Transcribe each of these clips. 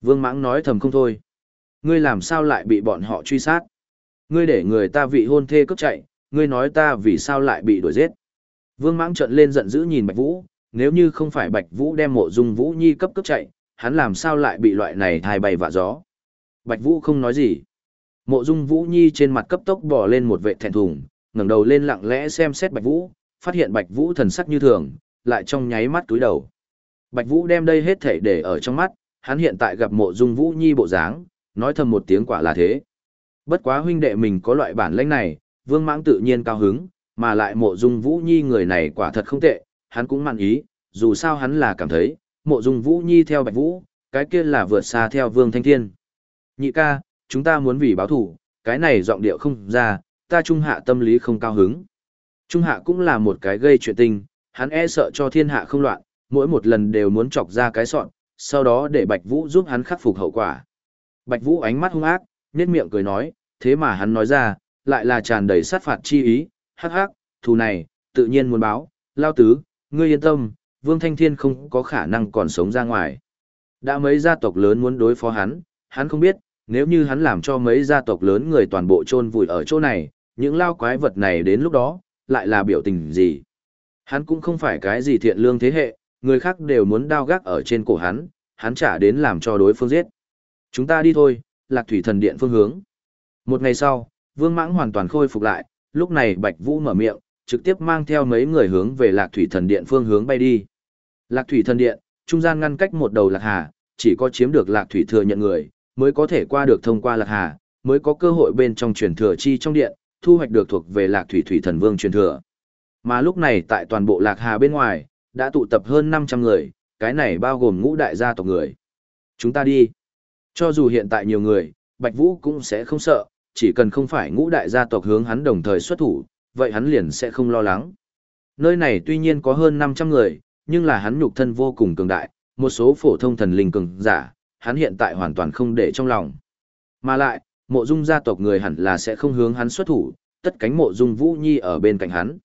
Vương Mãng nói thầm không thôi. Ngươi làm sao lại bị bọn họ truy sát? Ngươi để người ta vị hôn thê cướp chạy, ngươi nói ta vì sao lại bị đuổi giết? Vương Mãng trợn lên giận dữ nhìn Bạch Vũ, nếu như không phải Bạch Vũ đem mộ dung Vũ Nhi cấp cướp chạy, hắn làm sao lại bị loại này thai bay vạ gió? Bạch Vũ không nói gì. Mộ dung Vũ Nhi trên mặt cấp tốc bò lên một vệ thẹn thùng, ngẩng đầu lên lặng lẽ xem xét Bạch Vũ, phát hiện Bạch Vũ thần sắc như thường, lại trong nháy mắt túi đầu. Bạch Vũ đem đây hết thảy để ở trong mắt, hắn hiện tại gặp mộ dung Vũ Nhi bộ dáng, nói thầm một tiếng quả là thế. Bất quá huynh đệ mình có loại bản lĩnh này, Vương Mãng tự nhiên cao hứng, mà lại mộ dung Vũ Nhi người này quả thật không tệ, hắn cũng mặn ý, dù sao hắn là cảm thấy, mộ dung Vũ Nhi theo Bạch Vũ, cái kia là vượt xa theo Vương Thanh Thiên. Nhị ca, chúng ta muốn vì báo thủ, cái này giọng điệu không ra, ta trung hạ tâm lý không cao hứng. Trung hạ cũng là một cái gây chuyện tình, hắn e sợ cho thiên hạ không loạn, mỗi một lần đều muốn chọc ra cái sọn, sau đó để Bạch Vũ giúp hắn khắc phục hậu quả. Bạch Vũ ánh mắt hung ác, nhếch miệng cười nói, thế mà hắn nói ra, lại là tràn đầy sát phạt chi ý, hắc hắc, thù này, tự nhiên muốn báo, lao tứ, ngươi yên tâm, Vương Thanh Thiên không có khả năng còn sống ra ngoài. Đã mấy gia tộc lớn muốn đối phó hắn, hắn không biết, nếu như hắn làm cho mấy gia tộc lớn người toàn bộ chôn vùi ở chỗ này, những lao quái vật này đến lúc đó, lại là biểu tình gì. Hắn cũng không phải cái gì thiện lương thế hệ, người khác đều muốn đao gác ở trên cổ hắn, hắn trả đến làm cho đối phương giết. Chúng ta đi thôi, lạc thủy thần điện phương hướng. Một ngày sau, vương mãng hoàn toàn khôi phục lại, lúc này Bạch Vũ mở miệng, trực tiếp mang theo mấy người hướng về lạc thủy thần điện phương hướng bay đi. Lạc thủy thần điện, trung gian ngăn cách một đầu lạc hà, chỉ có chiếm được lạc thủy thừa nhận người, mới có thể qua được thông qua lạc hà, mới có cơ hội bên trong truyền thừa chi trong điện, thu hoạch được thuộc về lạc thủy thủy thần vương truyền thừa. Mà lúc này tại toàn bộ lạc hà bên ngoài, đã tụ tập hơn 500 người, cái này bao gồm ngũ đại gia tộc người. Chúng ta đi. Cho dù hiện tại nhiều người, Bạch Vũ cũng sẽ không sợ, chỉ cần không phải ngũ đại gia tộc hướng hắn đồng thời xuất thủ, vậy hắn liền sẽ không lo lắng. Nơi này tuy nhiên có hơn 500 người, nhưng là hắn nhục thân vô cùng cường đại, một số phổ thông thần linh cường giả, hắn hiện tại hoàn toàn không để trong lòng. Mà lại, mộ dung gia tộc người hẳn là sẽ không hướng hắn xuất thủ, tất cánh mộ dung Vũ Nhi ở bên cạnh hắn.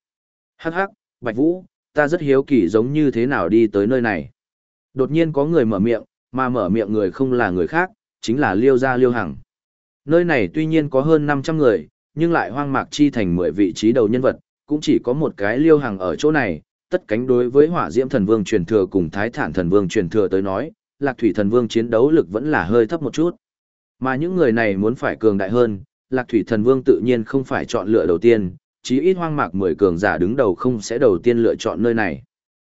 Hắc hắc, Bạch Vũ, ta rất hiếu kỳ giống như thế nào đi tới nơi này. Đột nhiên có người mở miệng, mà mở miệng người không là người khác, chính là Liêu Gia Liêu Hằng. Nơi này tuy nhiên có hơn 500 người, nhưng lại hoang mạc chi thành 10 vị trí đầu nhân vật, cũng chỉ có một cái Liêu Hằng ở chỗ này, tất cánh đối với hỏa diễm thần vương truyền thừa cùng thái thản thần vương truyền thừa tới nói, lạc thủy thần vương chiến đấu lực vẫn là hơi thấp một chút. Mà những người này muốn phải cường đại hơn, lạc thủy thần vương tự nhiên không phải chọn lựa đầu tiên, chí ít hoang mạc 10 cường giả đứng đầu không sẽ đầu tiên lựa chọn nơi này.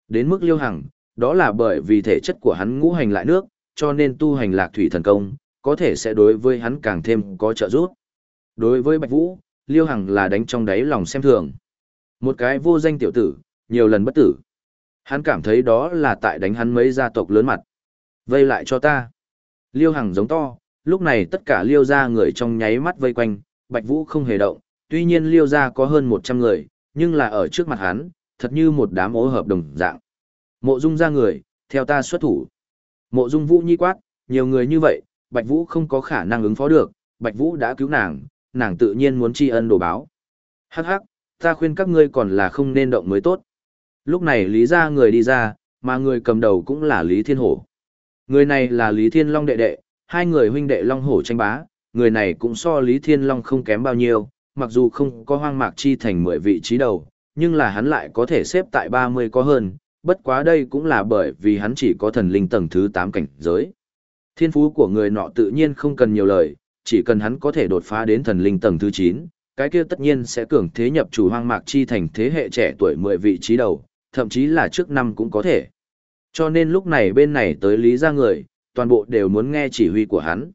Đến mức liêu hằng, đó là bởi vì thể chất của hắn ngũ hành lại nước, cho nên tu hành lạc thủy thần công, có thể sẽ đối với hắn càng thêm có trợ giúp. Đối với Bạch Vũ, Liêu Hằng là đánh trong đáy lòng xem thường. Một cái vô danh tiểu tử, nhiều lần bất tử. Hắn cảm thấy đó là tại đánh hắn mấy gia tộc lớn mặt. Vây lại cho ta. Liêu Hằng giống to, lúc này tất cả Liêu gia người trong nháy mắt vây quanh, Bạch Vũ không hề động, tuy nhiên Liêu gia có hơn 100 người, nhưng là ở trước mặt hắn, thật như một đám ố hợp đồng dạng. Mộ Dung gia người, theo ta xuất thủ. Mộ Dung Vũ nhi quát, nhiều người như vậy, Bạch Vũ không có khả năng ứng phó được, Bạch Vũ đã cứu nàng, nàng tự nhiên muốn tri ân đồ báo. Hắc hắc, ta khuyên các ngươi còn là không nên động mới tốt. Lúc này Lý gia người đi ra, mà người cầm đầu cũng là Lý Thiên Hổ. Người này là Lý Thiên Long đệ đệ, hai người huynh đệ Long Hổ tranh bá, người này cũng so Lý Thiên Long không kém bao nhiêu, mặc dù không có hoang mạc chi thành 10 vị trí đầu, nhưng là hắn lại có thể xếp tại 30 có hơn, bất quá đây cũng là bởi vì hắn chỉ có thần linh tầng thứ 8 cảnh giới. Thiên phú của người nọ tự nhiên không cần nhiều lời, chỉ cần hắn có thể đột phá đến thần linh tầng thứ 9, cái kia tất nhiên sẽ cường thế nhập chủ hoang mạc chi thành thế hệ trẻ tuổi 10 vị trí đầu, thậm chí là trước năm cũng có thể. Cho nên lúc này bên này tới Lý ra người, toàn bộ đều muốn nghe chỉ huy của hắn.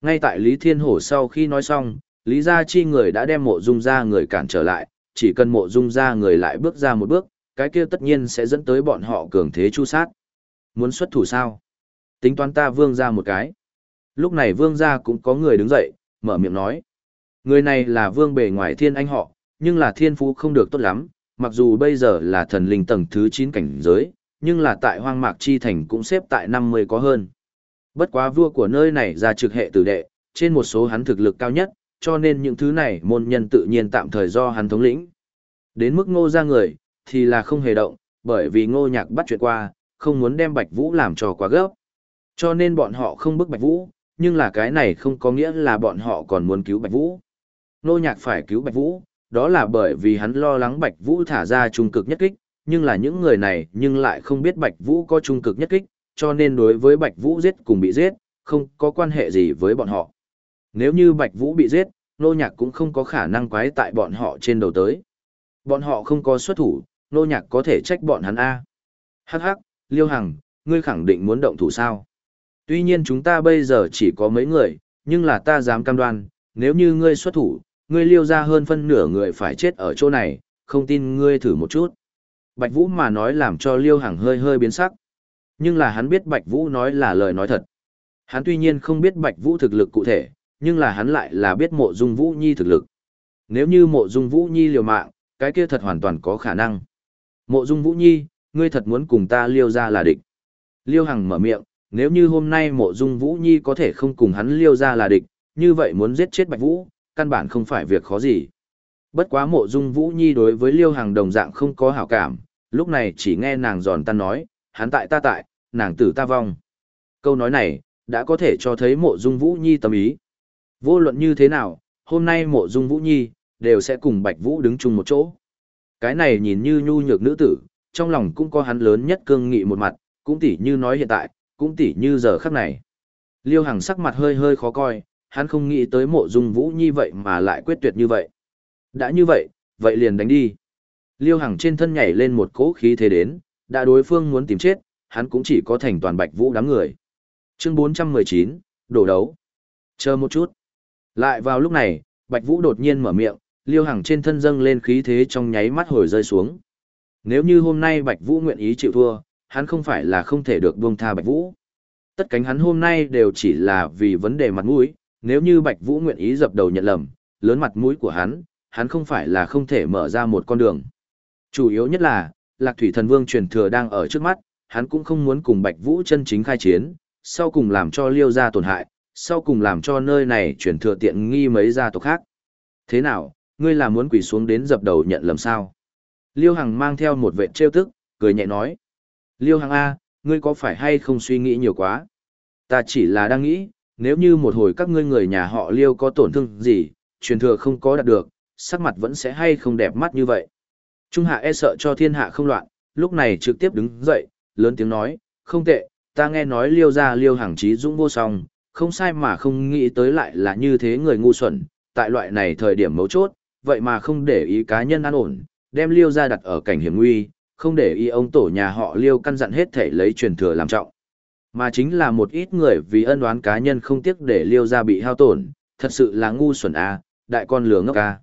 Ngay tại Lý Thiên Hổ sau khi nói xong, Lý Gia Chi người đã đem mộ dung ra người cản trở lại, chỉ cần mộ dung ra người lại bước ra một bước, cái kia tất nhiên sẽ dẫn tới bọn họ cường thế chu sát. Muốn xuất thủ sao? Tính toán ta vương ra một cái. Lúc này vương ra cũng có người đứng dậy, mở miệng nói. Người này là vương bề ngoài thiên anh họ, nhưng là thiên phú không được tốt lắm, mặc dù bây giờ là thần linh tầng thứ 9 cảnh giới, nhưng là tại hoang mạc chi thành cũng xếp tại 50 có hơn. Bất quá vua của nơi này ra trực hệ tử đệ, trên một số hắn thực lực cao nhất, cho nên những thứ này môn nhân tự nhiên tạm thời do hắn thống lĩnh. Đến mức ngô ra người, thì là không hề động, bởi vì ngô nhạc bắt chuyện qua, không muốn đem Bạch Vũ làm cho quá gấp. Cho nên bọn họ không bức Bạch Vũ, nhưng là cái này không có nghĩa là bọn họ còn muốn cứu Bạch Vũ. Ngô nhạc phải cứu Bạch Vũ, đó là bởi vì hắn lo lắng Bạch Vũ thả ra trung cực nhất kích, nhưng là những người này nhưng lại không biết Bạch Vũ có trung cực nhất kích, cho nên đối với Bạch Vũ giết cùng bị giết, không có quan hệ gì với bọn họ. Nếu như Bạch Vũ bị giết, nô nhạc cũng không có khả năng quái tại bọn họ trên đầu tới. Bọn họ không có xuất thủ, nô nhạc có thể trách bọn hắn A. Hắc hắc, Liêu Hằng, ngươi khẳng định muốn động thủ sao? Tuy nhiên chúng ta bây giờ chỉ có mấy người, nhưng là ta dám cam đoan, nếu như ngươi xuất thủ, ngươi liêu ra hơn phân nửa người phải chết ở chỗ này, không tin ngươi thử một chút. Bạch Vũ mà nói làm cho Liêu Hằng hơi hơi biến sắc. Nhưng là hắn biết Bạch Vũ nói là lời nói thật. Hắn tuy nhiên không biết Bạch Vũ thực lực cụ thể, nhưng là hắn lại là biết mộ dung Vũ Nhi thực lực. Nếu như mộ dung Vũ Nhi liều mạng, cái kia thật hoàn toàn có khả năng. Mộ dung Vũ Nhi, ngươi thật muốn cùng ta liêu ra là địch. Liêu Hằng mở miệng, nếu như hôm nay mộ dung Vũ Nhi có thể không cùng hắn liêu ra là địch, như vậy muốn giết chết Bạch Vũ, căn bản không phải việc khó gì. Bất quá mộ dung Vũ Nhi đối với Liêu Hằng đồng dạng không có hảo cảm, lúc này chỉ nghe nàng giòn tan nói, hắn tại ta tại, nàng tử ta vong. Câu nói này, đã có thể cho thấy mộ dung Vũ Nhi tâm ý. Vô luận như thế nào, hôm nay mộ dung Vũ Nhi, đều sẽ cùng Bạch Vũ đứng chung một chỗ. Cái này nhìn như nhu nhược nữ tử, trong lòng cũng có hắn lớn nhất cương nghị một mặt, cũng tỉ như nói hiện tại, cũng tỉ như giờ khắc này. Liêu Hằng sắc mặt hơi hơi khó coi, hắn không nghĩ tới mộ dung Vũ Nhi vậy mà lại quyết tuyệt như vậy. Đã như vậy, vậy liền đánh đi. Liêu Hằng trên thân nhảy lên một cỗ khí thế đến, đã đối phương muốn tìm chết, hắn cũng chỉ có thành toàn Bạch Vũ đám người. Chương 419, đổ đấu. Chờ một chút. Lại vào lúc này, Bạch Vũ đột nhiên mở miệng, Liêu Hằng trên thân dâng lên khí thế trong nháy mắt hồi rơi xuống. Nếu như hôm nay Bạch Vũ nguyện ý chịu thua, hắn không phải là không thể được buông tha Bạch Vũ. Tất cánh hắn hôm nay đều chỉ là vì vấn đề mặt mũi, nếu như Bạch Vũ nguyện ý dập đầu nhận lầm, lớn mặt mũi của hắn, hắn không phải là không thể mở ra một con đường. Chủ yếu nhất là, Lạc Thủy Thần Vương truyền thừa đang ở trước mắt, hắn cũng không muốn cùng Bạch Vũ chân chính khai chiến, sau cùng làm cho Liêu gia tổn hại, sau cùng làm cho nơi này truyền thừa tiện nghi mấy gia tộc khác. Thế nào, ngươi là muốn quỳ xuống đến dập đầu nhận lầm sao? Liêu Hằng mang theo một vệ trêu tức, cười nhẹ nói. Liêu Hằng A, ngươi có phải hay không suy nghĩ nhiều quá? Ta chỉ là đang nghĩ, nếu như một hồi các ngươi người nhà họ Liêu có tổn thương gì, truyền thừa không có đạt được, sắc mặt vẫn sẽ hay không đẹp mắt như vậy. Trung hạ e sợ cho thiên hạ không loạn, lúc này trực tiếp đứng dậy, lớn tiếng nói, không tệ, ta nghe nói liêu ra liêu hằng trí dũng vô song, không sai mà không nghĩ tới lại là như thế người ngu xuẩn, tại loại này thời điểm mấu chốt, vậy mà không để ý cá nhân an ổn, đem liêu ra đặt ở cảnh hiểm nguy, không để ý ông tổ nhà họ liêu căn dặn hết thể lấy truyền thừa làm trọng. Mà chính là một ít người vì ân oán cá nhân không tiếc để liêu ra bị hao tổn, thật sự là ngu xuẩn à, đại con lừa ngốc à.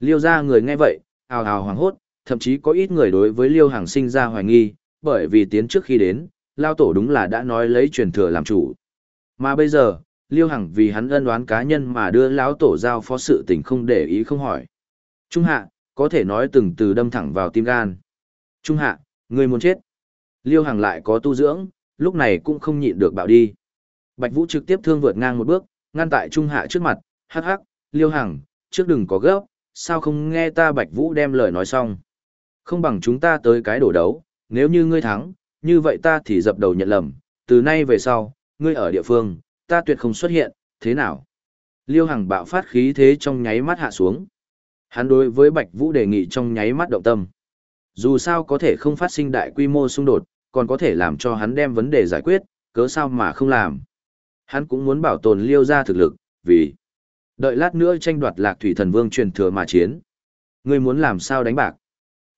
Liêu ra người nghe vậy, ào ào hoảng hốt, thậm chí có ít người đối với Liêu Hàng sinh ra hoài nghi, bởi vì tiến trước khi đến, Lao Tổ đúng là đã nói lấy truyền thừa làm chủ. Mà bây giờ, Liêu Hằng vì hắn ân đoán cá nhân mà đưa lão tổ giao phó sự tình không để ý không hỏi. Trung hạ, có thể nói từng từ đâm thẳng vào tim gan. Trung hạ, người muốn chết. Liêu Hằng lại có tu dưỡng, lúc này cũng không nhịn được bạo đi. Bạch Vũ trực tiếp thương vượt ngang một bước, ngăn tại Trung hạ trước mặt, hắc hắc, Liêu Hằng, trước đừng có gấp, sao không nghe ta Bạch Vũ đem lời nói xong. Không bằng chúng ta tới cái đổ đấu, nếu như ngươi thắng, như vậy ta thì dập đầu nhận lầm, từ nay về sau, ngươi ở địa phương, ta tuyệt không xuất hiện, thế nào? Liêu Hằng bạo phát khí thế trong nháy mắt hạ xuống. Hắn đối với Bạch Vũ đề nghị trong nháy mắt động tâm. Dù sao có thể không phát sinh đại quy mô xung đột, còn có thể làm cho hắn đem vấn đề giải quyết, cớ sao mà không làm. Hắn cũng muốn bảo tồn Liêu ra thực lực, vì đợi lát nữa tranh đoạt Lạc Thủy Thần Vương truyền thừa mà chiến. Ngươi muốn làm sao đánh bạc?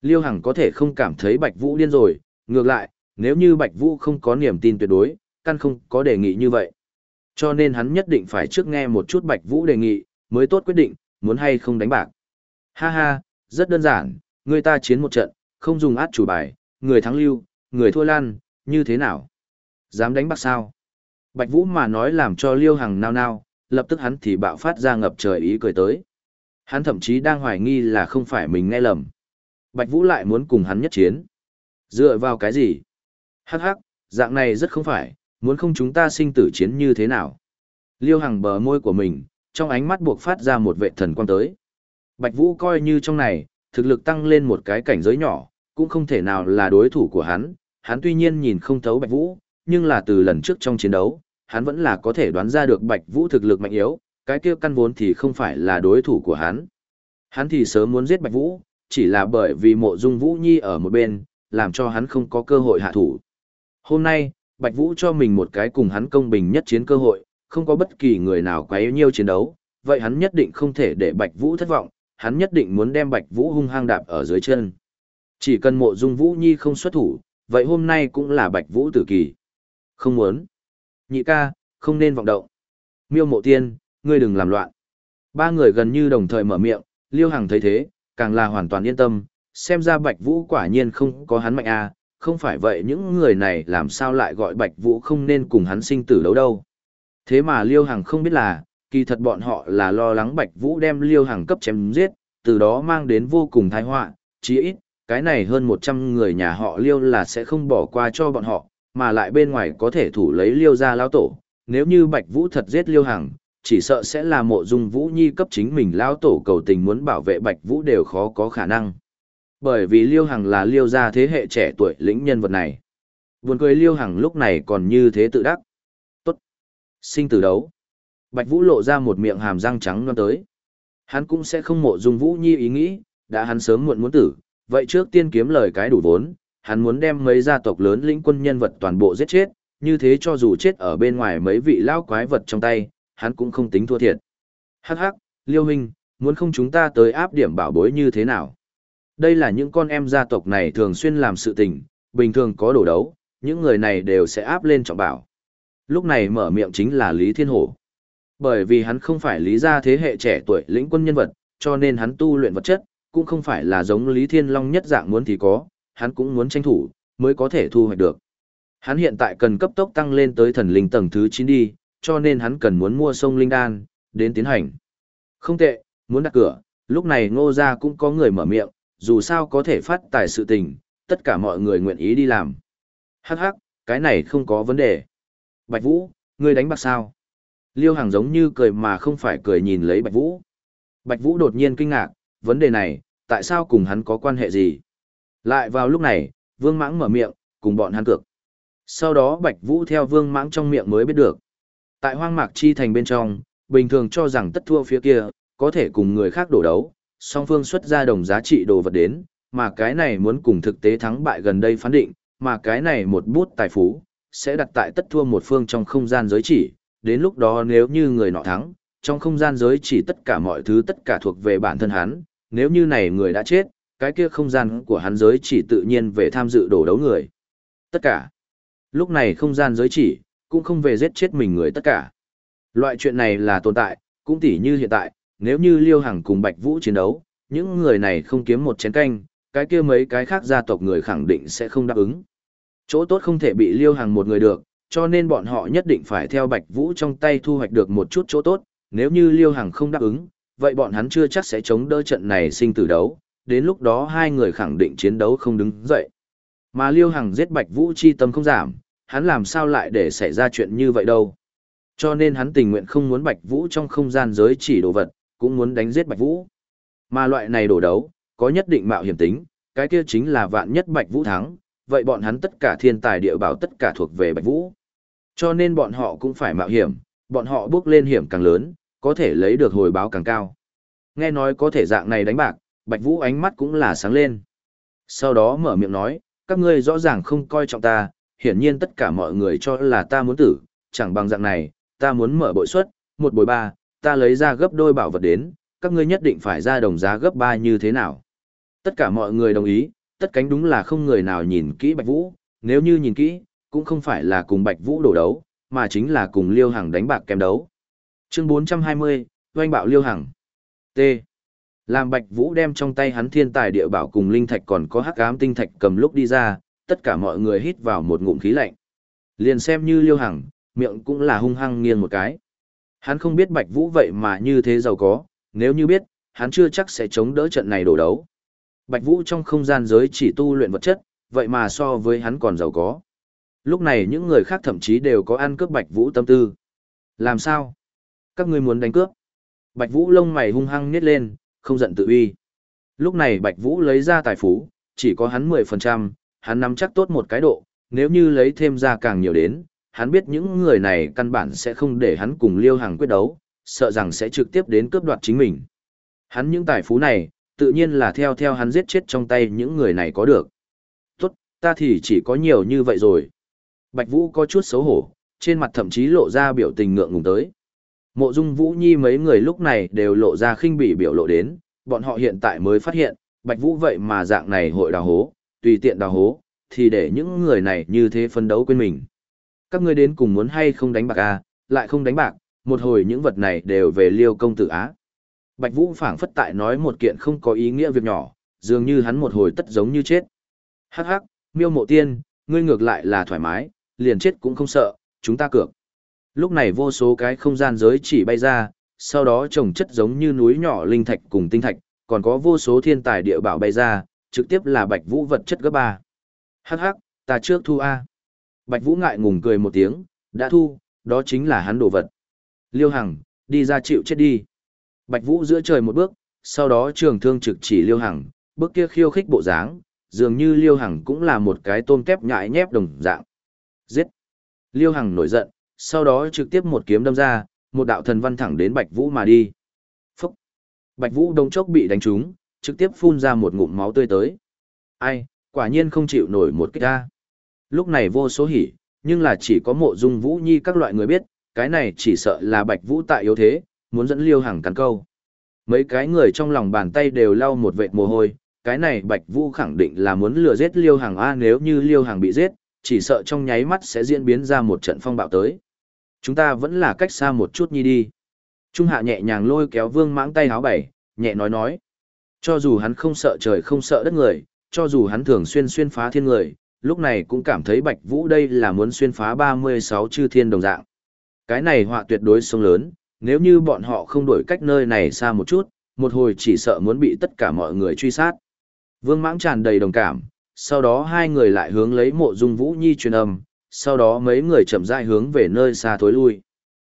Liêu Hằng có thể không cảm thấy Bạch Vũ điên rồi, ngược lại, nếu như Bạch Vũ không có niềm tin tuyệt đối, căn không có đề nghị như vậy. Cho nên hắn nhất định phải trước nghe một chút Bạch Vũ đề nghị, mới tốt quyết định, muốn hay không đánh bạc. Ha ha, rất đơn giản, người ta chiến một trận, không dùng át chủ bài, người thắng lưu, người thua lan, như thế nào? Dám đánh bạc sao? Bạch Vũ mà nói làm cho Liêu Hằng nao nao, lập tức hắn thì bạo phát ra ngập trời ý cười tới. Hắn thậm chí đang hoài nghi là không phải mình nghe lầm. Bạch Vũ lại muốn cùng hắn nhất chiến. Dựa vào cái gì? Hắc hắc, dạng này rất không phải, muốn không chúng ta sinh tử chiến như thế nào? Liêu Hằng bờ môi của mình, trong ánh mắt buộc phát ra một vệ thần quang tới. Bạch Vũ coi như trong này, thực lực tăng lên một cái cảnh giới nhỏ, cũng không thể nào là đối thủ của hắn. Hắn tuy nhiên nhìn không thấu Bạch Vũ, nhưng là từ lần trước trong chiến đấu, hắn vẫn là có thể đoán ra được Bạch Vũ thực lực mạnh yếu, cái kia căn vốn thì không phải là đối thủ của hắn. Hắn thì sớm muốn giết Bạch Vũ, chỉ là bởi vì mộ dung Vũ Nhi ở một bên, làm cho hắn không có cơ hội hạ thủ. Hôm nay, Bạch Vũ cho mình một cái cùng hắn công bình nhất chiến cơ hội, không có bất kỳ người nào quấy nhiêu chiến đấu, vậy hắn nhất định không thể để Bạch Vũ thất vọng, hắn nhất định muốn đem Bạch Vũ hung hăng đạp ở dưới chân. Chỉ cần mộ dung Vũ Nhi không xuất thủ, vậy hôm nay cũng là Bạch Vũ tử kỳ. Không muốn. Nhị ca, không nên vọng động. Miêu mộ tiên, ngươi đừng làm loạn. Ba người gần như đồng thời mở miệng, Liêu Hằng thấy thế, càng là hoàn toàn yên tâm, xem ra Bạch Vũ quả nhiên không có hắn mạnh a, à, không phải vậy những người này làm sao lại gọi Bạch Vũ không nên cùng hắn sinh tử đấu đâu. Thế mà Liêu Hằng không biết là, kỳ thật bọn họ là lo lắng Bạch Vũ đem Liêu Hằng cấp chém giết, từ đó mang đến vô cùng tai họa, chí ít, cái này hơn 100 người nhà họ Liêu là sẽ không bỏ qua cho bọn họ, mà lại bên ngoài có thể thủ lấy Liêu gia lão tổ, nếu như Bạch Vũ thật giết Liêu Hằng, chỉ sợ sẽ là mộ dung Vũ Nhi cấp chính mình lão tổ cầu tình muốn bảo vệ Bạch Vũ đều khó có khả năng. Bởi vì Liêu Hằng là Liêu gia thế hệ trẻ tuổi lĩnh nhân vật này. Buồn cười Liêu Hằng lúc này còn như thế tự đắc. Tốt. Sinh tử đấu. Bạch Vũ lộ ra một miệng hàm răng trắng non tới. Hắn cũng sẽ không mộ dung Vũ Nhi ý nghĩ, đã hắn sớm muộn muốn tử, vậy trước tiên kiếm lời cái đủ vốn, hắn muốn đem mấy gia tộc lớn lĩnh quân nhân vật toàn bộ giết chết, như thế cho dù chết ở bên ngoài mấy vị lao quái vật trong tay, hắn cũng không tính thua thiệt. Hắc hắc, Liêu Huynh, muốn không chúng ta tới áp điểm bảo bối như thế nào? Đây là những con em gia tộc này thường xuyên làm sự tình, bình thường có đổ đấu, những người này đều sẽ áp lên trọng bảo. Lúc này mở miệng chính là Lý Thiên Hổ. Bởi vì hắn không phải lý gia thế hệ trẻ tuổi lĩnh quân nhân vật, cho nên hắn tu luyện vật chất, cũng không phải là giống Lý Thiên Long nhất dạng muốn thì có, hắn cũng muốn tranh thủ, mới có thể thu hoạch được. Hắn hiện tại cần cấp tốc tăng lên tới thần linh tầng thứ 9 đi, cho nên hắn cần muốn mua sông linh đan, đến tiến hành. Không tệ, muốn đặt cửa, lúc này ngô gia cũng có người mở miệng, dù sao có thể phát tài sự tình, tất cả mọi người nguyện ý đi làm. Hắc hắc, cái này không có vấn đề. Bạch Vũ, ngươi đánh bạc sao? Liêu Hằng giống như cười mà không phải cười nhìn lấy Bạch Vũ. Bạch Vũ đột nhiên kinh ngạc, vấn đề này, tại sao cùng hắn có quan hệ gì? Lại vào lúc này, Vương Mãng mở miệng, cùng bọn hắn cược. Sau đó Bạch Vũ theo Vương Mãng trong miệng mới biết được. Tại hoang mạc chi thành bên trong, bình thường cho rằng tất thua phía kia, có thể cùng người khác đổ đấu, song phương xuất ra đồng giá trị đồ vật đến, mà cái này muốn cùng thực tế thắng bại gần đây phán định, mà cái này một bút tài phú, sẽ đặt tại tất thua một phương trong không gian giới chỉ, đến lúc đó nếu như người nọ thắng, trong không gian giới chỉ tất cả mọi thứ tất cả thuộc về bản thân hắn, nếu như này người đã chết, cái kia không gian của hắn giới chỉ tự nhiên về tham dự đổ đấu người. Tất cả. Lúc này không gian giới chỉ, cũng không về giết chết mình người tất cả. Loại chuyện này là tồn tại, cũng tỉ như hiện tại, nếu như Liêu Hằng cùng Bạch Vũ chiến đấu, những người này không kiếm một chén canh, cái kia mấy cái khác gia tộc người khẳng định sẽ không đáp ứng. Chỗ tốt không thể bị Liêu Hằng một người được, cho nên bọn họ nhất định phải theo Bạch Vũ trong tay thu hoạch được một chút chỗ tốt, nếu như Liêu Hằng không đáp ứng, vậy bọn hắn chưa chắc sẽ chống đỡ trận này sinh tử đấu, đến lúc đó hai người khẳng định chiến đấu không đứng dậy. Mà Liêu Hằng giết Bạch Vũ chi tâm không giảm, hắn làm sao lại để xảy ra chuyện như vậy đâu. Cho nên hắn tình nguyện không muốn Bạch Vũ trong không gian giới chỉ đồ vật, cũng muốn đánh giết Bạch Vũ. Mà loại này đổ đấu, có nhất định mạo hiểm tính, cái kia chính là vạn nhất Bạch Vũ thắng, vậy bọn hắn tất cả thiên tài địa bảo tất cả thuộc về Bạch Vũ. Cho nên bọn họ cũng phải mạo hiểm, bọn họ bước lên hiểm càng lớn, có thể lấy được hồi báo càng cao. Nghe nói có thể dạng này đánh bạc, Bạch Vũ ánh mắt cũng là sáng lên. Sau đó mở miệng nói, các ngươi rõ ràng không coi trọng ta, hiển nhiên tất cả mọi người cho là ta muốn tử, chẳng bằng dạng này, ta muốn mở bội suất, một bội ba, ta lấy ra gấp đôi bảo vật đến, các ngươi nhất định phải ra đồng giá gấp ba như thế nào. Tất cả mọi người đồng ý, tất cánh đúng là không người nào nhìn kỹ Bạch Vũ, nếu như nhìn kỹ, cũng không phải là cùng Bạch Vũ đổ đấu, mà chính là cùng Liêu Hằng đánh bạc kèm đấu. Chương 420, Doanh bạo Liêu Hằng. T. Làm Bạch Vũ đem trong tay hắn thiên tài địa bảo cùng linh thạch còn có hắc ám tinh thạch cầm lúc đi ra, tất cả mọi người hít vào một ngụm khí lạnh. Liền xem như Liêu Hằng, miệng cũng là hung hăng nghiêng một cái. Hắn không biết Bạch Vũ vậy mà như thế giàu có, nếu như biết, hắn chưa chắc sẽ chống đỡ trận này đổ đấu. Bạch Vũ trong không gian giới chỉ tu luyện vật chất, vậy mà so với hắn còn giàu có. Lúc này những người khác thậm chí đều có ăn cướp Bạch Vũ tâm tư. Làm sao? Các ngươi muốn đánh cướp? Bạch Vũ lông mày hung hăng nhếch lên, không giận tự uy. Lúc này Bạch Vũ lấy ra tài phú, chỉ có hắn 10%, hắn nắm chắc tốt một cái độ, nếu như lấy thêm ra càng nhiều đến, hắn biết những người này căn bản sẽ không để hắn cùng Liêu Hằng quyết đấu, sợ rằng sẽ trực tiếp đến cướp đoạt chính mình. Hắn những tài phú này, tự nhiên là theo theo hắn giết chết trong tay những người này có được. Tốt, ta thì chỉ có nhiều như vậy rồi. Bạch Vũ có chút xấu hổ, trên mặt thậm chí lộ ra biểu tình ngượng ngùng tới. Mộ Dung Vũ Nhi mấy người lúc này đều lộ ra khinh bỉ biểu lộ đến, bọn họ hiện tại mới phát hiện, Bạch Vũ vậy mà dạng này hội đào hố, tùy tiện đào hố, thì để những người này như thế phân đấu quên mình. Các ngươi đến cùng muốn hay không đánh bạc à, lại không đánh bạc, một hồi những vật này đều về liêu công tử á. Bạch Vũ phảng phất tại nói một kiện không có ý nghĩa việc nhỏ, dường như hắn một hồi tất giống như chết. Hắc hắc, miêu mộ tiên, ngươi ngược lại là thoải mái, liền chết cũng không sợ, chúng ta cược. Lúc này vô số cái không gian giới chỉ bay ra, sau đó trồng chất giống như núi nhỏ linh thạch cùng tinh thạch, còn có vô số thiên tài địa bảo bay ra, trực tiếp là Bạch Vũ vật chất gấp ba. Hắc hắc, ta trước thu A. Bạch Vũ ngại ngùng cười một tiếng, đã thu, đó chính là hắn đồ vật. Liêu Hằng, đi ra chịu chết đi. Bạch Vũ giữa trời một bước, sau đó trường thương trực chỉ Liêu Hằng, bước kia khiêu khích bộ dáng, dường như Liêu Hằng cũng là một cái tôm kép nhại nhép đồng dạng. Giết! Liêu Hằng nổi giận, sau đó trực tiếp một kiếm đâm ra, một đạo thần văn thẳng đến Bạch Vũ mà đi. Phúc! Bạch Vũ đông chốc bị đánh trúng, trực tiếp phun ra một ngụm máu tươi tới. Ai, quả nhiên không chịu nổi một kích ra. Lúc này vô số hỉ, nhưng là chỉ có mộ dung Vũ Nhi các loại người biết, cái này chỉ sợ là Bạch Vũ tại yếu thế, muốn dẫn Liêu hàng cắn câu. Mấy cái người trong lòng bàn tay đều lau một vệt mồ hôi, cái này Bạch Vũ khẳng định là muốn lừa giết Liêu hàng A nếu như Liêu hàng bị giết, chỉ sợ trong nháy mắt sẽ diễn biến ra một trận phong bạo tới. Chúng ta vẫn là cách xa một chút nhi đi. Trung hạ nhẹ nhàng lôi kéo vương mãng tay háo bảy, nhẹ nói nói. Cho dù hắn không sợ trời không sợ đất người, cho dù hắn thường xuyên xuyên phá thiên người, lúc này cũng cảm thấy Bạch Vũ đây là muốn xuyên phá 36 chư thiên đồng dạng. Cái này họa tuyệt đối sông lớn, nếu như bọn họ không đổi cách nơi này xa một chút, một hồi chỉ sợ muốn bị tất cả mọi người truy sát. Vương mãng tràn đầy đồng cảm, sau đó hai người lại hướng lấy mộ dung Vũ Nhi truyền âm, sau đó mấy người chậm rãi hướng về nơi xa thối lui.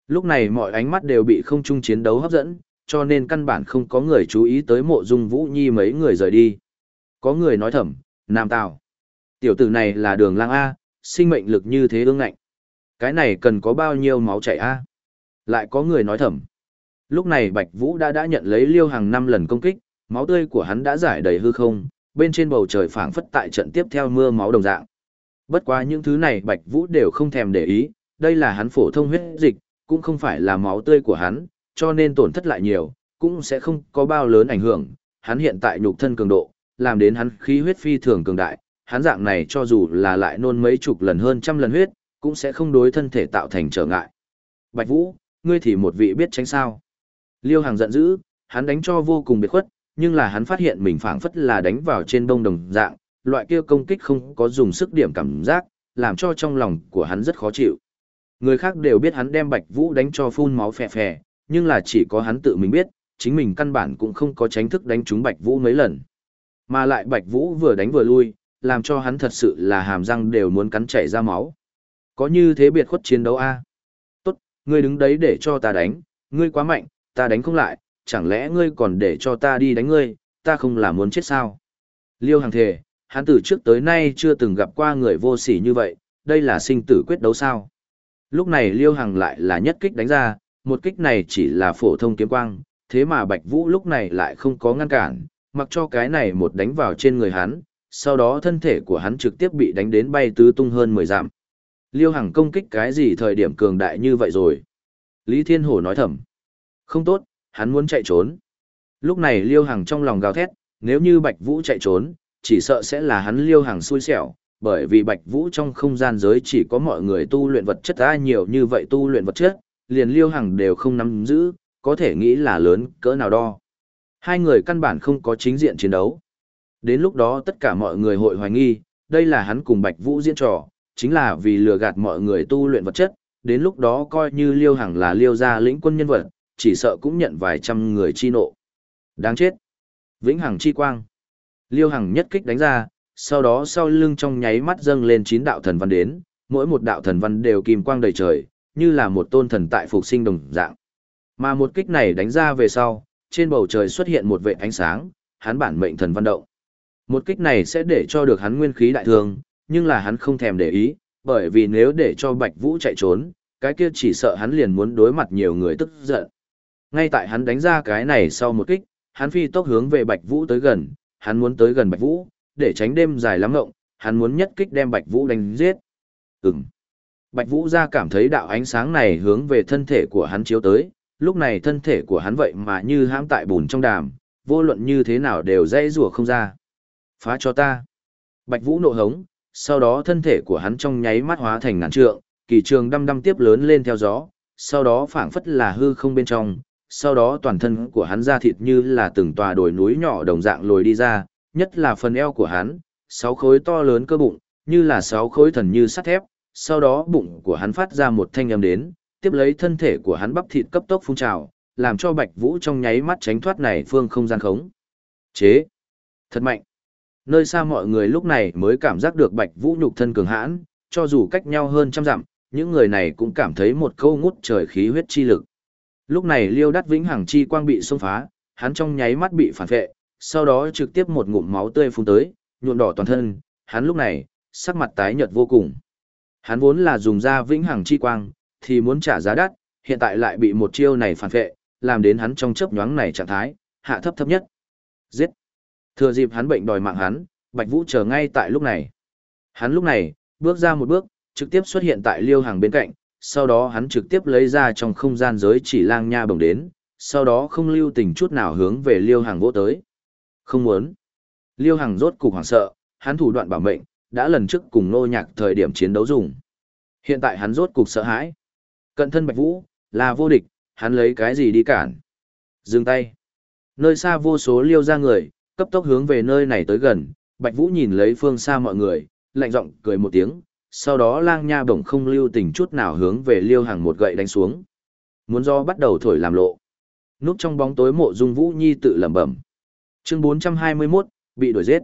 Lúc này mọi ánh mắt đều bị không trung chiến đấu hấp dẫn, cho nên căn bản không có người chú ý tới mộ dung Vũ Nhi mấy người rời đi. Có người nói thầm, Nam Tào. Tiểu tử này là đường lang A, sinh mệnh lực như thế ương ngạnh. Cái này cần có bao nhiêu máu chảy A. Lại có người nói thầm. Lúc này Bạch Vũ đã đã nhận lấy liêu hàng năm lần công kích, máu tươi của hắn đã giải đầy hư không, bên trên bầu trời phảng phất tại trận tiếp theo mưa máu đồng dạng. Bất quá những thứ này Bạch Vũ đều không thèm để ý, đây là hắn phổ thông huyết dịch, cũng không phải là máu tươi của hắn, cho nên tổn thất lại nhiều, cũng sẽ không có bao lớn ảnh hưởng. Hắn hiện tại nhục thân cường độ, làm đến hắn khí huyết phi thường cường đại, hắn dạng này cho dù là lại nôn mấy chục lần hơn trăm lần huyết, cũng sẽ không đối thân thể tạo thành trở ngại. Bạch Vũ, ngươi thì một vị biết tránh sao. Liêu Hàng giận dữ, hắn đánh cho vô cùng biệt khuất, nhưng là hắn phát hiện mình phảng phất là đánh vào trên bông đồng dạng, loại kia công kích không có dùng sức điểm cảm giác, làm cho trong lòng của hắn rất khó chịu. Người khác đều biết hắn đem Bạch Vũ đánh cho phun máu phè phè, nhưng là chỉ có hắn tự mình biết, chính mình căn bản cũng không có tránh thức đánh trúng Bạch Vũ mấy lần. Mà lại Bạch Vũ vừa đánh vừa lui, làm cho hắn thật sự là hàm răng đều muốn cắn chảy ra máu. Có như thế biệt khuất chiến đấu a? Tốt, ngươi đứng đấy để cho ta đánh, ngươi quá mạnh, ta đánh không lại, chẳng lẽ ngươi còn để cho ta đi đánh ngươi, ta không là muốn chết sao? Liêu Hằng thề, hắn từ trước tới nay chưa từng gặp qua người vô sỉ như vậy, đây là sinh tử quyết đấu sao? Lúc này Liêu Hằng lại là nhất kích đánh ra, một kích này chỉ là phổ thông kiếm quang, thế mà Bạch Vũ lúc này lại không có ngăn cản, mặc cho cái này một đánh vào trên người hắn, sau đó thân thể của hắn trực tiếp bị đánh đến bay tứ tung hơn 10 dặm. Liêu Hằng công kích cái gì thời điểm cường đại như vậy rồi? Lý Thiên Hổ nói thầm. Không tốt, hắn muốn chạy trốn. Lúc này Liêu Hằng trong lòng gào thét, nếu như Bạch Vũ chạy trốn, chỉ sợ sẽ là hắn Liêu Hằng xui xẻo, bởi vì Bạch Vũ trong không gian giới chỉ có mọi người tu luyện vật chất ra nhiều như vậy tu luyện vật chất, liền Liêu Hằng đều không nắm giữ, có thể nghĩ là lớn cỡ nào đo. Hai người căn bản không có chính diện chiến đấu. Đến lúc đó tất cả mọi người hội hoài nghi, đây là hắn cùng Bạch Vũ diễn trò, chính là vì lừa gạt mọi người tu luyện vật chất, đến lúc đó coi như Liêu Hằng là Liêu gia lĩnh quân nhân vật, chỉ sợ cũng nhận vài trăm người chi nộ. Đáng chết. Vĩnh Hằng chi quang. Liêu Hằng nhất kích đánh ra, sau đó sau lưng trong nháy mắt dâng lên chín đạo thần văn đến, mỗi một đạo thần văn đều kim quang đầy trời, như là một tôn thần tại phục sinh đồng dạng. Mà một kích này đánh ra về sau, trên bầu trời xuất hiện một vệ ánh sáng, hắn bản mệnh thần văn động. Một kích này sẽ để cho được hắn nguyên khí đại thương, nhưng là hắn không thèm để ý, bởi vì nếu để cho Bạch Vũ chạy trốn, cái kia chỉ sợ hắn liền muốn đối mặt nhiều người tức giận. Ngay tại hắn đánh ra cái này sau một kích, hắn phi tốc hướng về Bạch Vũ tới gần, hắn muốn tới gần Bạch Vũ, để tránh đêm dài lắm ngộng, hắn muốn nhất kích đem Bạch Vũ đánh giết. Ừm. Bạch Vũ ra cảm thấy đạo ánh sáng này hướng về thân thể của hắn chiếu tới, lúc này thân thể của hắn vậy mà như hãm tại bùn trong đàm, vô luận như thế nào đều dễ rủa không ra. Phá cho ta. Bạch Vũ nộ hống, sau đó thân thể của hắn trong nháy mắt hóa thành ngàn trượng, kỳ trường đăm đăm tiếp lớn lên theo gió, sau đó phảng phất là hư không bên trong, sau đó toàn thân của hắn ra thịt như là từng tòa đồi núi nhỏ đồng dạng lồi đi ra, nhất là phần eo của hắn, sáu khối to lớn cơ bụng, như là sáu khối thần như sắt thép, sau đó bụng của hắn phát ra một thanh âm đến, tiếp lấy thân thể của hắn bắp thịt cấp tốc phun trào, làm cho Bạch Vũ trong nháy mắt tránh thoát này phương không gian khống. Chế! Thật mạnh! Nơi xa mọi người lúc này mới cảm giác được Bạch Vũ nhục thân cường hãn, cho dù cách nhau hơn trăm dặm, những người này cũng cảm thấy một câu ngút trời khí huyết chi lực. Lúc này Liêu Đắt Vĩnh Hằng chi quang bị xông phá, hắn trong nháy mắt bị phản vệ, sau đó trực tiếp một ngụm máu tươi phun tới, nhuộm đỏ toàn thân, hắn lúc này, sắc mặt tái nhợt vô cùng. Hắn vốn là dùng ra Vĩnh Hằng chi quang, thì muốn trả giá đắt, hiện tại lại bị một chiêu này phản vệ, làm đến hắn trong chớp nhoáng này trạng thái, hạ thấp thấp nhất. Giết! Thừa dịp hắn bệnh đòi mạng hắn, Bạch Vũ chờ ngay tại lúc này. Hắn lúc này, bước ra một bước, trực tiếp xuất hiện tại Liêu Hàng bên cạnh, sau đó hắn trực tiếp lấy ra trong không gian giới chỉ lang nha bồng đến, sau đó không lưu tình chút nào hướng về Liêu Hàng vỗ tới. Không muốn. Liêu Hàng rốt cục hoảng sợ, hắn thủ đoạn bảo mệnh, đã lần trước cùng nô nhạc thời điểm chiến đấu dùng. Hiện tại hắn rốt cục sợ hãi. Cận thân Bạch Vũ, là vô địch, hắn lấy cái gì đi cản. Dừng tay. Nơi xa vô số liêu ra người, cấp tốc hướng về nơi này tới gần, Bạch Vũ nhìn lấy phương xa mọi người, lạnh giọng cười một tiếng, sau đó lang nha bổng không lưu tình chút nào hướng về liêu hàng một gậy đánh xuống. Muốn do bắt đầu thổi làm lộ. Núp trong bóng tối mộ dung Vũ Nhi tự lẩm bẩm. Chương 421, bị đuổi giết.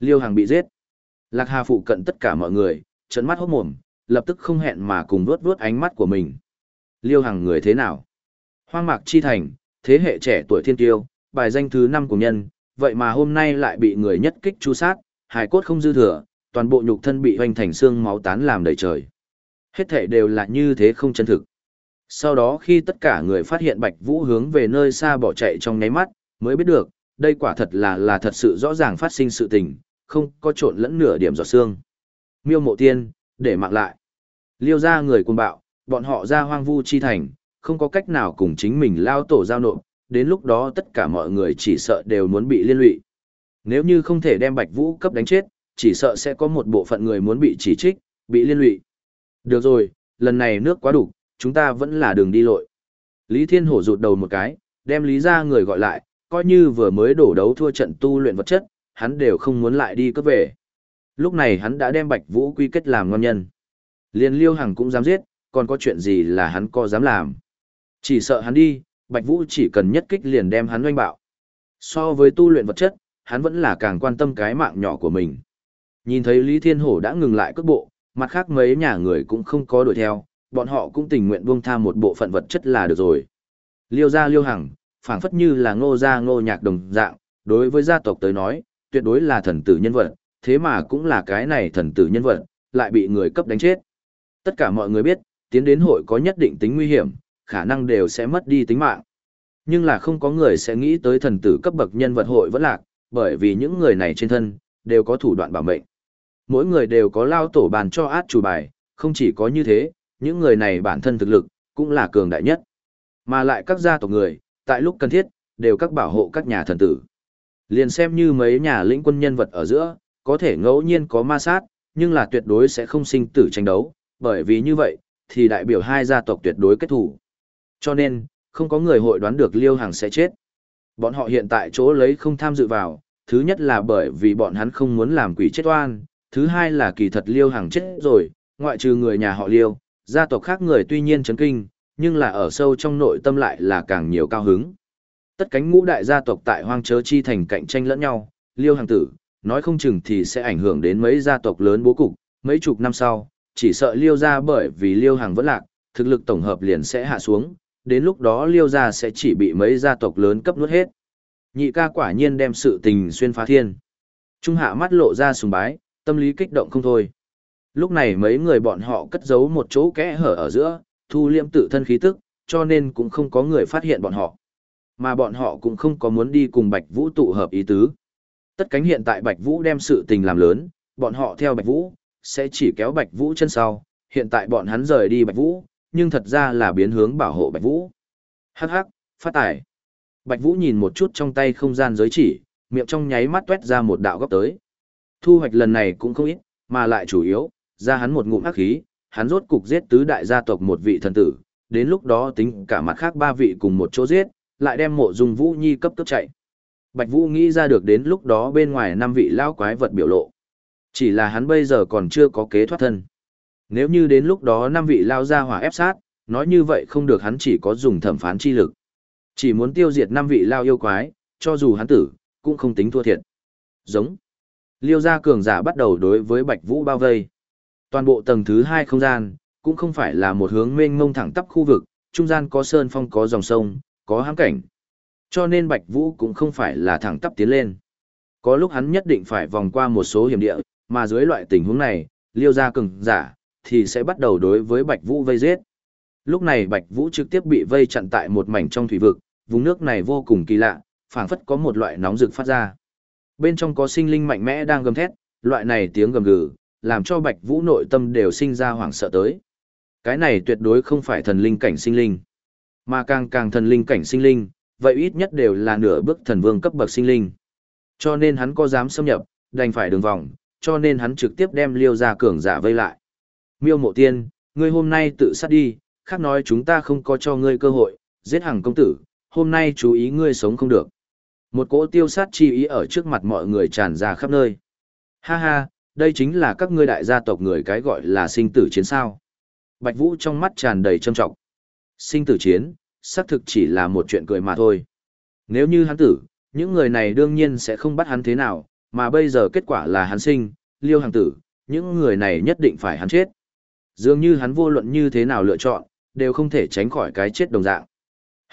Liêu hàng bị giết. Lạc Hà phụ cận tất cả mọi người, trấn mắt hốt mồm, lập tức không hẹn mà cùng vuốt vuốt ánh mắt của mình. Liêu hàng người thế nào? Hoang mạc chi thành, thế hệ trẻ tuổi thiên tiêu, bài danh thứ 5 của nhân, vậy mà hôm nay lại bị người nhất kích chu sát, hài cốt không dư thừa, toàn bộ nhục thân bị hoành thành xương máu tán làm đầy trời. Hết thể đều là như thế không chân thực. Sau đó khi tất cả người phát hiện Bạch Vũ hướng về nơi xa bỏ chạy trong nháy mắt, mới biết được, đây quả thật là là thật sự rõ ràng phát sinh sự tình, không có trộn lẫn nửa điểm giọt xương. Miêu mộ tiên, để mạng lại. Liêu ra người cuồng bạo, bọn họ ra hoang vu chi thành, không có cách nào cùng chính mình lao tổ giao nộp, đến lúc đó tất cả mọi người chỉ sợ đều muốn bị liên lụy. Nếu như không thể đem Bạch Vũ cấp đánh chết, chỉ sợ sẽ có một bộ phận người muốn bị chỉ trích, bị liên lụy. Được rồi, lần này nước quá đủ, chúng ta vẫn là đường đi lội. Lý Thiên Hổ rụt đầu một cái, đem Lý ra người gọi lại, coi như vừa mới đổ đấu thua trận tu luyện vật chất, hắn đều không muốn lại đi cấp về. Lúc này hắn đã đem Bạch Vũ quy kết làm ngon nhân. Liên Liêu Hằng cũng dám giết, còn có chuyện gì là hắn có dám làm. Chỉ sợ hắn đi, Bạch Vũ chỉ cần nhất kích liền đem hắn oanh bạo. So với tu luyện vật chất, hắn vẫn là càng quan tâm cái mạng nhỏ của mình. Nhìn thấy Lý Thiên Hổ đã ngừng lại cước bộ, mặt khác mấy nhà người cũng không có đuổi theo, bọn họ cũng tình nguyện buông tha một bộ phận vật chất là được rồi. Liêu gia liêu hằng, phảng phất như là ngô gia ngô nhạc đồng dạng, đối với gia tộc tới nói, tuyệt đối là thần tử nhân vật, thế mà cũng là cái này thần tử nhân vật, lại bị người cấp đánh chết. Tất cả mọi người biết, tiến đến hội có nhất định tính nguy hiểm, khả năng đều sẽ mất đi tính mạng. Nhưng là không có người sẽ nghĩ tới thần tử cấp bậc nhân vật hội vẫn lạc, bởi vì những người này trên thân, đều có thủ đoạn bảo mệnh. Mỗi người đều có lao tổ bàn cho át chủ bài, không chỉ có như thế, những người này bản thân thực lực, cũng là cường đại nhất. Mà lại các gia tộc người, tại lúc cần thiết, đều các bảo hộ các nhà thần tử. Liền xem như mấy nhà lĩnh quân nhân vật ở giữa, có thể ngẫu nhiên có ma sát, nhưng là tuyệt đối sẽ không sinh tử tranh đấu, bởi vì như vậy, thì đại biểu hai gia tộc tuyệt đối kết thủ. Cho nên, không có người hội đoán được Liêu Hằng sẽ chết. Bọn họ hiện tại chỗ lấy không tham dự vào, thứ nhất là bởi vì bọn hắn không muốn làm quỷ chết oan, thứ hai là kỳ thật Liêu Hằng chết rồi, ngoại trừ người nhà họ Liêu, gia tộc khác người tuy nhiên chấn kinh, nhưng là ở sâu trong nội tâm lại là càng nhiều cao hứng. Tất cánh ngũ đại gia tộc tại hoang chớ chi thành cạnh tranh lẫn nhau, Liêu Hằng tử, nói không chừng thì sẽ ảnh hưởng đến mấy gia tộc lớn bố cục, mấy chục năm sau, chỉ sợ Liêu gia bởi vì Liêu Hằng vẫn lạc, thực lực tổng hợp liền sẽ hạ xuống, đến lúc đó Liêu gia sẽ chỉ bị mấy gia tộc lớn cấp nuốt hết. Nhị ca quả nhiên đem sự tình xuyên phá thiên. Trung hạ mắt lộ ra sùng bái, Tâm lý kích động không thôi. Lúc này mấy người bọn họ cất giấu một chỗ kẽ hở ở giữa, thu liêm tự thân khí tức, cho nên cũng không có người phát hiện bọn họ. Mà bọn họ cũng không có muốn đi cùng Bạch Vũ tụ hợp ý tứ. Tất cánh hiện tại Bạch Vũ đem sự tình làm lớn, bọn họ theo Bạch Vũ, sẽ chỉ kéo Bạch Vũ chân sau, hiện tại bọn hắn rời đi Bạch Vũ, nhưng thật ra là biến hướng bảo hộ Bạch Vũ. Hắc hắc, phát tải. Bạch Vũ nhìn một chút trong tay không gian giới chỉ, miệng trong nháy mắt tuét ra một đạo góc tới. Thu hoạch lần này cũng không ít, mà lại chủ yếu, ra hắn một ngụm hắc khí, hắn rốt cục giết tứ đại gia tộc một vị thần tử, đến lúc đó tính cả mặt khác ba vị cùng một chỗ giết, lại đem mộ dung Vũ Nhi cấp cấp chạy. Bạch Vũ nghĩ ra được đến lúc đó bên ngoài năm vị lão quái vật biểu lộ. Chỉ là hắn bây giờ còn chưa có kế thoát thân. Nếu như đến lúc đó năm vị lao ra hỏa ép sát, nói như vậy không được hắn chỉ có dùng thẩm phán chi lực. Chỉ muốn tiêu diệt năm vị lao yêu quái, cho dù hắn tử, cũng không tính thua thiệt. Giống. Liêu gia cường giả bắt đầu đối với Bạch Vũ bao vây. Toàn bộ tầng thứ hai không gian, cũng không phải là một hướng mênh mông thẳng tắp khu vực, trung gian có sơn phong có dòng sông, có hãm cảnh. Cho nên Bạch Vũ cũng không phải là thẳng tắp tiến lên. Có lúc hắn nhất định phải vòng qua một số hiểm địa, mà dưới loại tình huống này, liêu gia cường giả, thì sẽ bắt đầu đối với Bạch Vũ vây giết. Lúc này Bạch Vũ trực tiếp bị vây chặn tại một mảnh trong thủy vực, vùng nước này vô cùng kỳ lạ, phảng phất có một loại nóng rực phát ra. Bên trong có sinh linh mạnh mẽ đang gầm thét, loại này tiếng gầm gừ, làm cho Bạch Vũ nội tâm đều sinh ra hoảng sợ tới. Cái này tuyệt đối không phải thần linh cảnh sinh linh, mà càng càng thần linh cảnh sinh linh, vậy ít nhất đều là nửa bước thần vương cấp bậc sinh linh. Cho nên hắn có dám xâm nhập, đành phải đường vòng, cho nên hắn trực tiếp đem Liêu gia cường giả vây lại. Miêu Mộ Tiên, ngươi hôm nay tự sát đi, khác nói chúng ta không có cho ngươi cơ hội, giết hàng công tử, hôm nay chú ý ngươi sống không được. Một cỗ tiêu sát chi ý ở trước mặt mọi người tràn ra khắp nơi. Ha ha, đây chính là các ngươi đại gia tộc người cái gọi là sinh tử chiến sao. Bạch Vũ trong mắt tràn đầy trâm trọng. Sinh tử chiến, xác thực chỉ là một chuyện cười mà thôi. Nếu như hắn tử, những người này đương nhiên sẽ không bắt hắn thế nào, mà bây giờ kết quả là hắn sinh, liêu hàng tử, những người này nhất định phải hắn chết. Dường như hắn vô luận như thế nào lựa chọn, đều không thể tránh khỏi cái chết đồng dạng.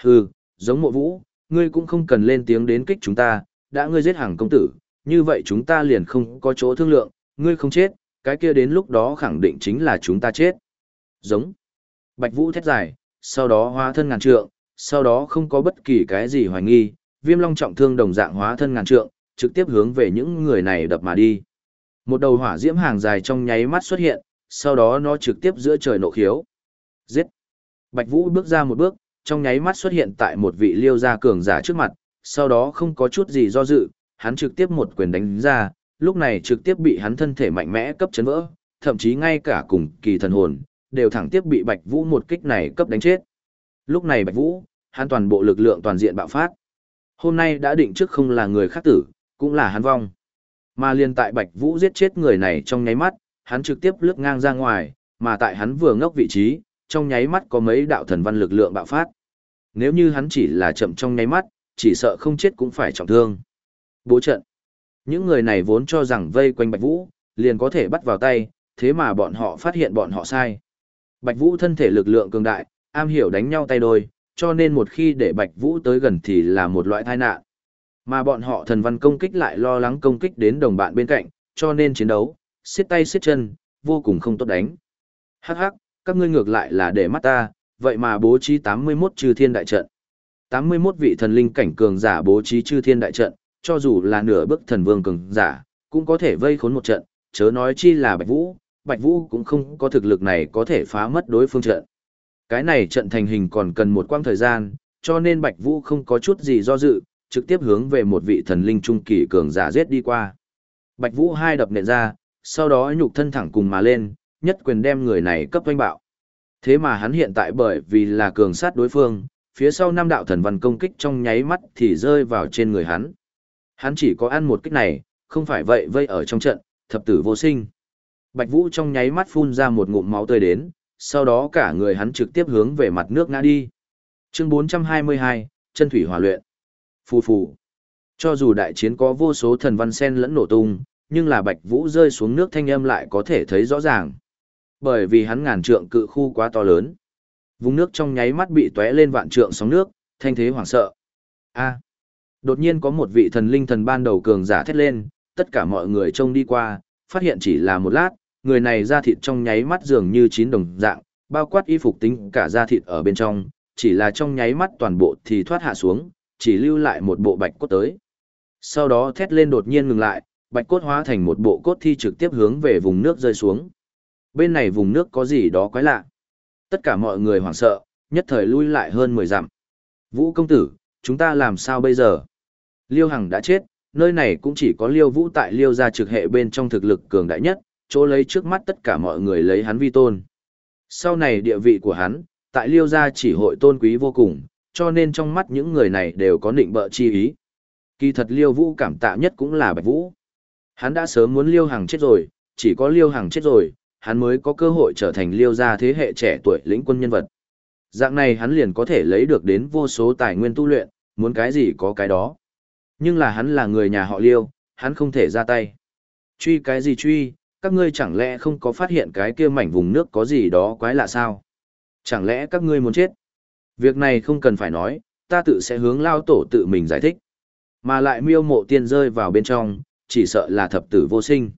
Hừ, giống mộ vũ, ngươi cũng không cần lên tiếng đến kích chúng ta, đã ngươi giết hàng công tử, như vậy chúng ta liền không có chỗ thương lượng, ngươi không chết, cái kia đến lúc đó khẳng định chính là chúng ta chết. Giống. Bạch Vũ thét dài, sau đó hóa thân ngàn trượng, sau đó không có bất kỳ cái gì hoài nghi, viêm long trọng thương đồng dạng hóa thân ngàn trượng, trực tiếp hướng về những người này đập mà đi. Một đầu hỏa diễm hàng dài trong nháy mắt xuất hiện, sau đó nó trực tiếp giữa trời nộ khiếu. Giết! Bạch Vũ bước ra một bước, trong nháy mắt xuất hiện tại một vị liêu gia cường giả trước mặt, sau đó không có chút gì do dự, hắn trực tiếp một quyền đánh ra, lúc này trực tiếp bị hắn thân thể mạnh mẽ cấp chấn vỡ, thậm chí ngay cả cùng kỳ thần hồn, đều thẳng tiếp bị Bạch Vũ một kích này cấp đánh chết. Lúc này Bạch Vũ, hắn toàn bộ lực lượng toàn diện bạo phát. Hôm nay đã định trước không là người khác tử, cũng là hắn vong. Mà liên tại Bạch Vũ giết chết người này trong nháy mắt, hắn trực tiếp lướt ngang ra ngoài, mà tại hắn vừa ngốc vị trí, trong nháy mắt có mấy đạo thần văn lực lượng bạo phát. Nếu như hắn chỉ là chậm trong nháy mắt, chỉ sợ không chết cũng phải trọng thương. Bố trận. Những người này vốn cho rằng vây quanh Bạch Vũ, liền có thể bắt vào tay, thế mà bọn họ phát hiện bọn họ sai. Bạch Vũ thân thể lực lượng cường đại, am hiểu đánh nhau tay đôi, cho nên một khi để Bạch Vũ tới gần thì là một loại tai nạn. Mà bọn họ thần văn công kích lại lo lắng công kích đến đồng bạn bên cạnh, cho nên chiến đấu, siết tay siết chân, vô cùng không tốt đánh. Hắc hắc, các ngươi ngược lại là để mắt ta, vậy mà bố trí 81 chư thiên đại trận. 81 vị thần linh cảnh cường giả bố trí chư thiên đại trận, cho dù là nửa bước thần vương cường giả, cũng có thể vây khốn một trận, chớ nói chi là Bạch Vũ, Bạch Vũ cũng không có thực lực này có thể phá mất đối phương trận. Cái này trận thành hình còn cần một quãng thời gian, cho nên Bạch Vũ không có chút gì do dự, trực tiếp hướng về một vị thần linh trung kỳ cường giả giết đi qua. Bạch Vũ hai đập nện ra, sau đó nhục thân thẳng cùng mà lên, nhất quyền đem người này cấp doanh bạo. Thế mà hắn hiện tại bởi vì là cường sát đối phương, phía sau năm đạo thần văn công kích trong nháy mắt thì rơi vào trên người hắn. Hắn chỉ có ăn một kích này, không phải vậy vây ở trong trận, thập tử vô sinh. Bạch Vũ trong nháy mắt phun ra một ngụm máu tươi đến, sau đó cả người hắn trực tiếp hướng về mặt nước ngã đi. Chương 422, chân thủy hỏa luyện. Phù phù. Cho dù đại chiến có vô số thần văn sen lẫn nổ tung, nhưng là Bạch Vũ rơi xuống nước thanh âm lại có thể thấy rõ ràng. Bởi vì hắn ngàn trượng cự khu quá to lớn. Vùng nước trong nháy mắt bị tóe lên vạn trượng sóng nước, thanh thế hoảng sợ. A. Đột nhiên có một vị thần linh thần ban đầu cường giả thét lên, tất cả mọi người trông đi qua, phát hiện chỉ là một lát, người này da thịt trong nháy mắt dường như chín đồng dạng, bao quát y phục tính cả da thịt ở bên trong, chỉ là trong nháy mắt toàn bộ thì thoát hạ xuống, chỉ lưu lại một bộ bạch cốt tới. Sau đó thét lên đột nhiên ngừng lại, bạch cốt hóa thành một bộ cốt thi trực tiếp hướng về vùng nước rơi xuống. Bên này vùng nước có gì đó quái lạ. Tất cả mọi người hoảng sợ, nhất thời lui lại hơn 10 dặm. Vũ công tử, chúng ta làm sao bây giờ? Liêu Hằng đã chết, nơi này cũng chỉ có Liêu Vũ tại Liêu gia trực hệ bên trong thực lực cường đại nhất, chỗ lấy trước mắt tất cả mọi người lấy hắn vi tôn. Sau này địa vị của hắn, tại Liêu gia chỉ hội tôn quý vô cùng, cho nên trong mắt những người này đều có định bợ chi ý. Kỳ thật Liêu Vũ cảm tạ nhất cũng là Bạch Vũ. Hắn đã sớm muốn Liêu Hằng chết rồi, chỉ có Liêu Hằng chết rồi, hắn mới có cơ hội trở thành Liêu gia thế hệ trẻ tuổi lĩnh quân nhân vật. Dạng này hắn liền có thể lấy được đến vô số tài nguyên tu luyện, muốn cái gì có cái đó. Nhưng là hắn là người nhà họ Liêu, hắn không thể ra tay. Truy cái gì truy, các ngươi chẳng lẽ không có phát hiện cái kia mảnh vùng nước có gì đó quái lạ sao? Chẳng lẽ các ngươi muốn chết? Việc này không cần phải nói, ta tự sẽ hướng lao tổ tự mình giải thích. Mà lại miêu mộ tiên rơi vào bên trong, chỉ sợ là thập tử vô sinh.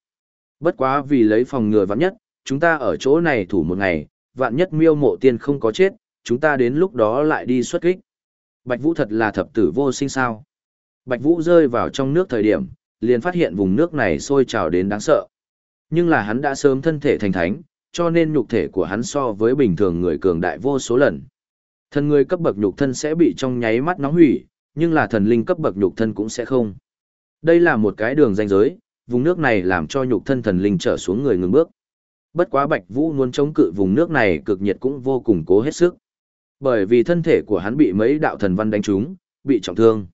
Bất quá vì lấy phòng ngừa vạn nhất, chúng ta ở chỗ này thủ một ngày, vạn nhất miêu mộ tiên không có chết, chúng ta đến lúc đó lại đi xuất kích. Bạch Vũ thật là thập tử vô sinh sao. Bạch Vũ rơi vào trong nước thời điểm, liền phát hiện vùng nước này sôi trào đến đáng sợ. Nhưng là hắn đã sớm thân thể thành thánh, cho nên nhục thể của hắn so với bình thường người cường đại vô số lần. Thân người cấp bậc nhục thân sẽ bị trong nháy mắt nóng hủy, nhưng là thần linh cấp bậc nhục thân cũng sẽ không. Đây là một cái đường ranh giới, vùng nước này làm cho nhục thân thần linh trở xuống người ngừng bước. Bất quá Bạch Vũ muốn chống cự vùng nước này cực nhiệt cũng vô cùng cố hết sức. Bởi vì thân thể của hắn bị mấy đạo thần văn đánh trúng, bị trọng thương.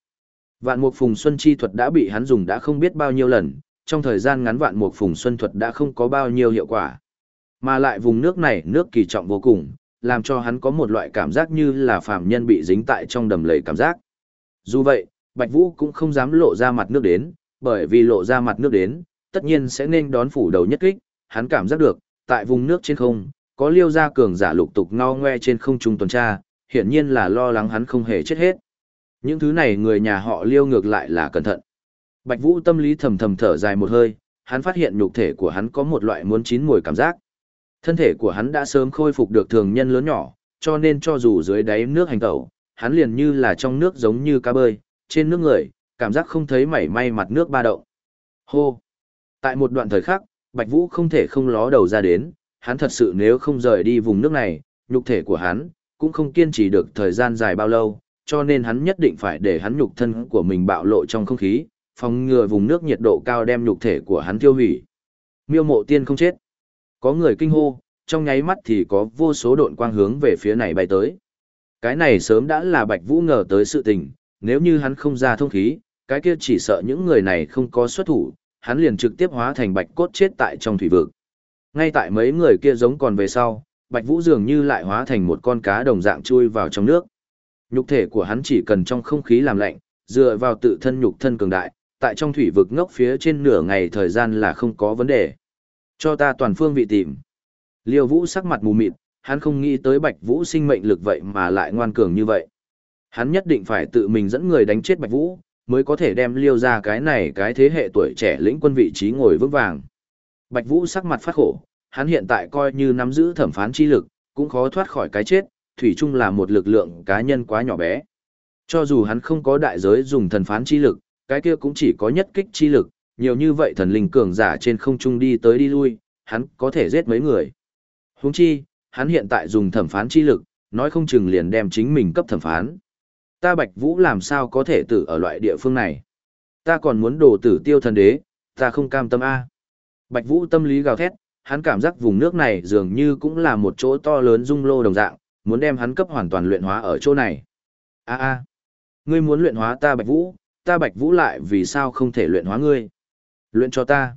Vạn Mục Phùng Xuân chi thuật đã bị hắn dùng đã không biết bao nhiêu lần, trong thời gian ngắn Vạn Mục Phùng Xuân thuật đã không có bao nhiêu hiệu quả. Mà lại vùng nước này nước kỳ trọng vô cùng, làm cho hắn có một loại cảm giác như là phàm nhân bị dính tại trong đầm lầy cảm giác. Dù vậy, Bạch Vũ cũng không dám lộ ra mặt nước đến, bởi vì lộ ra mặt nước đến, tất nhiên sẽ nên đón phủ đầu nhất kích, hắn cảm giác được, tại vùng nước trên không, có liêu gia cường giả lục tục ngao ngoe trên không trung tuần tra, hiển nhiên là lo lắng hắn không hề chết hết. Những thứ này người nhà họ liêu ngược lại là cẩn thận. Bạch Vũ tâm lý thầm thầm thở dài một hơi, hắn phát hiện nhục thể của hắn có một loại muốn chín mùi cảm giác. Thân thể của hắn đã sớm khôi phục được thường nhân lớn nhỏ, cho nên cho dù dưới đáy nước hành tẩu, hắn liền như là trong nước giống như cá bơi, trên nước người, cảm giác không thấy mảy may mặt nước ba động. Hô! Tại một đoạn thời khắc, Bạch Vũ không thể không ló đầu ra đến, hắn thật sự nếu không rời đi vùng nước này, nhục thể của hắn cũng không kiên trì được thời gian dài bao lâu, cho nên hắn nhất định phải để hắn nhục thân của mình bạo lộ trong không khí, phòng ngừa vùng nước nhiệt độ cao đem nhục thể của hắn tiêu hủy. Miêu Mộ Tiên không chết. Có người kinh hô, trong nháy mắt thì có vô số độn quang hướng về phía này bay tới. Cái này sớm đã là Bạch Vũ ngờ tới sự tình, nếu như hắn không ra thông khí, cái kia chỉ sợ những người này không có xuất thủ, hắn liền trực tiếp hóa thành bạch cốt chết tại trong thủy vực. Ngay tại mấy người kia giống còn về sau, Bạch Vũ dường như lại hóa thành một con cá đồng dạng chui vào trong nước. Nhục thể của hắn chỉ cần trong không khí làm lạnh, dựa vào tự thân nhục thân cường đại, tại trong thủy vực ngốc phía trên nửa ngày thời gian là không có vấn đề. Cho ta toàn phương vị tìm. Liêu Vũ sắc mặt mù mịt, hắn không nghĩ tới Bạch Vũ sinh mệnh lực vậy mà lại ngoan cường như vậy. Hắn nhất định phải tự mình dẫn người đánh chết Bạch Vũ, mới có thể đem liêu ra cái này cái thế hệ tuổi trẻ lĩnh quân vị trí ngồi vững vàng. Bạch Vũ sắc mặt phát khổ, hắn hiện tại coi như nắm giữ thẩm phán chi lực, cũng khó thoát khỏi cái chết, thủy chung là một lực lượng cá nhân quá nhỏ bé. Cho dù hắn không có đại giới dùng thần phán chi lực, cái kia cũng chỉ có nhất kích chi lực, nhiều như vậy thần linh cường giả trên không trung đi tới đi lui, hắn có thể giết mấy người. Huống chi, hắn hiện tại dùng thẩm phán chi lực, nói không chừng liền đem chính mình cấp thẩm phán. Ta Bạch Vũ làm sao có thể tử ở loại địa phương này? Ta còn muốn đồ tử tiêu thần đế, ta không cam tâm a. Bạch Vũ tâm lý gào thét, hắn cảm giác vùng nước này dường như cũng là một chỗ to lớn dung lô đồng dạng, muốn đem hắn cấp hoàn toàn luyện hóa ở chỗ này. A a, ngươi muốn luyện hóa ta Bạch Vũ, ta Bạch Vũ lại vì sao không thể luyện hóa ngươi? Luyện cho ta.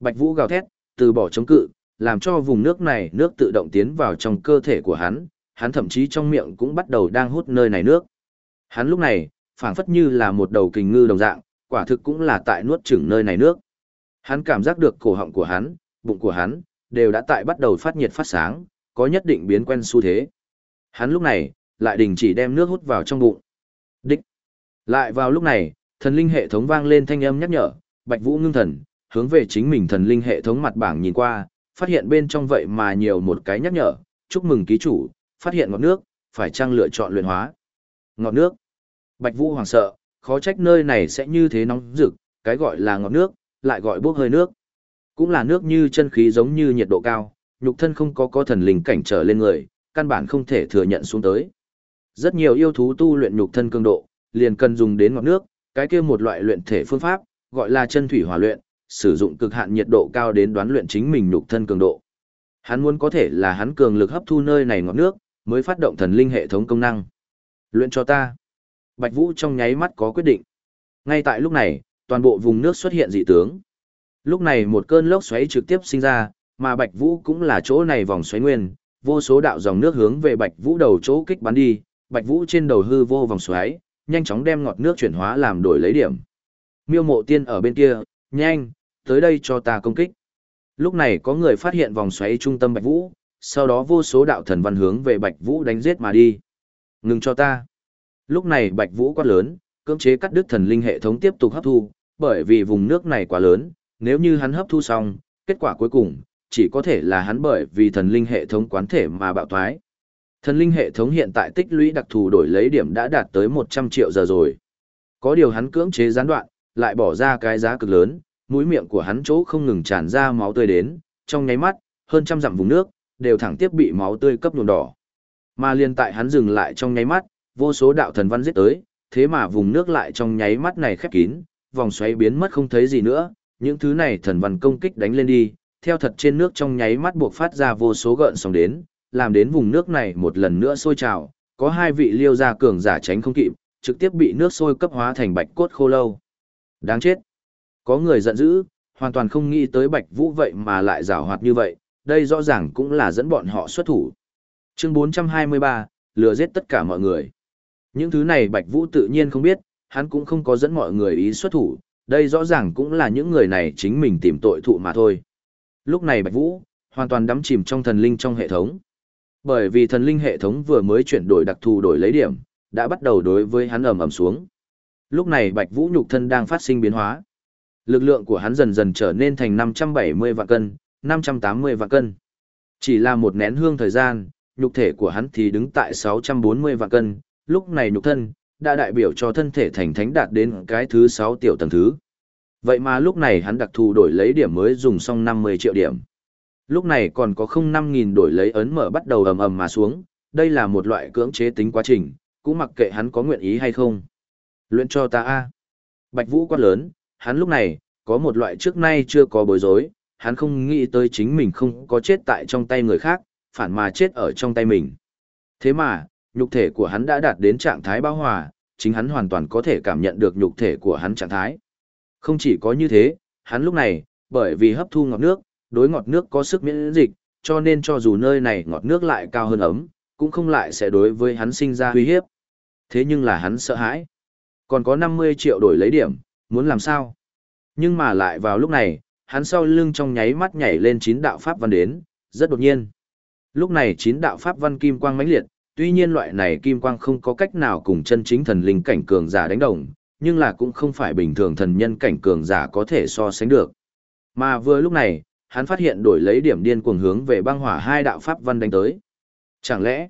Bạch Vũ gào thét, từ bỏ chống cự, làm cho vùng nước này nước tự động tiến vào trong cơ thể của hắn, hắn thậm chí trong miệng cũng bắt đầu đang hút nơi này nước. Hắn lúc này, phảng phất như là một đầu kình ngư đồng dạng, quả thực cũng là tại nuốt chửng nơi này nước. Hắn cảm giác được cổ họng của hắn, bụng của hắn, đều đã tại bắt đầu phát nhiệt phát sáng, có nhất định biến quen xu thế. Hắn lúc này, lại đình chỉ đem nước hút vào trong bụng. Đích. Lại vào lúc này, thần linh hệ thống vang lên thanh âm nhắc nhở, Bạch Vũ ngưng thần, hướng về chính mình thần linh hệ thống mặt bảng nhìn qua, phát hiện bên trong vậy mà nhiều một cái nhắc nhở, chúc mừng ký chủ, phát hiện ngọt nước, phải chăng lựa chọn luyện hóa. Ngọt nước. Bạch Vũ hoảng sợ, khó trách nơi này sẽ như thế nóng rực, cái gọi là ngọt nước, lại gọi bốc hơi nước. Cũng là nước như chân khí giống như nhiệt độ cao, nhục thân không có có thần linh cảnh trở lên người, căn bản không thể thừa nhận xuống tới. Rất nhiều yêu thú tu luyện nhục thân cường độ, liền cần dùng đến ngọt nước, cái kia một loại luyện thể phương pháp, gọi là chân thủy hỏa luyện, sử dụng cực hạn nhiệt độ cao đến đoán luyện chính mình nhục thân cường độ. Hắn muốn có thể là hắn cường lực hấp thu nơi này ngọt nước, mới phát động thần linh hệ thống công năng. Luyện cho ta. Bạch Vũ trong nháy mắt có quyết định. Ngay tại lúc này, toàn bộ vùng nước xuất hiện dị tướng. Lúc này một cơn lốc xoáy trực tiếp sinh ra, mà Bạch Vũ cũng là chỗ này vòng xoáy nguyên, vô số đạo dòng nước hướng về Bạch Vũ đầu chỗ kích bắn đi, Bạch Vũ trên đầu hư vô vòng xoáy, nhanh chóng đem ngọt nước chuyển hóa làm đổi lấy điểm. Miêu Mộ Tiên ở bên kia, nhanh, tới đây cho ta công kích. Lúc này có người phát hiện vòng xoáy trung tâm Bạch Vũ, sau đó vô số đạo thần văn hướng về Bạch Vũ đánh giết mà đi. Ngừng cho ta. Lúc này Bạch Vũ quát lớn, cưỡng chế cắt đứt thần linh hệ thống tiếp tục hấp thu, bởi vì vùng nước này quá lớn, nếu như hắn hấp thu xong, kết quả cuối cùng chỉ có thể là hắn bởi vì thần linh hệ thống quán thể mà bạo thoái. Thần linh hệ thống hiện tại tích lũy đặc thù đổi lấy điểm đã đạt tới 100 triệu giờ rồi. Có điều hắn cưỡng chế gián đoạn, lại bỏ ra cái giá cực lớn, mũi miệng của hắn chỗ không ngừng tràn ra máu tươi đến, trong nháy mắt, hơn trăm dặm vùng nước, đều thẳng tiếp bị máu tươi cấp nhuộm đỏ. Mà liên tại hắn dừng lại trong nháy mắt, vô số đạo thần văn giết tới, thế mà vùng nước lại trong nháy mắt này khép kín, vòng xoáy biến mất không thấy gì nữa, những thứ này thần văn công kích đánh lên đi, theo thật trên nước trong nháy mắt buộc phát ra vô số gợn sóng đến, làm đến vùng nước này một lần nữa sôi trào, có hai vị liêu gia cường giả tránh không kịp, trực tiếp bị nước sôi cấp hóa thành bạch cốt khô lâu. Đáng chết. Có người giận dữ, hoàn toàn không nghĩ tới Bạch Vũ vậy mà lại rào hoạt như vậy, đây rõ ràng cũng là dẫn bọn họ xuất thủ. Chương 423, lừa giết tất cả mọi người. Những thứ này Bạch Vũ tự nhiên không biết, hắn cũng không có dẫn mọi người ý xuất thủ, đây rõ ràng cũng là những người này chính mình tìm tội thụ mà thôi. Lúc này Bạch Vũ, hoàn toàn đắm chìm trong thần linh trong hệ thống. Bởi vì thần linh hệ thống vừa mới chuyển đổi đặc thù đổi lấy điểm, đã bắt đầu đối với hắn ầm ầm xuống. Lúc này Bạch Vũ nhục thân đang phát sinh biến hóa. Lực lượng của hắn dần dần trở nên thành 570 vạn cân, 580 vạn cân. Chỉ là một nén hương thời gian, nhục thể của hắn thì đứng tại 640 vạn cân, lúc này nhục thân, đã đại biểu cho thân thể thành thánh đạt đến cái thứ 6 tiểu tầng thứ. Vậy mà lúc này hắn đặc thù đổi lấy điểm mới dùng xong 50 triệu điểm. Lúc này còn có không 5.000 đổi lấy ấn mở bắt đầu ầm ầm mà xuống, đây là một loại cưỡng chế tính quá trình, cũng mặc kệ hắn có nguyện ý hay không. Luyện cho ta a. Bạch Vũ quát lớn, hắn lúc này, có một loại trước nay chưa có bối rối, hắn không nghĩ tới chính mình không có chết tại trong tay người khác, phản mà chết ở trong tay mình. Thế mà, nhục thể của hắn đã đạt đến trạng thái bao hòa, chính hắn hoàn toàn có thể cảm nhận được nhục thể của hắn trạng thái. Không chỉ có như thế, hắn lúc này, bởi vì hấp thu ngọt nước, đối ngọt nước có sức miễn dịch, cho nên cho dù nơi này ngọt nước lại cao hơn ấm, cũng không lại sẽ đối với hắn sinh ra uy hiếp. Thế nhưng là hắn sợ hãi. Còn có 50 triệu đổi lấy điểm, muốn làm sao? Nhưng mà lại vào lúc này, hắn sau lưng trong nháy mắt nhảy lên chín đạo pháp văn đến, rất đột nhiên. Lúc này chín đạo pháp văn kim quang mãnh liệt, tuy nhiên loại này kim quang không có cách nào cùng chân chính thần linh cảnh cường giả đánh đồng, nhưng là cũng không phải bình thường thần nhân cảnh cường giả có thể so sánh được. Mà vừa lúc này, hắn phát hiện đổi lấy điểm điên cuồng hướng về băng hỏa hai đạo pháp văn đánh tới. Chẳng lẽ,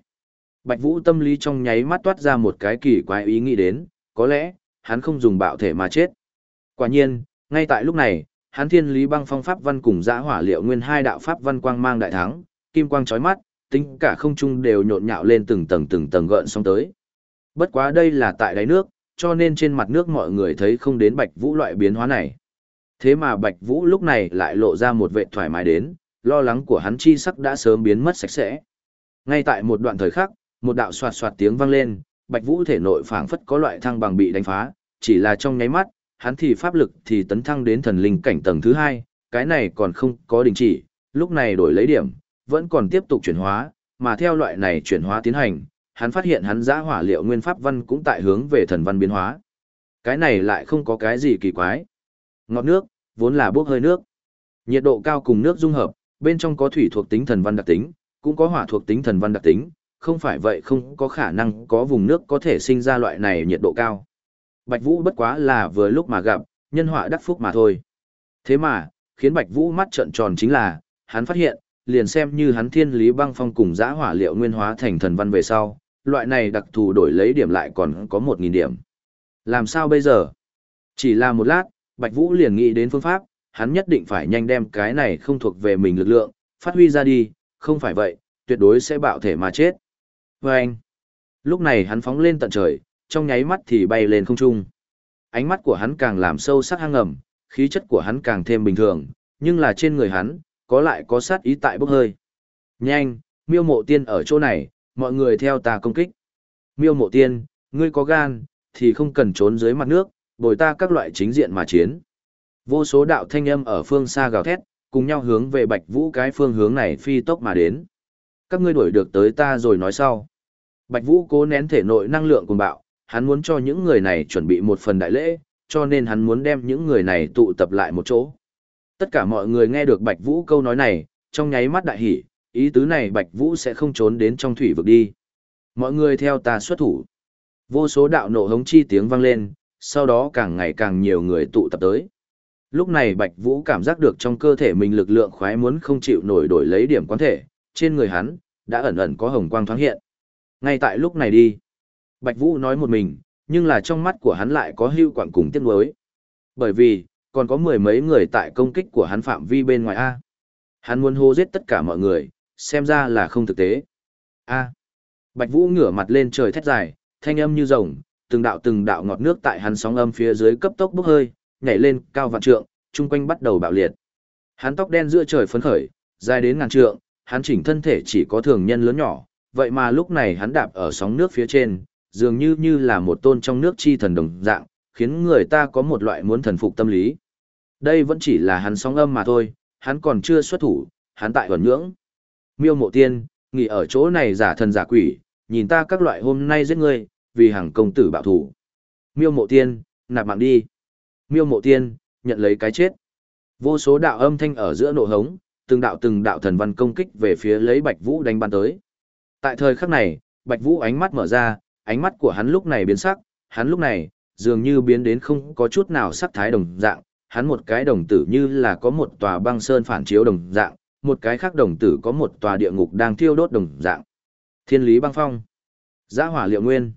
Bạch Vũ tâm lý trong nháy mắt toát ra một cái kỳ quái ý nghĩ đến, có lẽ, hắn không dùng bạo thể mà chết. Quả nhiên, ngay tại lúc này, hắn thiên lý băng phong pháp văn cùng giã hỏa liệu nguyên hai đạo pháp văn quang mang đại thắng, kim quang chói mắt, tính cả không trung đều nhộn nhạo lên từng tầng từng tầng gợn sóng tới. Bất quá đây là tại đáy nước, cho nên trên mặt nước mọi người thấy không đến Bạch Vũ loại biến hóa này. Thế mà Bạch Vũ lúc này lại lộ ra một vẻ thoải mái đến, lo lắng của hắn chi sắc đã sớm biến mất sạch sẽ. Ngay tại một đoạn thời khắc, một đạo xoạt xoạt tiếng vang lên, Bạch Vũ thể nội phảng phất có loại thăng bằng bị đánh phá, chỉ là trong nháy mắt, hắn thì pháp lực thì tấn thăng đến thần linh cảnh tầng thứ hai, cái này còn không có đình chỉ, lúc này đổi lấy điểm, vẫn còn tiếp tục chuyển hóa, mà theo loại này chuyển hóa tiến hành, hắn phát hiện hắn giã hỏa liệu nguyên pháp văn cũng tại hướng về thần văn biến hóa. Cái này lại không có cái gì kỳ quái. Ngọt nước, vốn là bốc hơi nước. Nhiệt độ cao cùng nước dung hợp, bên trong có thủy thuộc tính thần văn đặc tính, cũng có hỏa thuộc tính thần văn đặc tính, không phải vậy không có khả năng có vùng nước có thể sinh ra loại này nhiệt độ cao. Bạch Vũ bất quá là vừa lúc mà gặp, nhân họa đắc phúc mà thôi. Thế mà, khiến Bạch Vũ mắt trợn tròn chính là, hắn phát hiện, liền xem như hắn thiên lý băng phong cùng giã hỏa liệu nguyên hóa thành thần văn về sau, loại này đặc thù đổi lấy điểm lại còn có 1.000 điểm. Làm sao bây giờ? Chỉ là một lát, Bạch Vũ liền nghĩ đến phương pháp, hắn nhất định phải nhanh đem cái này không thuộc về mình lực lượng, phát huy ra đi, không phải vậy, tuyệt đối sẽ bạo thể mà chết. Vâng! anh, lúc này hắn phóng lên tận trời, trong nháy mắt thì bay lên không trung. Ánh mắt của hắn càng làm sâu sắc hang ngầm, khí chất của hắn càng thêm bình thường, nhưng là trên người hắn, có lại có sát ý tại bốc hơi. Nhanh, miêu mộ tiên ở chỗ này, mọi người theo ta công kích. Miêu mộ tiên, ngươi có gan, thì không cần trốn dưới mặt nước, bồi ta các loại chính diện mà chiến. Vô số đạo thanh âm ở phương xa gào thét, cùng nhau hướng về bạch vũ cái phương hướng này phi tốc mà đến. Các ngươi đuổi được tới ta rồi nói sau. Bạch vũ cố nén thể nội năng lượng cùng bạo, hắn muốn cho những người này chuẩn bị một phần đại lễ, cho nên hắn muốn đem những người này tụ tập lại một chỗ. Tất cả mọi người nghe được Bạch Vũ câu nói này, trong nháy mắt đại hỉ, ý tứ này Bạch Vũ sẽ không trốn đến trong thủy vực đi. Mọi người theo ta xuất thủ. Vô số đạo nộ hống chi tiếng vang lên, sau đó càng ngày càng nhiều người tụ tập tới. Lúc này Bạch Vũ cảm giác được trong cơ thể mình lực lượng khoái muốn không chịu nổi đổi lấy điểm quán thể, trên người hắn, đã ẩn ẩn có hồng quang thoáng hiện. Ngay tại lúc này đi. Bạch Vũ nói một mình, nhưng là trong mắt của hắn lại có hưu quảng cùng tiếc nuối. Bởi vì, còn có mười mấy người tại công kích của hắn phạm vi bên ngoài A. Hắn muốn hô giết tất cả mọi người, xem ra là không thực tế. A. Bạch Vũ ngửa mặt lên trời thét dài, thanh âm như rồng, từng đạo từng đạo ngọt nước tại hắn sóng âm phía dưới cấp tốc bốc hơi, nhảy lên cao vạn trượng, trung quanh bắt đầu bạo liệt. Hắn tóc đen giữa trời phấn khởi, dài đến ngàn trượng, hắn chỉnh thân thể chỉ có thường nhân lớn nhỏ, vậy mà lúc này hắn đạp ở sóng nước phía trên, dường như như là một tôn trong nước chi thần đồng dạng, khiến người ta có một loại muốn thần phục tâm lý. Đây vẫn chỉ là hắn sóng âm mà thôi, hắn còn chưa xuất thủ, hắn tại vẩn nhưỡng. Miêu mộ tiên, nghỉ ở chỗ này giả thần giả quỷ, nhìn ta các loại hôm nay giết ngươi, vì hàng công tử bạo thủ. Miêu mộ tiên, nạp mạng đi. Miêu mộ tiên, nhận lấy cái chết. Vô số đạo âm thanh ở giữa nộ hống, từng đạo từng đạo thần văn công kích về phía lấy Bạch Vũ đánh ban tới. Tại thời khắc này, Bạch Vũ ánh mắt mở ra, ánh mắt của hắn lúc này biến sắc, hắn lúc này, dường như biến đến không có chút nào sắc thái đồng dạng, hắn một cái đồng tử như là có một tòa băng sơn phản chiếu đồng dạng, một cái khác đồng tử có một tòa địa ngục đang thiêu đốt đồng dạng. Thiên lý băng phong. Giã hỏa liệu nguyên.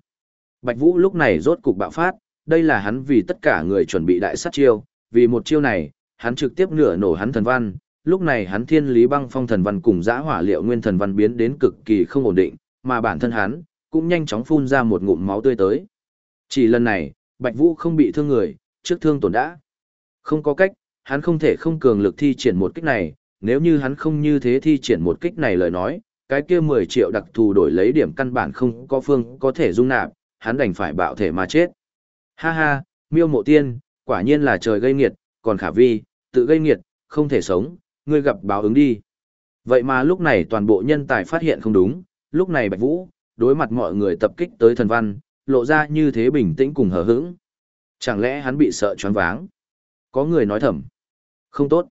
Bạch Vũ lúc này rốt cục bạo phát, đây là hắn vì tất cả người chuẩn bị đại sát chiêu, vì một chiêu này, hắn trực tiếp nửa nổ hắn thần văn, lúc này hắn thiên lý băng phong thần văn cùng giã hỏa liệu nguyên thần văn biến đến cực kỳ không ổn định, mà bản thân hắn cũng nhanh chóng phun ra một ngụm máu tươi tới. Chỉ lần này, Bạch Vũ không bị thương người, trước thương tổn đã. Không có cách, hắn không thể không cường lực thi triển một kích này, nếu như hắn không như thế thi triển một kích này lời nói, cái kia 10 triệu đặc thù đổi lấy điểm căn bản không có phương có thể dung nạp, hắn đành phải bạo thể mà chết. Ha ha, miêu mộ tiên, quả nhiên là trời gây nghiệt, còn khả vi, tự gây nghiệt, không thể sống, ngươi gặp báo ứng đi. Vậy mà lúc này toàn bộ nhân tài phát hiện không đúng, lúc này Bạch Vũ, đối mặt mọi người tập kích tới thần văn, lộ ra như thế bình tĩnh cùng hờ hững. Chẳng lẽ hắn bị sợ choáng váng? Có người nói thầm. Không tốt.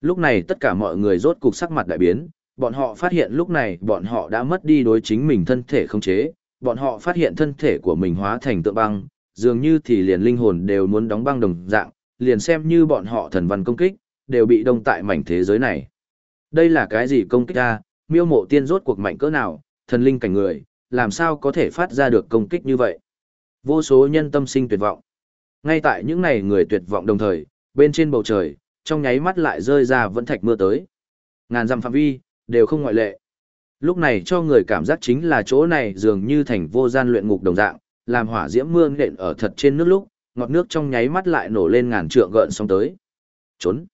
Lúc này tất cả mọi người rốt cục sắc mặt đại biến, bọn họ phát hiện lúc này bọn họ đã mất đi đối chính mình thân thể không chế, bọn họ phát hiện thân thể của mình hóa thành tượng băng, dường như thì liền linh hồn đều muốn đóng băng đồng dạng, liền xem như bọn họ thần văn công kích, đều bị đông tại mảnh thế giới này. Đây là cái gì công kích ra, miêu mộ tiên rốt cuộc mạnh cỡ nào, thần linh cảnh người, làm sao có thể phát ra được công kích như vậy. Vô số nhân tâm sinh tuyệt vọng. Ngay tại những này người tuyệt vọng đồng thời, bên trên bầu trời, trong nháy mắt lại rơi ra vẫn thạch mưa tới. Ngàn dặm phạm vi, đều không ngoại lệ. Lúc này cho người cảm giác chính là chỗ này dường như thành vô gian luyện ngục đồng dạng, làm hỏa diễm mưa nện ở thật trên nước lúc, ngọt nước trong nháy mắt lại nổ lên ngàn trượng gợn sóng tới. Trốn.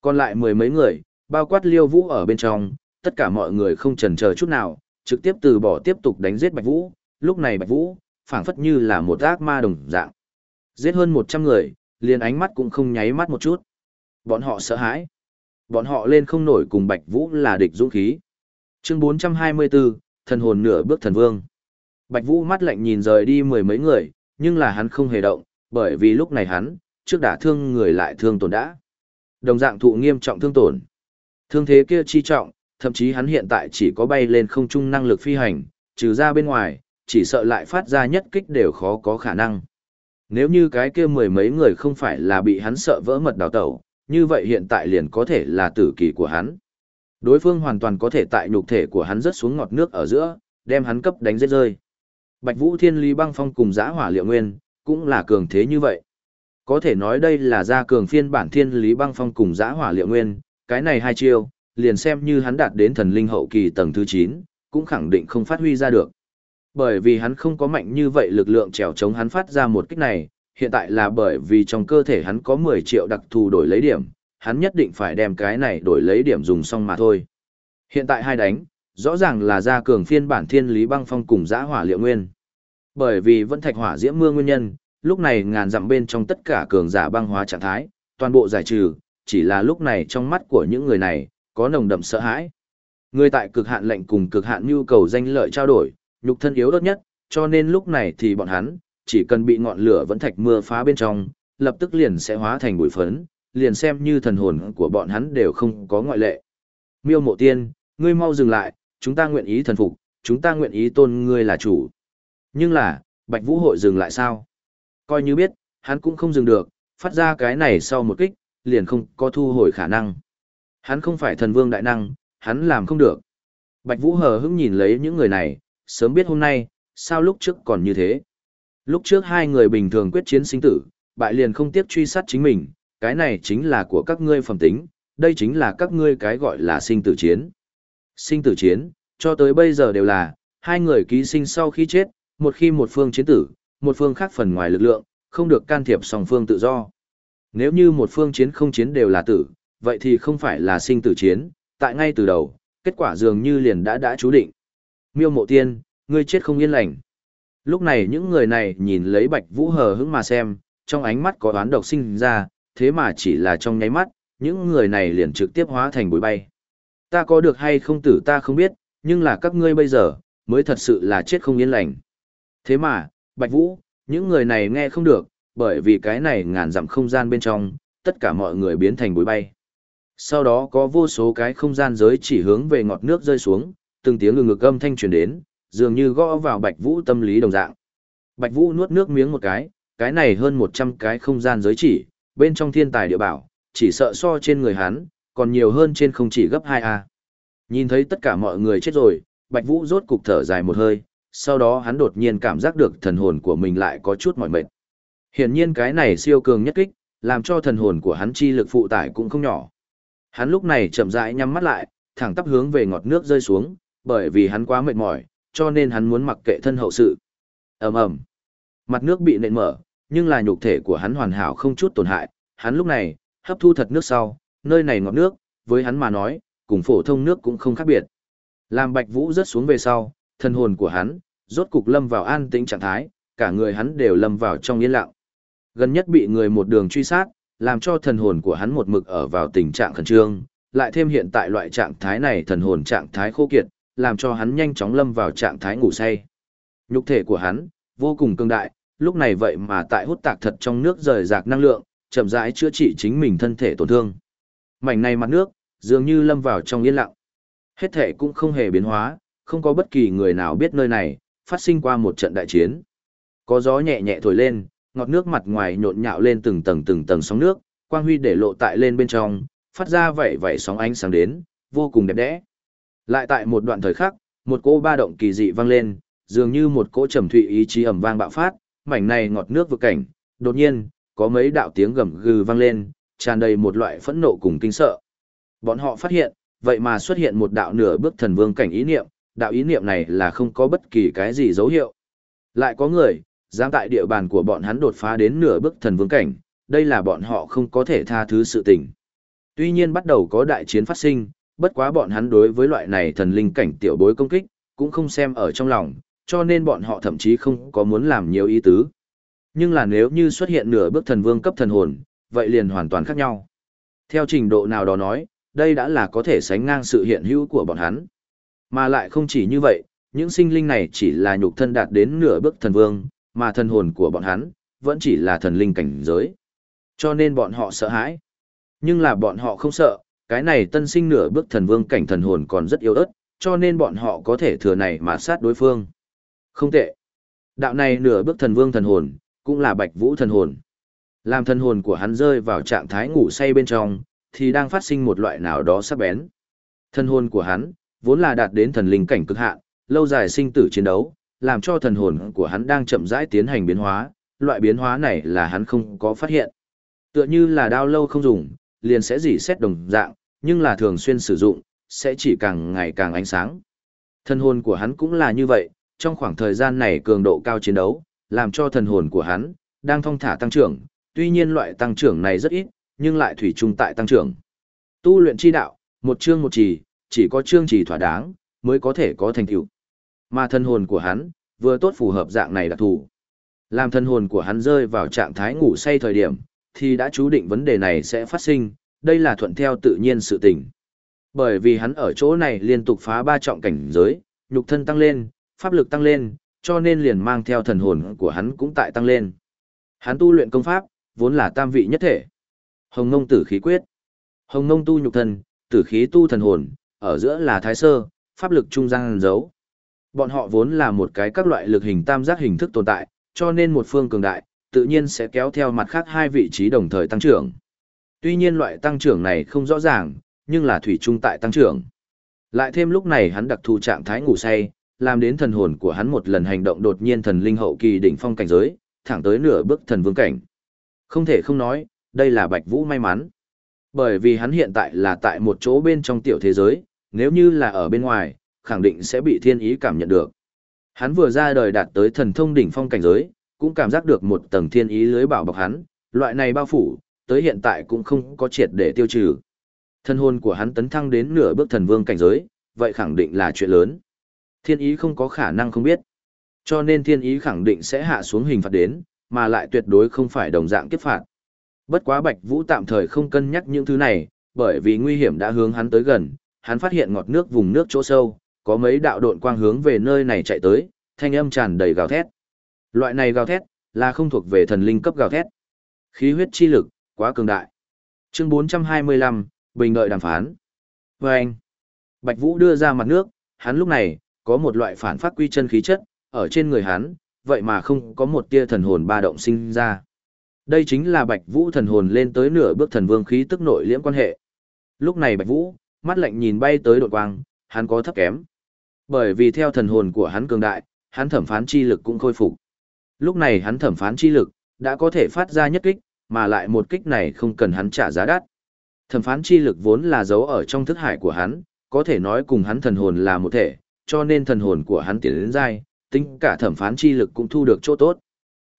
Còn lại mười mấy người, bao quát liêu vũ ở bên trong, tất cả mọi người không chần chờ chút nào, trực tiếp từ bỏ tiếp tục đánh giết Bạch Vũ, lúc này Bạch Vũ, phảng phất như là một ác ma đồng dạng. Giết hơn 100 người, liền ánh mắt cũng không nháy mắt một chút. Bọn họ sợ hãi. Bọn họ lên không nổi cùng Bạch Vũ là địch dũng khí. Chương 424, thần hồn nửa bước thần vương. Bạch Vũ mắt lạnh nhìn rời đi mười mấy người, nhưng là hắn không hề động, bởi vì lúc này hắn, trước đã thương người lại thương tổn đã. Đồng dạng thụ nghiêm trọng thương tổn. Thương thế kia chi trọng, thậm chí hắn hiện tại chỉ có bay lên không trung năng lực phi hành, trừ ra bên ngoài, chỉ sợ lại phát ra nhất kích đều khó có khả năng. Nếu như cái kia mười mấy người không phải là bị hắn sợ vỡ mật đào tẩu, như vậy hiện tại liền có thể là tử kỳ của hắn. Đối phương hoàn toàn có thể tại nhục thể của hắn rớt xuống ngọt nước ở giữa, đem hắn cấp đánh rơi rơi. Bạch Vũ Thiên Lý Băng Phong cùng Giá Hỏa Liệu Nguyên, cũng là cường thế như vậy. Có thể nói đây là gia cường phiên bản Thiên Lý Băng Phong cùng Giá Hỏa Liệu Nguyên, cái này hai chiêu, liền xem như hắn đạt đến thần linh hậu kỳ tầng thứ 9, cũng khẳng định không phát huy ra được. Bởi vì hắn không có mạnh như vậy lực lượng trèo chống hắn phát ra một kích này, hiện tại là bởi vì trong cơ thể hắn có 10 triệu đặc thù đổi lấy điểm, hắn nhất định phải đem cái này đổi lấy điểm dùng xong mà thôi. Hiện tại hai đánh, rõ ràng là gia cường phiên bản thiên lý băng phong cùng giã hỏa liệu nguyên. Bởi vì vẫn thạch hỏa diễm mưa nguyên nhân, lúc này ngàn dặm bên trong tất cả cường giả băng hóa trạng thái, toàn bộ giải trừ, chỉ là lúc này trong mắt của những người này, có nồng đậm sợ hãi. Người tại cực hạn lệnh cùng cực hạn nhu cầu danh lợi trao đổi, nhục thân yếu đốt nhất, cho nên lúc này thì bọn hắn, chỉ cần bị ngọn lửa vẫn thạch mưa phá bên trong, lập tức liền sẽ hóa thành bụi phấn, liền xem như thần hồn của bọn hắn đều không có ngoại lệ. Miêu mộ tiên, ngươi mau dừng lại, chúng ta nguyện ý thần phục, chúng ta nguyện ý tôn ngươi là chủ. Nhưng là, Bạch Vũ hội dừng lại sao? Coi như biết, hắn cũng không dừng được, phát ra cái này sau một kích, liền không có thu hồi khả năng. Hắn không phải thần vương đại năng, hắn làm không được. Bạch Vũ hờ hững nhìn lấy những người này, sớm biết hôm nay, sao lúc trước còn như thế. Lúc trước hai người bình thường quyết chiến sinh tử, bại liền không tiếc truy sát chính mình, cái này chính là của các ngươi phẩm tính, đây chính là các ngươi cái gọi là sinh tử chiến. Sinh tử chiến, cho tới bây giờ đều là, hai người ký sinh sau khi chết, một khi một phương chiến tử, một phương khác phần ngoài lực lượng, không được can thiệp song phương tự do. Nếu như một phương chiến không chiến đều là tử, vậy thì không phải là sinh tử chiến, tại ngay từ đầu, kết quả dường như liền đã đã chú định. Miêu mộ tiên, ngươi chết không yên lành. Lúc này những người này nhìn lấy bạch vũ hờ hững mà xem, trong ánh mắt có đoán độc sinh ra, thế mà chỉ là trong nháy mắt, những người này liền trực tiếp hóa thành bụi bay. Ta có được hay không tử ta không biết, nhưng là các ngươi bây giờ, mới thật sự là chết không yên lành. Thế mà, Bạch Vũ, những người này nghe không được, bởi vì cái này ngàn dặm không gian bên trong, tất cả mọi người biến thành bụi bay. Sau đó có vô số cái không gian giới chỉ hướng về ngọt nước rơi xuống, từng tiếng ngừng ngực âm thanh truyền đến, dường như gõ vào Bạch Vũ tâm lý đồng dạng. Bạch Vũ nuốt nước miếng một cái, cái này hơn 100 cái không gian giới chỉ, bên trong thiên tài địa bảo, chỉ sợ so trên người hắn, còn nhiều hơn trên không chỉ gấp 2A. Nhìn thấy tất cả mọi người chết rồi, Bạch Vũ rốt cục thở dài một hơi, sau đó hắn đột nhiên cảm giác được thần hồn của mình lại có chút mỏi mệt. Hiển nhiên cái này siêu cường nhất kích, làm cho thần hồn của hắn chi lực phụ tải cũng không nhỏ. Hắn lúc này chậm rãi nhắm mắt lại, thẳng tắp hướng về ngọt nước rơi xuống, bởi vì hắn quá mệt mỏi, cho nên hắn muốn mặc kệ thân hậu sự. Ầm ầm. Mặt nước bị nện mở, nhưng là nhục thể của hắn hoàn hảo không chút tổn hại, hắn lúc này hấp thu thật nước sau, nơi này ngọt nước, với hắn mà nói, cùng phổ thông nước cũng không khác biệt. Làm Bạch Vũ rớt xuống về sau, thân hồn của hắn rốt cục lâm vào an tĩnh trạng thái, cả người hắn đều lâm vào trong yên lặng. Gần nhất bị người một đường truy sát, làm cho thần hồn của hắn một mực ở vào tình trạng khẩn trương, lại thêm hiện tại loại trạng thái này thần hồn trạng thái khô kiệt, làm cho hắn nhanh chóng lâm vào trạng thái ngủ say. Nhục thể của hắn vô cùng cường đại, lúc này vậy mà tại hút tạc thật trong nước rời rạc năng lượng, chậm rãi chữa trị chính mình thân thể tổn thương. Mảnh này mặt nước, dường như lâm vào trong yên lặng. Hết thể cũng không hề biến hóa, không có bất kỳ người nào biết nơi này, phát sinh qua một trận đại chiến. Có gió nhẹ nhẹ thổi lên, ngọt nước mặt ngoài nhộn nhạo lên từng tầng từng tầng sóng nước, quang huy để lộ tại lên bên trong, phát ra vảy vảy sóng ánh sáng đến, vô cùng đẹp đẽ. Lại tại một đoạn thời khắc, một cỗ ba động kỳ dị vang lên, dường như một cỗ trầm thụy ý chí ầm vang bạo phát, mảnh này ngọt nước vực cảnh, đột nhiên, có mấy đạo tiếng gầm gừ vang lên, tràn đầy một loại phẫn nộ cùng kinh sợ. Bọn họ phát hiện, vậy mà xuất hiện một đạo nửa bước thần vương cảnh ý niệm, đạo ý niệm này là không có bất kỳ cái gì dấu hiệu. Lại có người, dám tại địa bàn của bọn hắn đột phá đến nửa bước thần vương cảnh, đây là bọn họ không có thể tha thứ sự tình. Tuy nhiên bắt đầu có đại chiến phát sinh, bất quá bọn hắn đối với loại này thần linh cảnh tiểu bối công kích, cũng không xem ở trong lòng, cho nên bọn họ thậm chí không có muốn làm nhiều ý tứ. Nhưng là nếu như xuất hiện nửa bước thần vương cấp thần hồn, vậy liền hoàn toàn khác nhau. Theo trình độ nào đó nói, đây đã là có thể sánh ngang sự hiện hữu của bọn hắn. Mà lại không chỉ như vậy, những sinh linh này chỉ là nhục thân đạt đến nửa bước thần vương, mà thần hồn của bọn hắn vẫn chỉ là thần linh cảnh giới. Cho nên bọn họ sợ hãi. Nhưng là bọn họ không sợ, cái này tân sinh nửa bước thần vương cảnh thần hồn còn rất yếu ớt, cho nên bọn họ có thể thừa này mà sát đối phương. Không tệ. Đạo này nửa bước thần vương thần hồn, cũng là bạch vũ thần hồn. Làm thần hồn của hắn rơi vào trạng thái ngủ say bên trong, thì đang phát sinh một loại nào đó sắc bén. thần hồn của hắn, vốn là đạt đến thần linh cảnh cực hạn, lâu dài sinh tử chiến đấu, làm cho thần hồn của hắn đang chậm rãi tiến hành biến hóa, loại biến hóa này là hắn không có phát hiện. Tựa như là đao lâu không dùng, liền sẽ dỉ xét đồng dạng, nhưng là thường xuyên sử dụng, sẽ chỉ càng ngày càng ánh sáng. Thần hồn của hắn cũng là như vậy, trong khoảng thời gian này cường độ cao chiến đấu, làm cho thần hồn của hắn đang thong thả tăng trưởng, tuy nhiên loại tăng trưởng này rất ít, nhưng lại thủy chung tại tăng trưởng. Tu luyện chi đạo, một chương một trì, chỉ có chương trì thỏa đáng, mới có thể có thành tựu. Mà thần hồn của hắn, vừa tốt phù hợp dạng này đặc thù. Làm thần hồn của hắn rơi vào trạng thái ngủ say thời điểm, thì đã chú định vấn đề này sẽ phát sinh, đây là thuận theo tự nhiên sự tình. Bởi vì hắn ở chỗ này liên tục phá ba trọng cảnh giới, nhục thân tăng lên, pháp lực tăng lên, cho nên liền mang theo thần hồn của hắn cũng tại tăng lên. Hắn tu luyện công pháp, vốn là tam vị nhất thể. Hồng Ngông Tử khí quyết. Hồng Ngông tu nhục thân, tử khí tu thần hồn, ở giữa là thái sơ, pháp lực trung gian giấu. Bọn họ vốn là một cái các loại lực hình tam giác hình thức tồn tại, cho nên một phương cường đại, tự nhiên sẽ kéo theo mặt khác hai vị trí đồng thời tăng trưởng. Tuy nhiên loại tăng trưởng này không rõ ràng, nhưng là thủy trung tại tăng trưởng. Lại thêm lúc này hắn đặc thù trạng thái ngủ say, làm đến thần hồn của hắn một lần hành động đột nhiên thần linh hậu kỳ đỉnh phong cảnh giới, thẳng tới nửa bước thần vương cảnh. Không thể không nói, đây là Bạch Vũ may mắn. Bởi vì hắn hiện tại là tại một chỗ bên trong tiểu thế giới, nếu như là ở bên ngoài, khẳng định sẽ bị thiên ý cảm nhận được. Hắn vừa ra đời đạt tới thần thông đỉnh phong cảnh giới, cũng cảm giác được một tầng thiên ý lưới bảo bọc hắn, loại này bao phủ, tới hiện tại cũng không có triệt để tiêu trừ. Thân hồn của hắn tấn thăng đến nửa bước thần vương cảnh giới, vậy khẳng định là chuyện lớn. Thiên ý không có khả năng không biết. Cho nên thiên ý khẳng định sẽ hạ xuống hình phạt đến, mà lại tuyệt đối không phải đồng dạng kiếp phạt. Bất quá Bạch Vũ tạm thời không cân nhắc những thứ này, bởi vì nguy hiểm đã hướng hắn tới gần, hắn phát hiện ngọt nước vùng nước chỗ sâu, có mấy đạo độn quang hướng về nơi này chạy tới, thanh âm tràn đầy gào thét. Loại này gào thét là không thuộc về thần linh cấp gào thét. Khí huyết chi lực quá cường đại. Chương 425, bình đợi đàm phán. Và anh, Bạch Vũ đưa ra mặt nước, hắn lúc này, có một loại phản phát quy chân khí chất, ở trên người hắn, vậy mà không có một tia thần hồn ba động sinh ra. Đây chính là Bạch Vũ thần hồn lên tới nửa bước thần vương khí tức nội liễm quan hệ. Lúc này Bạch Vũ, mắt lạnh nhìn bay tới đột quang, hắn có thấp kém. Bởi vì theo thần hồn của hắn cường đại, hắn thẩm phán chi lực cũng khôi phục. Lúc này hắn thẩm phán chi lực, đã có thể phát ra nhất kích, mà lại một kích này không cần hắn trả giá đắt. Thẩm phán chi lực vốn là giấu ở trong thức hải của hắn, có thể nói cùng hắn thần hồn là một thể, cho nên thần hồn của hắn tiến đến dai, tính cả thẩm phán chi lực cũng thu được chỗ tốt.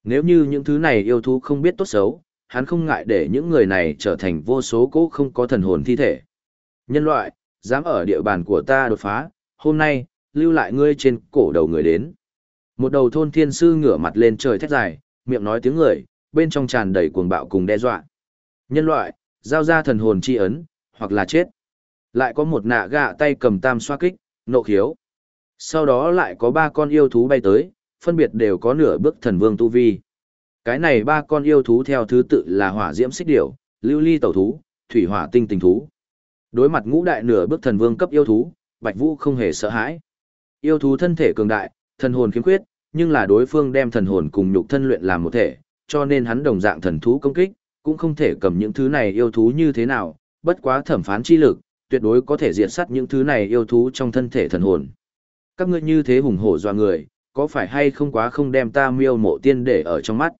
Nếu như những thứ này yêu thú không biết tốt xấu, hắn không ngại để những người này trở thành vô số cố không có thần hồn thi thể. Nhân loại, dám ở địa bàn của ta đột phá, hôm nay, lưu lại ngươi trên cổ đầu người đến. Một đầu thôn thiên sư ngửa mặt lên trời thét dài, miệng nói tiếng người, bên trong tràn đầy cuồng bạo cùng đe dọa. Nhân loại, giao ra thần hồn chi ấn, hoặc là chết. Lại có một nạ gạ tay cầm tam xoa kích, nộ khiếu. Sau đó lại có ba con yêu thú bay tới, phân biệt đều có nửa bước thần vương tu vi. Cái này ba con yêu thú theo thứ tự là hỏa diễm xích điểu, lưu ly tẩu thú, thủy hỏa tinh tình thú. Đối mặt ngũ đại nửa bước thần vương cấp yêu thú, Bạch Vũ không hề sợ hãi. Yêu thú thân thể cường đại, thần hồn khiếm khuyết, nhưng là đối phương đem thần hồn cùng nhục thân luyện làm một thể, cho nên hắn đồng dạng thần thú công kích, cũng không thể cầm những thứ này yêu thú như thế nào, bất quá thẩm phán chi lực, tuyệt đối có thể diệt sát những thứ này yêu thú trong thân thể thần hồn. Các ngươi như thế hùng hổ doa người, có phải hay không quá không đem ta miêu mộ tiên để ở trong mắt.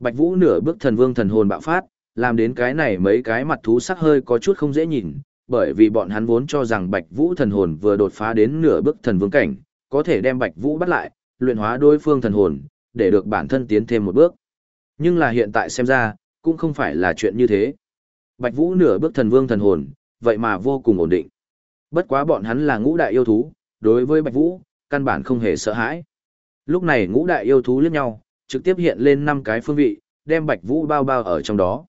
Bạch Vũ nửa bước thần vương thần hồn bạo phát, làm đến cái này mấy cái mặt thú sắc hơi có chút không dễ nhìn, bởi vì bọn hắn vốn cho rằng Bạch Vũ thần hồn vừa đột phá đến nửa bước thần vương cảnh, có thể đem Bạch Vũ bắt lại, luyện hóa đối phương thần hồn, để được bản thân tiến thêm một bước. Nhưng là hiện tại xem ra, cũng không phải là chuyện như thế. Bạch Vũ nửa bước thần vương thần hồn, vậy mà vô cùng ổn định. Bất quá bọn hắn là ngũ đại yêu thú, đối với Bạch Vũ, căn bản không hề sợ hãi. Lúc này ngũ đại yêu thú liếc nhau, trực tiếp hiện lên năm cái phương vị, đem Bạch Vũ bao bao ở trong đó.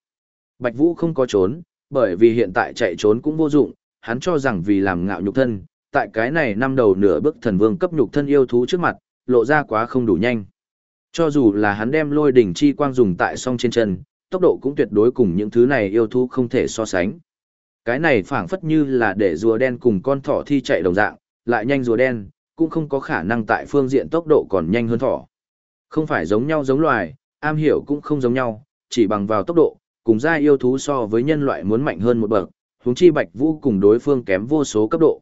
Bạch Vũ không có trốn, bởi vì hiện tại chạy trốn cũng vô dụng, hắn cho rằng vì làm ngạo nhục thân, tại cái này năm đầu nửa bước thần vương cấp nhục thân yêu thú trước mặt, lộ ra quá không đủ nhanh. Cho dù là hắn đem lôi đỉnh chi quang dùng tại song trên chân, tốc độ cũng tuyệt đối cùng những thứ này yêu thú không thể so sánh. Cái này phảng phất như là để rùa đen cùng con thỏ thi chạy đồng dạng, lại nhanh rùa đen, cũng không có khả năng tại phương diện tốc độ còn nhanh hơn thỏ. Không phải giống nhau giống loài, am hiểu cũng không giống nhau, chỉ bằng vào tốc độ, cùng giai yêu thú so với nhân loại muốn mạnh hơn một bậc, huống chi Bạch Vũ cùng đối phương kém vô số cấp độ.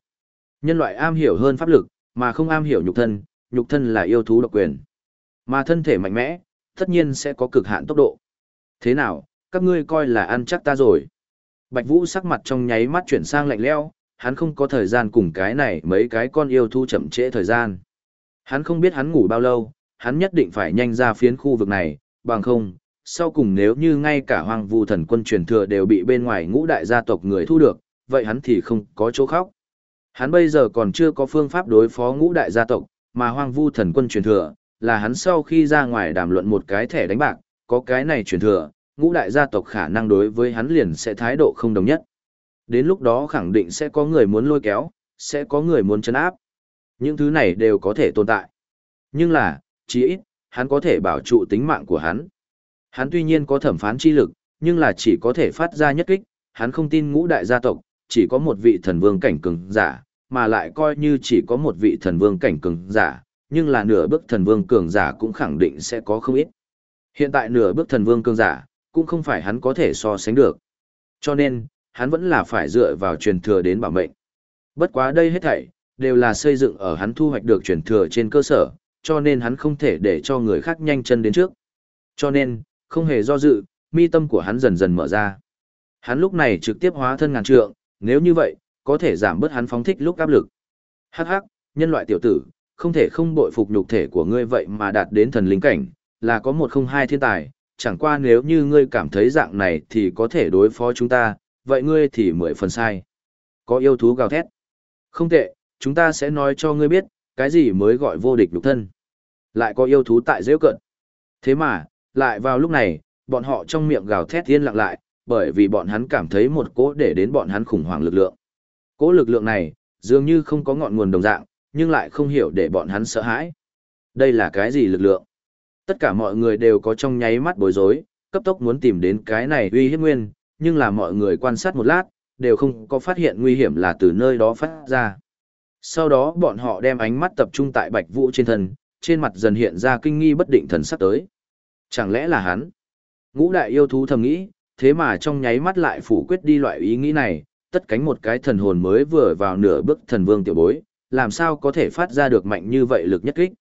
Nhân loại am hiểu hơn pháp lực, mà không am hiểu nhục thân, nhục thân là yêu thú độc quyền. Mà thân thể mạnh mẽ, tất nhiên sẽ có cực hạn tốc độ. Thế nào, các ngươi coi là ăn chắc ta rồi. Bạch Vũ sắc mặt trong nháy mắt chuyển sang lạnh lẽo, hắn không có thời gian cùng cái này mấy cái con yêu thú chậm trễ thời gian. Hắn không biết hắn ngủ bao lâu, hắn nhất định phải nhanh ra phiến khu vực này, bằng không, sau cùng nếu như ngay cả hoàng vu thần quân truyền thừa đều bị bên ngoài ngũ đại gia tộc người thu được, vậy hắn thì không có chỗ khóc. Hắn bây giờ còn chưa có phương pháp đối phó ngũ đại gia tộc, mà hoang vu thần quân truyền thừa, là hắn sau khi ra ngoài đàm luận một cái thẻ đánh bạc, có cái này truyền thừa, ngũ đại gia tộc khả năng đối với hắn liền sẽ thái độ không đồng nhất. Đến lúc đó khẳng định sẽ có người muốn lôi kéo, sẽ có người muốn chấn áp. Những thứ này đều có thể tồn tại. Nhưng là, chí ít, hắn có thể bảo trụ tính mạng của hắn. Hắn tuy nhiên có thẩm phán chi lực, nhưng là chỉ có thể phát ra nhất kích, hắn không tin ngũ đại gia tộc, chỉ có một vị thần vương cảnh cường giả, mà lại coi như chỉ có một vị thần vương cảnh cường giả, nhưng là nửa bước thần vương cường giả cũng khẳng định sẽ có không ít. Hiện tại nửa bước thần vương cường giả, cũng không phải hắn có thể so sánh được. Cho nên, hắn vẫn là phải dựa vào truyền thừa đến bảo mệnh. Bất quá đây hết thảy, đều là xây dựng ở hắn thu hoạch được truyền thừa trên cơ sở, cho nên hắn không thể để cho người khác nhanh chân đến trước. Cho nên, không hề do dự, mi tâm của hắn dần dần mở ra. Hắn lúc này trực tiếp hóa thân ngàn trượng, nếu như vậy, có thể giảm bớt hắn phóng thích lúc áp lực. Hắc hắc, nhân loại tiểu tử, không thể không bội phục nhục thể của ngươi vậy mà đạt đến thần linh cảnh, là có một không hai thiên tài, chẳng qua nếu như ngươi cảm thấy dạng này thì có thể đối phó chúng ta, vậy ngươi thì mười phần sai. Có yêu thú gào thét. Không tệ, chúng ta sẽ nói cho ngươi biết, cái gì mới gọi vô địch nhục thân. Lại có yêu thú tại dễ cận. Thế mà, lại vào lúc này, bọn họ trong miệng gào thét thiên lặng lại, bởi vì bọn hắn cảm thấy một cỗ để đến bọn hắn khủng hoảng lực lượng. Cỗ lực lượng này, dường như không có ngọn nguồn đồng dạng, nhưng lại không hiểu để bọn hắn sợ hãi. Đây là cái gì lực lượng? Tất cả mọi người đều có trong nháy mắt bối rối, cấp tốc muốn tìm đến cái này uy hiếp nguyên, nhưng là mọi người quan sát một lát, đều không có phát hiện nguy hiểm là từ nơi đó phát ra. Sau đó bọn họ đem ánh mắt tập trung tại Bạch Vũ trên thân, trên mặt dần hiện ra kinh nghi bất định thần sắc tới. Chẳng lẽ là hắn? Ngũ đại yêu thú thầm nghĩ, thế mà trong nháy mắt lại phủ quyết đi loại ý nghĩ này, tất cánh một cái thần hồn mới vừa vào nửa bước thần vương tiểu bối, làm sao có thể phát ra được mạnh như vậy lực nhất kích.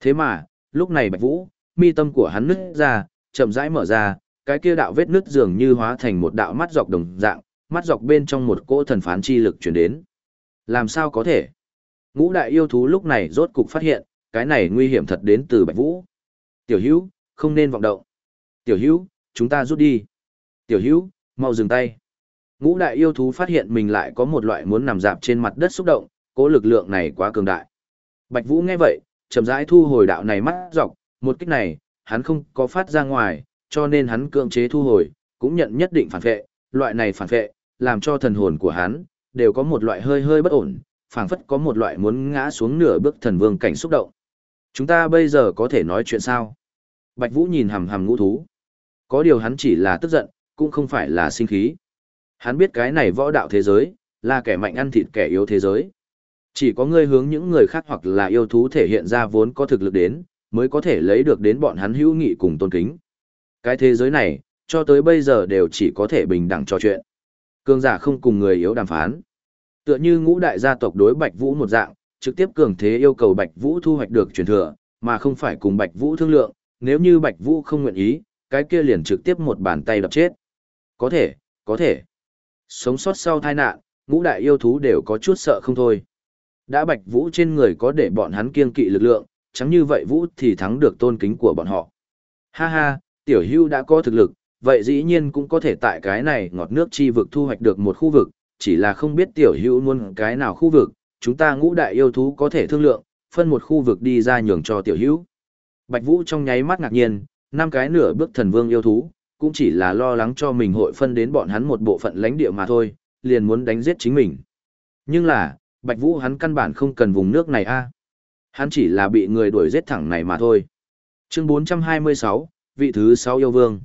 Thế mà, lúc này Bạch Vũ, mi tâm của hắn nứt ra, chậm rãi mở ra, cái kia đạo vết nứt dường như hóa thành một đạo mắt dọc đồng dạng, mắt dọc bên trong một cỗ thần phán chi lực truyền đến. Làm sao có thể? Ngũ đại yêu thú lúc này rốt cục phát hiện, cái này nguy hiểm thật đến từ Bạch Vũ. Tiểu Hữu, không nên vọng động. Tiểu Hữu, chúng ta rút đi. Tiểu Hữu, mau dừng tay. Ngũ đại yêu thú phát hiện mình lại có một loại muốn nằm dạp trên mặt đất xúc động, cố lực lượng này quá cường đại. Bạch Vũ nghe vậy, chậm rãi thu hồi đạo này mắt dọc, một kích này, hắn không có phát ra ngoài, cho nên hắn cưỡng chế thu hồi, cũng nhận nhất định phản vệ, loại này phản vệ, làm cho thần hồn của hắn, đều có một loại hơi hơi bất ổn, phảng phất có một loại muốn ngã xuống nửa bước thần vương cảnh xúc động. Chúng ta bây giờ có thể nói chuyện sao? Bạch Vũ nhìn hằm hằm ngũ thú. Có điều hắn chỉ là tức giận, cũng không phải là sinh khí. Hắn biết cái này võ đạo thế giới, là kẻ mạnh ăn thịt kẻ yếu thế giới. Chỉ có ngươi hướng những người khác hoặc là yêu thú thể hiện ra vốn có thực lực đến, mới có thể lấy được đến bọn hắn hữu nghị cùng tôn kính. Cái thế giới này, cho tới bây giờ đều chỉ có thể bình đẳng trò chuyện. Cường giả không cùng người yếu đàm phán. Tựa như ngũ đại gia tộc đối Bạch Vũ một dạng, trực tiếp cường thế yêu cầu Bạch Vũ thu hoạch được truyền thừa, mà không phải cùng Bạch Vũ thương lượng, nếu như Bạch Vũ không nguyện ý, cái kia liền trực tiếp một bàn tay đập chết. Có thể, có thể. Sống sót sau tai nạn, ngũ đại yêu thú đều có chút sợ không thôi. Đã Bạch Vũ trên người có để bọn hắn kiên kỵ lực lượng, chẳng như vậy Vũ thì thắng được tôn kính của bọn họ. Ha ha, tiểu hưu đã có thực lực, vậy dĩ nhiên cũng có thể tại cái này ngọt nước chi vực thu hoạch được một khu vực, chỉ là không biết tiểu hưu muốn cái nào khu vực, chúng ta ngũ đại yêu thú có thể thương lượng, phân một khu vực đi ra nhường cho tiểu hưu. Bạch Vũ trong nháy mắt ngạc nhiên, năm cái nửa bước thần vương yêu thú, cũng chỉ là lo lắng cho mình hội phân đến bọn hắn một bộ phận lãnh địa mà thôi, liền muốn đánh giết chính mình. Nhưng là, Bạch Vũ hắn căn bản không cần vùng nước này a. Hắn chỉ là bị người đuổi giết thẳng này mà thôi. Chương 426, vị thứ 6 yêu vương.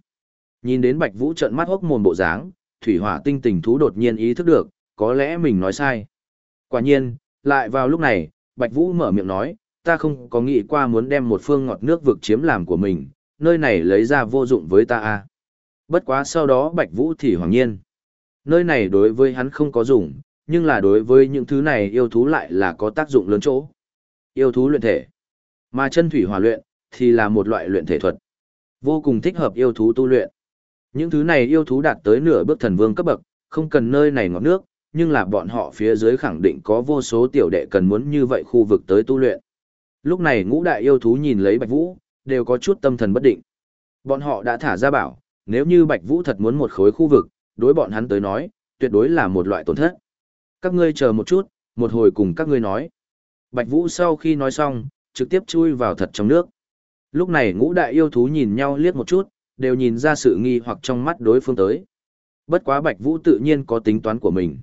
Nhìn đến Bạch Vũ trợn mắt hốc mồm bộ dáng, Thủy Hỏa Tinh Tình thú đột nhiên ý thức được, có lẽ mình nói sai. Quả nhiên, lại vào lúc này, Bạch Vũ mở miệng nói, ta không có nghĩ qua muốn đem một phương ngọt nước vực chiếm làm của mình, nơi này lấy ra vô dụng với ta a. Bất quá sau đó Bạch Vũ thì hoàng nhiên. Nơi này đối với hắn không có dùng, nhưng là đối với những thứ này yêu thú lại là có tác dụng lớn chỗ. Yêu thú luyện thể. Mà chân thủy hòa luyện, thì là một loại luyện thể thuật. Vô cùng thích hợp yêu thú tu luyện. Những thứ này yêu thú đạt tới nửa bước thần vương cấp bậc, không cần nơi này ngọt nước, nhưng là bọn họ phía dưới khẳng định có vô số tiểu đệ cần muốn như vậy khu vực tới tu luyện. Lúc này ngũ đại yêu thú nhìn lấy Bạch Vũ, đều có chút tâm thần bất định. Bọn họ đã thả ra bảo, nếu như Bạch Vũ thật muốn một khối khu vực, đối bọn hắn tới nói, tuyệt đối là một loại tổn thất. Các ngươi chờ một chút, một hồi cùng các ngươi nói. Bạch Vũ sau khi nói xong, trực tiếp chui vào thật trong nước. Lúc này ngũ đại yêu thú nhìn nhau liếc một chút, đều nhìn ra sự nghi hoặc trong mắt đối phương tới. Bất quá Bạch Vũ tự nhiên có tính toán của mình.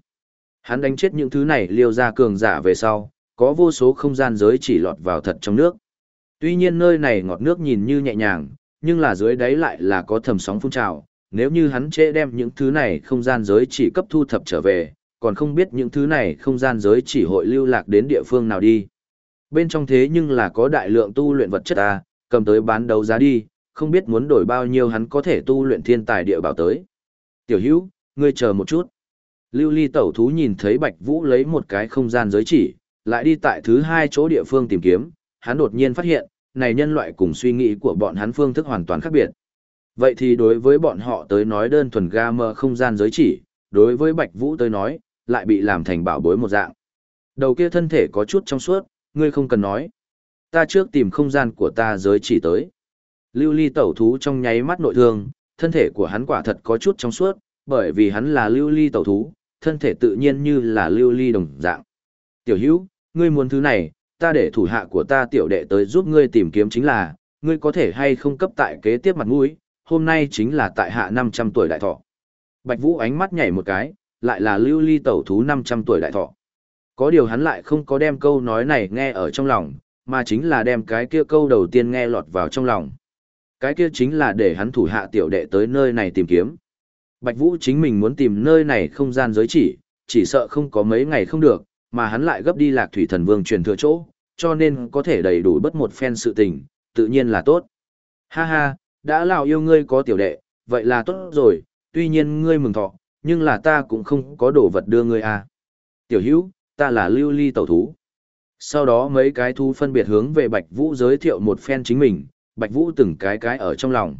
Hắn đánh chết những thứ này liều ra cường giả về sau, có vô số không gian giới chỉ lọt vào thật trong nước. Tuy nhiên nơi này ngọt nước nhìn như nhẹ nhàng, nhưng là dưới đáy lại là có thầm sóng phun trào. Nếu như hắn chế đem những thứ này không gian giới chỉ cấp thu thập trở về, còn không biết những thứ này không gian giới chỉ hội lưu lạc đến địa phương nào đi. Bên trong thế nhưng là có đại lượng tu luyện vật chất ta cầm tới bán đấu giá đi, không biết muốn đổi bao nhiêu hắn có thể tu luyện thiên tài địa bảo tới. Tiểu hữu, ngươi chờ một chút. Lưu ly tẩu thú nhìn thấy Bạch Vũ lấy một cái không gian giới chỉ, lại đi tại thứ hai chỗ địa phương tìm kiếm, hắn đột nhiên phát hiện, này nhân loại cùng suy nghĩ của bọn hắn phương thức hoàn toàn khác biệt. Vậy thì đối với bọn họ tới nói đơn thuần ga mơ không gian giới chỉ, đối với Bạch Vũ tới nói, lại bị làm thành bảo bối một dạng. Đầu kia thân thể có chút trong suốt, ngươi không cần nói. Ta trước tìm không gian của ta giới chỉ tới. Lưu ly tẩu thú trong nháy mắt nội thương, thân thể của hắn quả thật có chút trong suốt, bởi vì hắn là lưu ly tẩu thú, thân thể tự nhiên như là lưu ly đồng dạng. Tiểu hữu, ngươi muốn thứ này, ta để thủ hạ của ta tiểu đệ tới giúp ngươi tìm kiếm chính là, ngươi có thể hay không cấp tại kế tiếp mặt mũi, hôm nay chính là tại hạ 500 tuổi đại thọ. Bạch Vũ ánh mắt nhảy một cái, lại là lưu ly tẩu thú 500 tuổi đại thọ. Có điều hắn lại không có đem câu nói này nghe ở trong lòng, mà chính là đem cái kia câu đầu tiên nghe lọt vào trong lòng. Cái kia chính là để hắn thủ hạ tiểu đệ tới nơi này tìm kiếm. Bạch Vũ chính mình muốn tìm nơi này không gian giới chỉ, chỉ sợ không có mấy ngày không được, mà hắn lại gấp đi lạc thủy thần vương truyền thừa chỗ, cho nên có thể đầy đủ bất một phen sự tình, tự nhiên là tốt. Ha ha, đã lão yêu ngươi có tiểu đệ, vậy là tốt rồi, tuy nhiên ngươi mừng thọ, nhưng là ta cũng không có đồ vật đưa ngươi à. Tiểu hữu, ta là lưu ly tẩu thú. Sau đó mấy cái thú phân biệt hướng về Bạch Vũ giới thiệu một phen chính mình, Bạch Vũ từng cái cái ở trong lòng.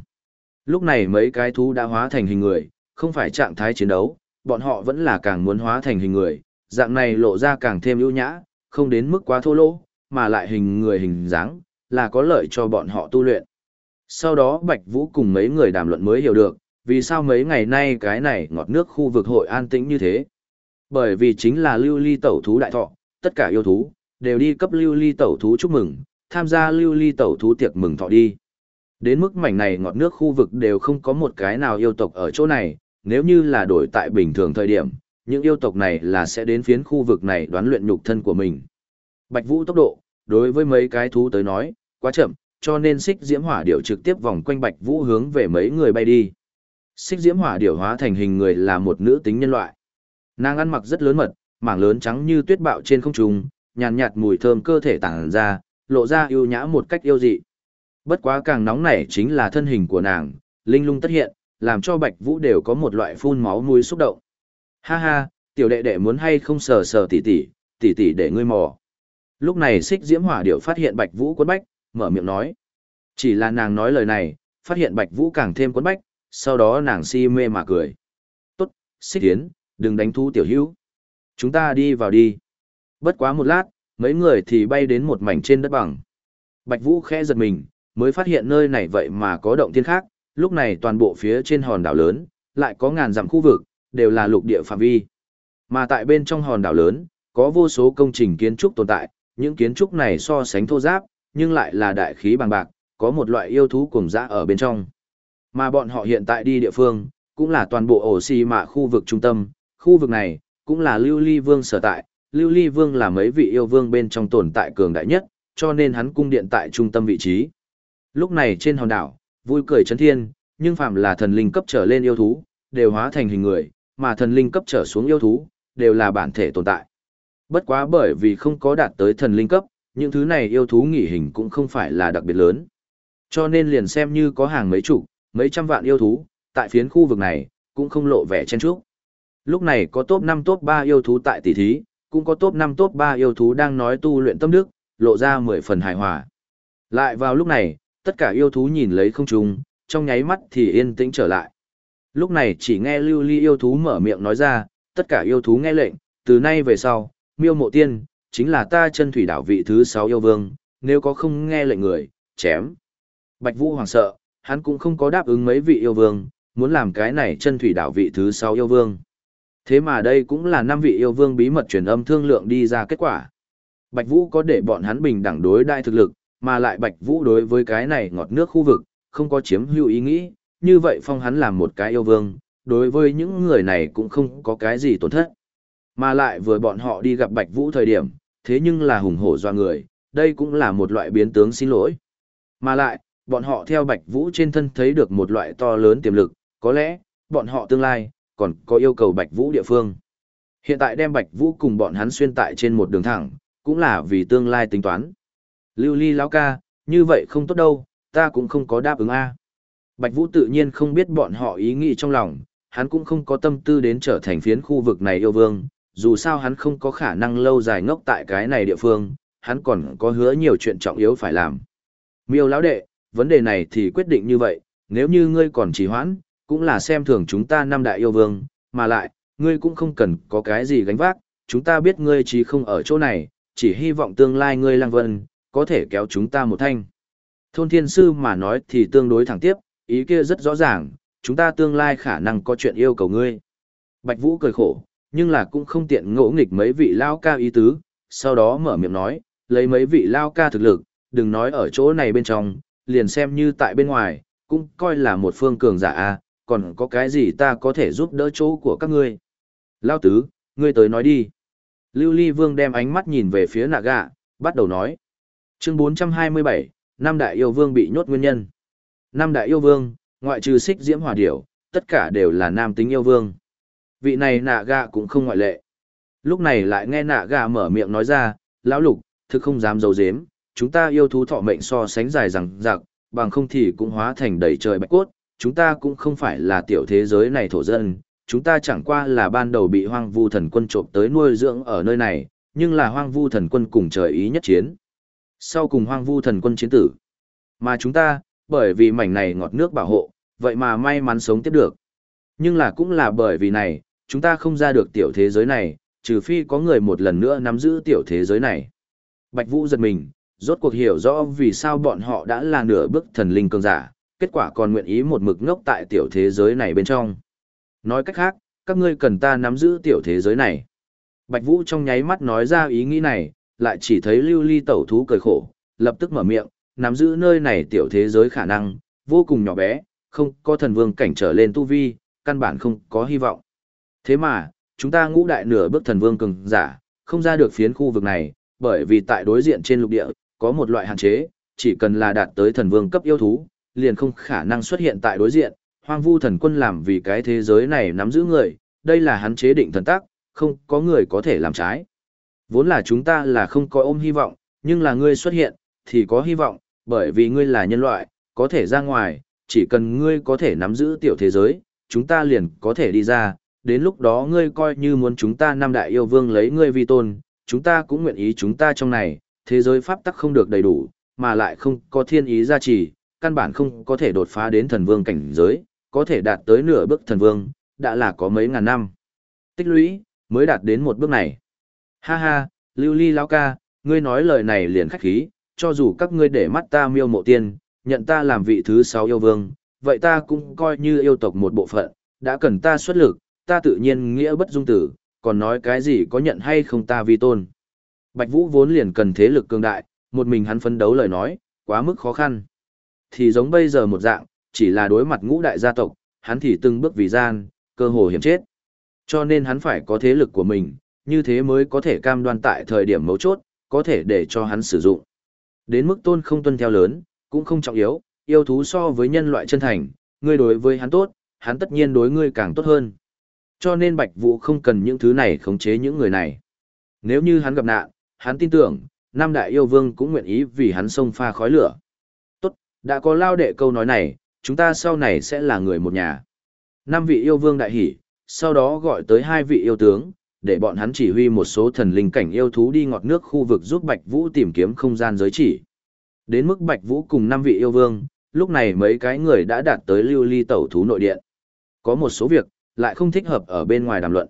Lúc này mấy cái thú đã hóa thành hình người, không phải trạng thái chiến đấu, bọn họ vẫn là càng muốn hóa thành hình người, dạng này lộ ra càng thêm ưu nhã, không đến mức quá thô lỗ, mà lại hình người hình dáng, là có lợi cho bọn họ tu luyện. Sau đó Bạch Vũ cùng mấy người đàm luận mới hiểu được, vì sao mấy ngày nay cái này ngọt nước khu vực hội an tĩnh như thế. Bởi vì chính là lưu ly tẩu thú đại thọ, tất cả yêu thú, đều đi cấp lưu ly tẩu thú chúc mừng, tham gia lưu ly tẩu thú tiệc mừng thọ đi. Đến mức mảnh này ngọt nước khu vực đều không có một cái nào yêu tộc ở chỗ này, nếu như là đổi tại bình thường thời điểm, những yêu tộc này là sẽ đến phiến khu vực này đoán luyện nhục thân của mình. Bạch Vũ tốc độ, đối với mấy cái thú tới nói, quá chậm, cho nên xích diễm hỏa điểu trực tiếp vòng quanh Bạch Vũ hướng về mấy người bay đi. Xích diễm hỏa điểu hóa thành hình người là một nữ tính nhân loại. Nàng ăn mặc rất lớn mật, mảng lớn trắng như tuyết bạo trên không trung, nhàn nhạt mùi thơm cơ thể tản ra, lộ ra yêu nhã một cách yêu dị. Bất quá càng nóng nảy chính là thân hình của nàng, linh lung tất hiện, làm cho Bạch Vũ đều có một loại phun máu mũi xúc động. Ha ha, tiểu đệ đệ muốn hay không sờ sờ tỉ tỉ, tỉ tỉ để ngươi mò. Lúc này xích diễm hỏa điệu phát hiện Bạch Vũ quấn bách, mở miệng nói. Chỉ là nàng nói lời này, phát hiện Bạch Vũ càng thêm quấn bách, sau đó nàng si mê mà cười. Tốt, xích tiến, đừng đánh thu tiểu hữu. Chúng ta đi vào đi. Bất quá một lát, mấy người thì bay đến một mảnh trên đất bằng. Bạch Vũ khẽ giật mình, mới phát hiện nơi này vậy mà có động thiên khác, lúc này toàn bộ phía trên hòn đảo lớn, lại có ngàn dặm khu vực, đều là lục địa phạm vi. Mà tại bên trong hòn đảo lớn, có vô số công trình kiến trúc tồn tại, những kiến trúc này so sánh thô giáp, nhưng lại là đại khí bằng bạc, có một loại yêu thú cùng dã ở bên trong. Mà bọn họ hiện tại đi địa phương, cũng là toàn bộ ổ xì mạ khu vực trung tâm, khu vực này, cũng là Lưu Ly Vương sở tại, Lưu Ly Vương là mấy vị yêu vương bên trong tồn tại cường đại nhất, cho nên hắn cung điện tại trung tâm vị trí. Lúc này trên hòn đảo, vui cười chấn thiên, nhưng phạm là thần linh cấp trở lên yêu thú, đều hóa thành hình người, mà thần linh cấp trở xuống yêu thú, đều là bản thể tồn tại. Bất quá bởi vì không có đạt tới thần linh cấp, những thứ này yêu thú nghỉ hình cũng không phải là đặc biệt lớn. Cho nên liền xem như có hàng mấy chục, mấy trăm vạn yêu thú, tại phiến khu vực này, cũng không lộ vẻ chen chúc. Lúc này có top 5 top 3 yêu thú tại tỷ thí, cũng có top 5 top 3 yêu thú đang nói tu luyện tâm đức, lộ ra 10 phần hài hòa. Lại vào lúc này, tất cả yêu thú nhìn lấy không trùng, trong nháy mắt thì yên tĩnh trở lại. Lúc này chỉ nghe lưu ly yêu thú mở miệng nói ra, tất cả yêu thú nghe lệnh, từ nay về sau, miêu mộ tiên, chính là ta chân thủy đảo vị thứ sáu yêu vương, nếu có không nghe lệnh người, chém. Bạch Vũ hoàng sợ, hắn cũng không có đáp ứng mấy vị yêu vương, muốn làm cái này chân thủy đảo vị thứ sáu yêu vương. Thế mà đây cũng là năm vị yêu vương bí mật truyền âm thương lượng đi ra kết quả. Bạch Vũ có để bọn hắn bình đẳng đối đại thực lực, mà lại Bạch Vũ đối với cái này ngọt nước khu vực, không có chiếm hữu ý nghĩ, như vậy phong hắn làm một cái yêu vương, đối với những người này cũng không có cái gì tổn thất. Mà lại vừa bọn họ đi gặp Bạch Vũ thời điểm, thế nhưng là hùng hổ doa người, đây cũng là một loại biến tướng xin lỗi. Mà lại, bọn họ theo Bạch Vũ trên thân thấy được một loại to lớn tiềm lực, có lẽ, bọn họ tương lai, còn có yêu cầu Bạch Vũ địa phương. Hiện tại đem Bạch Vũ cùng bọn hắn xuyên tại trên một đường thẳng, cũng là vì tương lai tính toán. Lưu ly lão ca, như vậy không tốt đâu, ta cũng không có đáp ứng A. Bạch Vũ tự nhiên không biết bọn họ ý nghĩ trong lòng, hắn cũng không có tâm tư đến trở thành phiến khu vực này yêu vương, dù sao hắn không có khả năng lâu dài ngốc tại cái này địa phương, hắn còn có hứa nhiều chuyện trọng yếu phải làm. Miêu lão đệ, vấn đề này thì quyết định như vậy, nếu như ngươi còn trì hoãn, cũng là xem thường chúng ta năm đại yêu vương, mà lại, ngươi cũng không cần có cái gì gánh vác, chúng ta biết ngươi chỉ không ở chỗ này, chỉ hy vọng tương lai ngươi lang vân, có thể kéo chúng ta một thanh. Thôn thiên sư mà nói thì tương đối thẳng tiếp, ý kia rất rõ ràng, chúng ta tương lai khả năng có chuyện yêu cầu ngươi. Bạch Vũ cười khổ, nhưng là cũng không tiện ngỗ nghịch mấy vị lao ca ý tứ, sau đó mở miệng nói, lấy mấy vị lao ca thực lực, đừng nói ở chỗ này bên trong, liền xem như tại bên ngoài, cũng coi là một phương cường giả a, còn có cái gì ta có thể giúp đỡ chỗ của các ngươi. Lao tứ, ngươi tới nói đi. Lưu Ly Vương đem ánh mắt nhìn về phía nạ gạ, bắt đầu nói. Chương 427, Năm Đại Yêu Vương bị nhốt nguyên nhân. Năm Đại Yêu Vương, ngoại trừ xích diễm Hòa điểu, tất cả đều là nam tính yêu vương. Vị này nạ gạ cũng không ngoại lệ. Lúc này lại nghe nạ gạ mở miệng nói ra, lão lục, thực không dám giấu dếm, chúng ta yêu thú thọ mệnh so sánh dài rằng giặc, bằng không thì cũng hóa thành đầy trời bạch cốt, chúng ta cũng không phải là tiểu thế giới này thổ dân, chúng ta chẳng qua là ban đầu bị hoang vu thần quân trộm tới nuôi dưỡng ở nơi này, nhưng là hoang vu thần quân cùng trời ý nhất chiến. Sau cùng hoang vu thần quân chiến tử. Mà chúng ta, bởi vì mảnh này ngọt nước bảo hộ, vậy mà may mắn sống tiếp được. Nhưng là cũng là bởi vì này, chúng ta không ra được tiểu thế giới này, trừ phi có người một lần nữa nắm giữ tiểu thế giới này. Bạch Vũ giật mình, rốt cuộc hiểu rõ vì sao bọn họ đã là nửa bước thần linh cường giả, kết quả còn nguyện ý một mực ngốc tại tiểu thế giới này bên trong. Nói cách khác, các ngươi cần ta nắm giữ tiểu thế giới này. Bạch Vũ trong nháy mắt nói ra ý nghĩ này, lại chỉ thấy lưu ly tẩu thú cười khổ, lập tức mở miệng, nắm giữ nơi này tiểu thế giới khả năng, vô cùng nhỏ bé, không có thần vương cảnh trở lên tu vi, căn bản không có hy vọng. Thế mà, chúng ta ngũ đại nửa bước thần vương cường giả, không ra được phiến khu vực này, bởi vì tại đối diện trên lục địa, có một loại hạn chế, chỉ cần là đạt tới thần vương cấp yêu thú, liền không khả năng xuất hiện tại đối diện, hoang vu thần quân làm vì cái thế giới này nắm giữ người, đây là hắn chế định thần tác, không có người có thể làm trái. Vốn là chúng ta là không có ôm hy vọng, nhưng là ngươi xuất hiện, thì có hy vọng, bởi vì ngươi là nhân loại, có thể ra ngoài, chỉ cần ngươi có thể nắm giữ tiểu thế giới, chúng ta liền có thể đi ra, đến lúc đó ngươi coi như muốn chúng ta năm đại yêu vương lấy ngươi vi tôn, chúng ta cũng nguyện ý chúng ta trong này, thế giới pháp tắc không được đầy đủ, mà lại không có thiên ý gia trì, căn bản không có thể đột phá đến thần vương cảnh giới, có thể đạt tới nửa bước thần vương, đã là có mấy ngàn năm. Tích lũy, mới đạt đến một bước này. Ha ha, lưu ly lão ca, ngươi nói lời này liền khách khí, cho dù các ngươi để mắt ta miêu mộ tiên, nhận ta làm vị thứ sáu yêu vương, vậy ta cũng coi như yêu tộc một bộ phận, đã cần ta xuất lực, ta tự nhiên nghĩa bất dung tử, còn nói cái gì có nhận hay không ta vi tôn. Bạch Vũ vốn liền cần thế lực cường đại, một mình hắn phấn đấu lời nói, quá mức khó khăn. Thì giống bây giờ một dạng, chỉ là đối mặt ngũ đại gia tộc, hắn thì từng bước vì gian, cơ hồ hiểm chết. Cho nên hắn phải có thế lực của mình, như thế mới có thể cam đoan tại thời điểm mấu chốt, có thể để cho hắn sử dụng. Đến mức tôn không tuân theo lớn, cũng không trọng yếu, yêu thú so với nhân loại chân thành, ngươi đối với hắn tốt, hắn tất nhiên đối ngươi càng tốt hơn. Cho nên Bạch Vũ không cần những thứ này khống chế những người này. Nếu như hắn gặp nạn, hắn tin tưởng, Nam Đại Yêu Vương cũng nguyện ý vì hắn xông pha khói lửa. Tốt, đã có lao đệ câu nói này, chúng ta sau này sẽ là người một nhà. Năm vị yêu vương đại hỉ, sau đó gọi tới hai vị yêu tướng, để bọn hắn chỉ huy một số thần linh cảnh yêu thú đi ngọt nước khu vực giúp Bạch Vũ tìm kiếm không gian giới chỉ. Đến mức Bạch Vũ cùng năm vị yêu vương, lúc này mấy cái người đã đạt tới lưu ly tẩu thú nội điện. Có một số việc, lại không thích hợp ở bên ngoài đàm luận.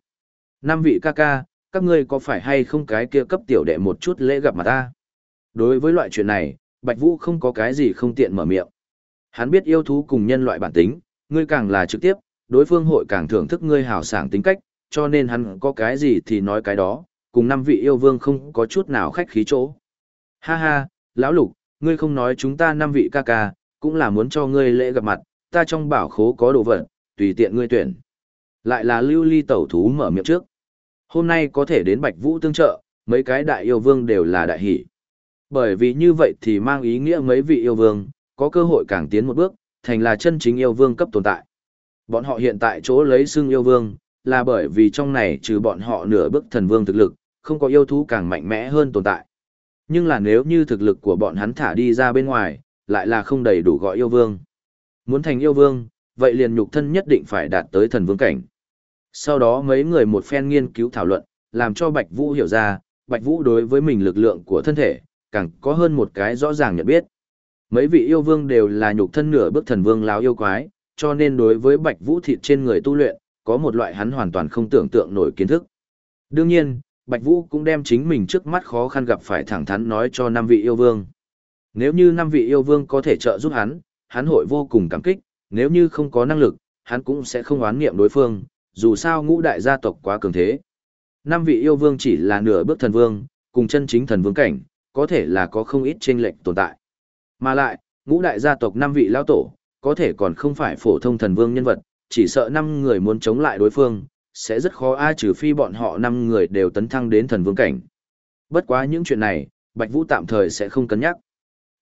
Năm vị ca ca, các ngươi có phải hay không cái kia cấp tiểu đệ một chút lễ gặp mặt ta? Đối với loại chuyện này, Bạch Vũ không có cái gì không tiện mở miệng. Hắn biết yêu thú cùng nhân loại bản tính, ngươi càng là trực tiếp, đối phương hội càng thưởng thức ngươi hào sảng tính cách, cho nên hắn có cái gì thì nói cái đó, cùng năm vị yêu vương không có chút nào khách khí chỗ. Ha ha, lão lục, ngươi không nói chúng ta năm vị ca ca, cũng là muốn cho ngươi lễ gặp mặt, ta trong bảo khố có đồ vật, tùy tiện ngươi tuyển. Lại là lưu ly tẩu thú mở miệng trước. Hôm nay có thể đến Bạch Vũ tương trợ, mấy cái đại yêu vương đều là đại hỷ. Bởi vì như vậy thì mang ý nghĩa mấy vị yêu vương, có cơ hội càng tiến một bước, thành là chân chính yêu vương cấp tồn tại. Bọn họ hiện tại chỗ lấy xưng yêu vương, là bởi vì trong này trừ bọn họ nửa bước thần vương thực lực, không có yêu thú càng mạnh mẽ hơn tồn tại. Nhưng là nếu như thực lực của bọn hắn thả đi ra bên ngoài, lại là không đầy đủ gọi yêu vương. Muốn thành yêu vương, vậy liền nhục thân nhất định phải đạt tới thần vương cảnh. Sau đó mấy người một phen nghiên cứu thảo luận, làm cho Bạch Vũ hiểu ra, Bạch Vũ đối với mình lực lượng của thân thể, càng có hơn một cái rõ ràng nhận biết. Mấy vị yêu vương đều là nhục thân nửa bước thần vương láo yêu quái, cho nên đối với Bạch Vũ thịt trên người tu luyện, có một loại hắn hoàn toàn không tưởng tượng nổi kiến thức. Đương nhiên, Bạch Vũ cũng đem chính mình trước mắt khó khăn gặp phải thẳng thắn nói cho năm vị yêu vương. Nếu như năm vị yêu vương có thể trợ giúp hắn, hắn hội vô cùng cảm kích, nếu như không có năng lực, hắn cũng sẽ không oán nghiệm đối phương, dù sao ngũ đại gia tộc quá cường thế. Năm vị yêu vương chỉ là nửa bước thần vương, cùng chân chính thần vương cảnh, có thể là có không ít chênh lệch tồn tại. Mà lại, ngũ đại gia tộc năm vị lão tổ, có thể còn không phải phổ thông thần vương nhân vật, chỉ sợ năm người muốn chống lại đối phương, sẽ rất khó ai trừ phi bọn họ năm người đều tấn thăng đến thần vương cảnh. Bất quá những chuyện này, Bạch Vũ tạm thời sẽ không cân nhắc.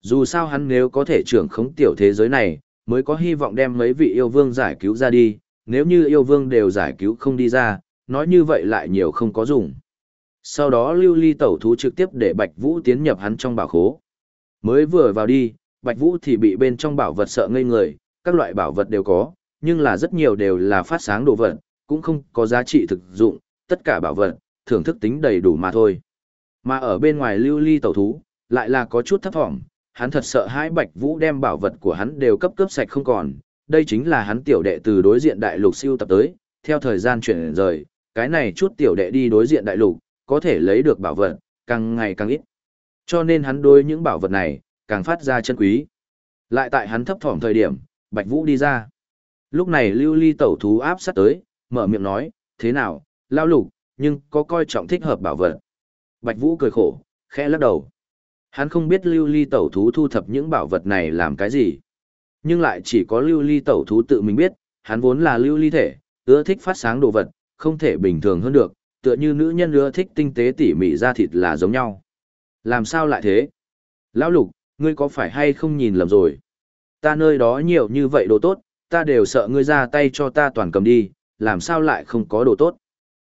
Dù sao hắn nếu có thể trưởng khống tiểu thế giới này, mới có hy vọng đem mấy vị yêu vương giải cứu ra đi, nếu như yêu vương đều giải cứu không đi ra, nói như vậy lại nhiều không có dùng. Sau đó lưu ly tẩu thú trực tiếp để Bạch Vũ tiến nhập hắn trong bảo khố. Mới vừa vào đi, Bạch Vũ thì bị bên trong bảo vật sợ ngây người, các loại bảo vật đều có, nhưng là rất nhiều đều là phát sáng đồ vật, cũng không có giá trị thực dụng, tất cả bảo vật, thưởng thức tính đầy đủ mà thôi. Mà ở bên ngoài lưu ly tẩu thú, lại là có chút thấp thỏm, hắn thật sợ hãi Bạch Vũ đem bảo vật của hắn đều cấp cướp sạch không còn, đây chính là hắn tiểu đệ từ đối diện đại lục siêu tập tới, theo thời gian chuyển rời, cái này chút tiểu đệ đi đối diện đại lục, có thể lấy được bảo vật, càng ngày càng ít. Cho nên hắn đối những bảo vật này, càng phát ra chân quý. Lại tại hắn thấp thỏm thời điểm, Bạch Vũ đi ra. Lúc này lưu ly tẩu thú áp sát tới, mở miệng nói, thế nào, lao lục, nhưng có coi trọng thích hợp bảo vật. Bạch Vũ cười khổ, khẽ lắc đầu. Hắn không biết lưu ly tẩu thú thu thập những bảo vật này làm cái gì. Nhưng lại chỉ có lưu ly tẩu thú tự mình biết, hắn vốn là lưu ly thể, ưa thích phát sáng đồ vật, không thể bình thường hơn được, tựa như nữ nhân ưa thích tinh tế tỉ mỉ ra thịt là giống nhau. Làm sao lại thế? Lão lục, ngươi có phải hay không nhìn lầm rồi? Ta nơi đó nhiều như vậy đồ tốt, ta đều sợ ngươi ra tay cho ta toàn cầm đi, làm sao lại không có đồ tốt?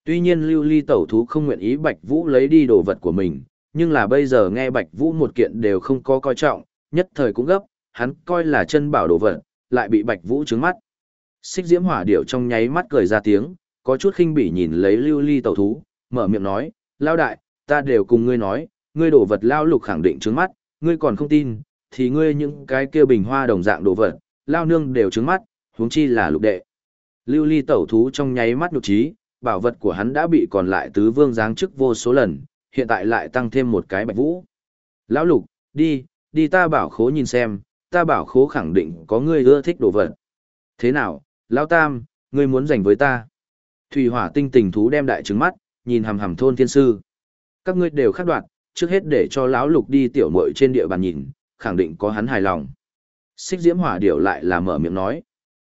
Tuy nhiên lưu ly tẩu thú không nguyện ý Bạch Vũ lấy đi đồ vật của mình, nhưng là bây giờ nghe Bạch Vũ một kiện đều không có coi trọng, nhất thời cũng gấp, hắn coi là chân bảo đồ vật, lại bị Bạch Vũ trướng mắt. Xích diễm hỏa điệu trong nháy mắt cười ra tiếng, có chút khinh bỉ nhìn lấy lưu ly tẩu thú, mở miệng nói, lao đại, ta đều cùng ngươi nói, ngươi đồ vật lao lục khẳng định trướng mắt, ngươi còn không tin, thì ngươi những cái kia bình hoa đồng dạng đồ vật, lao nương đều trướng mắt, huống chi là lục đệ. Lưu ly tẩu thú trong nháy mắt nhục trí, bảo vật của hắn đã bị còn lại tứ vương giáng chức vô số lần, hiện tại lại tăng thêm một cái bạch vũ. Lão lục, đi, đi ta bảo khố nhìn xem, ta bảo khố khẳng định có ngươi ưa thích đồ vật. Thế nào, Lão Tam, ngươi muốn giành với ta? Thủy hỏa tinh tình thú đem đại trứng mắt, nhìn hầm hầm thôn thiên sư. Các ngươi đều khắc đoạt, trước hết để cho lão lục đi tiểu muội trên địa bàn nhìn, khẳng định có hắn hài lòng. Xích diễm hỏa điểu lại là mở miệng nói.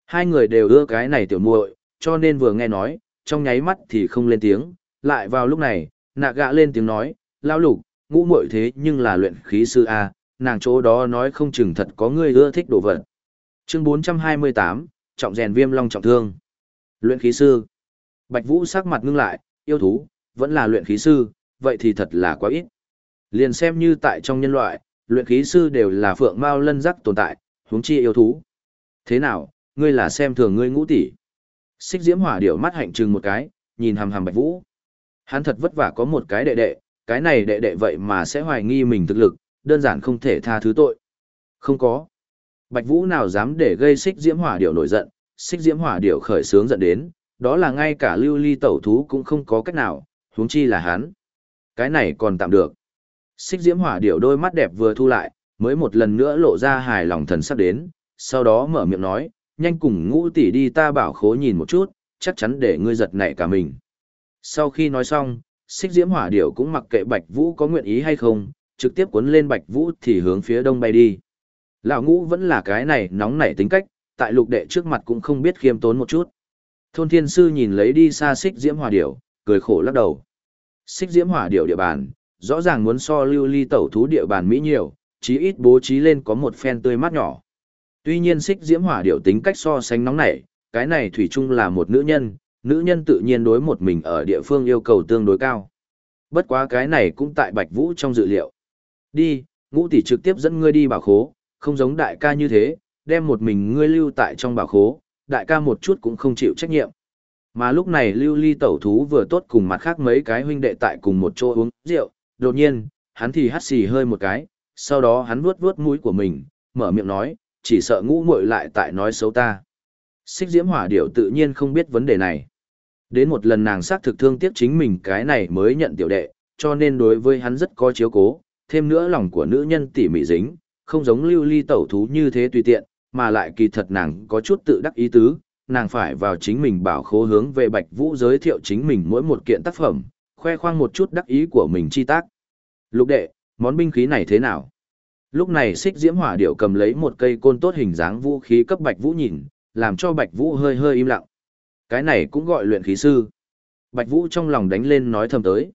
Hai người đều ưa cái này tiểu muội, cho nên vừa nghe nói, trong nháy mắt thì không lên tiếng, lại vào lúc này, nạ gạ lên tiếng nói, lão lục, ngũ muội thế nhưng là luyện khí sư A, nàng chỗ đó nói không chừng thật có người ưa thích đồ vật. Chương 428, trọng rèn viêm long trọng thương. Luyện khí sư. Bạch Vũ sắc mặt ngưng lại, yêu thú, vẫn là luyện khí sư, vậy thì thật là quá ít. Liền xem như tại trong nhân loại, luyện khí sư đều là phượng mao lân rắc tồn tại, huống chi yêu thú. Thế nào, ngươi là xem thường ngươi ngũ tỷ. Xích diễm hỏa điểu mắt hạnh trừng một cái, nhìn hằm hằm Bạch Vũ. Hắn thật vất vả có một cái đệ đệ, cái này đệ đệ vậy mà sẽ hoài nghi mình thực lực, đơn giản không thể tha thứ tội. Không có. Bạch Vũ nào dám để gây xích diễm hỏa điểu nổi giận, xích diễm hỏa điểu khởi sướng giận đến, đó là ngay cả lưu ly tẩu thú cũng không có cách nào, huống chi là hắn. Cái này còn tạm được. Xích diễm hỏa điểu đôi mắt đẹp vừa thu lại, mới một lần nữa lộ ra hài lòng thần sắc đến, sau đó mở miệng nói, nhanh cùng ngũ tỷ đi ta bảo khố nhìn một chút, chắc chắn để ngươi giật nảy cả mình. Sau khi nói xong, xích diễm hỏa điểu cũng mặc kệ Bạch Vũ có nguyện ý hay không, trực tiếp cuốn lên Bạch Vũ thì hướng phía đông bay đi. Lão ngũ vẫn là cái này nóng nảy tính cách, tại lục đệ trước mặt cũng không biết khiêm tốn một chút. Thôn thiên sư nhìn lấy đi xa xích diễm hỏa điểu, cười khổ lắc đầu. Xích diễm hỏa điểu địa bàn, rõ ràng muốn so lưu ly tẩu thú địa bàn Mỹ nhiều, chí ít bố trí lên có một phen tươi mát nhỏ. Tuy nhiên xích diễm hỏa điểu tính cách so sánh nóng nảy, cái này thủy chung là một nữ nhân, nữ nhân tự nhiên đối một mình ở địa phương yêu cầu tương đối cao. Bất quá cái này cũng tại Bạch Vũ trong dự liệu. Đi, ngũ tỷ trực tiếp dẫn ngươi đi bảo khố, không giống đại ca như thế, đem một mình ngươi lưu tại trong bảo khố, đại ca một chút cũng không chịu trách nhiệm. Mà lúc này lưu ly tẩu thú vừa tốt cùng mặt khác mấy cái huynh đệ tại cùng một chỗ uống rượu, đột nhiên, hắn thì hắt xì hơi một cái, sau đó hắn vuốt vuốt mũi của mình, mở miệng nói, chỉ sợ ngũ muội lại tại nói xấu ta. Xích diễm hỏa điểu tự nhiên không biết vấn đề này. Đến một lần nàng xác thực thương tiếc chính mình cái này mới nhận tiểu đệ, cho nên đối với hắn rất có chiếu cố, thêm nữa lòng của nữ nhân tỉ mỉ dính, không giống lưu ly tẩu thú như thế tùy tiện, mà lại kỳ thật nàng có chút tự đắc ý tứ, nàng phải vào chính mình bảo khố hướng về Bạch Vũ giới thiệu chính mình mỗi một kiện tác phẩm, khoe khoang một chút đắc ý của mình chi tác. Lục đệ, món binh khí này thế nào? Lúc này xích diễm hỏa điệu cầm lấy một cây côn tốt hình dáng vũ khí cấp Bạch Vũ nhìn, làm cho Bạch Vũ hơi hơi im lặng. Cái này cũng gọi luyện khí sư. Bạch Vũ trong lòng đánh lên nói thầm tới.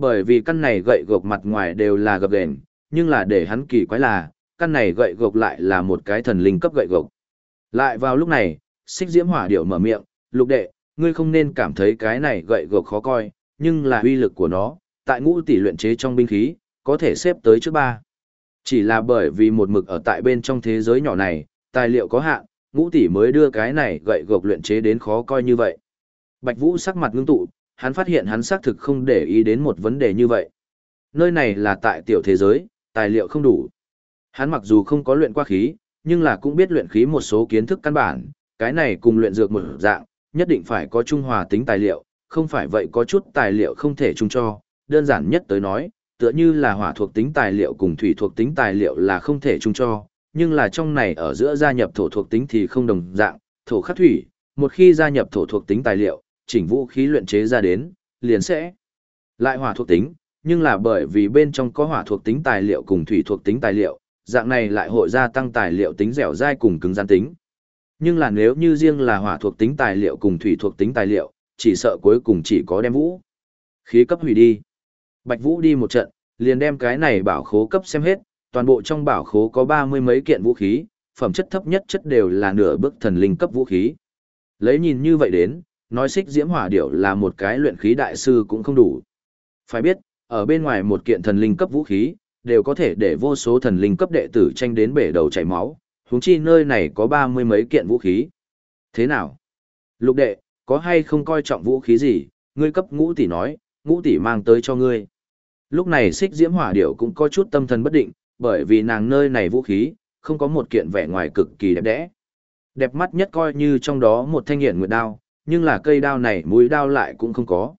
Bởi vì căn này gậy gộc mặt ngoài đều là gập ghềnh, nhưng là để hắn kỳ quái là, căn này gậy gộc lại là một cái thần linh cấp gậy gộc. Lại vào lúc này, xích diễm hỏa điểu mở miệng, lục đệ, ngươi không nên cảm thấy cái này gậy gộc khó coi, nhưng là uy lực của nó, tại ngũ tỷ luyện chế trong binh khí, có thể xếp tới trước ba. Chỉ là bởi vì một mực ở tại bên trong thế giới nhỏ này, tài liệu có hạn, ngũ tỷ mới đưa cái này gậy gộc luyện chế đến khó coi như vậy. Bạch Vũ sắc mặt ngưng tụ, hắn phát hiện hắn xác thực không để ý đến một vấn đề như vậy. Nơi này là tại tiểu thế giới, tài liệu không đủ. Hắn mặc dù không có luyện qua khí, nhưng là cũng biết luyện khí một số kiến thức căn bản, cái này cùng luyện dược một dạng, nhất định phải có trung hòa tính tài liệu, không phải vậy có chút tài liệu không thể chung cho, đơn giản nhất tới nói, tựa như là hỏa thuộc tính tài liệu cùng thủy thuộc tính tài liệu là không thể chung cho, nhưng là trong này ở giữa gia nhập thổ thuộc tính thì không đồng dạng, thổ khắc thủy, một khi gia nhập thổ thuộc tính tài liệu, chỉnh vũ khí luyện chế ra đến, liền sẽ lại hỏa thuộc tính, nhưng là bởi vì bên trong có hỏa thuộc tính tài liệu cùng thủy thuộc tính tài liệu, dạng này lại hội gia tăng tài liệu tính dẻo dai cùng cứng gian tính. Nhưng là nếu như riêng là hỏa thuộc tính tài liệu cùng thủy thuộc tính tài liệu, chỉ sợ cuối cùng chỉ có đem vũ. Khí cấp hủy đi. Bạch Vũ đi một trận, liền đem cái này bảo khố cấp xem hết, toàn bộ trong bảo khố có ba mươi mấy kiện vũ khí, phẩm chất thấp nhất chất đều là nửa bước thần linh cấp vũ khí. Lấy nhìn như vậy đến, nói xích diễm hỏa điểu là một cái luyện khí đại sư cũng không đủ. Phải biết, ở bên ngoài một kiện thần linh cấp vũ khí, đều có thể để vô số thần linh cấp đệ tử tranh đến bể đầu chảy máu, huống chi nơi này có ba mươi mấy kiện vũ khí. Thế nào? Lục đệ, có hay không coi trọng vũ khí gì, ngươi cấp ngũ tỷ nói, ngũ tỷ mang tới cho ngươi. Lúc này xích diễm hỏa điểu cũng có chút tâm thần bất định, bởi vì nàng nơi này vũ khí, không có một kiện vẻ ngoài cực kỳ đẹp đẽ. Đẹp mắt nhất coi như trong đó một thanh hiển nguyệt đao, nhưng là cây đao này mũi đao lại cũng không có.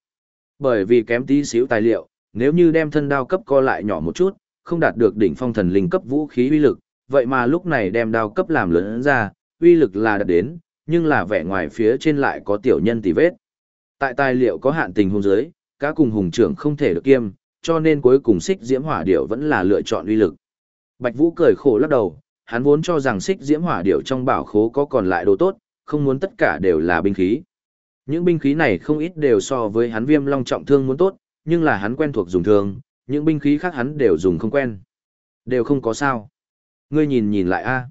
Bởi vì kém tí xíu tài liệu, nếu như đem thân đao cấp co lại nhỏ một chút, không đạt được đỉnh phong thần linh cấp vũ khí uy lực, vậy mà lúc này đem đao cấp làm lớn ra, uy lực là đạt đến, nhưng là vẻ ngoài phía trên lại có tiểu nhân tì vết. Tại tài liệu có hạn tình hôn giới, cá cùng hùng trưởng không thể được kiêm, cho nên cuối cùng xích diễm hỏa điệu vẫn là lựa chọn uy lực. Bạch Vũ cười khổ lắc đầu, hắn vốn cho rằng xích diễm hỏa điệu trong bảo khố có còn lại đồ tốt, không muốn tất cả đều là binh khí. Những binh khí này không ít đều so với hắn viêm long trọng thương muốn tốt, nhưng là hắn quen thuộc dùng thương, những binh khí khác hắn đều dùng không quen. Đều không có sao. Ngươi nhìn nhìn lại a.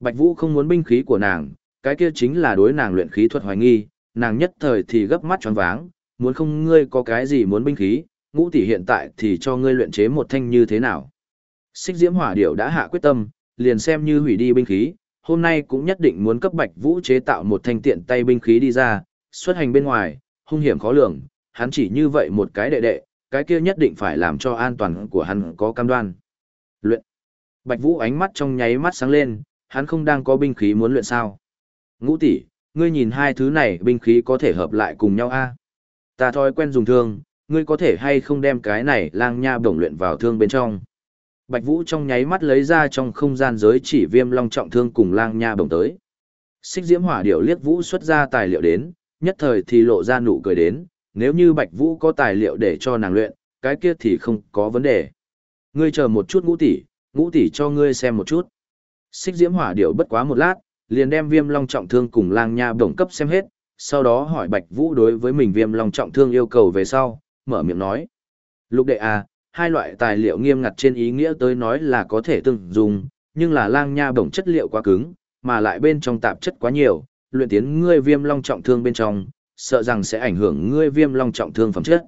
Bạch Vũ không muốn binh khí của nàng, cái kia chính là đối nàng luyện khí thuật hoài nghi, nàng nhất thời thì gấp mắt tròn váng, muốn không ngươi có cái gì muốn binh khí, ngũ tỷ hiện tại thì cho ngươi luyện chế một thanh như thế nào. Xích diễm hỏa điệu đã hạ quyết tâm, liền xem như hủy đi binh khí, hôm nay cũng nhất định muốn cấp Bạch Vũ chế tạo một thanh tiện tay binh khí đi ra, xuất hành bên ngoài, hung hiểm khó lường, hắn chỉ như vậy một cái đệ đệ, cái kia nhất định phải làm cho an toàn của hắn có cam đoan. Luyện. Bạch Vũ ánh mắt trong nháy mắt sáng lên, hắn không đang có binh khí muốn luyện sao. Ngũ tỷ, ngươi nhìn hai thứ này binh khí có thể hợp lại cùng nhau a? Ta thói quen dùng thương, ngươi có thể hay không đem cái này lang nha bổng luyện vào thương bên trong. Bạch Vũ trong nháy mắt lấy ra trong không gian giới chỉ viêm long trọng thương cùng lang nha bổng tới. Xích diễm hỏa điệu liếc Vũ xuất ra tài liệu đến, nhất thời thì lộ ra nụ cười đến, nếu như Bạch Vũ có tài liệu để cho nàng luyện, cái kia thì không có vấn đề. Ngươi chờ một chút ngũ tỷ, ngũ tỷ cho ngươi xem một chút. Xích diễm hỏa điệu bất quá một lát, liền đem viêm long trọng thương cùng lang nha bổng cấp xem hết, sau đó hỏi Bạch Vũ đối với mình viêm long trọng thương yêu cầu về sau, mở miệng nói. Lục đệ à, hai loại tài liệu nghiêm ngặt trên ý nghĩa tới nói là có thể từng dùng, nhưng là lang nha bổng chất liệu quá cứng, mà lại bên trong tạp chất quá nhiều, luyện tiến ngươi viêm long trọng thương bên trong, sợ rằng sẽ ảnh hưởng ngươi viêm long trọng thương phẩm chất.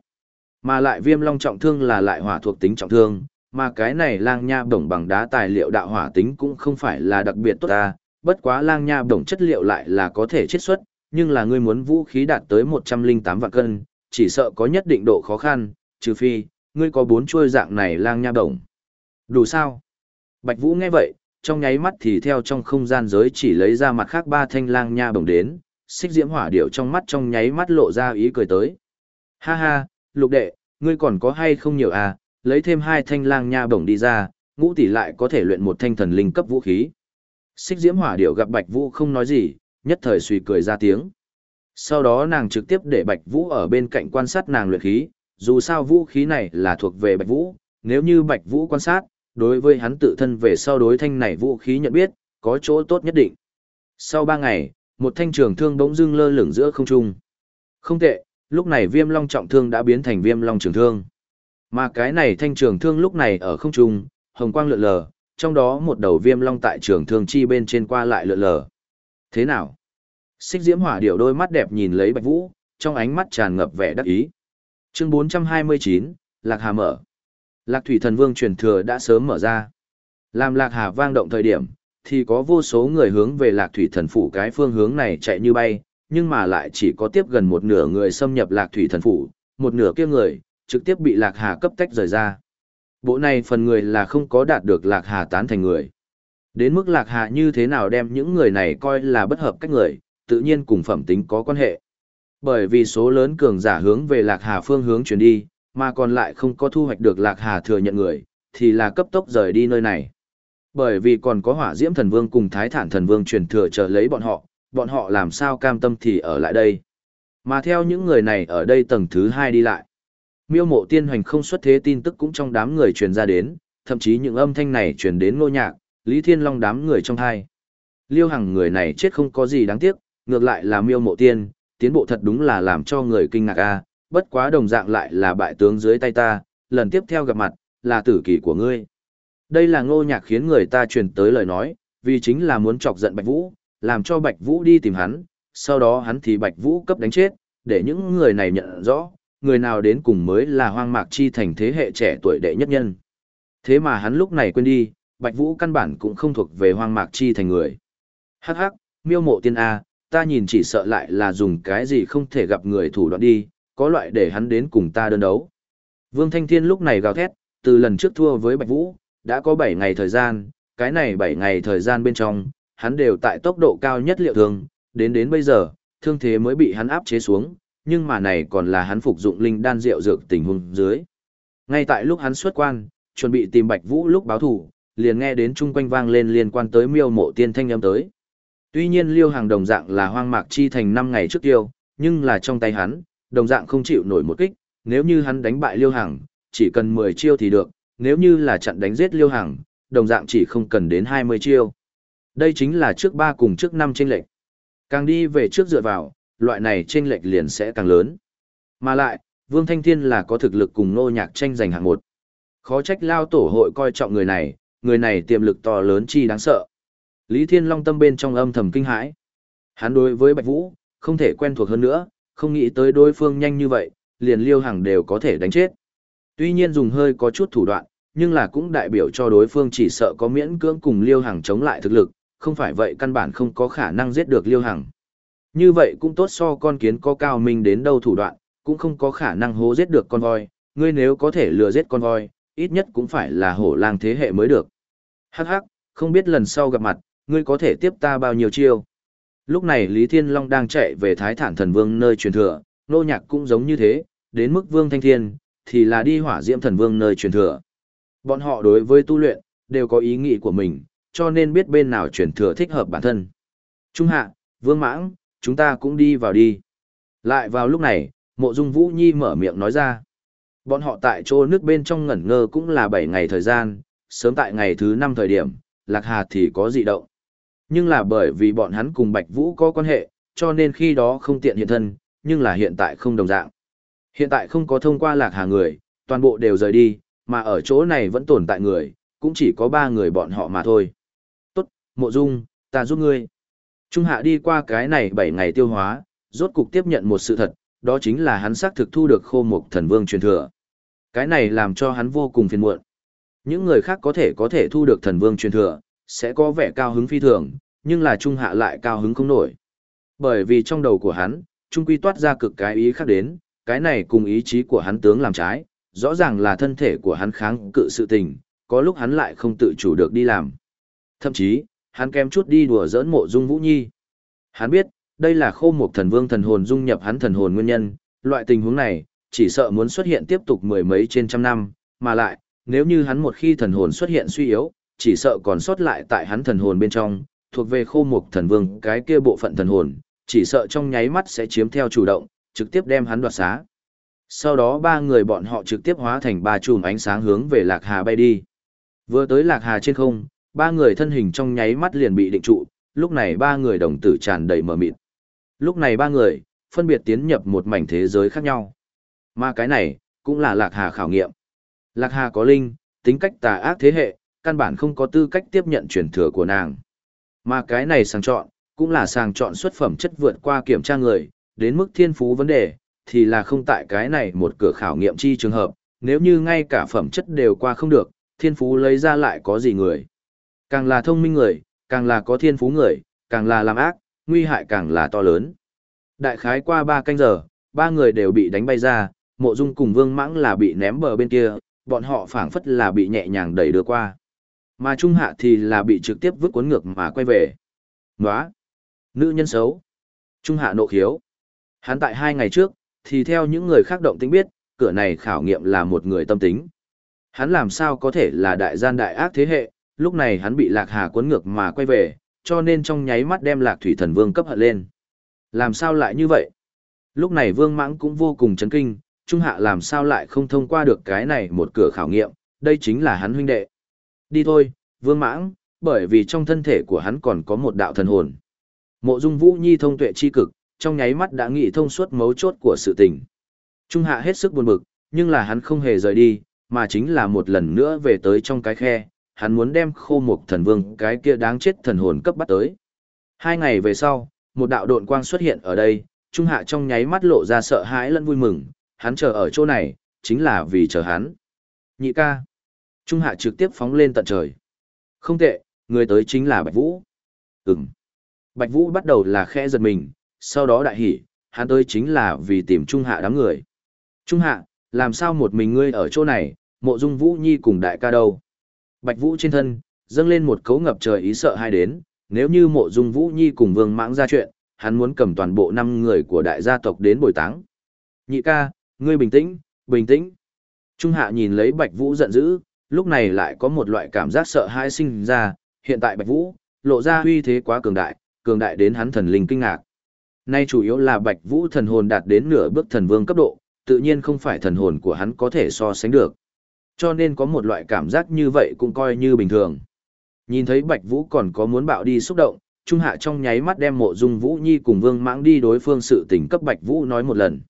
Mà lại viêm long trọng thương là lại hỏa thuộc tính trọng thương, mà cái này lang nha bổng bằng đá tài liệu đạo hỏa tính cũng không phải là đặc biệt tốt ta, bất quá lang nha bổng chất liệu lại là có thể chiết xuất, nhưng là ngươi muốn vũ khí đạt tới 108 vạn cân, chỉ sợ có nhất định độ khó khăn, trừ phi, ngươi có bốn chuôi dạng này lang nha bổng. Đủ sao? Bạch Vũ nghe vậy, trong nháy mắt thì theo trong không gian giới chỉ lấy ra mặt khác ba thanh lang nha bồng đến, xích diễm hỏa điệu trong mắt trong nháy mắt lộ ra ý cười tới. Ha ha, lục đệ, ngươi còn có hay không nhiều à, lấy thêm hai thanh lang nha bổng đi ra, ngũ tỷ lại có thể luyện một thanh thần linh cấp vũ khí. Xích diễm hỏa điệu gặp Bạch Vũ không nói gì, nhất thời suy cười ra tiếng. Sau đó nàng trực tiếp để Bạch Vũ ở bên cạnh quan sát nàng luyện khí, dù sao vũ khí này là thuộc về Bạch Vũ, nếu như Bạch Vũ quan sát, đối với hắn tự thân về sau đối thanh này vũ khí nhận biết, có chỗ tốt nhất định. Sau ba ngày, một thanh trường thương bỗng dưng lơ lửng giữa không trung. Không tệ, lúc này viêm long trọng thương đã biến thành viêm long trường thương. Mà cái này thanh trường thương lúc này ở không trung, hồng quang lượn lờ, trong đó một đầu viêm long tại trường thương chi bên trên qua lại lượn lờ. Thế nào? Xích diễm hỏa điệu đôi mắt đẹp nhìn lấy Bạch Vũ, trong ánh mắt tràn ngập vẻ đắc ý. Chương 429, Lạc Hà mở. Lạc Thủy Thần Vương truyền thừa đã sớm mở ra. Làm Lạc Hà vang động thời điểm, thì có vô số người hướng về Lạc Thủy Thần Phủ cái phương hướng này chạy như bay, nhưng mà lại chỉ có tiếp gần một nửa người xâm nhập Lạc Thủy Thần Phủ, một nửa kia người, trực tiếp bị Lạc Hà cấp tách rời ra. Bộ này phần người là không có đạt được Lạc Hà tán thành người. Đến mức Lạc Hà như thế nào đem những người này coi là bất hợp cách người, tự nhiên cùng phẩm tính có quan hệ. Bởi vì số lớn cường giả hướng về Lạc Hà phương hướng chuyển đi, mà còn lại không có thu hoạch được Lạc Hà thừa nhận người, thì là cấp tốc rời đi nơi này. Bởi vì còn có hỏa diễm thần vương cùng thái thản thần vương truyền thừa chờ lấy bọn họ, bọn họ làm sao cam tâm thì ở lại đây. Mà theo những người này ở đây tầng thứ hai đi lại. Miêu mộ tiên hoành không xuất thế tin tức cũng trong đám người truyền ra đến, thậm chí những âm thanh này truyền đến ngô nhạc, Lý Thiên Long đám người trong hai. Liêu Hằng người này chết không có gì đáng tiếc, ngược lại là miêu mộ tiên, tiến bộ thật đúng là làm cho người kinh ngạc a bất quá đồng dạng lại là bại tướng dưới tay ta, lần tiếp theo gặp mặt, là tử kỳ của ngươi. Đây là ngô nhạc khiến người ta truyền tới lời nói, vì chính là muốn chọc giận Bạch Vũ, làm cho Bạch Vũ đi tìm hắn, sau đó hắn thì Bạch Vũ cấp đánh chết, để những người này nhận rõ, người nào đến cùng mới là hoang mạc chi thành thế hệ trẻ tuổi đệ nhất nhân. Thế mà hắn lúc này quên đi, Bạch Vũ căn bản cũng không thuộc về hoang mạc chi thành người. Hắc hắc, miêu mộ tiên A, ta nhìn chỉ sợ lại là dùng cái gì không thể gặp người thủ đoạn đi, có loại để hắn đến cùng ta đơn đấu. Vương Thanh Thiên lúc này gào thét, từ lần trước thua với Bạch Vũ, đã có 7 ngày thời gian, cái này 7 ngày thời gian bên trong, hắn đều tại tốc độ cao nhất liệu thương, đến đến bây giờ, thương thế mới bị hắn áp chế xuống, nhưng mà này còn là hắn phục dụng linh đan rượu dược tình huống dưới. Ngay tại lúc hắn xuất quan, chuẩn bị tìm Bạch Vũ lúc báo thủ, liền nghe đến chung quanh vang lên liên quan tới miêu mộ tiên thanh âm tới. Tuy nhiên Liêu Hàng đồng dạng là hoang mạc chi thành 5 ngày trước tiêu, nhưng là trong tay hắn, đồng dạng không chịu nổi một kích, nếu như hắn đánh bại Liêu Hằng, chỉ cần 10 chiêu thì được, nếu như là chặn đánh giết Liêu Hằng, đồng dạng chỉ không cần đến 20 chiêu. Đây chính là trước 3 cùng trước 5 chênh lệch. Càng đi về trước dựa vào, loại này chênh lệch liền sẽ càng lớn. Mà lại, Vương Thanh Thiên là có thực lực cùng nô nhạc tranh giành hạng một. Khó trách lao tổ hội coi trọng người này, người này tiềm lực to lớn chi đáng sợ. Lý Thiên Long tâm bên trong âm thầm kinh hãi. Hắn đối với Bạch Vũ, không thể quen thuộc hơn nữa, không nghĩ tới đối phương nhanh như vậy, liền liêu hàng đều có thể đánh chết. Tuy nhiên dùng hơi có chút thủ đoạn, nhưng là cũng đại biểu cho đối phương chỉ sợ có miễn cưỡng cùng liêu hàng chống lại thực lực, không phải vậy căn bản không có khả năng giết được Liêu Hằng. Như vậy cũng tốt so con kiến có cao minh đến đâu thủ đoạn, cũng không có khả năng hố giết được con voi, ngươi nếu có thể lừa giết con voi, ít nhất cũng phải là hổ lang thế hệ mới được. Hắc hắc, không biết lần sau gặp mặt, ngươi có thể tiếp ta bao nhiêu chiêu. Lúc này Lý Thiên Long đang chạy về Thái Thản Thần Vương nơi truyền thừa, nô nhạc cũng giống như thế, đến mức Vương Thanh Thiên, thì là đi hỏa diễm thần vương nơi truyền thừa. Bọn họ đối với tu luyện, đều có ý nghĩ của mình, cho nên biết bên nào truyền thừa thích hợp bản thân. Trung hạ, Vương Mãng, chúng ta cũng đi vào đi. Lại vào lúc này, mộ dung Vũ Nhi mở miệng nói ra. Bọn họ tại chỗ nước bên trong ngẩn ngơ cũng là 7 ngày thời gian, sớm tại ngày thứ 5 thời điểm, Lạc Hà thì có dị động. Nhưng là bởi vì bọn hắn cùng Bạch Vũ có quan hệ, cho nên khi đó không tiện hiện thân, nhưng là hiện tại không đồng dạng. Hiện tại không có thông qua Lạc Hà người, toàn bộ đều rời đi, mà ở chỗ này vẫn tồn tại người, cũng chỉ có ba người bọn họ mà thôi. Tốt, Mộ Dung, ta giúp ngươi. Trung Hạ đi qua cái này 7 ngày tiêu hóa, rốt cục tiếp nhận một sự thật, đó chính là hắn xác thực thu được khô mục thần vương truyền thừa. Cái này làm cho hắn vô cùng phiền muộn. Những người khác có thể có thể thu được thần vương truyền thừa, sẽ có vẻ cao hứng phi thường, nhưng là Trung Hạ lại cao hứng không nổi. Bởi vì trong đầu của hắn, Trung Quy toát ra cực cái ý khác đến, cái này cùng ý chí của hắn tướng làm trái, rõ ràng là thân thể của hắn kháng cự sự tình, có lúc hắn lại không tự chủ được đi làm. Thậm chí, hắn kém chút đi đùa giỡn mộ dung Vũ Nhi. Hắn biết, đây là khô một thần vương thần hồn dung nhập hắn thần hồn nguyên nhân, loại tình huống này, chỉ sợ muốn xuất hiện tiếp tục mười mấy trên trăm năm, mà lại, nếu như hắn một khi thần hồn xuất hiện suy yếu, chỉ sợ còn sót lại tại hắn thần hồn bên trong, thuộc về khô mục thần vương cái kia bộ phận thần hồn, chỉ sợ trong nháy mắt sẽ chiếm theo chủ động, trực tiếp đem hắn đoạt xá. Sau đó ba người bọn họ trực tiếp hóa thành ba chùm ánh sáng hướng về Lạc Hà bay đi. Vừa tới Lạc Hà trên không, ba người thân hình trong nháy mắt liền bị định trụ, lúc này ba người đồng tử tràn đầy mờ mịt. Lúc này ba người, phân biệt tiến nhập một mảnh thế giới khác nhau. Mà cái này, cũng là Lạc Hà khảo nghiệm. Lạc Hà có linh, tính cách tà ác thế hệ, căn bản không có tư cách tiếp nhận truyền thừa của nàng. Mà cái này sàng chọn, cũng là sàng chọn xuất phẩm chất vượt qua kiểm tra người, đến mức thiên phú vấn đề, thì là không tại cái này một cửa khảo nghiệm chi trường hợp, nếu như ngay cả phẩm chất đều qua không được, thiên phú lấy ra lại có gì người. Càng là thông minh người, càng là có thiên phú người, càng là làm ác, nguy hại càng là to lớn. Đại khái qua ba canh giờ, ba người đều bị đánh bay ra, mộ dung cùng vương mãng là bị ném bờ bên kia, bọn họ phảng phất là bị nhẹ nhàng đẩy đưa qua. Mà trung hạ thì là bị trực tiếp vứt cuốn ngược mà quay về. Nóa! Nữ nhân xấu! Trung hạ nộ khiếu. Hắn tại hai ngày trước, thì theo những người khác động tính biết, cửa này khảo nghiệm là một người tâm tính. Hắn làm sao có thể là đại gian đại ác thế hệ, lúc này hắn bị lạc hà cuốn ngược mà quay về, cho nên trong nháy mắt đem lạc thủy thần vương cấp hận lên. Làm sao lại như vậy? Lúc này vương mãng cũng vô cùng chấn kinh, trung hạ làm sao lại không thông qua được cái này một cửa khảo nghiệm, đây chính là hắn huynh đệ. Đi thôi, vương mãng, bởi vì trong thân thể của hắn còn có một đạo thần hồn. Mộ dung vũ nhi thông tuệ chi cực, trong nháy mắt đã nghĩ thông suốt mấu chốt của sự tình. Trung hạ hết sức buồn bực, nhưng là hắn không hề rời đi, mà chính là một lần nữa về tới trong cái khe, hắn muốn đem khô mục thần vương cái kia đáng chết thần hồn cấp bắt tới. Hai ngày về sau, một đạo độn quang xuất hiện ở đây, Trung hạ trong nháy mắt lộ ra sợ hãi lẫn vui mừng, hắn chờ ở chỗ này, chính là vì chờ hắn. Nhị ca. Trung hạ trực tiếp phóng lên tận trời. Không tệ, người tới chính là Bạch Vũ. Ừm. Bạch Vũ bắt đầu là khẽ giật mình, sau đó đại hỉ, hắn tới chính là vì tìm Trung Hạ đám người. Trung Hạ, làm sao một mình ngươi ở chỗ này, mộ dung Vũ Nhi cùng đại ca đâu? Bạch Vũ trên thân, dâng lên một cấu ngập trời ý sợ hai đến, nếu như mộ dung Vũ Nhi cùng Vương Mãng ra chuyện, hắn muốn cầm toàn bộ năm người của đại gia tộc đến bồi táng. Nhị ca, ngươi bình tĩnh, bình tĩnh. Trung Hạ nhìn lấy Bạch Vũ giận dữ, lúc này lại có một loại cảm giác sợ hãi sinh ra, hiện tại Bạch Vũ, lộ ra uy thế quá cường đại, cường đại đến hắn thần linh kinh ngạc. Nay chủ yếu là Bạch Vũ thần hồn đạt đến nửa bước thần vương cấp độ, tự nhiên không phải thần hồn của hắn có thể so sánh được. Cho nên có một loại cảm giác như vậy cũng coi như bình thường. Nhìn thấy Bạch Vũ còn có muốn bạo đi xúc động, Trung Hạ trong nháy mắt đem mộ dung Vũ Nhi cùng Vương Mãng đi đối phương sự tình cấp Bạch Vũ nói một lần.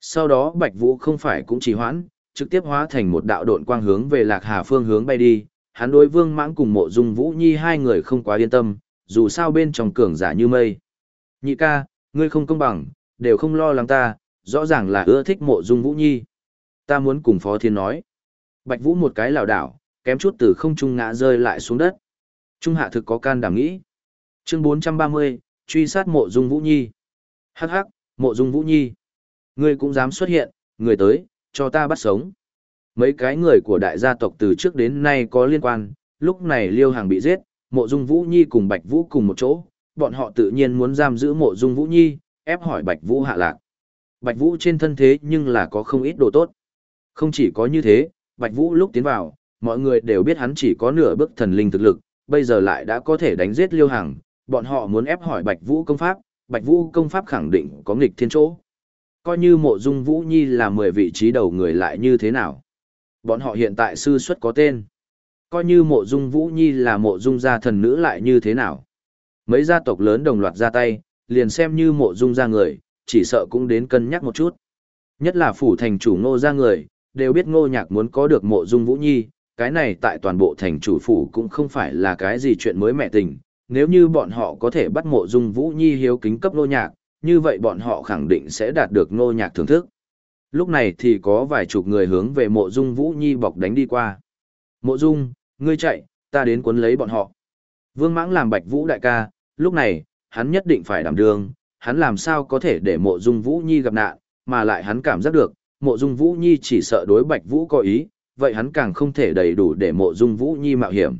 Sau đó Bạch Vũ không phải cũng trì hoãn, trực tiếp hóa thành một đạo độn quang hướng về Lạc Hà phương hướng bay đi. Hắn đối Vương Mãng cùng mộ dung Vũ Nhi hai người không quá yên tâm, dù sao bên trong cường giả như mây. Nhị ca, ngươi không công bằng, đều không lo lắng ta, rõ ràng là ưa thích mộ dung Vũ Nhi. Ta muốn cùng Phó Thiên nói. Bạch Vũ một cái lảo đảo, kém chút từ không trung ngã rơi lại xuống đất. Trung hạ thực có can đảm nghĩ. Chương 430, truy sát mộ dung Vũ Nhi. Hắc hắc, mộ dung Vũ Nhi. Ngươi cũng dám xuất hiện, người tới, cho ta bắt sống. Mấy cái người của đại gia tộc từ trước đến nay có liên quan, lúc này Liêu Hàng bị giết, mộ dung Vũ Nhi cùng Bạch Vũ cùng một chỗ, bọn họ tự nhiên muốn giam giữ mộ dung Vũ Nhi, ép hỏi Bạch Vũ hạ lạc. Bạch Vũ trên thân thế nhưng là có không ít đồ tốt. Không chỉ có như thế, Bạch Vũ lúc tiến vào, mọi người đều biết hắn chỉ có nửa bước thần linh thực lực, bây giờ lại đã có thể đánh giết Liêu Hằng, bọn họ muốn ép hỏi Bạch Vũ công pháp, Bạch Vũ công pháp khẳng định có nghịch thiên chỗ. Coi như mộ dung Vũ Nhi là 10 vị trí đầu người lại như thế nào. Bọn họ hiện tại sư xuất có tên. Coi như mộ dung Vũ Nhi là mộ dung gia thần nữ lại như thế nào. Mấy gia tộc lớn đồng loạt ra tay, liền xem như mộ dung gia người, chỉ sợ cũng đến cân nhắc một chút. Nhất là phủ thành chủ ngô gia người, đều biết ngô nhạc muốn có được mộ dung Vũ Nhi, cái này tại toàn bộ thành chủ phủ cũng không phải là cái gì chuyện mới mẹ tình, nếu như bọn họ có thể bắt mộ dung Vũ Nhi hiếu kính cấp Ngô nhạc, như vậy bọn họ khẳng định sẽ đạt được nô nhạc thưởng thức. Lúc này thì có vài chục người hướng về mộ dung Vũ Nhi bọc đánh đi qua. Mộ dung, ngươi chạy, ta đến cuốn lấy bọn họ. Vương mãng làm bạch vũ đại ca, lúc này, hắn nhất định phải đảm đương, hắn làm sao có thể để mộ dung Vũ Nhi gặp nạn, mà lại hắn cảm giác được, mộ dung Vũ Nhi chỉ sợ đối bạch vũ có ý, vậy hắn càng không thể đầy đủ để mộ dung Vũ Nhi mạo hiểm.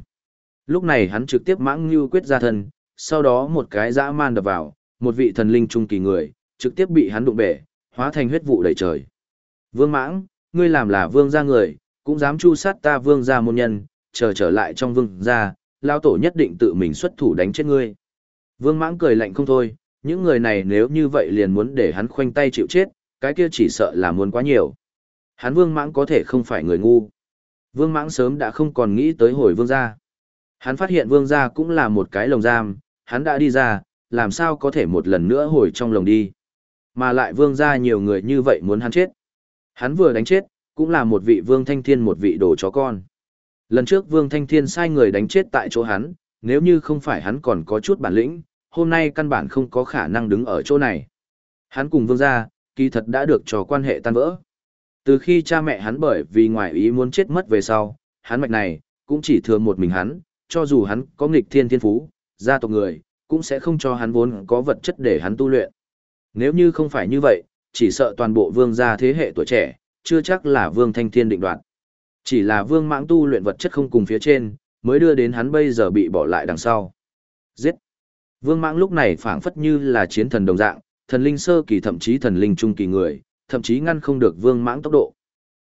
Lúc này hắn trực tiếp mãng như quyết ra thân, sau đó một cái dã man đập vào, một vị thần linh trung kỳ người, trực tiếp bị hắn đụng bể, hóa thành huyết vụ đầy trời. Vương mãng, ngươi làm là vương gia người, cũng dám chu sát ta vương gia môn nhân, chờ trở lại trong vương gia, lao tổ nhất định tự mình xuất thủ đánh chết ngươi. Vương mãng cười lạnh không thôi, những người này nếu như vậy liền muốn để hắn khoanh tay chịu chết, cái kia chỉ sợ là muốn quá nhiều. Hắn vương mãng có thể không phải người ngu. Vương mãng sớm đã không còn nghĩ tới hồi vương gia. Hắn phát hiện vương gia cũng là một cái lồng giam, hắn đã đi ra, làm sao có thể một lần nữa hồi trong lồng đi. Mà lại vương gia nhiều người như vậy muốn hắn chết. Hắn vừa đánh chết, cũng là một vị vương thanh thiên một vị đồ chó con. Lần trước vương thanh thiên sai người đánh chết tại chỗ hắn, nếu như không phải hắn còn có chút bản lĩnh, hôm nay căn bản không có khả năng đứng ở chỗ này. Hắn cùng vương gia, kỳ thật đã được cho quan hệ tan vỡ. Từ khi cha mẹ hắn bởi vì ngoại ý muốn chết mất về sau, hắn mạch này, cũng chỉ thừa một mình hắn, cho dù hắn có nghịch thiên thiên phú, gia tộc người, cũng sẽ không cho hắn vốn có vật chất để hắn tu luyện. Nếu như không phải như vậy, chỉ sợ toàn bộ vương gia thế hệ tuổi trẻ, chưa chắc là vương thanh thiên định đoạt. Chỉ là vương mãng tu luyện vật chất không cùng phía trên, mới đưa đến hắn bây giờ bị bỏ lại đằng sau. Giết! Vương mãng lúc này phảng phất như là chiến thần đồng dạng, thần linh sơ kỳ thậm chí thần linh trung kỳ người, thậm chí ngăn không được vương mãng tốc độ.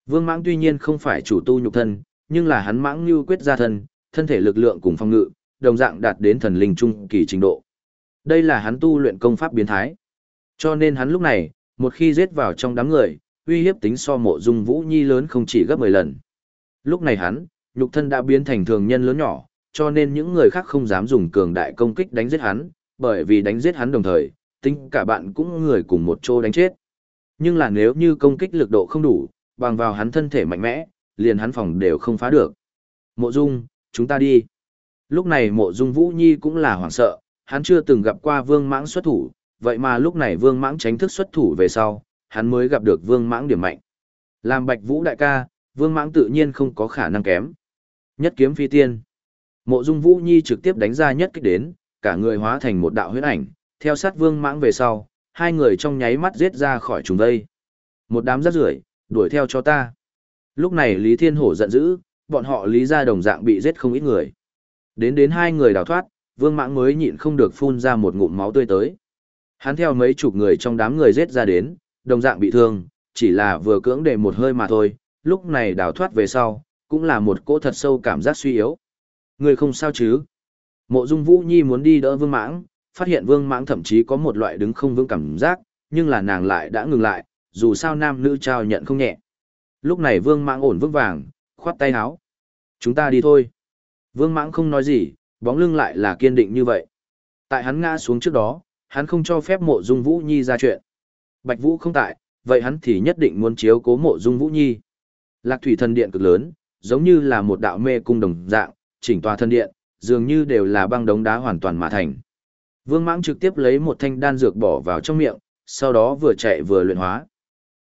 Vương mãng tuy nhiên không phải chủ tu nhục thân, nhưng là hắn mãng như quyết ra thân, thân thể lực lượng cùng phong ngự, đồng dạng đạt đến thần linh trung kỳ trình độ. Đây là hắn tu luyện công pháp biến thái. Cho nên hắn lúc này, một khi giết vào trong đám người, uy hiếp tính so mộ dung vũ nhi lớn không chỉ gấp 10 lần. Lúc này hắn, nhục thân đã biến thành thường nhân lớn nhỏ, cho nên những người khác không dám dùng cường đại công kích đánh giết hắn, bởi vì đánh giết hắn đồng thời, tính cả bạn cũng người cùng một chỗ đánh chết. Nhưng là nếu như công kích lực độ không đủ, bằng vào hắn thân thể mạnh mẽ, liền hắn phòng đều không phá được. Mộ Dung, chúng ta đi. Lúc này mộ dung Vũ Nhi cũng là hoảng sợ, hắn chưa từng gặp qua vương mãng xuất thủ, vậy mà lúc này vương mãng tránh thức xuất thủ về sau, hắn mới gặp được vương mãng điểm mạnh. Làm bạch vũ đại ca, vương mãng tự nhiên không có khả năng kém. Nhất kiếm phi tiên. Mộ dung Vũ Nhi trực tiếp đánh ra nhất kích đến, cả người hóa thành một đạo huyết ảnh, theo sát vương mãng về sau, hai người trong nháy mắt giết ra khỏi trùng đây. Một đám rác rưởi, đuổi theo cho ta. Lúc này Lý Thiên Hổ giận dữ, bọn họ lý ra đồng dạng bị giết không ít người. Đến đến hai người đào thoát, vương mãng mới nhịn không được phun ra một ngụm máu tươi tới. Hắn theo mấy chục người trong đám người giết ra đến, đồng dạng bị thương, chỉ là vừa cưỡng để một hơi mà thôi, lúc này đào thoát về sau, cũng là một cỗ thật sâu cảm giác suy yếu. Người không sao chứ? Mộ Dung Vũ Nhi muốn đi đỡ Vương Mãng, phát hiện Vương Mãng thậm chí có một loại đứng không vững cảm giác, nhưng là nàng lại đã ngừng lại, dù sao nam nữ trao nhận không nhẹ. Lúc này Vương Mãng ổn vững vàng, khoát tay áo. Chúng ta đi thôi. Vương Mãng không nói gì, bóng lưng lại là kiên định như vậy. Tại hắn ngã xuống trước đó, hắn không cho phép mộ dung Vũ Nhi ra chuyện. Bạch Vũ không tại, vậy hắn thì nhất định muốn chiếu cố mộ dung Vũ Nhi. Lạc thủy thần điện cực lớn, giống như là một đạo mê cung đồng dạng, chỉnh tòa thân điện, dường như đều là băng đống đá hoàn toàn mà thành. Vương Mãng trực tiếp lấy một thanh đan dược bỏ vào trong miệng, sau đó vừa chạy vừa luyện hóa.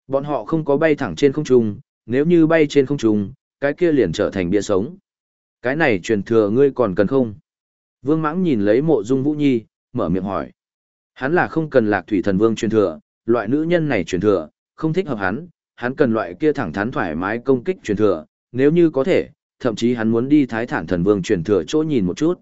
Bọn họ không có bay thẳng trên không trung, nếu như bay trên không trung, cái kia liền trở thành bia sống. Cái này truyền thừa ngươi còn cần không? Vương Mãng nhìn lấy mộ dung Vũ Nhi, mở miệng hỏi. Hắn là không cần lạc thủy thần vương truyền thừa, loại nữ nhân này truyền thừa, không thích hợp hắn, hắn cần loại kia thẳng thắn thoải mái công kích truyền thừa, nếu như có thể, thậm chí hắn muốn đi thái thản thần vương truyền thừa chỗ nhìn một chút.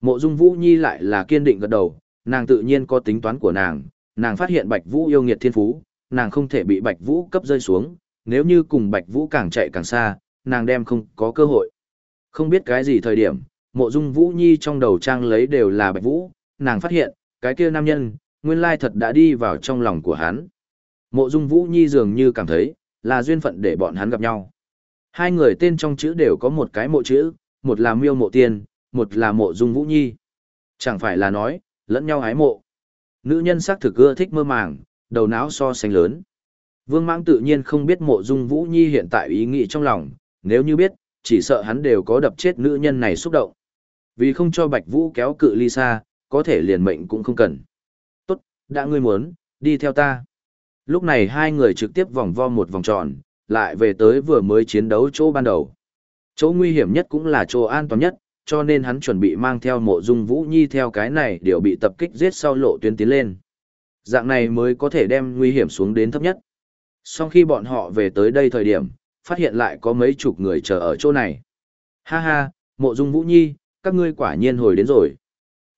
Mộ dung Vũ Nhi lại là kiên định gật đầu, nàng tự nhiên có tính toán của nàng, nàng phát hiện Bạch Vũ yêu nghiệt thiên phú, nàng không thể bị Bạch Vũ cấp rơi xuống, nếu như cùng Bạch Vũ càng chạy càng xa, nàng đem không có cơ hội. Không biết cái gì thời điểm, mộ dung Vũ Nhi trong đầu trang lấy đều là Bạch Vũ, nàng phát hiện, cái kia nam nhân, nguyên lai thật đã đi vào trong lòng của hắn. Mộ dung Vũ Nhi dường như cảm thấy, là duyên phận để bọn hắn gặp nhau. Hai người tên trong chữ đều có một cái mộ chữ, một là miêu mộ tiên, một là mộ dung Vũ Nhi. Chẳng phải là nói, lẫn nhau hái mộ. Nữ nhân sắc thực ưa thích mơ màng, đầu não so sánh lớn. Vương Mãng tự nhiên không biết mộ dung Vũ Nhi hiện tại ý nghĩ trong lòng, nếu như biết, chỉ sợ hắn đều có đập chết nữ nhân này xúc động. Vì không cho Bạch Vũ kéo cự ly xa, có thể liền mệnh cũng không cần. Tốt, đã ngươi muốn, đi theo ta. Lúc này hai người trực tiếp vòng vo một vòng tròn, lại về tới vừa mới chiến đấu chỗ ban đầu. Chỗ nguy hiểm nhất cũng là chỗ an toàn nhất, cho nên hắn chuẩn bị mang theo mộ dung Vũ Nhi theo cái này đều bị tập kích giết sau lộ tuyến tiến lên. Dạng này mới có thể đem nguy hiểm xuống đến thấp nhất. Sau khi bọn họ về tới đây thời điểm, phát hiện lại có mấy chục người chờ ở chỗ này. Ha ha, mộ dung Vũ Nhi, các ngươi quả nhiên hồi đến rồi.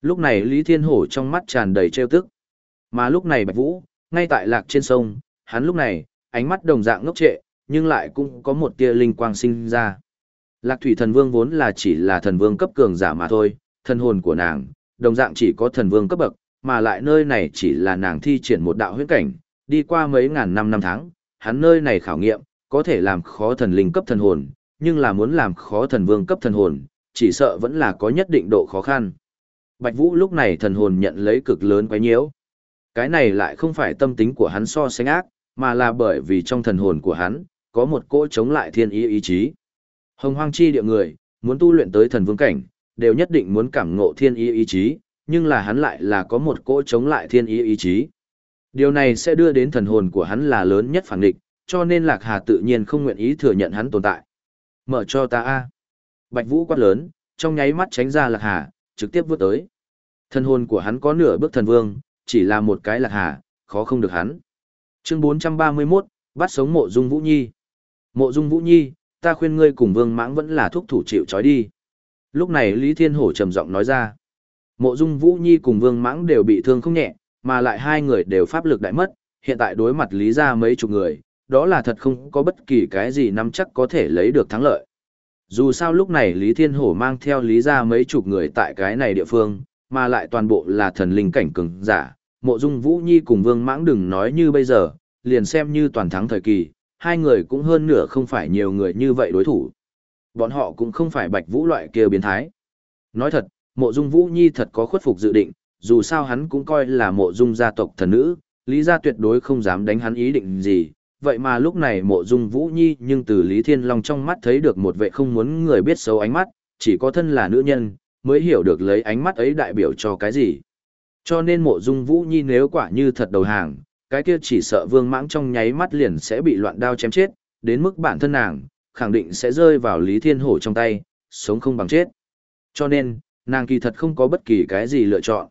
Lúc này Lý Thiên Hổ trong mắt tràn đầy trêu tức. Mà lúc này Bạch Vũ, ngay tại lạc trên sông, hắn lúc này, ánh mắt đồng dạng ngốc trệ, nhưng lại cũng có một tia linh quang sinh ra. Lạc thủy thần vương vốn là chỉ là thần vương cấp cường giả mà thôi, thần hồn của nàng, đồng dạng chỉ có thần vương cấp bậc, mà lại nơi này chỉ là nàng thi triển một đạo huyễn cảnh, đi qua mấy ngàn năm năm tháng, hắn nơi này khảo nghiệm, có thể làm khó thần linh cấp thần hồn, nhưng là muốn làm khó thần vương cấp thần hồn, chỉ sợ vẫn là có nhất định độ khó khăn. Bạch Vũ lúc này thần hồn nhận lấy cực lớn quấy nhiễu. Cái này lại không phải tâm tính của hắn so sánh ác, mà là bởi vì trong thần hồn của hắn, có một cỗ chống lại thiên ý ý chí. Hồng hoang chi địa người, muốn tu luyện tới thần vương cảnh, đều nhất định muốn cảm ngộ thiên ý ý chí, nhưng là hắn lại là có một cỗ chống lại thiên ý ý chí. Điều này sẽ đưa đến thần hồn của hắn là lớn nhất phản địch, cho nên Lạc Hà tự nhiên không nguyện ý thừa nhận hắn tồn tại. Mở cho ta a. Bạch Vũ quát lớn, trong nháy mắt tránh ra Lạc Hà, trực tiếp vượt tới. thân hồn của hắn có nửa bước thần vương, chỉ là một cái Lạc Hà, khó không được hắn. Chương 431, bắt sống Mộ Dung Vũ Nhi. Mộ Dung Vũ Nhi, ta khuyên ngươi cùng Vương Mãng vẫn là thúc thủ chịu trói đi. Lúc này Lý Thiên Hổ trầm giọng nói ra. Mộ Dung Vũ Nhi cùng Vương Mãng đều bị thương không nhẹ, mà lại hai người đều pháp lực đại mất, hiện tại đối mặt Lý ra mấy chục người, đó là thật không có bất kỳ cái gì nắm chắc có thể lấy được thắng lợi. Dù sao lúc này Lý Thiên Hổ mang theo Lý ra mấy chục người tại cái này địa phương, mà lại toàn bộ là thần linh cảnh cường giả, mộ dung Vũ Nhi cùng Vương Mãng đừng nói như bây giờ, liền xem như toàn thắng thời kỳ, hai người cũng hơn nửa không phải nhiều người như vậy đối thủ. Bọn họ cũng không phải bạch vũ loại kia biến thái. Nói thật, mộ dung Vũ Nhi thật có khuất phục dự định, dù sao hắn cũng coi là mộ dung gia tộc thần nữ, lý gia tuyệt đối không dám đánh hắn ý định gì. Vậy mà lúc này mộ dung Vũ Nhi nhưng từ Lý Thiên Long trong mắt thấy được một vệ không muốn người biết xấu ánh mắt, chỉ có thân là nữ nhân, mới hiểu được lấy ánh mắt ấy đại biểu cho cái gì. Cho nên mộ dung Vũ Nhi nếu quả như thật đầu hàng, cái kia chỉ sợ vương mãng trong nháy mắt liền sẽ bị loạn đao chém chết, đến mức bản thân nàng, khẳng định sẽ rơi vào Lý Thiên Hổ trong tay, sống không bằng chết. Cho nên, nàng kỳ thật không có bất kỳ cái gì lựa chọn.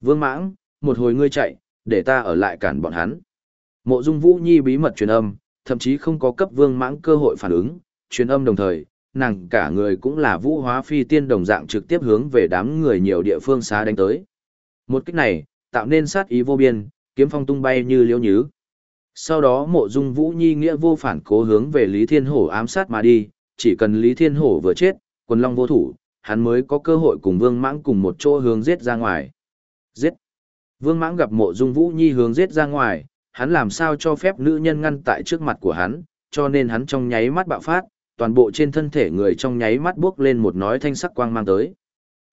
Vương mãng, một hồi ngươi chạy, để ta ở lại cản bọn hắn. Mộ dung Vũ Nhi bí mật truyền âm, thậm chí không có cấp vương mãng cơ hội phản ứng, truyền âm đồng thời, nàng cả người cũng là vũ hóa phi tiên đồng dạng trực tiếp hướng về đám người nhiều địa phương xa đánh tới. Một cách này, tạo nên sát ý vô biên, kiếm phong tung bay như liễu nhứ. Sau đó mộ dung vũ nhi nghĩa vô phản cố hướng về Lý Thiên Hổ ám sát mà đi, chỉ cần Lý Thiên Hổ vừa chết, quần long vô thủ, hắn mới có cơ hội cùng Vương Mãng cùng một chỗ hướng giết ra ngoài. Giết! Vương Mãng gặp mộ dung vũ nhi hướng giết ra ngoài, hắn làm sao cho phép nữ nhân ngăn tại trước mặt của hắn, cho nên hắn trong nháy mắt bạo phát, toàn bộ trên thân thể người trong nháy mắt bước lên một nói thanh sắc quang mang tới.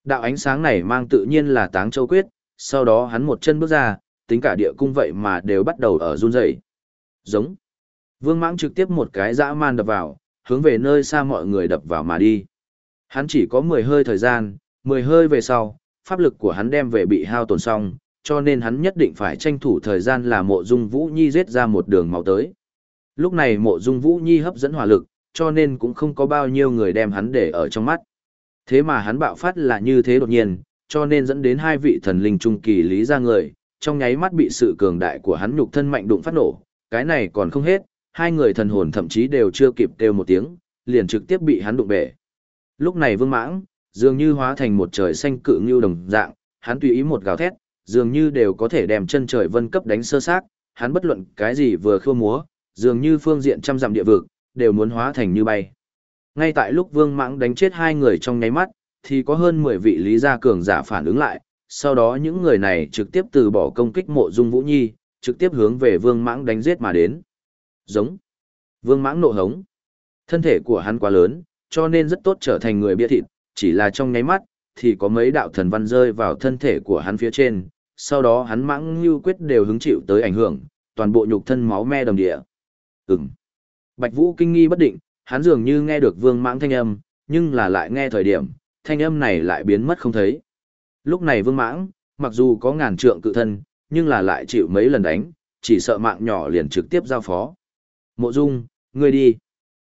Đạo ánh sáng này mang tự nhiên là táng châu quyết, sau đó hắn một chân bước ra, tính cả địa cung vậy mà đều bắt đầu ở run rẩy. Giống. Vương Mãng trực tiếp một cái dã man đập vào, hướng về nơi xa mọi người đập vào mà đi. Hắn chỉ có 10 hơi thời gian, 10 hơi về sau, pháp lực của hắn đem về bị hao tổn xong, cho nên hắn nhất định phải tranh thủ thời gian là mộ dung Vũ Nhi giết ra một đường máu tới. Lúc này mộ dung Vũ Nhi hấp dẫn hỏa lực, cho nên cũng không có bao nhiêu người đem hắn để ở trong mắt. Thế mà hắn bạo phát là như thế đột nhiên, cho nên dẫn đến hai vị thần linh trung kỳ lý ra người, trong nháy mắt bị sự cường đại của hắn nhục thân mạnh đụng phát nổ, cái này còn không hết, hai người thần hồn thậm chí đều chưa kịp kêu một tiếng, liền trực tiếp bị hắn đụng bể. Lúc này Vương Mãng, dường như hóa thành một trời xanh cự ngưu đồng dạng, hắn tùy ý một gào thét, dường như đều có thể đem chân trời vân cấp đánh sơ xác, hắn bất luận cái gì vừa khua múa, dường như phương diện trăm dặm địa vực, đều muốn hóa thành như bay. Ngay tại lúc Vương Mãng đánh chết hai người trong nháy mắt, thì có hơn 10 vị lý gia cường giả phản ứng lại, sau đó những người này trực tiếp từ bỏ công kích mộ dung Vũ Nhi, trực tiếp hướng về Vương Mãng đánh giết mà đến. Giống. Vương Mãng nộ hống. Thân thể của hắn quá lớn, cho nên rất tốt trở thành người bia thịt, chỉ là trong nháy mắt, thì có mấy đạo thần văn rơi vào thân thể của hắn phía trên, sau đó hắn mãng như quyết đều hứng chịu tới ảnh hưởng, toàn bộ nhục thân máu me đồng địa. Ừm. Bạch Vũ kinh nghi bất định, hắn dường như nghe được vương mãng thanh âm, nhưng là lại nghe thời điểm, thanh âm này lại biến mất không thấy. Lúc này vương mãng, mặc dù có ngàn trượng cự thân, nhưng là lại chịu mấy lần đánh, chỉ sợ mạng nhỏ liền trực tiếp giao phó. Mộ Dung, ngươi đi.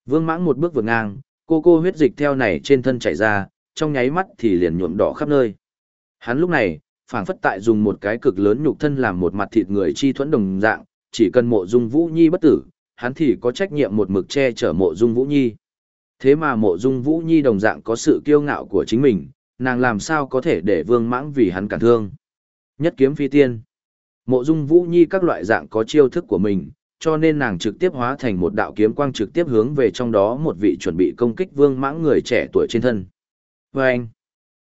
Vương mãng một bước vượt ngang, cô cô huyết dịch theo này trên thân chảy ra, trong nháy mắt thì liền nhuộm đỏ khắp nơi. Hắn lúc này, phảng phất tại dùng một cái cực lớn nhục thân làm một mặt thịt người chi thuẫn đồng dạng, chỉ cần mộ dung vũ nhi bất tử, hắn thì có trách nhiệm một mực che chở mộ dung vũ nhi. Thế mà mộ dung vũ nhi đồng dạng có sự kiêu ngạo của chính mình, nàng làm sao có thể để vương mãng vì hắn cản thương. Nhất kiếm phi tiên. Mộ dung vũ nhi các loại dạng có chiêu thức của mình, cho nên nàng trực tiếp hóa thành một đạo kiếm quang trực tiếp hướng về trong đó một vị chuẩn bị công kích vương mãng người trẻ tuổi trên thân. Vâng! anh,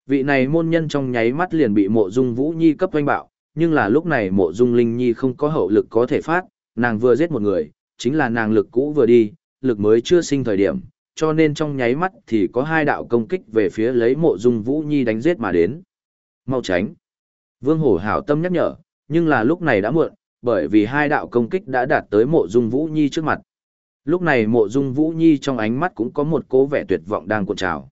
vị này môn nhân trong nháy mắt liền bị mộ dung vũ nhi cấp doanh bạo, nhưng là lúc này mộ dung linh nhi không có hậu lực có thể phát, nàng vừa giết một người, chính là nàng lực cũ vừa đi, lực mới chưa sinh thời điểm, cho nên trong nháy mắt thì có hai đạo công kích về phía lấy mộ dung vũ nhi đánh giết mà đến. Mau tránh. Vương hổ hảo tâm nhắc nhở, nhưng là lúc này đã muộn, bởi vì hai đạo công kích đã đạt tới mộ dung vũ nhi trước mặt. Lúc này mộ dung vũ nhi trong ánh mắt cũng có một cố vẻ tuyệt vọng đang cuộn trào.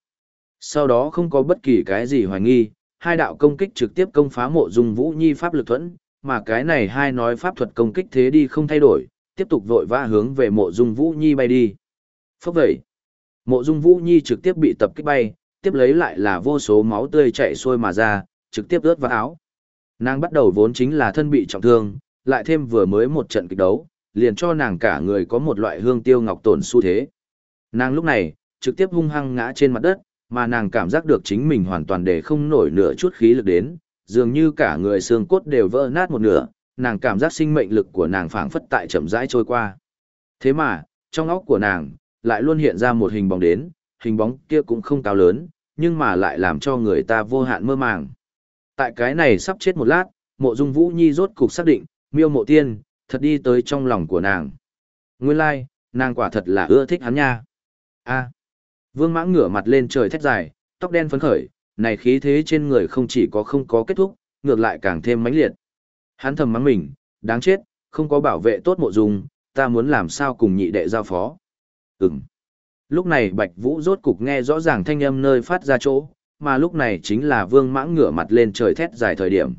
Sau đó không có bất kỳ cái gì hoài nghi, hai đạo công kích trực tiếp công phá mộ dung vũ nhi pháp lực thuẫn, mà cái này hai nói pháp thuật công kích thế đi không thay đổi, tiếp tục vội vã hướng về mộ dung vũ nhi bay đi. Phốc vậy, mộ dung vũ nhi trực tiếp bị tập kích bay, tiếp lấy lại là vô số máu tươi chảy xuôi mà ra, trực tiếp ướt vào áo. Nàng bắt đầu vốn chính là thân bị trọng thương, lại thêm vừa mới một trận kịch đấu, liền cho nàng cả người có một loại hương tiêu ngọc tổn xu thế. Nàng lúc này, trực tiếp hung hăng ngã trên mặt đất, mà nàng cảm giác được chính mình hoàn toàn để không nổi nửa chút khí lực đến, dường như cả người xương cốt đều vỡ nát một nửa, nàng cảm giác sinh mệnh lực của nàng phảng phất tại chậm rãi trôi qua. Thế mà, trong óc của nàng, lại luôn hiện ra một hình bóng đến, hình bóng kia cũng không cao lớn, nhưng mà lại làm cho người ta vô hạn mơ màng. Tại cái này sắp chết một lát, mộ dung vũ nhi rốt cục xác định, miêu mộ tiên, thật đi tới trong lòng của nàng. Nguyên lai, like, nàng quả thật là ưa thích hắn nha. a vương mãng ngửa mặt lên trời thét dài, tóc đen phấn khởi, này khí thế trên người không chỉ có không có kết thúc, ngược lại càng thêm mãnh liệt. Hắn thầm mắng mình, đáng chết, không có bảo vệ tốt mộ dung, ta muốn làm sao cùng nhị đệ giao phó. Ừm. Lúc này Bạch Vũ rốt cục nghe rõ ràng thanh âm nơi phát ra chỗ, mà lúc này chính là vương mãng ngửa mặt lên trời thét dài thời điểm.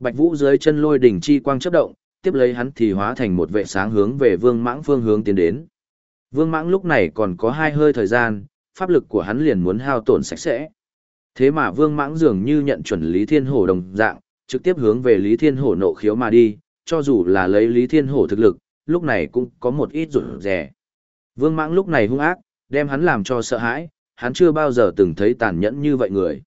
Bạch Vũ dưới chân lôi đỉnh chi quang chớp động, tiếp lấy hắn thì hóa thành một vệ sáng hướng về Vương Mãng phương hướng tiến đến. Vương Mãng lúc này còn có hai hơi thời gian, pháp lực của hắn liền muốn hao tổn sạch sẽ. Thế mà Vương Mãng dường như nhận chuẩn Lý Thiên Hổ đồng dạng, trực tiếp hướng về Lý Thiên Hổ nộ khiếu mà đi, cho dù là lấy Lý Thiên Hổ thực lực, lúc này cũng có một ít rủi rẻ. Vương Mãng lúc này hung ác, đem hắn làm cho sợ hãi, hắn chưa bao giờ từng thấy tàn nhẫn như vậy người.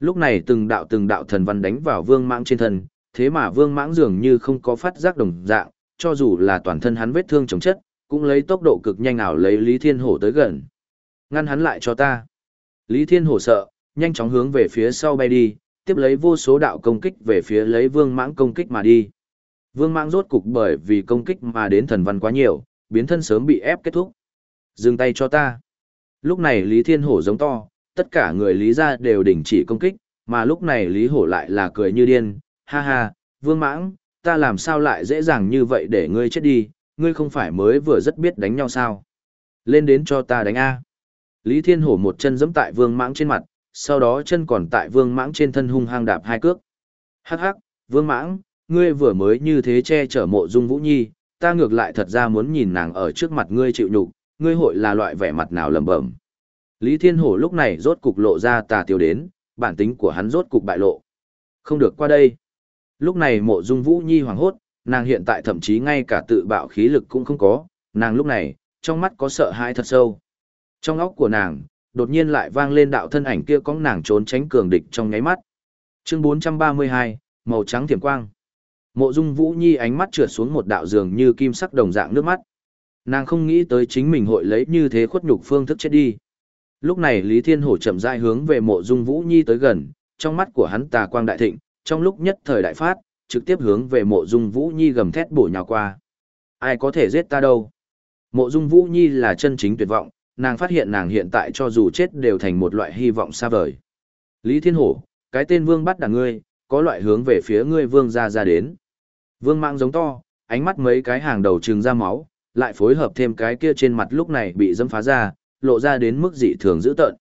Lúc này từng đạo từng đạo thần văn đánh vào vương mãng trên thân, thế mà vương mãng dường như không có phát giác đồng dạng, cho dù là toàn thân hắn vết thương chống chất, cũng lấy tốc độ cực nhanh nào lấy Lý Thiên Hổ tới gần. Ngăn hắn lại cho ta. Lý Thiên Hổ sợ, nhanh chóng hướng về phía sau bay đi, tiếp lấy vô số đạo công kích về phía lấy vương mãng công kích mà đi. Vương mãng rốt cục bởi vì công kích mà đến thần văn quá nhiều, biến thân sớm bị ép kết thúc. Dừng tay cho ta. Lúc này Lý Thiên Hổ giống to, tất cả người Lý gia đều đình chỉ công kích, mà lúc này Lý Hổ lại là cười như điên, ha ha, vương mãng, ta làm sao lại dễ dàng như vậy để ngươi chết đi, ngươi không phải mới vừa rất biết đánh nhau sao. Lên đến cho ta đánh A. Lý Thiên Hổ một chân giẫm tại vương mãng trên mặt, sau đó chân còn tại vương mãng trên thân hung hăng đạp hai cước. Hắc hắc, vương mãng, ngươi vừa mới như thế che chở mộ dung vũ nhi, ta ngược lại thật ra muốn nhìn nàng ở trước mặt ngươi chịu nhục, ngươi hội là loại vẻ mặt nào lẩm bẩm. Lý Thiên Hổ lúc này rốt cục lộ ra tà tiêu đến, bản tính của hắn rốt cục bại lộ. Không được qua đây. Lúc này mộ dung vũ nhi hoảng hốt, nàng hiện tại thậm chí ngay cả tự bạo khí lực cũng không có, nàng lúc này, trong mắt có sợ hãi thật sâu. Trong óc của nàng, đột nhiên lại vang lên đạo thân ảnh kia có nàng trốn tránh cường địch trong nháy mắt. Chương 432, màu trắng thiểm quang. Mộ Dung Vũ Nhi ánh mắt trượt xuống một đạo dường như kim sắc đồng dạng nước mắt. Nàng không nghĩ tới chính mình hội lấy như thế khuất nhục phương thức chết đi. Lúc này Lý Thiên Hổ chậm rãi hướng về Mộ Dung Vũ Nhi tới gần, trong mắt của hắn tà quang đại thịnh, trong lúc nhất thời đại phát, trực tiếp hướng về Mộ Dung Vũ Nhi gầm thét bổ nhào qua. Ai có thể giết ta đâu? Mộ Dung Vũ Nhi là chân chính tuyệt vọng, nàng phát hiện nàng hiện tại cho dù chết đều thành một loại hy vọng xa vời. Lý Thiên Hổ, cái tên vương bắt đằng ngươi, có loại hướng về phía ngươi vương ra ra đến. Vương mạng giống to, ánh mắt mấy cái hàng đầu trừng ra máu, lại phối hợp thêm cái kia trên mặt lúc này bị dâm phá ra, lộ ra đến mức dị thường dữ tợn.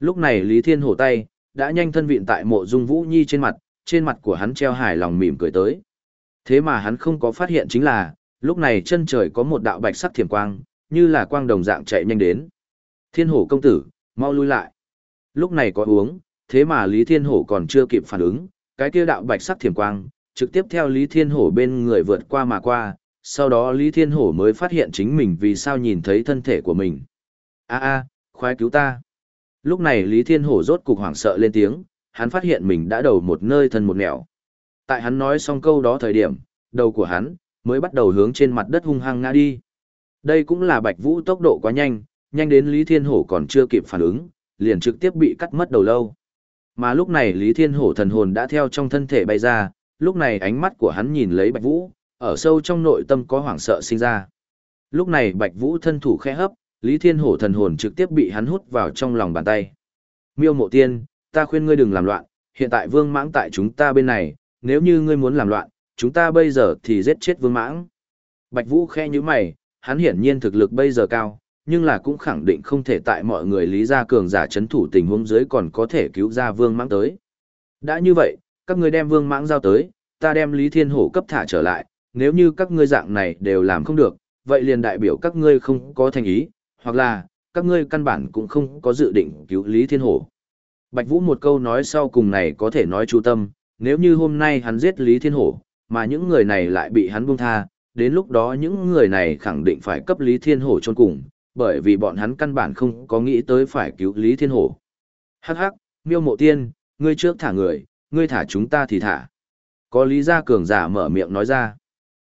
Lúc này Lý Thiên Hổ tay, đã nhanh thân vịn tại mộ dung Vũ Nhi trên mặt, trên mặt của hắn treo hài lòng mỉm cười tới. Thế mà hắn không có phát hiện chính là, lúc này chân trời có một đạo bạch sắc thiểm quang, như là quang đồng dạng chạy nhanh đến. Thiên hổ công tử, mau lui lại. Lúc này có uống, thế mà Lý Thiên Hổ còn chưa kịp phản ứng, cái kia đạo bạch sắc thiểm quang, trực tiếp theo Lý Thiên Hổ bên người vượt qua mà qua, sau đó Lý Thiên Hổ mới phát hiện chính mình vì sao nhìn thấy thân thể của mình. a a khoái cứu ta. Lúc này Lý Thiên Hổ rốt cục hoảng sợ lên tiếng, hắn phát hiện mình đã đầu một nơi thân một nẻo. Tại hắn nói xong câu đó thời điểm, đầu của hắn, mới bắt đầu hướng trên mặt đất hung hăng ngã đi. Đây cũng là Bạch Vũ tốc độ quá nhanh, nhanh đến Lý Thiên Hổ còn chưa kịp phản ứng, liền trực tiếp bị cắt mất đầu lâu. Mà lúc này Lý Thiên Hổ thần hồn đã theo trong thân thể bay ra, lúc này ánh mắt của hắn nhìn lấy Bạch Vũ, ở sâu trong nội tâm có hoảng sợ sinh ra. Lúc này Bạch Vũ thân thủ khẽ hấp, Lý Thiên Hổ thần hồn trực tiếp bị hắn hút vào trong lòng bàn tay. Miêu Mộ Tiên, ta khuyên ngươi đừng làm loạn, hiện tại Vương Mãng tại chúng ta bên này, nếu như ngươi muốn làm loạn, chúng ta bây giờ thì giết chết Vương Mãng. Bạch Vũ khẽ nhíu mày, hắn hiển nhiên thực lực bây giờ cao, nhưng là cũng khẳng định không thể tại mọi người lý gia cường giả chấn thủ tình huống dưới còn có thể cứu ra Vương Mãng tới. Đã như vậy, các ngươi đem Vương Mãng giao tới, ta đem Lý Thiên Hổ cấp thả trở lại, nếu như các ngươi dạng này đều làm không được, vậy liền đại biểu các ngươi không có thành ý, hoặc là, các ngươi căn bản cũng không có dự định cứu Lý Thiên Hổ. Bạch Vũ một câu nói sau cùng này có thể nói chú tâm, nếu như hôm nay hắn giết Lý Thiên Hổ, mà những người này lại bị hắn buông tha, đến lúc đó những người này khẳng định phải cấp Lý Thiên Hổ chôn cùng, bởi vì bọn hắn căn bản không có nghĩ tới phải cứu Lý Thiên Hổ. Hắc hắc, miêu mộ tiên, ngươi trước thả người, ngươi thả chúng ta thì thả. Có Lý Gia Cường giả mở miệng nói ra.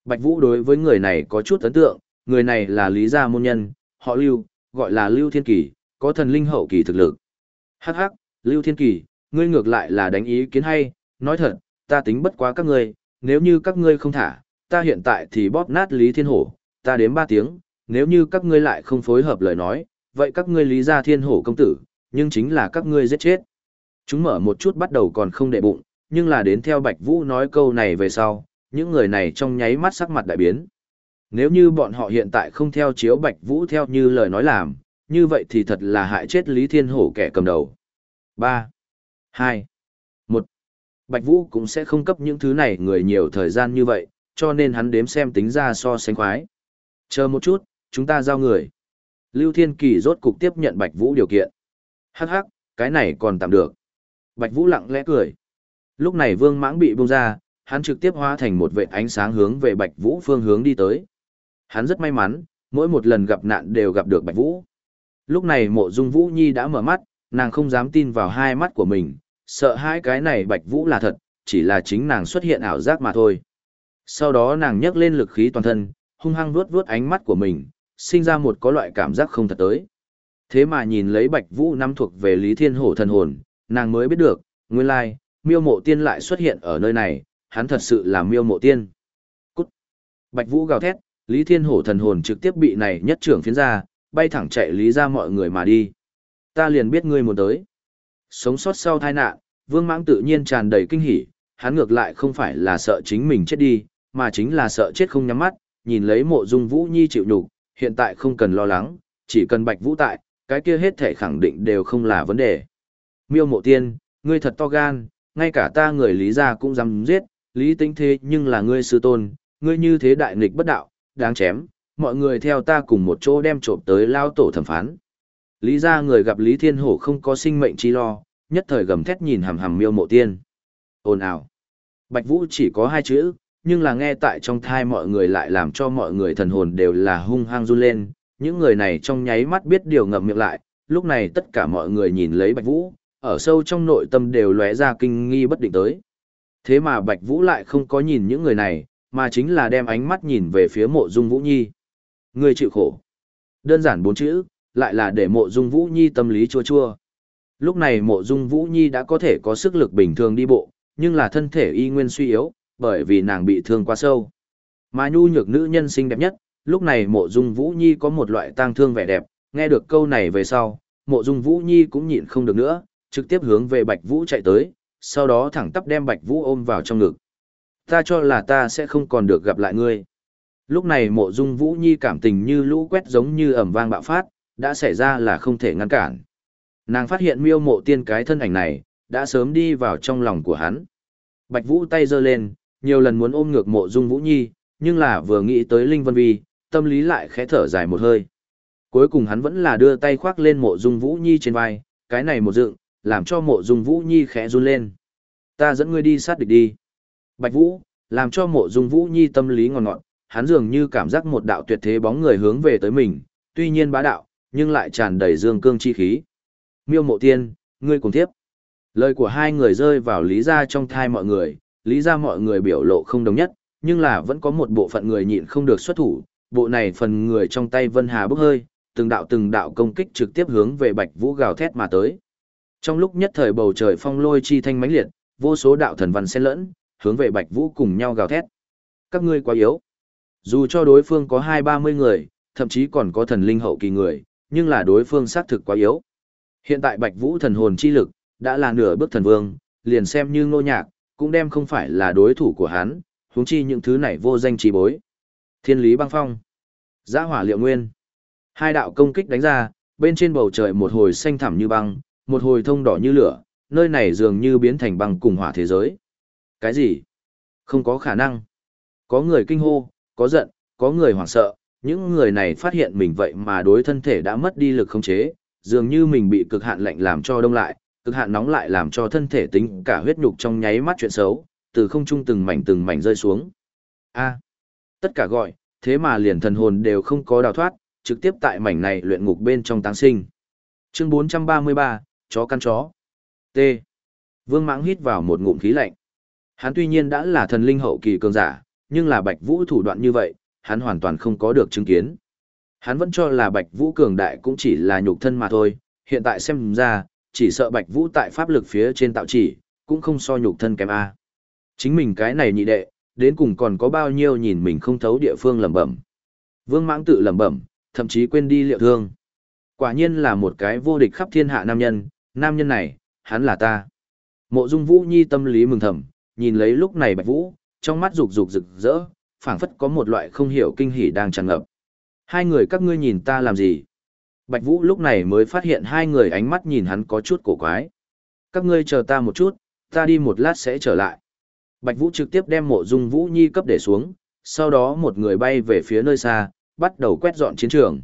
Bạch Vũ đối với người này có chút ấn tượng, người này là Lý Gia môn nhân, họ Lưu, gọi là Lưu Thiên Kỳ, có thần linh hậu kỳ thực lực. Hắc hắc, Lưu Thiên Kỳ, ngươi ngược lại là đánh ý kiến hay, nói thật, ta tính bất quá các ngươi, nếu như các ngươi không thả, ta hiện tại thì bóp nát Lý Thiên Hổ, ta đếm ba tiếng, nếu như các ngươi lại không phối hợp lời nói, vậy các ngươi Lý Gia Thiên Hổ công tử, nhưng chính là các ngươi giết chết. Chúng mở một chút bắt đầu còn không đệ bụng, nhưng là đến theo Bạch Vũ nói câu này về sau, những người này trong nháy mắt sắc mặt đại biến. Nếu như bọn họ hiện tại không theo chiếu Bạch Vũ theo như lời nói làm, như vậy thì thật là hại chết Lý Thiên Hổ kẻ cầm đầu. 3. 2. 1. Bạch Vũ cũng sẽ không cấp những thứ này người nhiều thời gian như vậy, cho nên hắn đếm xem tính ra so sánh khoái. Chờ một chút, chúng ta giao người. Lưu Thiên Kỳ rốt cục tiếp nhận Bạch Vũ điều kiện. Hắc hắc, cái này còn tạm được. Bạch Vũ lặng lẽ cười. Lúc này Vương Mãng bị buông ra, hắn trực tiếp hóa thành một vệt ánh sáng hướng về Bạch Vũ phương hướng đi tới. Hắn rất may mắn, mỗi một lần gặp nạn đều gặp được Bạch Vũ. Lúc này Mộ Dung Vũ Nhi đã mở mắt, nàng không dám tin vào hai mắt của mình, sợ hai cái này Bạch Vũ là thật, chỉ là chính nàng xuất hiện ảo giác mà thôi. Sau đó nàng nhấc lên lực khí toàn thân, hung hăng vuốt vuốt ánh mắt của mình, sinh ra một có loại cảm giác không thật tới. Thế mà nhìn lấy Bạch Vũ năm thuộc về Lý Thiên Hổ thần hồn, nàng mới biết được, nguyên lai, miêu mộ tiên lại xuất hiện ở nơi này, hắn thật sự là miêu mộ tiên. Cút! Bạch Vũ gào thét, Lý Thiên Hổ thần hồn trực tiếp bị này nhất trưởng phiến ra, bay thẳng chạy lý ra mọi người mà đi. Ta liền biết ngươi muốn tới. Sống sót sau tai nạn, Vương Mãng tự nhiên tràn đầy kinh hỉ, hắn ngược lại không phải là sợ chính mình chết đi, mà chính là sợ chết không nhắm mắt, nhìn lấy mộ dung Vũ Nhi chịu nhục, hiện tại không cần lo lắng, chỉ cần Bạch Vũ tại, cái kia hết thể khẳng định đều không là vấn đề. Miêu mộ tiên, ngươi thật to gan, ngay cả ta người lý gia cũng dám giết, lý tính thế nhưng là ngươi sư tôn, ngươi như thế đại nghịch bất đạo, đáng chém, mọi người theo ta cùng một chỗ đem trộm tới lao tổ thẩm phán. Lý gia người gặp Lý Thiên Hổ không có sinh mệnh chi lo, nhất thời gầm thét nhìn hằm hằm miêu mộ tiên. Ồn ào. Bạch Vũ chỉ có hai chữ, nhưng là nghe tại trong thai mọi người lại làm cho mọi người thần hồn đều là hung hăng run lên. Những người này trong nháy mắt biết điều ngậm miệng lại, lúc này tất cả mọi người nhìn lấy Bạch Vũ, ở sâu trong nội tâm đều lóe ra kinh nghi bất định tới. Thế mà Bạch Vũ lại không có nhìn những người này, mà chính là đem ánh mắt nhìn về phía mộ dung Vũ Nhi. Người chịu khổ. Đơn giản bốn chữ, lại là để mộ dung Vũ Nhi tâm lý chua chua. Lúc này mộ dung Vũ Nhi đã có thể có sức lực bình thường đi bộ, nhưng là thân thể y nguyên suy yếu, bởi vì nàng bị thương quá sâu. Mà nhu nhược nữ nhân xinh đẹp nhất, lúc này mộ dung Vũ Nhi có một loại tang thương vẻ đẹp, nghe được câu này về sau, mộ dung Vũ Nhi cũng nhịn không được nữa, trực tiếp hướng về Bạch Vũ chạy tới, sau đó thẳng tắp đem Bạch Vũ ôm vào trong ngực. Ta cho là ta sẽ không còn được gặp lại ngươi. Lúc này mộ dung Vũ Nhi cảm tình như lũ quét giống như ẩm vang bạo phát, đã xảy ra là không thể ngăn cản. Nàng phát hiện miêu mộ tiên cái thân ảnh này, đã sớm đi vào trong lòng của hắn. Bạch Vũ tay giơ lên, nhiều lần muốn ôm ngược mộ dung Vũ Nhi, nhưng là vừa nghĩ tới Linh Vân Vi, tâm lý lại khẽ thở dài một hơi. Cuối cùng hắn vẫn là đưa tay khoác lên mộ dung Vũ Nhi trên vai, cái này một dựng, làm cho mộ dung Vũ Nhi khẽ run lên. Ta dẫn ngươi đi sát địch đi. Bạch Vũ, làm cho mộ dung Vũ Nhi tâm lý ngọt ngọt, hắn dường như cảm giác một đạo tuyệt thế bóng người hướng về tới mình, tuy nhiên bá đạo, nhưng lại tràn đầy dương cương chi khí. Miêu mộ tiên, ngươi cùng tiếp. Lời của hai người rơi vào lý gia trong thai mọi người, lý gia mọi người biểu lộ không đồng nhất, nhưng là vẫn có một bộ phận người nhịn không được xuất thủ, bộ này phần người trong tay Vân Hà bốc hơi, từng đạo từng đạo công kích trực tiếp hướng về Bạch Vũ gào thét mà tới. Trong lúc nhất thời bầu trời phong lôi chi thanh mãnh liệt, vô số đạo thần văn xen lẫn, hướng về Bạch Vũ cùng nhau gào thét. Các ngươi quá yếu. Dù cho đối phương có hai ba mươi người, thậm chí còn có thần linh hậu kỳ người, nhưng là đối phương xác thực quá yếu. Hiện tại Bạch Vũ thần hồn chi lực, đã là nửa bước thần vương, liền xem như ngô nhạc, cũng đem không phải là đối thủ của hắn, huống chi những thứ này vô danh trí bối. Thiên lý băng phong, giã hỏa liệu nguyên. Hai đạo công kích đánh ra, bên trên bầu trời một hồi xanh thẳm như băng, một hồi thông đỏ như lửa, nơi này dường như biến thành băng cùng hỏa thế giới. Cái gì? Không có khả năng. Có người kinh hô, có giận, có người hoảng sợ, những người này phát hiện mình vậy mà đối thân thể đã mất đi lực khống chế, dường như mình bị cực hạn lạnh làm cho đông lại, cực hạn nóng lại làm cho thân thể tính cả huyết nhục trong nháy mắt chuyện xấu, từ không trung từng mảnh từng mảnh rơi xuống. A. tất cả gọi, thế mà liền thần hồn đều không có đào thoát, trực tiếp tại mảnh này luyện ngục bên trong táng sinh. Chương 433, chó căn chó. T. Vương Mãng hít vào một ngụm khí lạnh. Hắn tuy nhiên đã là thần linh hậu kỳ cường giả, nhưng là Bạch Vũ thủ đoạn như vậy, hắn hoàn toàn không có được chứng kiến. Hắn vẫn cho là Bạch Vũ cường đại cũng chỉ là nhục thân mà thôi, hiện tại xem ra, chỉ sợ Bạch Vũ tại pháp lực phía trên tạo chỉ, cũng không so nhục thân kém A. Chính mình cái này nhị đệ, đến cùng còn có bao nhiêu nhìn mình không thấu địa phương lẩm bẩm. Vương Mãng tự lẩm bẩm, thậm chí quên đi liệu thương. Quả nhiên là một cái vô địch khắp thiên hạ nam nhân, nam nhân này, hắn là ta. Mộ Dung Vũ Nhi tâm lý mừng thầm, nhìn lấy lúc này Bạch Vũ, trong mắt rục rục rực rỡ, phảng phất có một loại không hiểu kinh hỉ đang tràn ngập. Hai người các ngươi nhìn ta làm gì? Bạch Vũ lúc này mới phát hiện hai người ánh mắt nhìn hắn có chút cổ quái. Các ngươi chờ ta một chút, ta đi một lát sẽ trở lại. Bạch Vũ trực tiếp đem mộ dung Vũ Nhi cấp để xuống, sau đó một người bay về phía nơi xa, bắt đầu quét dọn chiến trường.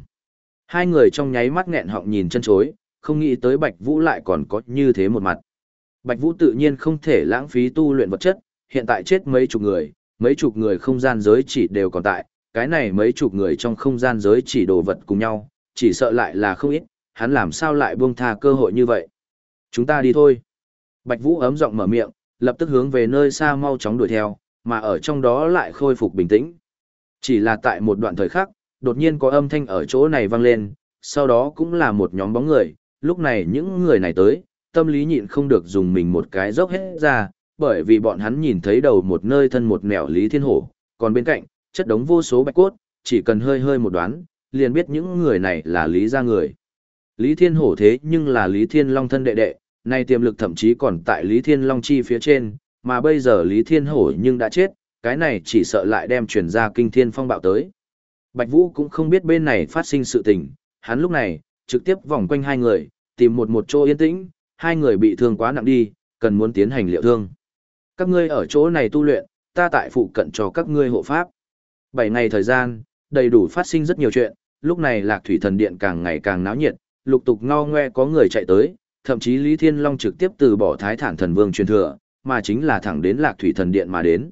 Hai người trong nháy mắt nghẹn họng nhìn chân chối, không nghĩ tới Bạch Vũ lại còn có như thế một mặt. Bạch Vũ tự nhiên không thể lãng phí tu luyện vật chất, hiện tại chết mấy chục người, mấy chục người không gian giới chỉ đều còn tại, cái này mấy chục người trong không gian giới chỉ đồ vật cùng nhau, chỉ sợ lại là không ít, hắn làm sao lại buông tha cơ hội như vậy. Chúng ta đi thôi. Bạch Vũ ấm giọng mở miệng, lập tức hướng về nơi xa mau chóng đuổi theo, mà ở trong đó lại khôi phục bình tĩnh. Chỉ là tại một đoạn thời khắc, đột nhiên có âm thanh ở chỗ này vang lên, sau đó cũng là một nhóm bóng người, lúc này những người này tới, tâm lý nhịn không được dùng mình một cái dốc hết ra, bởi vì bọn hắn nhìn thấy đầu một nơi thân một nẻo Lý Thiên Hổ, còn bên cạnh, chất đống vô số bạch cốt, chỉ cần hơi hơi một đoán, liền biết những người này là Lý gia người. Lý Thiên Hổ thế nhưng là Lý Thiên Long thân đệ đệ, nay tiềm lực thậm chí còn tại Lý Thiên Long chi phía trên, mà bây giờ Lý Thiên Hổ nhưng đã chết, cái này chỉ sợ lại đem truyền ra kinh thiên phong bạo tới. Bạch Vũ cũng không biết bên này phát sinh sự tình, hắn lúc này, trực tiếp vòng quanh hai người, tìm một một chỗ yên tĩnh, hai người bị thương quá nặng đi, cần muốn tiến hành liệu thương. Các ngươi ở chỗ này tu luyện, ta tại phụ cận cho các ngươi hộ pháp. Bảy ngày thời gian, đầy đủ phát sinh rất nhiều chuyện, lúc này lạc thủy thần điện càng ngày càng náo nhiệt, lục tục ngao ngoe có người chạy tới, thậm chí Lý Thiên Long trực tiếp từ bỏ Thái Thản Thần Vương truyền thừa, mà chính là thẳng đến Lạc Thủy Thần Điện mà đến.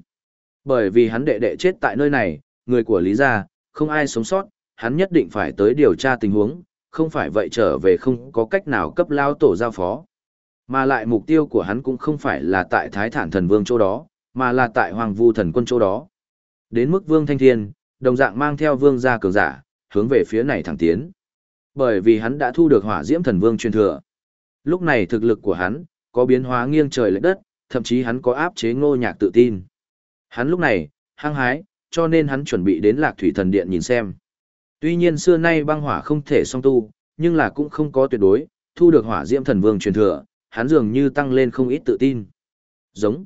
Bởi vì hắn đệ đệ chết tại nơi này, người của Lý gia, không ai sống sót, hắn nhất định phải tới điều tra tình huống, không phải vậy trở về không có cách nào cấp lao tổ giao phó. Mà lại mục tiêu của hắn cũng không phải là tại Thái Thản Thần Vương chỗ đó, mà là tại Hoàng Vu Thần Quân chỗ đó. Đến mức Vương Thanh Thiên, đồng dạng mang theo Vương gia cường giả, hướng về phía này thẳng tiến. Bởi vì hắn đã thu được Hỏa Diễm Thần Vương truyền thừa. Lúc này thực lực của hắn có biến hóa nghiêng trời lệch đất, thậm chí hắn có áp chế Ngô Nhạc tự tin. Hắn lúc này hăng hái, cho nên hắn chuẩn bị đến Lạc Thủy Thần Điện nhìn xem. Tuy nhiên xưa nay băng hỏa không thể song tu, nhưng là cũng không có tuyệt đối, thu được Hỏa Diễm Thần Vương truyền thừa, hắn dường như tăng lên không ít tự tin. Giống.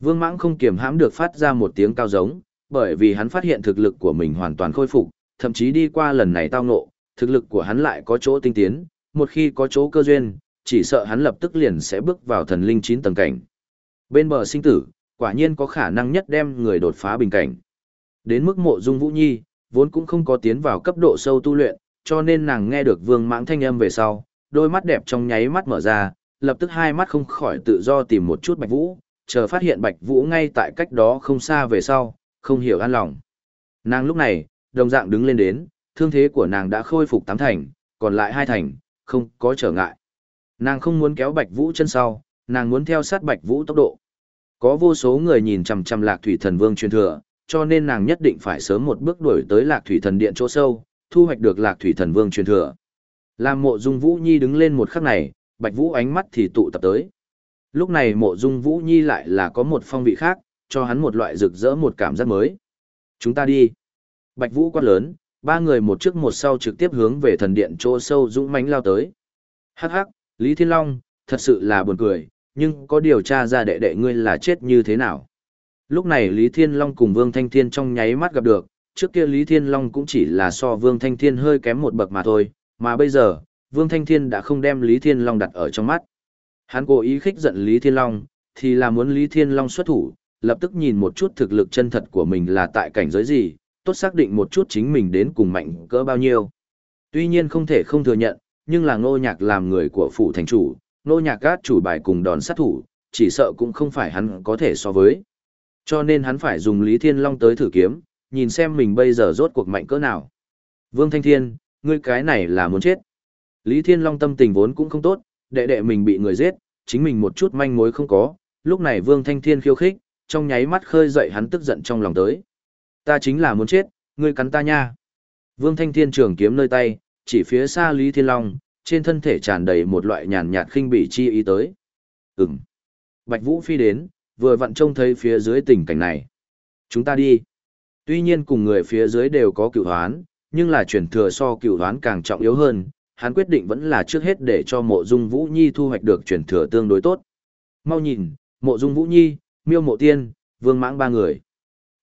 Vương Mãng không kiềm hãm được phát ra một tiếng cao giống, bởi vì hắn phát hiện thực lực của mình hoàn toàn khôi phục, thậm chí đi qua lần này tao ngộ, thực lực của hắn lại có chỗ tinh tiến, một khi có chỗ cơ duyên, chỉ sợ hắn lập tức liền sẽ bước vào thần linh 9 tầng cảnh. Bên bờ sinh tử, quả nhiên có khả năng nhất đem người đột phá bình cảnh. Đến mức mộ dung Vũ Nhi, vốn cũng không có tiến vào cấp độ sâu tu luyện, cho nên nàng nghe được vương mãng thanh âm về sau, đôi mắt đẹp trong nháy mắt mở ra, lập tức hai mắt không khỏi tự do tìm một chút Bạch Vũ, chờ phát hiện Bạch Vũ ngay tại cách đó không xa về sau, không hiểu an lòng. Nàng lúc này, đồng dạng đứng lên đến, thương thế của nàng đã khôi phục tám thành, còn lại hai thành, không có trở ngại. Nàng không muốn kéo Bạch Vũ chân sau, nàng muốn theo sát Bạch Vũ tốc độ. Có vô số người nhìn chằm chằm Lạc Thủy Thần Vương truyền thừa, cho nên nàng nhất định phải sớm một bước đuổi tới Lạc Thủy Thần Điện chỗ sâu, thu hoạch được Lạc Thủy Thần Vương truyền thừa. Làm Mộ Dung Vũ Nhi đứng lên một khắc này, Bạch Vũ ánh mắt thì tụ tập tới. Lúc này Mộ Dung Vũ Nhi lại là có một phong vị khác, cho hắn một loại rực rỡ một cảm giác mới. Chúng ta đi. Bạch Vũ quát lớn, ba người một trước một sau trực tiếp hướng về thần điện chỗ sâu dũng mãnh lao tới. Hắc hắc, Lý Thiên Long, thật sự là buồn cười, nhưng có điều tra ra đệ đệ ngươi là chết như thế nào. Lúc này Lý Thiên Long cùng Vương Thanh Thiên trong nháy mắt gặp được, trước kia Lý Thiên Long cũng chỉ là so Vương Thanh Thiên hơi kém một bậc mà thôi, mà bây giờ, Vương Thanh Thiên đã không đem Lý Thiên Long đặt ở trong mắt. Hắn cố ý khích giận Lý Thiên Long, thì là muốn Lý Thiên Long xuất thủ, lập tức nhìn một chút thực lực chân thật của mình là tại cảnh giới gì, tốt xác định một chút chính mình đến cùng mạnh cỡ bao nhiêu. Tuy nhiên không thể không thừa nhận, nhưng là ngô nhạc làm người của phủ thành chủ, ngô nhạc gát chủ bài cùng đòn sát thủ, chỉ sợ cũng không phải hắn có thể so với. Cho nên hắn phải dùng Lý Thiên Long tới thử kiếm, nhìn xem mình bây giờ rốt cuộc mạnh cỡ nào. Vương Thanh Thiên, ngươi cái này là muốn chết. Lý Thiên Long tâm tình vốn cũng không tốt, đệ đệ mình bị người giết, chính mình một chút manh mối không có, lúc này Vương Thanh Thiên khiêu khích, trong nháy mắt khơi dậy hắn tức giận trong lòng tới. Ta chính là muốn chết, ngươi cắn ta nha. Vương Thanh Thiên trường kiếm nơi tay, chỉ phía xa Lý Thiên Long, trên thân thể tràn đầy một loại nhàn nhạt khinh bỉ chi ý tới. Ừm. Bạch Vũ phi đến, vừa vặn trông thấy phía dưới tình cảnh này. Chúng ta đi. Tuy nhiên cùng người phía dưới đều có cựu hoán, nhưng là truyền thừa so cựu hoán càng trọng yếu hơn, hắn quyết định vẫn là trước hết để cho mộ dung Vũ Nhi thu hoạch được truyền thừa tương đối tốt. Mau nhìn, mộ dung Vũ Nhi, miêu mộ tiên, vương mãng ba người.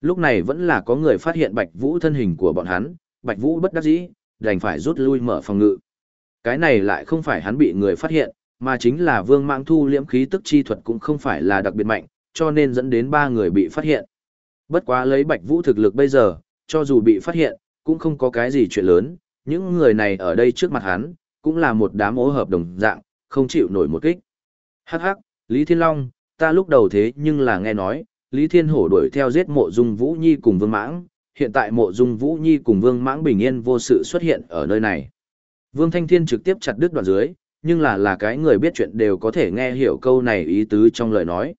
Lúc này vẫn là có người phát hiện Bạch Vũ thân hình của bọn hắn, Bạch Vũ bất đắc dĩ, đành phải rút lui mở phòng ngự. Cái này lại không phải hắn bị người phát hiện, mà chính là vương mãng thu liễm khí tức chi thuật cũng không phải là đặc biệt mạnh, cho nên dẫn đến ba người bị phát hiện. Bất quá lấy Bạch Vũ thực lực bây giờ, cho dù bị phát hiện, cũng không có cái gì chuyện lớn, những người này ở đây trước mặt hắn, cũng là một đám ố hợp đồng dạng, không chịu nổi một kích. Hắc hắc, Lý Thiên Long, ta lúc đầu thế nhưng là nghe nói, Lý Thiên Hổ đuổi theo giết mộ dung Vũ Nhi cùng Vương Mãng, hiện tại mộ dung Vũ Nhi cùng Vương Mãng bình yên vô sự xuất hiện ở nơi này. Vương Thanh Thiên trực tiếp chặt đứt đoạn dưới, nhưng là là cái người biết chuyện đều có thể nghe hiểu câu này ý tứ trong lời nói.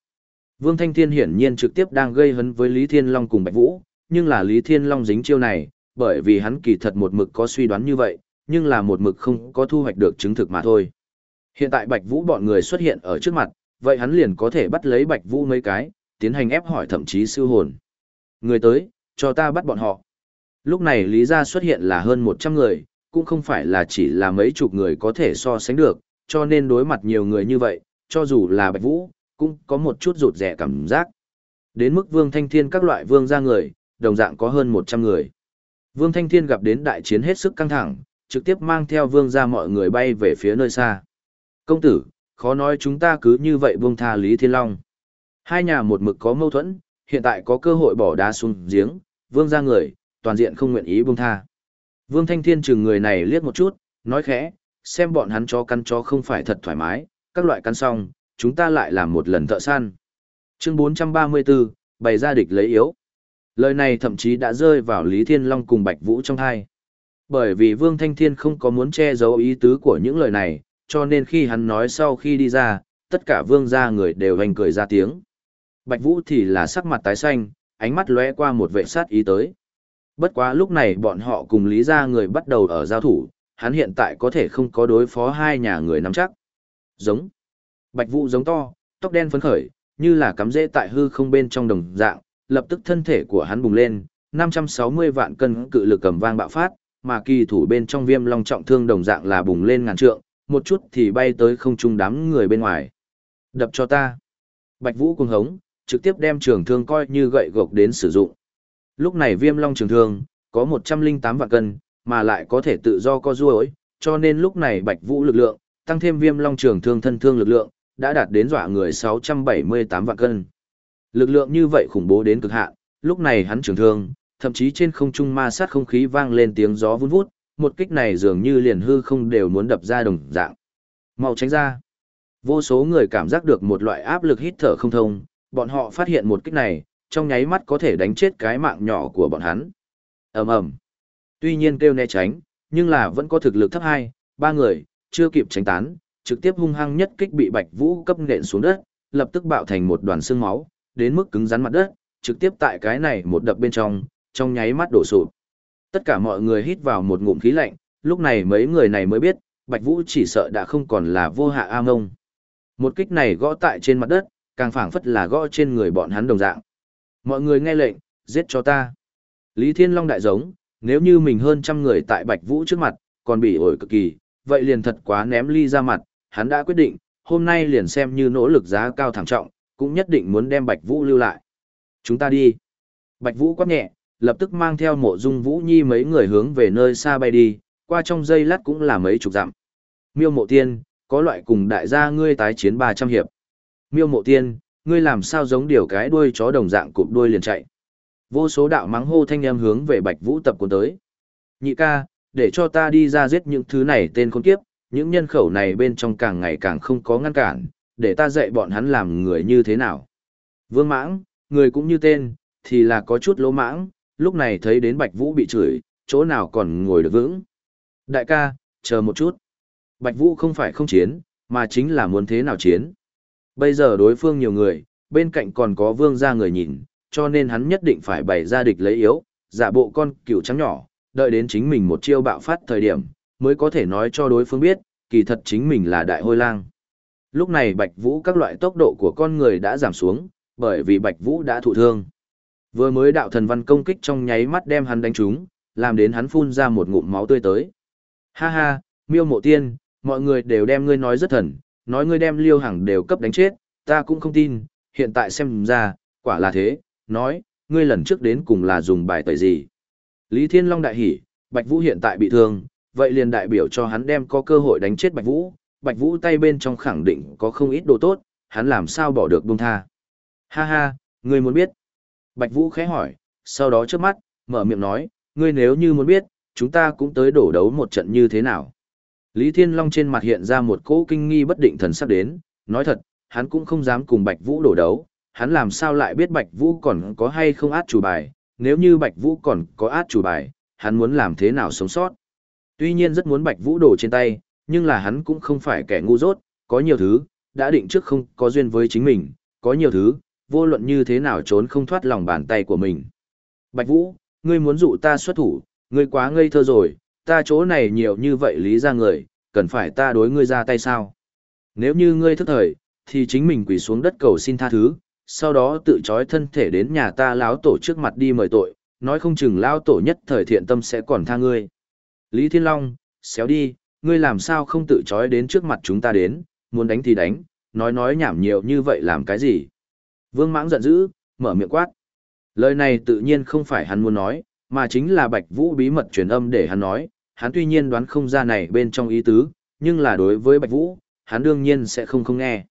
Vương Thanh Thiên hiển nhiên trực tiếp đang gây hấn với Lý Thiên Long cùng Bạch Vũ, nhưng là Lý Thiên Long dính chiêu này, bởi vì hắn kỳ thật một mực có suy đoán như vậy, nhưng là một mực không có thu hoạch được chứng thực mà thôi. Hiện tại Bạch Vũ bọn người xuất hiện ở trước mặt, vậy hắn liền có thể bắt lấy Bạch Vũ mấy cái, tiến hành ép hỏi thậm chí siêu hồn. Người tới, cho ta bắt bọn họ. Lúc này Lý Gia xuất hiện là hơn 100 người, cũng không phải là chỉ là mấy chục người có thể so sánh được, cho nên đối mặt nhiều người như vậy, cho dù là Bạch Vũ, cũng có một chút rụt rẻ cảm giác. Đến mức Vương Thanh Thiên các loại vương gia người, đồng dạng có hơn 100 người. Vương Thanh Thiên gặp đến đại chiến hết sức căng thẳng, trực tiếp mang theo vương gia mọi người bay về phía nơi xa. Công tử, khó nói chúng ta cứ như vậy buông tha Lý Thiên Long. Hai nhà một mực có mâu thuẫn, hiện tại có cơ hội bỏ đá xuống giếng, vương gia người, toàn diện không nguyện ý buông tha. Vương Thanh Thiên chừng người này liếc một chút, nói khẽ, xem bọn hắn cho căn cho không phải thật thoải mái, các loại căn xong, chúng ta lại làm một lần thợ săn. Chương 434, bày ra địch lấy yếu. Lời này thậm chí đã rơi vào Lý Thiên Long cùng Bạch Vũ trong hai. Bởi vì Vương Thanh Thiên không có muốn che giấu ý tứ của những lời này, cho nên khi hắn nói sau khi đi ra, tất cả vương gia người đều hành cười ra tiếng. Bạch Vũ thì là sắc mặt tái xanh, ánh mắt lóe qua một vệ sát ý tới. Bất quá lúc này bọn họ cùng Lý gia người bắt đầu ở giao thủ, hắn hiện tại có thể không có đối phó hai nhà người nắm chắc. Giống. Bạch Vũ giống to, tóc đen phấn khởi, như là cắm rễ tại hư không bên trong đồng dạng, lập tức thân thể của hắn bùng lên, 560 vạn cân cự lực cầm vang bạo phát, mà kỳ thủ bên trong viêm long trọng thương đồng dạng là bùng lên ngàn trượng, một chút thì bay tới không trung đám người bên ngoài. Đập cho ta. Bạch Vũ cuồng hống, trực tiếp đem trường thương coi như gậy gộc đến sử dụng. Lúc này viêm long trường thương, có 108 vạn cân, mà lại có thể tự do co duỗi, cho nên lúc này Bạch Vũ lực lượng, tăng thêm viêm long trường thương thân thương lực lượng, đã đạt đến dọa người 678 vạn cân. Lực lượng như vậy khủng bố đến cực hạn, lúc này hắn trường thương, thậm chí trên không trung ma sát không khí vang lên tiếng gió vun vút, một kích này dường như liền hư không đều muốn đập ra đồng dạng. Mau tránh ra. Vô số người cảm giác được một loại áp lực hít thở không thông, bọn họ phát hiện một kích này, trong nháy mắt có thể đánh chết cái mạng nhỏ của bọn hắn. ầm ầm. Tuy nhiên kêu né tránh, nhưng là vẫn có thực lực thấp hai, ba người, chưa kịp tránh tán, trực tiếp hung hăng nhất kích bị Bạch Vũ cấp nện xuống đất, lập tức bạo thành một đoàn xương máu, đến mức cứng rắn mặt đất, trực tiếp tại cái này một đập bên trong, trong nháy mắt đổ sụp. Tất cả mọi người hít vào một ngụm khí lạnh, lúc này mấy người này mới biết, Bạch Vũ chỉ sợ đã không còn là vô hạ a ngông. Một kích này gõ tại trên mặt đất, càng phảng phất là gõ trên người bọn hắn đồng dạng. Mọi người nghe lệnh, giết cho ta. Lý Thiên Long đại giống, nếu như mình hơn trăm người tại Bạch Vũ trước mặt, còn bị ổi cực kỳ, vậy liền thật quá ném ly ra mặt, hắn đã quyết định, hôm nay liền xem như nỗ lực giá cao thảm trọng, cũng nhất định muốn đem Bạch Vũ lưu lại. Chúng ta đi. Bạch Vũ quát nhẹ, lập tức mang theo mộ dung Vũ Nhi mấy người hướng về nơi xa bay đi, qua trong giây lát cũng là mấy chục dặm. Miêu mộ tiên, có loại cùng đại gia ngươi tái chiến 300 hiệp. Miêu mộ tiên, ngươi làm sao giống điều cái đuôi chó đồng dạng cụp đuôi liền chạy. Vô số đạo mắng hô thanh em hướng về Bạch Vũ tập cuốn tới. Nhị ca, để cho ta đi ra giết những thứ này tên con kiếp, những nhân khẩu này bên trong càng ngày càng không có ngăn cản, để ta dạy bọn hắn làm người như thế nào. Vương mãng, người cũng như tên, thì là có chút lỗ mãng, lúc này thấy đến Bạch Vũ bị chửi, chỗ nào còn ngồi được vững. Đại ca, chờ một chút. Bạch Vũ không phải không chiến, mà chính là muốn thế nào chiến. Bây giờ đối phương nhiều người, bên cạnh còn có vương gia người nhìn, cho nên hắn nhất định phải bày ra địch lấy yếu, giả bộ con cựu trắng nhỏ, đợi đến chính mình một chiêu bạo phát thời điểm, mới có thể nói cho đối phương biết, kỳ thật chính mình là đại hôi lang. Lúc này Bạch Vũ các loại tốc độ của con người đã giảm xuống, bởi vì Bạch Vũ đã thụ thương. Vừa mới đạo thần văn công kích trong nháy mắt đem hắn đánh trúng, làm đến hắn phun ra một ngụm máu tươi tới. Ha ha, miêu mộ tiên, mọi người đều đem ngươi nói rất thần, nói ngươi đem liêu hằng đều cấp đánh chết, ta cũng không tin, hiện tại xem ra, quả là thế, nói, ngươi lần trước đến cùng là dùng bài tẩy gì. Lý Thiên Long đại hỉ, Bạch Vũ hiện tại bị thương, vậy liền đại biểu cho hắn đem có cơ hội đánh chết Bạch Vũ, Bạch Vũ tay bên trong khẳng định có không ít đồ tốt, hắn làm sao bỏ được buông tha. Ha ha, ngươi muốn biết. Bạch Vũ khẽ hỏi, sau đó trước mắt, mở miệng nói, ngươi nếu như muốn biết, chúng ta cũng tới đổ đấu một trận như thế nào. Lý Thiên Long trên mặt hiện ra một cỗ kinh nghi bất định thần sắc đến, nói thật, hắn cũng không dám cùng Bạch Vũ đổ đấu, hắn làm sao lại biết Bạch Vũ còn có hay không át chủ bài, nếu như Bạch Vũ còn có át chủ bài, hắn muốn làm thế nào sống sót. Tuy nhiên rất muốn Bạch Vũ đổ trên tay, nhưng là hắn cũng không phải kẻ ngu dốt, có nhiều thứ, đã định trước không có duyên với chính mình, có nhiều thứ, vô luận như thế nào trốn không thoát lòng bàn tay của mình. Bạch Vũ, ngươi muốn dụ ta xuất thủ, ngươi quá ngây thơ rồi, ta chỗ này nhiều như vậy lý ra người, cần phải ta đối ngươi ra tay sao? Nếu như ngươi thức thời, thì chính mình quỳ xuống đất cầu xin tha thứ, sau đó tự trói thân thể đến nhà ta lão tổ trước mặt đi mời tội, nói không chừng lão tổ nhất thời thiện tâm sẽ còn tha ngươi. Lý Thiên Long, xéo đi, ngươi làm sao không tự trói đến trước mặt chúng ta đến, muốn đánh thì đánh, nói nói nhảm nhiều như vậy làm cái gì? Vương Mãng giận dữ, mở miệng quát. Lời này tự nhiên không phải hắn muốn nói, mà chính là Bạch Vũ bí mật truyền âm để hắn nói, hắn tuy nhiên đoán không ra này bên trong ý tứ, nhưng là đối với Bạch Vũ, hắn đương nhiên sẽ không không nghe.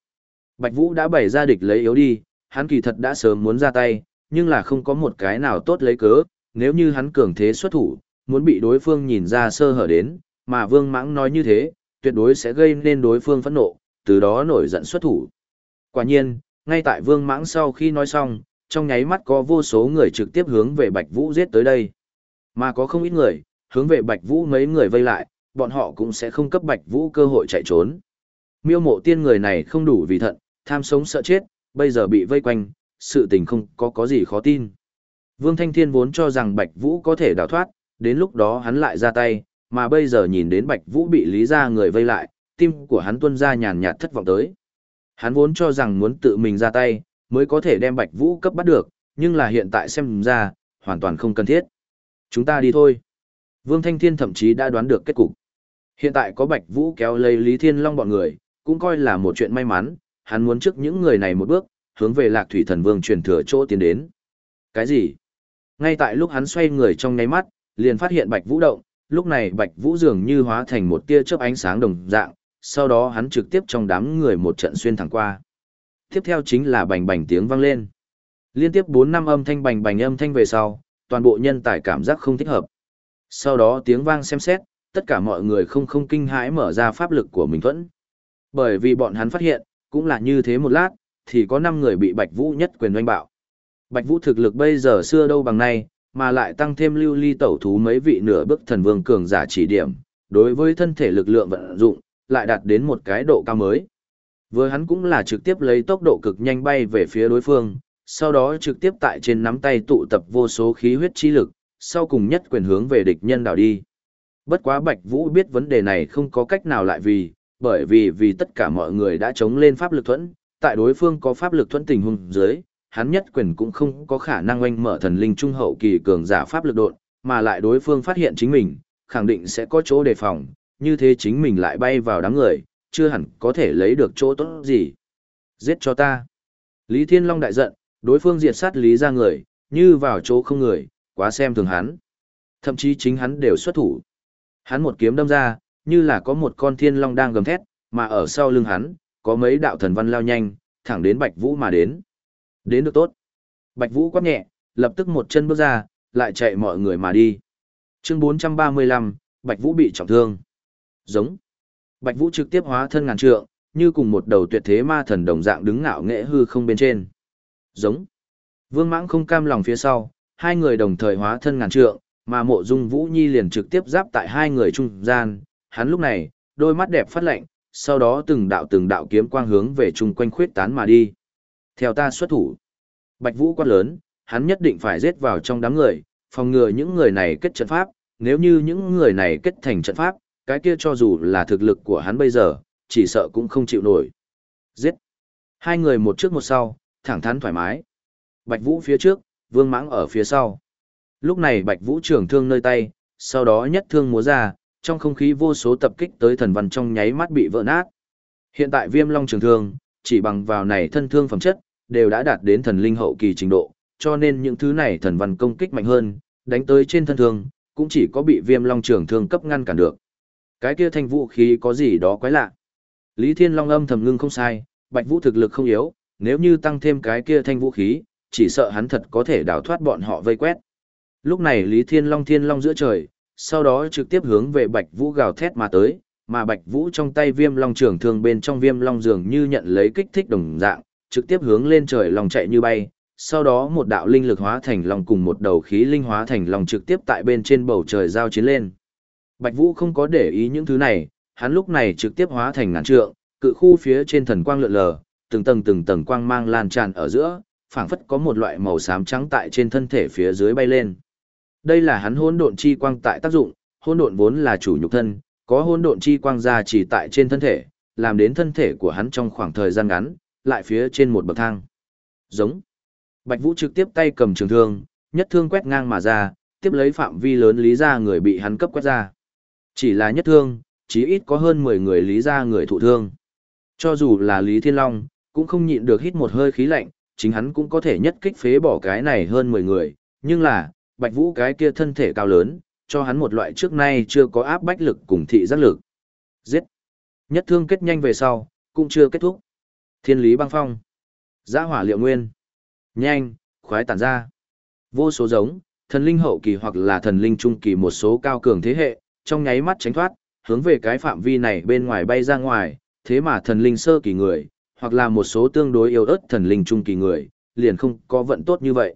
Bạch Vũ đã bày ra địch lấy yếu đi, hắn kỳ thật đã sớm muốn ra tay, nhưng là không có một cái nào tốt lấy cớ, nếu như hắn cường thế xuất thủ, muốn bị đối phương nhìn ra sơ hở đến, mà Vương Mãng nói như thế, tuyệt đối sẽ gây nên đối phương phẫn nộ, từ đó nổi giận xuất thủ. Quả nhiên, ngay tại Vương Mãng sau khi nói xong, trong nháy mắt có vô số người trực tiếp hướng về Bạch Vũ giết tới đây. Mà có không ít người, hướng về Bạch Vũ mấy người vây lại, bọn họ cũng sẽ không cấp Bạch Vũ cơ hội chạy trốn. Miêu mộ tiên người này không đủ vì thận, tham sống sợ chết, bây giờ bị vây quanh, sự tình không có có gì khó tin. Vương Thanh Thiên vốn cho rằng Bạch Vũ có thể đào thoát, đến lúc đó hắn lại ra tay, mà bây giờ nhìn đến Bạch Vũ bị lý ra người vây lại, tim của hắn tuôn ra nhàn nhạt thất vọng tới. Hắn vốn cho rằng muốn tự mình ra tay, mới có thể đem Bạch Vũ cấp bắt được, nhưng là hiện tại xem ra, hoàn toàn không cần thiết. Chúng ta đi thôi. Vương Thanh Thiên thậm chí đã đoán được kết cục. Hiện tại có Bạch Vũ kéo lấy Lý Thiên Long bọn người, cũng coi là một chuyện may mắn, hắn muốn trước những người này một bước, hướng về Lạc Thủy Thần Vương truyền thừa chỗ tiến đến. Cái gì? Ngay tại lúc hắn xoay người trong nháy mắt, liền phát hiện Bạch Vũ động, lúc này Bạch Vũ dường như hóa thành một tia chớp ánh sáng đồng dạng, sau đó hắn trực tiếp trong đám người một trận xuyên thẳng qua. Tiếp theo chính là bành bành tiếng vang lên. Liên tiếp 4 năm âm thanh bành bành âm thanh về sau, toàn bộ nhân tài cảm giác không thích hợp. Sau đó tiếng vang xem xét, tất cả mọi người không không kinh hãi mở ra pháp lực của mình thuẫn. Bởi vì bọn hắn phát hiện, cũng là như thế một lát, thì có 5 người bị Bạch Vũ nhất quyền doanh bạo. Bạch Vũ thực lực bây giờ xưa đâu bằng nay, mà lại tăng thêm lưu ly tẩu thú mấy vị nửa bước thần vương cường giả chỉ điểm, đối với thân thể lực lượng vận dụng, lại đạt đến một cái độ cao mới. Vừa hắn cũng là trực tiếp lấy tốc độ cực nhanh bay về phía đối phương, sau đó trực tiếp tại trên nắm tay tụ tập vô số khí huyết chi lực, sau cùng nhất quyền hướng về địch nhân đảo đi. Bất quá Bạch Vũ biết vấn đề này không có cách nào lại vì, bởi vì vì tất cả mọi người đã chống lên pháp lực thuẫn, tại đối phương có pháp lực thuẫn tình huống dưới, hắn nhất quyền cũng không có khả năng oanh mở thần linh trung hậu kỳ cường giả pháp lực độn, mà lại đối phương phát hiện chính mình, khẳng định sẽ có chỗ đề phòng, như thế chính mình lại bay vào đám người, chưa hẳn có thể lấy được chỗ tốt gì. Giết cho ta. Lý Thiên Long đại giận, đối phương diệt sát Lý ra người, như vào chỗ không người, quá xem thường hắn. Thậm chí chính hắn đều xuất thủ. Hắn một kiếm đâm ra, như là có một con thiên long đang gầm thét, mà ở sau lưng hắn, có mấy đạo thần văn lao nhanh, thẳng đến Bạch Vũ mà đến. Đến được tốt. Bạch Vũ quát nhẹ, lập tức một chân bước ra, lại chạy mọi người mà đi. Chương 435, Bạch Vũ bị trọng thương. Giống. Bạch Vũ trực tiếp hóa thân ngàn trượng, như cùng một đầu tuyệt thế ma thần đồng dạng đứng ngạo nghệ hư không bên trên. Giống. Vương Mãng không cam lòng phía sau, hai người đồng thời hóa thân ngàn trượng, mà Mộ Dung Vũ Nhi liền trực tiếp giáp tại hai người trung gian, hắn lúc này, đôi mắt đẹp phát lạnh, sau đó từng đạo từng đạo kiếm quang hướng về chung quanh khuyết tán mà đi. Theo ta xuất thủ. Bạch Vũ quát lớn, hắn nhất định phải giết vào trong đám người, phòng ngừa những người này kết trận pháp, nếu như những người này kết thành trận pháp, cái kia cho dù là thực lực của hắn bây giờ, chỉ sợ cũng không chịu nổi. Giết. Hai người một trước một sau, thẳng thắn thoải mái. Bạch Vũ phía trước, Vương Mãng ở phía sau. Lúc này Bạch Vũ trường thương nơi tay, sau đó nhất thương múa ra, trong không khí vô số tập kích tới thần văn trong nháy mắt bị vỡ nát. Hiện tại Viêm Long trường thương, chỉ bằng vào này thân thương phẩm chất, đều đã đạt đến thần linh hậu kỳ trình độ, cho nên những thứ này thần văn công kích mạnh hơn, đánh tới trên thân thương, cũng chỉ có bị Viêm Long trường thương cấp ngăn cản được. Cái kia thanh vũ khí có gì đó quái lạ. Lý Thiên Long âm thầm ngưng không sai, Bạch Vũ thực lực không yếu, nếu như tăng thêm cái kia thanh vũ khí, chỉ sợ hắn thật có thể đào thoát bọn họ vây quét. Lúc này Lý Thiên Long Thiên Long giữa trời, sau đó trực tiếp hướng về Bạch Vũ gào thét mà tới, mà Bạch Vũ trong tay Viêm Long trưởng thường bên trong Viêm Long dường như nhận lấy kích thích đồng dạng, trực tiếp hướng lên trời lòng chạy như bay. Sau đó một đạo linh lực hóa thành long cùng một đầu khí linh hóa thành long trực tiếp tại bên trên bầu trời giao chiến lên. Bạch Vũ không có để ý những thứ này, hắn lúc này trực tiếp hóa thành ngàn trượng, cự khu phía trên thần quang lượn lờ, từng tầng từng tầng quang mang lan tràn ở giữa, phảng phất có một loại màu xám trắng tại trên thân thể phía dưới bay lên. Đây là hắn hỗn độn chi quang tại tác dụng, hỗn độn vốn là chủ nhục thân, có hỗn độn chi quang ra chỉ tại trên thân thể, làm đến thân thể của hắn trong khoảng thời gian ngắn, lại phía trên một bậc thang. Giống. Bạch Vũ trực tiếp tay cầm trường thương, nhất thương quét ngang mà ra, tiếp lấy phạm vi lớn lý ra người bị hắn cấp quét ra. Chỉ là nhất thương, chí ít có hơn 10 người lý ra người thụ thương. Cho dù là Lý Thiên Long, cũng không nhịn được hít một hơi khí lạnh, chính hắn cũng có thể nhất kích phế bỏ cái này hơn 10 người, nhưng là, Bạch Vũ cái kia thân thể cao lớn, cho hắn một loại trước nay chưa có áp bách lực cùng thị giác lực. Giết! Nhất thương kết nhanh về sau, cũng chưa kết thúc. Thiên lý băng phong. Giã hỏa liệu nguyên. Nhanh, khoái tản ra. Vô số giống, thần linh hậu kỳ hoặc là thần linh trung kỳ một số cao cường thế hệ, trong nháy mắt tránh thoát, hướng về cái phạm vi này bên ngoài bay ra ngoài, thế mà thần linh sơ kỳ người, hoặc là một số tương đối yếu ớt thần linh trung kỳ người, liền không có vận tốt như vậy.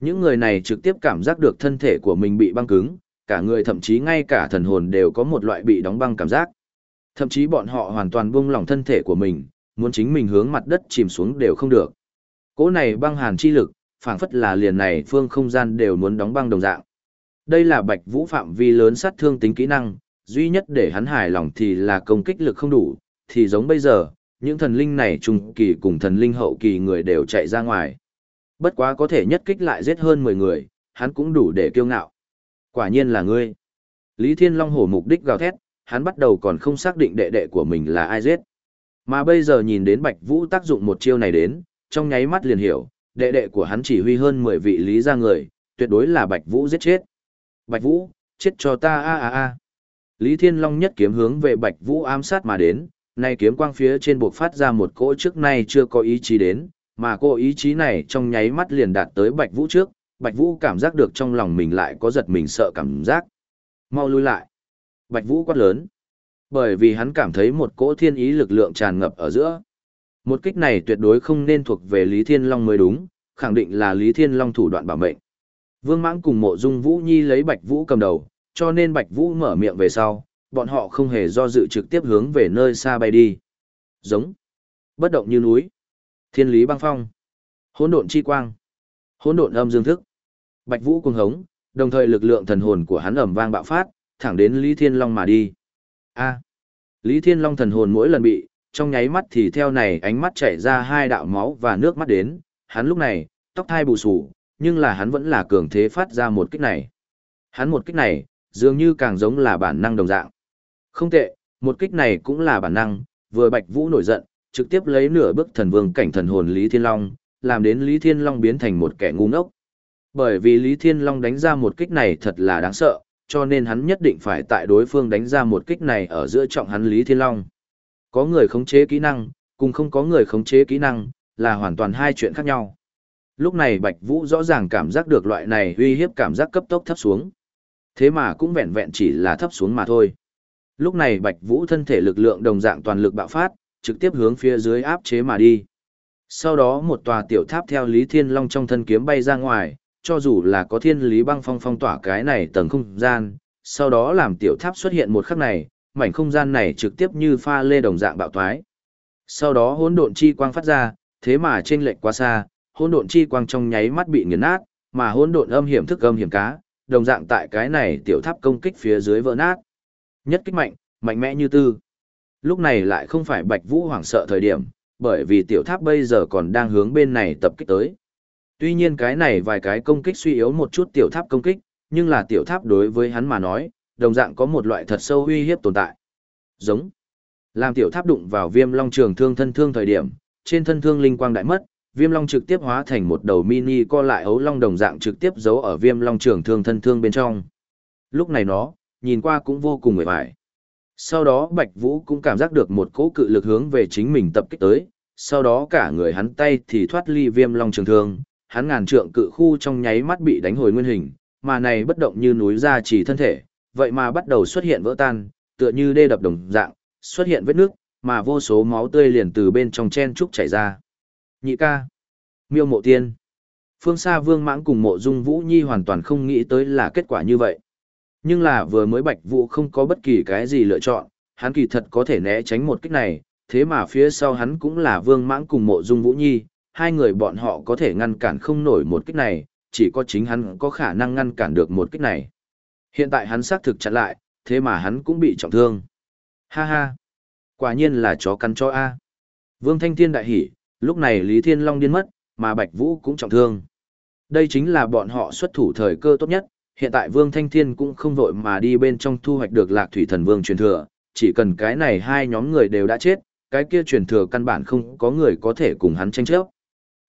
Những người này trực tiếp cảm giác được thân thể của mình bị băng cứng, cả người thậm chí ngay cả thần hồn đều có một loại bị đóng băng cảm giác. Thậm chí bọn họ hoàn toàn buông lỏng thân thể của mình, muốn chính mình hướng mặt đất chìm xuống đều không được. Cỗ này băng hàn chi lực, phảng phất là liền này phương không gian đều muốn đóng băng đồng dạng. Đây là Bạch Vũ phạm vi lớn sát thương tính kỹ năng, duy nhất để hắn hài lòng thì là công kích lực không đủ, thì giống bây giờ, những thần linh này trung kỳ cùng thần linh hậu kỳ người đều chạy ra ngoài. Bất quá có thể nhất kích lại giết hơn 10 người, hắn cũng đủ để kiêu ngạo. Quả nhiên là ngươi. Lý Thiên Long hổ mục đích gào thét, hắn bắt đầu còn không xác định đệ đệ của mình là ai giết. Mà bây giờ nhìn đến Bạch Vũ tác dụng một chiêu này đến, trong nháy mắt liền hiểu, đệ đệ của hắn chỉ huy hơn 10 vị lý gia người, tuyệt đối là Bạch Vũ giết chết. Bạch Vũ, chết cho ta a a a. Lý Thiên Long nhất kiếm hướng về Bạch Vũ ám sát mà đến, nay kiếm quang phía trên buộc phát ra một cỗ trước nay chưa có ý chí đến, mà cô ý chí này trong nháy mắt liền đạt tới Bạch Vũ trước, Bạch Vũ cảm giác được trong lòng mình lại có giật mình sợ cảm giác. Mau lui lại. Bạch Vũ quát lớn. Bởi vì hắn cảm thấy một cỗ thiên ý lực lượng tràn ngập ở giữa. Một kích này tuyệt đối không nên thuộc về Lý Thiên Long mới đúng, khẳng định là Lý Thiên Long thủ đoạn bảo mệnh. Vương Mãng cùng Mộ Dung Vũ Nhi lấy Bạch Vũ cầm đầu, cho nên Bạch Vũ mở miệng về sau, bọn họ không hề do dự trực tiếp hướng về nơi xa bay đi. Giống. Bất động như núi. Thiên lý băng phong. Hỗn độn chi quang. Hỗn độn âm dương thức. Bạch Vũ cuồng hống, đồng thời lực lượng thần hồn của hắn ầm vang bạo phát, thẳng đến Lý Thiên Long mà đi. A. Lý Thiên Long thần hồn mỗi lần bị, trong nháy mắt thì theo này ánh mắt chảy ra hai đạo máu và nước mắt đến, hắn lúc này, tóc thai bù sù, nhưng là hắn vẫn là cường thế phát ra một kích này. Hắn một kích này, dường như càng giống là bản năng đồng dạng. Không tệ, một kích này cũng là bản năng, vừa Bạch Vũ nổi giận, trực tiếp lấy nửa bước thần vương cảnh thần hồn Lý Thiên Long, làm đến Lý Thiên Long biến thành một kẻ ngu ngốc. Bởi vì Lý Thiên Long đánh ra một kích này thật là đáng sợ, cho nên hắn nhất định phải tại đối phương đánh ra một kích này ở giữa trọng hắn Lý Thiên Long. Có người khống chế kỹ năng, cùng không có người khống chế kỹ năng, là hoàn toàn hai chuyện khác nhau. Lúc này Bạch Vũ rõ ràng cảm giác được loại này uy hiếp cảm giác cấp tốc thấp xuống. Thế mà cũng vẹn vẹn chỉ là thấp xuống mà thôi. Lúc này Bạch Vũ thân thể lực lượng đồng dạng toàn lực bạo phát, trực tiếp hướng phía dưới áp chế mà đi. Sau đó một tòa tiểu tháp theo Lý Thiên Long trong thân kiếm bay ra ngoài, cho dù là có thiên lý băng phong phong tỏa cái này tầng không gian, sau đó làm tiểu tháp xuất hiện một khắc này, mảnh không gian này trực tiếp như pha lê đồng dạng bạo toái Sau đó hỗn độn chi quang phát ra, thế mà trên lệch quá xa, hỗn độn chi quang trong nháy mắt bị nghiền nát, mà hỗn độn âm hiểm thức âm hiểm cá, đồng dạng tại cái này tiểu tháp công kích phía dưới vỡ nát. Nhất kích mạnh, mạnh mẽ như tư. Lúc này lại không phải Bạch Vũ hoảng sợ thời điểm, bởi vì tiểu tháp bây giờ còn đang hướng bên này tập kích tới. Tuy nhiên cái này vài cái công kích suy yếu một chút tiểu tháp công kích, nhưng là tiểu tháp đối với hắn mà nói, đồng dạng có một loại thật sâu uy hiếp tồn tại. Giống. Làm tiểu tháp đụng vào viêm long trường thương thân thương thời điểm, trên thân thương linh quang đại mất, viêm long trực tiếp hóa thành một đầu mini co lại ấu long đồng dạng trực tiếp giấu ở viêm long trường thương thân thương bên trong. Lúc này nó, nhìn qua cũng vô cùng mệt mỏi. Sau đó Bạch Vũ cũng cảm giác được một cỗ cự lực hướng về chính mình tập kích tới, sau đó cả người hắn tay thì thoát ly viêm long trường thương, hắn ngàn trượng cự khu trong nháy mắt bị đánh hồi nguyên hình, mà này bất động như núi ra chỉ thân thể, vậy mà bắt đầu xuất hiện vỡ tan, tựa như đê đập đồng dạng, xuất hiện vết nước, mà vô số máu tươi liền từ bên trong chen trúc chảy ra. Nhị ca, miêu mộ tiên, phương xa vương mãng cùng mộ dung vũ nhi hoàn toàn không nghĩ tới là kết quả như vậy. Nhưng là vừa mới bạch vũ không có bất kỳ cái gì lựa chọn, hắn kỳ thật có thể né tránh một kích này, thế mà phía sau hắn cũng là vương mãng cùng mộ dung vũ nhi, hai người bọn họ có thể ngăn cản không nổi một kích này, chỉ có chính hắn có khả năng ngăn cản được một kích này. Hiện tại hắn xác thực chặn lại, thế mà hắn cũng bị trọng thương. Ha ha! Quả nhiên là chó cắn chó A. Vương Thanh Thiên đại hỉ, lúc này Lý Thiên Long điên mất, mà Bạch Vũ cũng trọng thương. Đây chính là bọn họ xuất thủ thời cơ tốt nhất, hiện tại Vương Thanh Thiên cũng không vội mà đi bên trong thu hoạch được Lạc Thủy Thần Vương truyền thừa, chỉ cần cái này hai nhóm người đều đã chết, cái kia truyền thừa căn bản không có người có thể cùng hắn tranh chấp.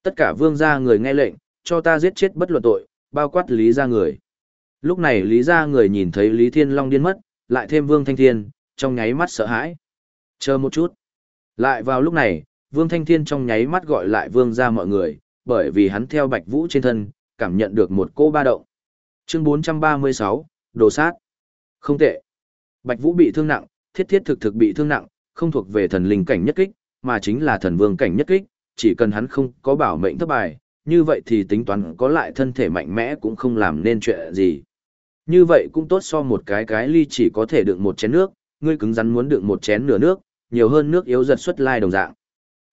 Tất cả vương gia người nghe lệnh, cho ta giết chết bất luận tội, bao quát lý gia người. Lúc này lý gia người nhìn thấy Lý Thiên Long điên mất, lại thêm vương thanh thiên, trong nháy mắt sợ hãi. Chờ một chút. Lại vào lúc này, vương thanh thiên trong nháy mắt gọi lại vương gia mọi người, bởi vì hắn theo bạch vũ trên thân, cảm nhận được một cô ba động. Chương 436, đồ sát. Không tệ. Bạch vũ bị thương nặng, thiết thiết thực thực bị thương nặng, không thuộc về thần linh cảnh nhất kích, mà chính là thần vương cảnh nhất kích, chỉ cần hắn không có bảo mệnh thất bài, như vậy thì tính toán có lại thân thể mạnh mẽ cũng không làm nên chuyện gì. Như vậy cũng tốt so một cái cái ly chỉ có thể đựng một chén nước, ngươi cứng rắn muốn đựng một chén nửa nước, nhiều hơn nước yếu giật xuất lai đồng dạng.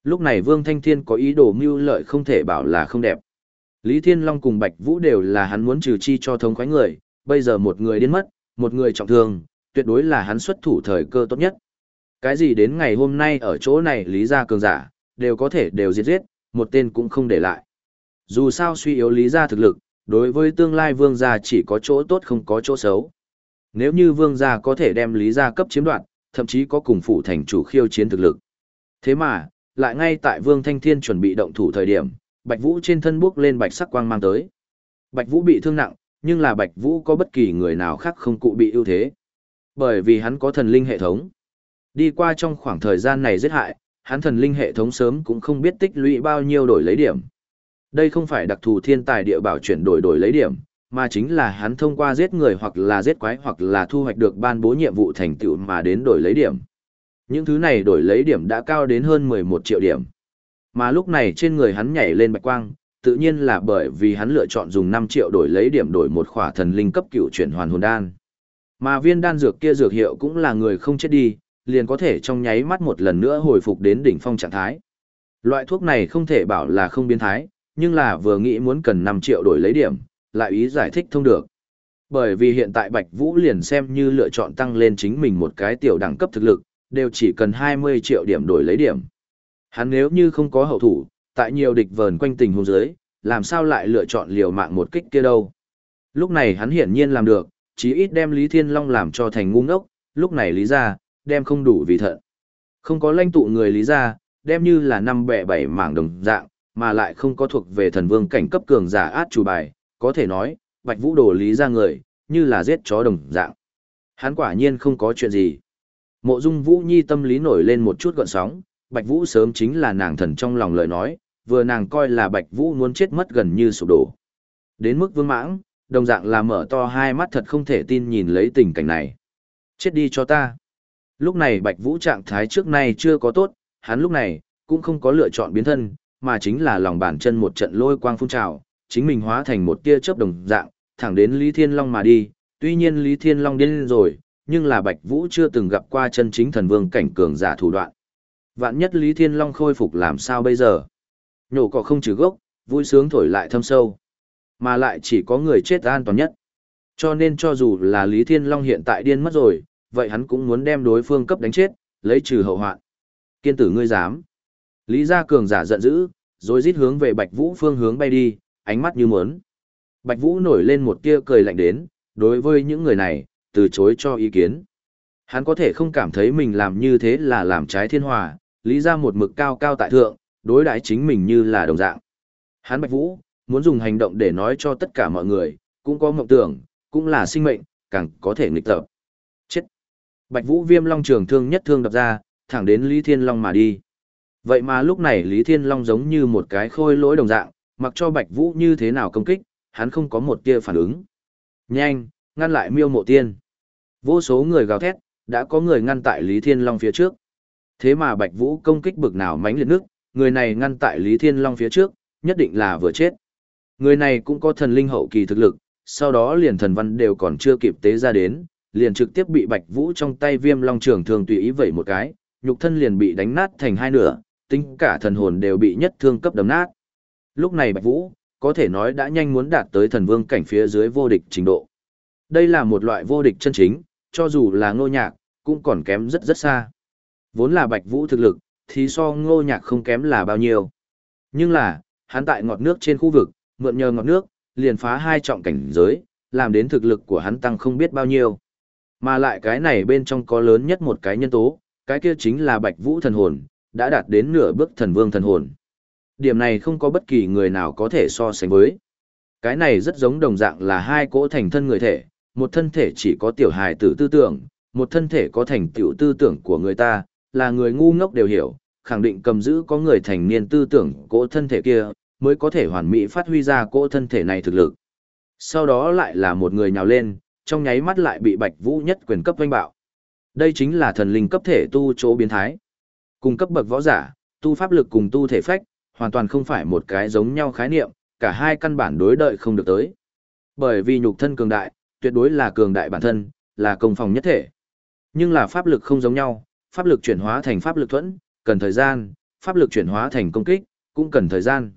Lúc này Vương Thanh Thiên có ý đồ mưu lợi không thể bảo là không đẹp. Lý Thiên Long cùng Bạch Vũ đều là hắn muốn trừ chi cho thống khoái người, bây giờ một người điên mất, một người trọng thương, tuyệt đối là hắn xuất thủ thời cơ tốt nhất. Cái gì đến ngày hôm nay ở chỗ này Lý gia cường giả, đều có thể đều diệt giết, một tên cũng không để lại. Dù sao suy yếu Lý gia thực lực, đối với tương lai vương gia chỉ có chỗ tốt không có chỗ xấu. Nếu như vương gia có thể đem Lý gia cấp chiếm đoạt, thậm chí có cùng phụ thành chủ khiêu chiến thực lực. Thế mà, lại ngay tại Vương Thanh Thiên chuẩn bị động thủ thời điểm, Bạch Vũ trên thân bước lên bạch sắc quang mang tới. Bạch Vũ bị thương nặng, nhưng là Bạch Vũ có bất kỳ người nào khác không cụ bị ưu thế. Bởi vì hắn có thần linh hệ thống. Đi qua trong khoảng thời gian này giết hại, hắn thần linh hệ thống sớm cũng không biết tích lũy bao nhiêu đổi lấy điểm. Đây không phải đặc thù thiên tài địa bảo chuyển đổi đổi lấy điểm, mà chính là hắn thông qua giết người hoặc là giết quái hoặc là thu hoạch được ban bố nhiệm vụ thành tựu mà đến đổi lấy điểm. Những thứ này đổi lấy điểm đã cao đến hơn 11 triệu điểm. Mà lúc này trên người hắn nhảy lên bạch quang, tự nhiên là bởi vì hắn lựa chọn dùng 5 triệu đổi lấy điểm đổi một khỏa thần linh cấp cựu chuyển hoàn hồn đan. Mà viên đan dược kia dược hiệu cũng là người không chết đi, liền có thể trong nháy mắt một lần nữa hồi phục đến đỉnh phong trạng thái. Loại thuốc này không thể bảo là không biến thái, nhưng là vừa nghĩ muốn cần 5 triệu đổi lấy điểm, lại ý giải thích thông được. Bởi vì hiện tại Bạch Vũ liền xem như lựa chọn tăng lên chính mình một cái tiểu đẳng cấp thực lực, đều chỉ cần 20 triệu điểm đổi lấy điểm. Hắn nếu như không có hậu thủ, tại nhiều địch vờn quanh tình huống dưới, làm sao lại lựa chọn liều mạng một kích kia đâu. Lúc này hắn hiển nhiên làm được, chí ít đem Lý Thiên Long làm cho thành ngu ngốc, lúc này Lý ra, đem không đủ vì thận. Không có lãnh tụ người Lý ra, đem như là năm bẻ bảy mảng đồng dạng, mà lại không có thuộc về thần vương cảnh cấp cường giả át chủ bài, có thể nói, Bạch Vũ đổ Lý ra người, như là giết chó đồng dạng. Hắn quả nhiên không có chuyện gì. Mộ Dung Vũ Nhi tâm lý nổi lên một chút gợn sóng, Bạch Vũ sớm chính là nàng thần trong lòng lời nói, vừa nàng coi là Bạch Vũ muốn chết mất gần như sụp đổ. Đến mức vương mãng, đồng dạng là mở to hai mắt thật không thể tin nhìn lấy tình cảnh này. Chết đi cho ta. Lúc này Bạch Vũ trạng thái trước nay chưa có tốt, hắn lúc này, cũng không có lựa chọn biến thân, mà chính là lòng bàn chân một trận lôi quang phun trào, chính mình hóa thành một tia chớp đồng dạng, thẳng đến Lý Thiên Long mà đi. Tuy nhiên Lý Thiên Long điên rồi, nhưng là Bạch Vũ chưa từng gặp qua chân chính thần vương cảnh cường giả thủ đoạn. Vạn nhất Lý Thiên Long khôi phục làm sao bây giờ? Nhổ cỏ không trừ gốc, vui sướng thổi lại thâm sâu. Mà lại chỉ có người chết an toàn nhất. Cho nên cho dù là Lý Thiên Long hiện tại điên mất rồi, vậy hắn cũng muốn đem đối phương cấp đánh chết, lấy trừ hậu hoạn. Kiên tử ngươi dám. Lý Gia Cường giả giận dữ, rồi rít hướng về Bạch Vũ phương hướng bay đi, ánh mắt như muốn. Bạch Vũ nổi lên một tia cười lạnh đến, đối với những người này, từ chối cho ý kiến. Hắn có thể không cảm thấy mình làm như thế là làm trái thiên hòa, lý ra một mực cao cao tại thượng, đối đãi chính mình như là đồng dạng. Hán Bạch Vũ, muốn dùng hành động để nói cho tất cả mọi người, cũng có mộng tưởng, cũng là sinh mệnh, càng có thể nghịch tập. Chết! Bạch Vũ viêm long trường thương nhất thương đập ra, thẳng đến Lý Thiên Long mà đi. Vậy mà lúc này Lý Thiên Long giống như một cái khôi lỗi đồng dạng, mặc cho Bạch Vũ như thế nào công kích, hắn không có một tia phản ứng. Nhanh, ngăn lại miêu mộ tiên. Vô số người gào thét, đã có người ngăn tại Lý Thiên Long phía trước. Thế mà Bạch Vũ công kích bực nào mánh liệt nước, người này ngăn tại Lý Thiên Long phía trước, nhất định là vừa chết. Người này cũng có thần linh hậu kỳ thực lực, sau đó liền thần văn đều còn chưa kịp tế ra đến, liền trực tiếp bị Bạch Vũ trong tay viêm long trường thường tùy ý vẩy một cái, nhục thân liền bị đánh nát thành hai nửa, tính cả thần hồn đều bị nhất thương cấp đấm nát. Lúc này Bạch Vũ, có thể nói đã nhanh muốn đạt tới thần vương cảnh phía dưới vô địch trình độ. Đây là một loại vô địch chân chính, cho dù là ngô nhạc, cũng còn kém rất rất xa. Vốn là bạch vũ thực lực, thì so ngô nhạc không kém là bao nhiêu. Nhưng là, hắn tại ngọt nước trên khu vực, mượn nhờ ngọt nước, liền phá hai trọng cảnh giới, làm đến thực lực của hắn tăng không biết bao nhiêu. Mà lại cái này bên trong có lớn nhất một cái nhân tố, cái kia chính là bạch vũ thần hồn, đã đạt đến nửa bước thần vương thần hồn. Điểm này không có bất kỳ người nào có thể so sánh với. Cái này rất giống đồng dạng là hai cỗ thành thân người thể, một thân thể chỉ có tiểu hài tử tư tưởng, một thân thể có thành tựu tư tưởng của người ta, là người ngu ngốc đều hiểu, khẳng định cầm giữ có người thành niên tư tưởng cỗ thân thể kia, mới có thể hoàn mỹ phát huy ra cỗ thân thể này thực lực. Sau đó lại là một người nhào lên, trong nháy mắt lại bị Bạch Vũ nhất quyền cấp vanh bạo. Đây chính là thần linh cấp thể tu chỗ biến thái. Cùng cấp bậc võ giả, tu pháp lực cùng tu thể phách, hoàn toàn không phải một cái giống nhau khái niệm, cả hai căn bản đối đợi không được tới. Bởi vì nhục thân cường đại, tuyệt đối là cường đại bản thân, là công phòng nhất thể. Nhưng là pháp lực không giống nhau, pháp lực chuyển hóa thành pháp lực thuẫn, cần thời gian, pháp lực chuyển hóa thành công kích, cũng cần thời gian.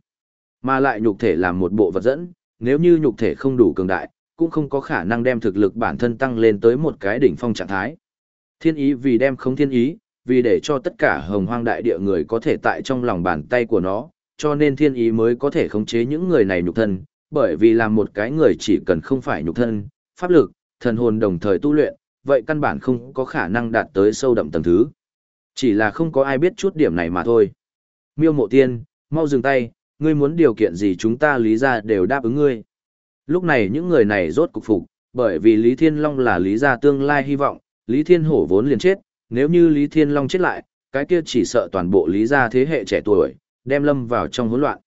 Mà lại nhục thể làm một bộ vật dẫn, nếu như nhục thể không đủ cường đại, cũng không có khả năng đem thực lực bản thân tăng lên tới một cái đỉnh phong trạng thái. Thiên ý vì đem không thiên ý, vì để cho tất cả hồng hoang đại địa người có thể tại trong lòng bàn tay của nó, cho nên thiên ý mới có thể khống chế những người này nhục thân, bởi vì làm một cái người chỉ cần không phải nhục thân, pháp lực, thần hồn đồng thời tu luyện, vậy căn bản không có khả năng đạt tới sâu đậm tầng thứ. Chỉ là không có ai biết chút điểm này mà thôi. Miêu mộ tiên, mau dừng tay, ngươi muốn điều kiện gì chúng ta lý ra đều đáp ứng ngươi. Lúc này những người này rốt cục phục, bởi vì Lý Thiên Long là lý gia tương lai hy vọng, Lý Thiên Hổ vốn liền chết, nếu như Lý Thiên Long chết lại, cái kia chỉ sợ toàn bộ lý gia thế hệ trẻ tuổi, đem lâm vào trong hỗn loạn.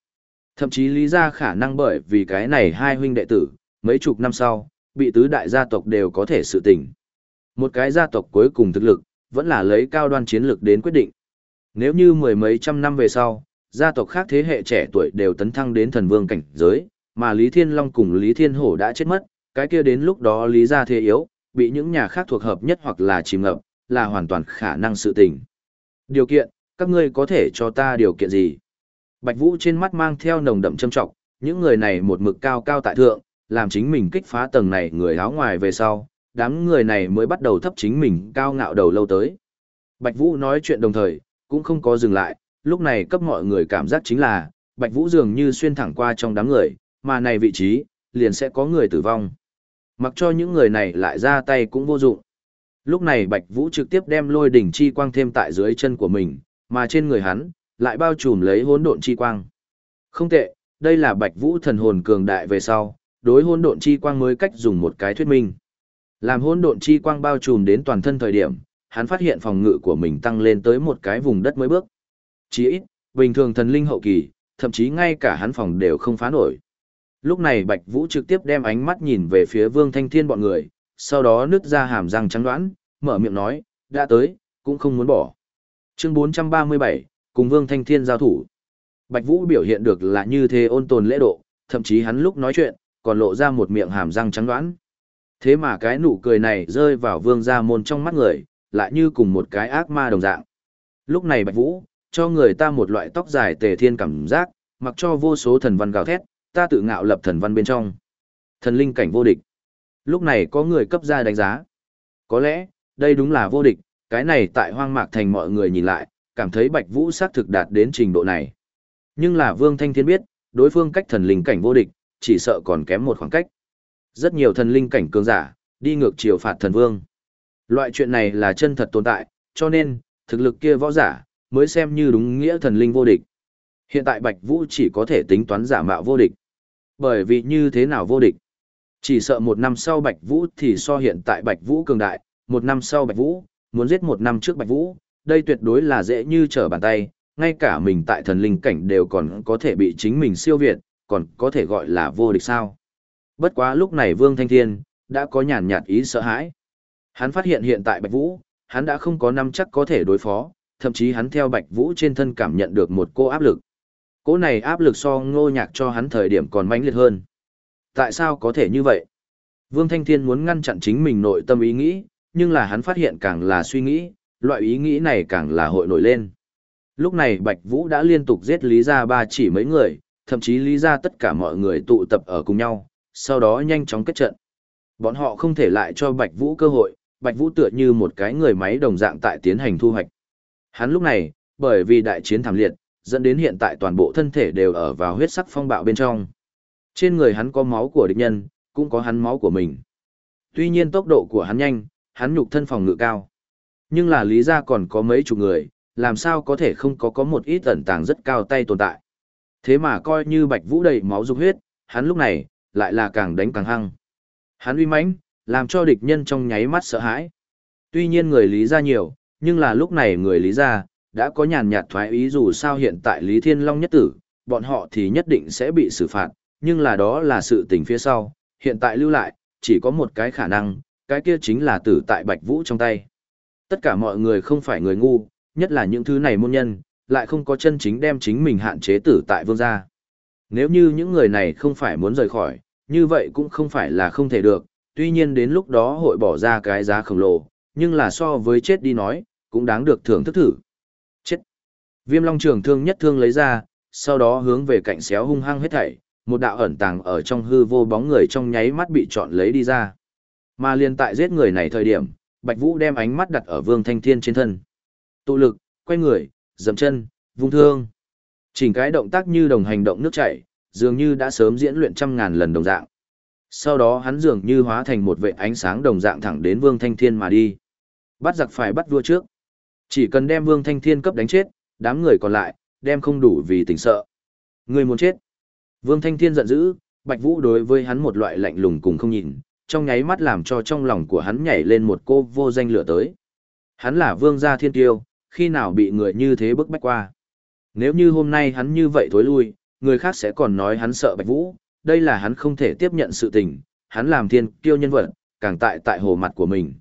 Thậm chí lý gia khả năng bởi vì cái này hai huynh đệ tử, mấy chục năm sau, bị tứ đại gia tộc đều có thể sự tình. Một cái gia tộc cuối cùng thực lực, vẫn là lấy cao đoan chiến lược đến quyết định. Nếu như mười mấy trăm năm về sau, gia tộc khác thế hệ trẻ tuổi đều tấn thăng đến thần vương cảnh giới, mà Lý Thiên Long cùng Lý Thiên Hổ đã chết mất, cái kia đến lúc đó Lý gia thế yếu, bị những nhà khác thuộc hợp nhất hoặc là chìm ngập, là hoàn toàn khả năng sự tình. Điều kiện, các ngươi có thể cho ta điều kiện gì? Bạch Vũ trên mắt mang theo nồng đậm châm trọng, những người này một mực cao cao tại thượng, làm chính mình kích phá tầng này người áo ngoài về sau, đám người này mới bắt đầu thấp chính mình cao ngạo đầu lâu tới. Bạch Vũ nói chuyện đồng thời, cũng không có dừng lại, lúc này cấp mọi người cảm giác chính là, Bạch Vũ dường như xuyên thẳng qua trong đám người, mà này vị trí, liền sẽ có người tử vong. Mặc cho những người này lại ra tay cũng vô dụng. Lúc này Bạch Vũ trực tiếp đem lôi đỉnh chi quang thêm tại dưới chân của mình, mà trên người hắn, lại bao trùm lấy hỗn độn chi quang. Không tệ, đây là Bạch Vũ thần hồn cường đại về sau, đối hỗn độn chi quang mới cách dùng một cái thuyết minh. Làm hỗn độn chi quang bao trùm đến toàn thân thời điểm, hắn phát hiện phòng ngự của mình tăng lên tới một cái vùng đất mới bước. Chỉ ít, bình thường thần linh hậu kỳ, thậm chí ngay cả hắn phòng đều không phá nổi. Lúc này Bạch Vũ trực tiếp đem ánh mắt nhìn về phía Vương Thanh Thiên bọn người, sau đó nứt ra hàm răng trắng đoán, mở miệng nói, đã tới, cũng không muốn bỏ. Chương 437, cùng Vương Thanh Thiên giao thủ. Bạch Vũ biểu hiện được là như thế ôn tồn lễ độ, thậm chí hắn lúc nói chuyện, còn lộ ra một miệng hàm răng trắng đoán. Thế mà cái nụ cười này rơi vào Vương gia môn trong mắt người, lại như cùng một cái ác ma đồng dạng. Lúc này Bạch Vũ, cho người ta một loại tóc dài tề thiên cảm giác, mặc cho vô số thần văn gào thét, ta tự ngạo lập thần văn bên trong. Thần linh cảnh vô địch. Lúc này có người cấp ra đánh giá. Có lẽ, đây đúng là vô địch, cái này tại hoang mạc thành mọi người nhìn lại, cảm thấy Bạch Vũ xác thực đạt đến trình độ này. Nhưng là Vương Thanh Thiên biết, đối phương cách thần linh cảnh vô địch, chỉ sợ còn kém một khoảng cách. Rất nhiều thần linh cảnh cường giả, đi ngược chiều phạt thần vương. Loại chuyện này là chân thật tồn tại, cho nên, thực lực kia võ giả, mới xem như đúng nghĩa thần linh vô địch. Hiện tại Bạch Vũ chỉ có thể tính toán giả mạo vô địch. Bởi vì như thế nào vô địch? Chỉ sợ một năm sau Bạch Vũ thì so hiện tại Bạch Vũ cường đại, một năm sau Bạch Vũ, muốn giết một năm trước Bạch Vũ, đây tuyệt đối là dễ như trở bàn tay, ngay cả mình tại thần linh cảnh đều còn có thể bị chính mình siêu việt, còn có thể gọi là vô địch sao. Bất quá lúc này Vương Thanh Thiên, đã có nhàn nhạt ý sợ hãi. Hắn phát hiện hiện tại Bạch Vũ, hắn đã không có năm chắc có thể đối phó, thậm chí hắn theo Bạch Vũ trên thân cảm nhận được một cô áp lực. Cô này áp lực so ngô nhạc cho hắn thời điểm còn mãnh liệt hơn. Tại sao có thể như vậy? Vương Thanh Thiên muốn ngăn chặn chính mình nội tâm ý nghĩ, nhưng là hắn phát hiện càng là suy nghĩ, loại ý nghĩ này càng là hội nổi lên. Lúc này Bạch Vũ đã liên tục giết Lý Gia ba chỉ mấy người, thậm chí Lý Gia tất cả mọi người tụ tập ở cùng nhau, sau đó nhanh chóng kết trận. Bọn họ không thể lại cho Bạch Vũ cơ hội, Bạch Vũ tựa như một cái người máy đồng dạng tại tiến hành thu hoạch. Hắn lúc này, bởi vì đại chiến thảm liệt, dẫn đến hiện tại toàn bộ thân thể đều ở vào huyết sắc phong bạo bên trong. Trên người hắn có máu của địch nhân, cũng có hắn máu của mình. Tuy nhiên tốc độ của hắn nhanh, hắn nhục thân phòng ngự cao. Nhưng là lý ra còn có mấy chục người, làm sao có thể không có có một ít ẩn tàng rất cao tay tồn tại. Thế mà coi như bạch vũ đầy máu dục huyết, hắn lúc này, lại là càng đánh càng hăng. Hắn uy mãnh, làm cho địch nhân trong nháy mắt sợ hãi. Tuy nhiên người lý ra nhiều, nhưng là lúc này người lý ra, đã có nhàn nhạt thoái ý dù sao hiện tại Lý Thiên Long nhất tử, bọn họ thì nhất định sẽ bị xử phạt, nhưng là đó là sự tình phía sau, hiện tại lưu lại, chỉ có một cái khả năng, cái kia chính là tử tại Bạch Vũ trong tay. Tất cả mọi người không phải người ngu, nhất là những thứ này môn nhân, lại không có chân chính đem chính mình hạn chế tử tại vương gia. Nếu như những người này không phải muốn rời khỏi, như vậy cũng không phải là không thể được, tuy nhiên đến lúc đó hội bỏ ra cái giá khổng lồ, nhưng là so với chết đi nói, cũng đáng được thưởng thức thử. Chết. Viêm long trường thương nhất thương lấy ra, sau đó hướng về cạnh xéo hung hăng hết thảy, một đạo ẩn tàng ở trong hư vô bóng người trong nháy mắt bị chọn lấy đi ra. Mà liên tại giết người này thời điểm, Bạch Vũ đem ánh mắt đặt ở Vương Thanh Thiên trên thân. Tụ lực, quay người, dậm chân, vung thương. Chỉnh cái động tác như đồng hành động nước chảy, dường như đã sớm diễn luyện trăm ngàn lần đồng dạng. Sau đó hắn dường như hóa thành một vệ ánh sáng đồng dạng thẳng đến Vương Thanh Thiên mà đi. Bắt giặc phải bắt vua trước. Chỉ cần đem Vương Thanh Thiên cấp đánh chết, đám người còn lại, đem không đủ vì tình sợ. Người muốn chết. Vương Thanh Thiên giận dữ, Bạch Vũ đối với hắn một loại lạnh lùng cùng không nhìn, trong nháy mắt làm cho trong lòng của hắn nhảy lên một cô vô danh lửa tới. Hắn là vương gia thiên tiêu, khi nào bị người như thế bức bách qua. Nếu như hôm nay hắn như vậy thối lui, người khác sẽ còn nói hắn sợ Bạch Vũ, đây là hắn không thể tiếp nhận sự tình, hắn làm thiên kiêu nhân vật, càng tại tại hồ mặt của mình.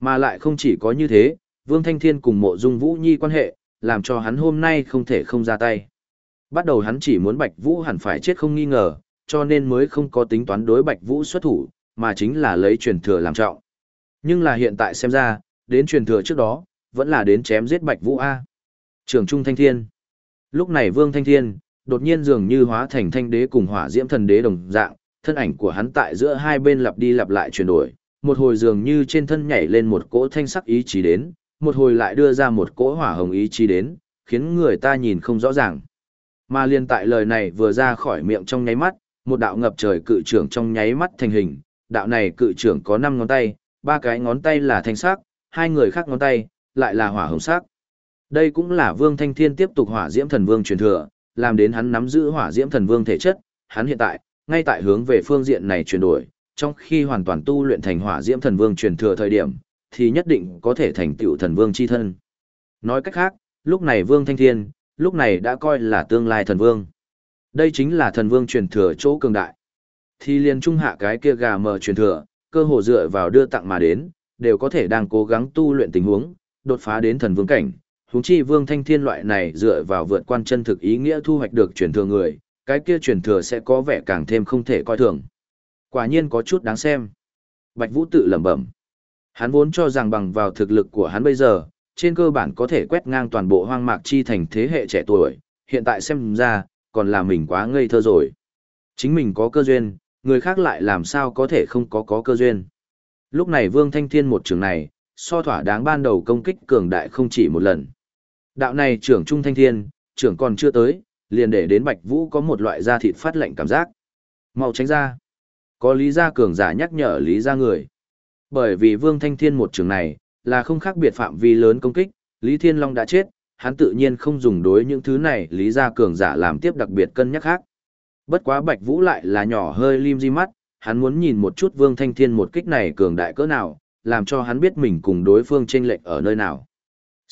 Mà lại không chỉ có như thế, Vương Thanh Thiên cùng mộ dung Vũ Nhi quan hệ, làm cho hắn hôm nay không thể không ra tay. Bắt đầu hắn chỉ muốn Bạch Vũ hẳn phải chết không nghi ngờ, cho nên mới không có tính toán đối Bạch Vũ xuất thủ, mà chính là lấy truyền thừa làm trọng. Nhưng là hiện tại xem ra, đến truyền thừa trước đó, vẫn là đến chém giết Bạch Vũ A. Trường Trung Thanh Thiên. Lúc này Vương Thanh Thiên, đột nhiên dường như hóa thành thanh đế cùng hỏa diễm thần đế đồng dạng, thân ảnh của hắn tại giữa hai bên lặp đi lặp lại chuyển đổi, một hồi dường như trên thân nhảy lên một cỗ thanh sắc ý chí đến, một hồi lại đưa ra một cỗ hỏa hồng ý chí đến, khiến người ta nhìn không rõ ràng. Mà liên tại lời này vừa ra khỏi miệng trong nháy mắt, một đạo ngập trời cự trưởng trong nháy mắt thành hình, đạo này cự trưởng có 5 ngón tay, ba cái ngón tay là thanh sắc, hai người khác ngón tay lại là hỏa hồng sắc. Đây cũng là Vương Thanh Thiên tiếp tục hỏa diễm thần vương truyền thừa, làm đến hắn nắm giữ hỏa diễm thần vương thể chất, hắn hiện tại ngay tại hướng về phương diện này chuyển đổi, trong khi hoàn toàn tu luyện thành hỏa diễm thần vương truyền thừa thời điểm, thì nhất định có thể thành tựu thần vương chi thân. Nói cách khác, lúc này Vương Thanh Thiên, lúc này đã coi là tương lai thần vương. Đây chính là thần vương truyền thừa chỗ cường đại. Thì liền trung hạ cái kia gà mờ truyền thừa, cơ hồ dựa vào đưa tặng mà đến, đều có thể đang cố gắng tu luyện tình huống, đột phá đến thần vương cảnh. Huống chi Vương Thanh Thiên loại này dựa vào vượt quan chân thực ý nghĩa thu hoạch được truyền thừa người, cái kia truyền thừa sẽ có vẻ càng thêm không thể coi thường. Quả nhiên có chút đáng xem. Bạch Vũ tự lẩm bẩm. Hắn vốn cho rằng bằng vào thực lực của hắn bây giờ, trên cơ bản có thể quét ngang toàn bộ hoang mạc chi thành thế hệ trẻ tuổi, hiện tại xem ra, còn là mình quá ngây thơ rồi. Chính mình có cơ duyên, người khác lại làm sao có thể không có có cơ duyên. Lúc này Vương Thanh Thiên một trường này, so thỏa đáng ban đầu công kích cường đại không chỉ một lần. Đạo này trưởng Trung Thanh Thiên, trưởng còn chưa tới, liền để đến Bạch Vũ có một loại da thịt phát lạnh cảm giác. Mau tránh ra. Có lý gia cường giả nhắc nhở lý gia người. Bởi vì Vương Thanh Thiên một trường này, là không khác biệt phạm vi lớn công kích, Lý Thiên Long đã chết, hắn tự nhiên không dùng đối những thứ này lý gia cường giả làm tiếp đặc biệt cân nhắc khác. Bất quá Bạch Vũ lại là nhỏ hơi lim di mắt, hắn muốn nhìn một chút Vương Thanh Thiên một kích này cường đại cỡ nào, làm cho hắn biết mình cùng đối phương chênh lệch ở nơi nào.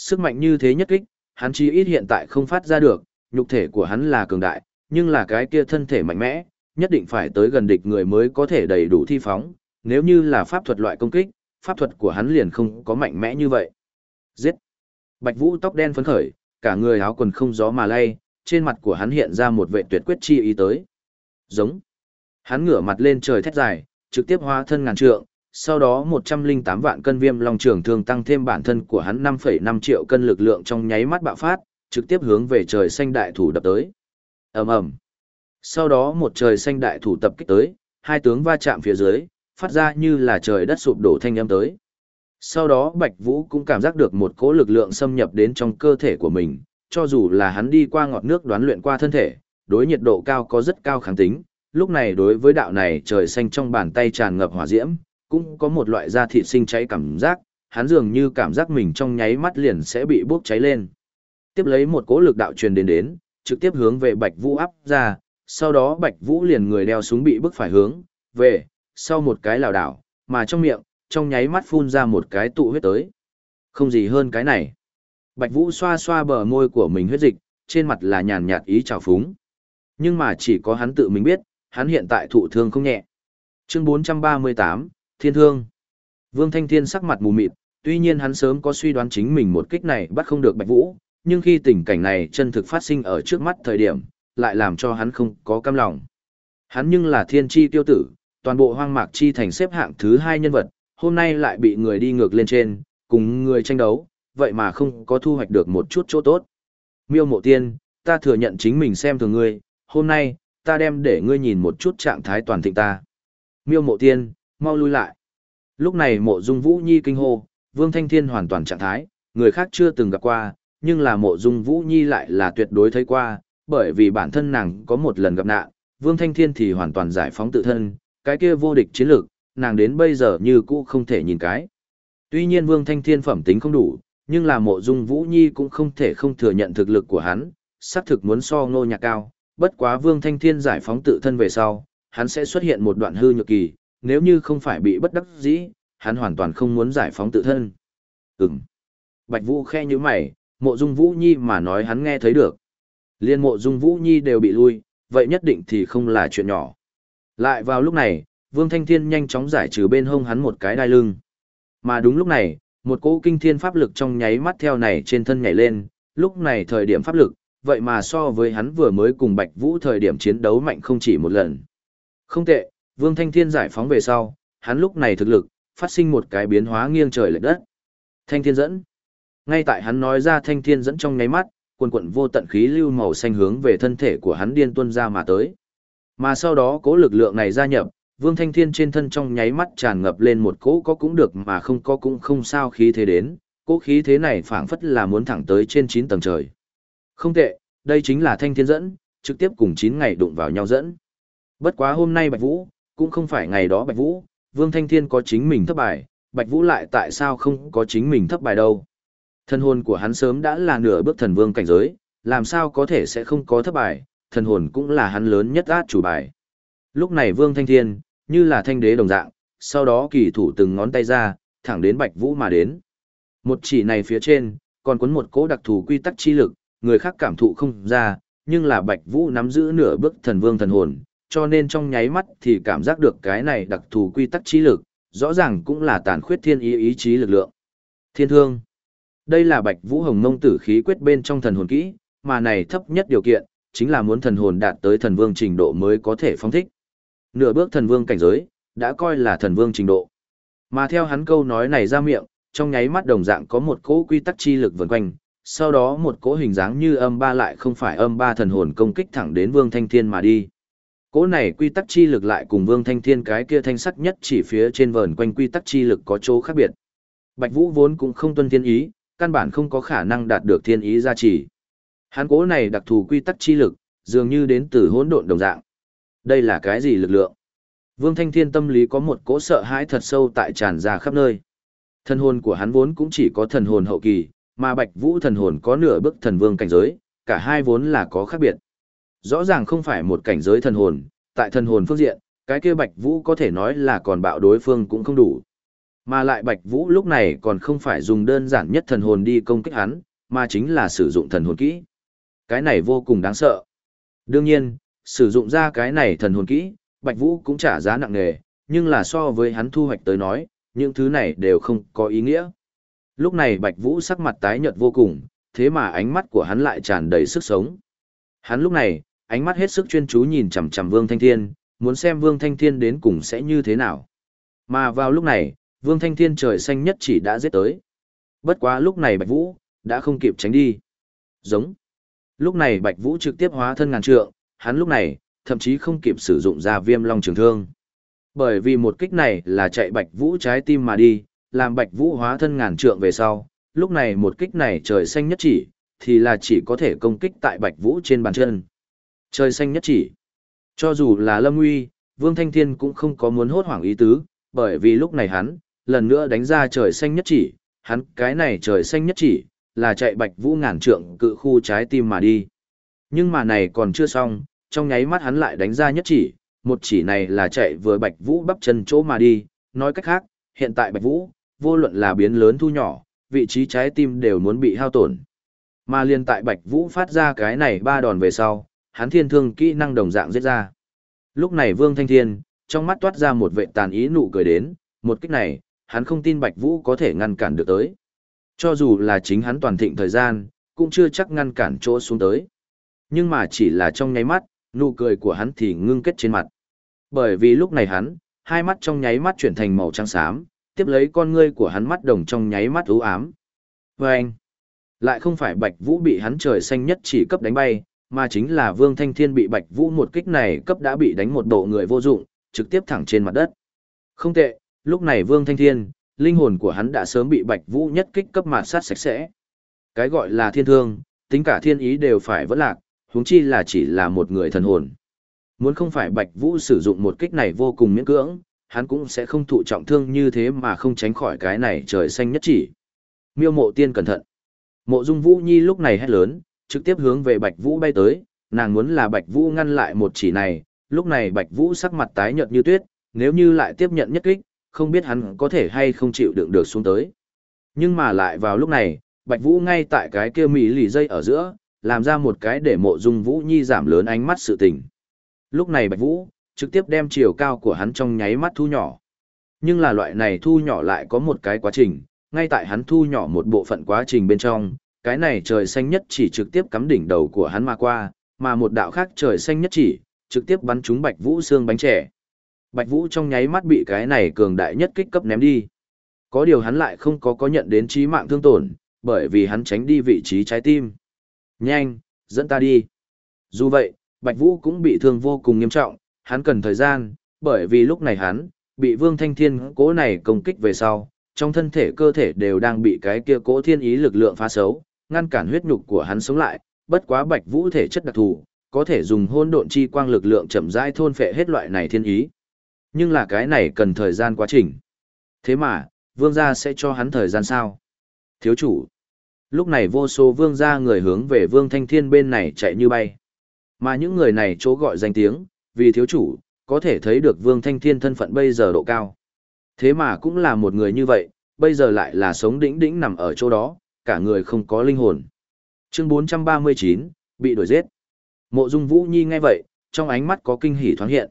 Sức mạnh như thế nhất kích, hắn chỉ ít hiện tại không phát ra được, nhục thể của hắn là cường đại, nhưng là cái kia thân thể mạnh mẽ, nhất định phải tới gần địch người mới có thể đầy đủ thi phóng, nếu như là pháp thuật loại công kích, pháp thuật của hắn liền không có mạnh mẽ như vậy. Giết! Bạch Vũ tóc đen phấn khởi, cả người áo quần không gió mà lay, trên mặt của hắn hiện ra một vệ tuyệt quyết chi ý tới. Giống! Hắn ngửa mặt lên trời thét dài, trực tiếp hóa thân ngàn trượng, sau đó 108 vạn cân viêm long trường thương tăng thêm bản thân của hắn 5,5 triệu cân lực lượng trong nháy mắt bạo phát, trực tiếp hướng về trời xanh đại thủ đập tới. ầm ầm. Sau đó một trời xanh đại thủ tập kích tới, hai tướng va chạm phía dưới, phát ra như là trời đất sụp đổ thanh âm tới. Sau đó Bạch Vũ cũng cảm giác được một cỗ lực lượng xâm nhập đến trong cơ thể của mình, cho dù là hắn đi qua ngọt nước đoán luyện qua thân thể, đối nhiệt độ cao có rất cao kháng tính, lúc này đối với đạo này trời xanh trong bàn tay tràn ngập hỏa diễm, cũng có một loại da thịt sinh cháy cảm giác, hắn dường như cảm giác mình trong nháy mắt liền sẽ bị bốc cháy lên. Tiếp lấy một cỗ lực đạo truyền đến đến, trực tiếp hướng về Bạch Vũ áp ra, sau đó Bạch Vũ liền người đeo súng bị bức phải hướng về, sau một cái lảo đảo, mà trong miệng, trong nháy mắt phun ra một cái tụ huyết tới. Không gì hơn cái này. Bạch Vũ xoa xoa bờ môi của mình huyết dịch, trên mặt là nhàn nhạt ý trào phúng. Nhưng mà chỉ có hắn tự mình biết, hắn hiện tại thụ thương không nhẹ. Chương 438, Thiên Thương. Vương Thanh Thiên sắc mặt mù mịt, tuy nhiên hắn sớm có suy đoán chính mình một kích này bắt không được Bạch Vũ, nhưng khi tình cảnh này chân thực phát sinh ở trước mắt thời điểm, lại làm cho hắn không có cam lòng. Hắn nhưng là thiên chi tiêu tử, toàn bộ hoang mạc chi thành xếp hạng thứ hai nhân vật, hôm nay lại bị người đi ngược lên trên, cùng người tranh đấu, vậy mà không có thu hoạch được một chút chỗ tốt. Miêu mộ tiên, ta thừa nhận chính mình xem thường ngươi, hôm nay, ta đem để ngươi nhìn một chút trạng thái toàn thịnh ta. Miêu mộ tiên, mau lui lại. Lúc này mộ dung vũ nhi kinh hô, vương thanh thiên hoàn toàn trạng thái, người khác chưa từng gặp qua, nhưng là mộ dung vũ nhi lại là tuyệt đối thấy qua, bởi vì bản thân nàng có một lần gặp nạn, vương thanh thiên thì hoàn toàn giải phóng tự thân, cái kia vô địch chiến lược, nàng đến bây giờ như cũ không thể nhìn cái. Tuy nhiên vương thanh thiên phẩm tính không đủ, nhưng là mộ dung vũ nhi cũng không thể không thừa nhận thực lực của hắn, xác thực muốn so ngô nhạc cao, bất quá vương thanh thiên giải phóng tự thân về sau, hắn sẽ xuất hiện một đoạn hư nhược kỳ, nếu như không phải bị bất đắc dĩ, hắn hoàn toàn không muốn giải phóng tự thân. Ừm. Bạch Vũ khe như mày, mộ dung Vũ Nhi mà nói hắn nghe thấy được. Liên mộ dung Vũ Nhi đều bị lui, vậy nhất định thì không là chuyện nhỏ. Lại vào lúc này, Vương Thanh Thiên nhanh chóng giải trừ bên hông hắn một cái đai lưng. Mà đúng lúc này, một cỗ kinh thiên pháp lực trong nháy mắt theo này trên thân nhảy lên, lúc này thời điểm pháp lực, vậy mà so với hắn vừa mới cùng Bạch Vũ thời điểm chiến đấu mạnh không chỉ một lần. Không tệ, Vương Thanh Thiên giải phóng về sau, hắn lúc này thực lực, phát sinh một cái biến hóa nghiêng trời lệch đất. Thanh Thiên dẫn. Ngay tại hắn nói ra Thanh Thiên dẫn trong nháy mắt, quần quận vô tận khí lưu màu xanh hướng về thân thể của hắn điên tuân ra mà tới. Mà sau đó cố lực lượng này gia nhập, Vương Thanh Thiên trên thân trong nháy mắt tràn ngập lên một cỗ có cũng được mà không có cũng không sao khí thế đến, cỗ khí thế này phảng phất là muốn thẳng tới trên 9 tầng trời. Không tệ, đây chính là Thanh Thiên dẫn, trực tiếp cùng 9 ngày đụng vào nhau dẫn. Bất quá hôm nay Bạch Vũ, cũng không phải ngày đó Bạch Vũ, Vương Thanh Thiên có chính mình thất bài, Bạch Vũ lại tại sao không có chính mình thất bài đâu. Thần hồn của hắn sớm đã là nửa bước thần vương cảnh giới, làm sao có thể sẽ không có thất bài, thần hồn cũng là hắn lớn nhất át chủ bài. Lúc này Vương Thanh Thiên, như là thanh đế đồng dạng, sau đó kỳ thủ từng ngón tay ra, thẳng đến Bạch Vũ mà đến. Một chỉ này phía trên, còn cuốn một cỗ đặc thù quy tắc chi lực, người khác cảm thụ không ra, nhưng là Bạch Vũ nắm giữ nửa bước thần vương thần hồn, cho nên trong nháy mắt thì cảm giác được cái này đặc thù quy tắc chi lực, rõ ràng cũng là tàn khuyết thiên ý ý chí lực lượng. Thiên thương. Đây là Bạch Vũ Hồng Mông tử khí quyết bên trong thần hồn kỹ, mà này thấp nhất điều kiện, chính là muốn thần hồn đạt tới thần vương trình độ mới có thể phóng thích. Nửa bước thần vương cảnh giới, đã coi là thần vương trình độ. Mà theo hắn câu nói này ra miệng, trong nháy mắt đồng dạng có một cỗ quy tắc chi lực vần quanh, sau đó một cỗ hình dáng như âm ba lại không phải âm ba thần hồn công kích thẳng đến Vương Thanh Thiên mà đi. Cỗ này quy tắc chi lực lại cùng Vương Thanh Thiên cái kia thanh sắc nhất chỉ phía trên vờn quanh quy tắc chi lực có chỗ khác biệt. Bạch Vũ vốn cũng không tuân thiên ý, căn bản không có khả năng đạt được thiên ý gia trì. Hắn cỗ này đặc thù quy tắc chi lực, dường như đến từ hỗn độn đồng dạng. Đây là cái gì lực lượng? Vương Thanh Thiên tâm lý có một cỗ sợ hãi thật sâu tại tràn ra khắp nơi. Thần hồn của hắn vốn cũng chỉ có thần hồn hậu kỳ, mà Bạch Vũ thần hồn có nửa bước thần vương cảnh giới, cả hai vốn là có khác biệt. Rõ ràng không phải một cảnh giới thần hồn, tại thần hồn phương diện, cái kia Bạch Vũ có thể nói là còn bạo đối phương cũng không đủ. Mà lại Bạch Vũ lúc này còn không phải dùng đơn giản nhất thần hồn đi công kích hắn, mà chính là sử dụng thần hồn kỹ. Cái này vô cùng đáng sợ. Đương nhiên, sử dụng ra cái này thần hồn kỹ, Bạch Vũ cũng trả giá nặng nề, nhưng là so với hắn thu hoạch tới nói, những thứ này đều không có ý nghĩa. Lúc này Bạch Vũ sắc mặt tái nhợt vô cùng, thế mà ánh mắt của hắn lại tràn đầy sức sống. Hắn lúc này, ánh mắt hết sức chuyên chú nhìn chằm chằm Vương Thanh Thiên, muốn xem Vương Thanh Thiên đến cùng sẽ như thế nào. Mà vào lúc này, Vương Thanh Thiên trời xanh nhất chỉ đã giết tới. Bất quá lúc này Bạch Vũ, đã không kịp tránh đi. Giống. Lúc này Bạch Vũ trực tiếp hóa thân ngàn trượng, hắn lúc này, thậm chí không kịp sử dụng ra viêm long trường thương. Bởi vì một kích này là chạy Bạch Vũ trái tim mà đi, làm Bạch Vũ hóa thân ngàn trượng về sau, lúc này một kích này trời xanh nhất chỉ, thì là chỉ có thể công kích tại Bạch Vũ trên bàn chân. Trời xanh nhất chỉ. Cho dù là Lâm Uy, Vương Thanh Thiên cũng không có muốn hốt hoảng ý tứ, bởi vì lúc này hắn, lần nữa đánh ra trời xanh nhất chỉ, hắn cái này trời xanh nhất chỉ, là chạy Bạch Vũ ngàn trượng cự khu trái tim mà đi. Nhưng mà này còn chưa xong, trong nháy mắt hắn lại đánh ra nhất chỉ, một chỉ này là chạy vừa Bạch Vũ bắp chân chỗ mà đi, nói cách khác, hiện tại Bạch Vũ, vô luận là biến lớn thu nhỏ, vị trí trái tim đều muốn bị hao tổn. Mà liên tại Bạch Vũ phát ra cái này ba đòn về sau, hắn thiên thương kỹ năng đồng dạng giết ra. Lúc này Vương Thanh Thiên, trong mắt toát ra một vệ tàn ý nụ cười đến, một kích này, hắn không tin Bạch Vũ có thể ngăn cản được tới. Cho dù là chính hắn toàn thịnh thời gian, cũng chưa chắc ngăn cản chỗ xuống tới. Nhưng mà chỉ là trong nháy mắt, nụ cười của hắn thì ngưng kết trên mặt. Bởi vì lúc này hắn, hai mắt trong nháy mắt chuyển thành màu trắng xám, tiếp lấy con ngươi của hắn mắt đồng trong nháy mắt u ám. Và anh, lại không phải Bạch Vũ bị hắn trời xanh nhất chỉ cấp đánh bay, mà chính là Vương Thanh Thiên bị Bạch Vũ một kích này cấp đã bị đánh một độ người vô dụng, trực tiếp thẳng trên mặt đất. Không tệ, lúc này Vương Thanh Thiên, linh hồn của hắn đã sớm bị Bạch Vũ nhất kích cấp mạt sát sạch sẽ. Cái gọi là thiên thương, tính cả thiên ý đều phải vỡ lạc, huống chi là chỉ là một người thần hồn. Muốn không phải Bạch Vũ sử dụng một kích này vô cùng miễn cưỡng, hắn cũng sẽ không thụ trọng thương như thế mà không tránh khỏi cái này trời xanh nhất chỉ. Miêu mộ tiên cẩn thận. Mộ Dung Vũ Nhi lúc này hét lớn, trực tiếp hướng về Bạch Vũ bay tới, nàng muốn là Bạch Vũ ngăn lại một chỉ này, lúc này Bạch Vũ sắc mặt tái nhợt như tuyết, nếu như lại tiếp nhận nhất kích, không biết hắn có thể hay không chịu đựng được xuống tới. Nhưng mà lại vào lúc này, Bạch Vũ ngay tại cái kia mỹ lì dây ở giữa, làm ra một cái để mộ dung Vũ Nhi giảm lớn ánh mắt sự tình. Lúc này Bạch Vũ, trực tiếp đem chiều cao của hắn trong nháy mắt thu nhỏ. Nhưng là loại này thu nhỏ lại có một cái quá trình, ngay tại hắn thu nhỏ một bộ phận quá trình bên trong, cái này trời xanh nhất chỉ trực tiếp cắm đỉnh đầu của hắn mà qua, mà một đạo khác trời xanh nhất chỉ, trực tiếp bắn trúng Bạch Vũ xương bánh trẻ. Bạch Vũ trong nháy mắt bị cái này cường đại nhất kích cấp ném đi. Có điều hắn lại không có có nhận đến chí mạng thương tổn, bởi vì hắn tránh đi vị trí trái tim. Nhanh, dẫn ta đi. Dù vậy, Bạch Vũ cũng bị thương vô cùng nghiêm trọng, hắn cần thời gian, bởi vì lúc này hắn, bị Vương Thanh Thiên cố này công kích về sau, trong thân thể cơ thể đều đang bị cái kia cố thiên ý lực lượng phá xấu, ngăn cản huyết nhục của hắn sống lại, bất quá Bạch Vũ thể chất đặc thù, có thể dùng hôn độn chi quang lực lượng chậm rãi thôn phệ hết loại này thiên ý. Nhưng là cái này cần thời gian quá trình. Thế mà, vương gia sẽ cho hắn thời gian sao? Thiếu chủ. Lúc này vô số vương gia người hướng về vương thanh thiên bên này chạy như bay. Mà những người này chỗ gọi danh tiếng, vì thiếu chủ, có thể thấy được vương thanh thiên thân phận bây giờ độ cao. Thế mà cũng là một người như vậy, bây giờ lại là sống đĩnh đĩnh nằm ở chỗ đó, cả người không có linh hồn. Chương 439, bị đuổi giết. Mộ Dung Vũ Nhi nghe vậy, trong ánh mắt có kinh hỉ thoáng hiện.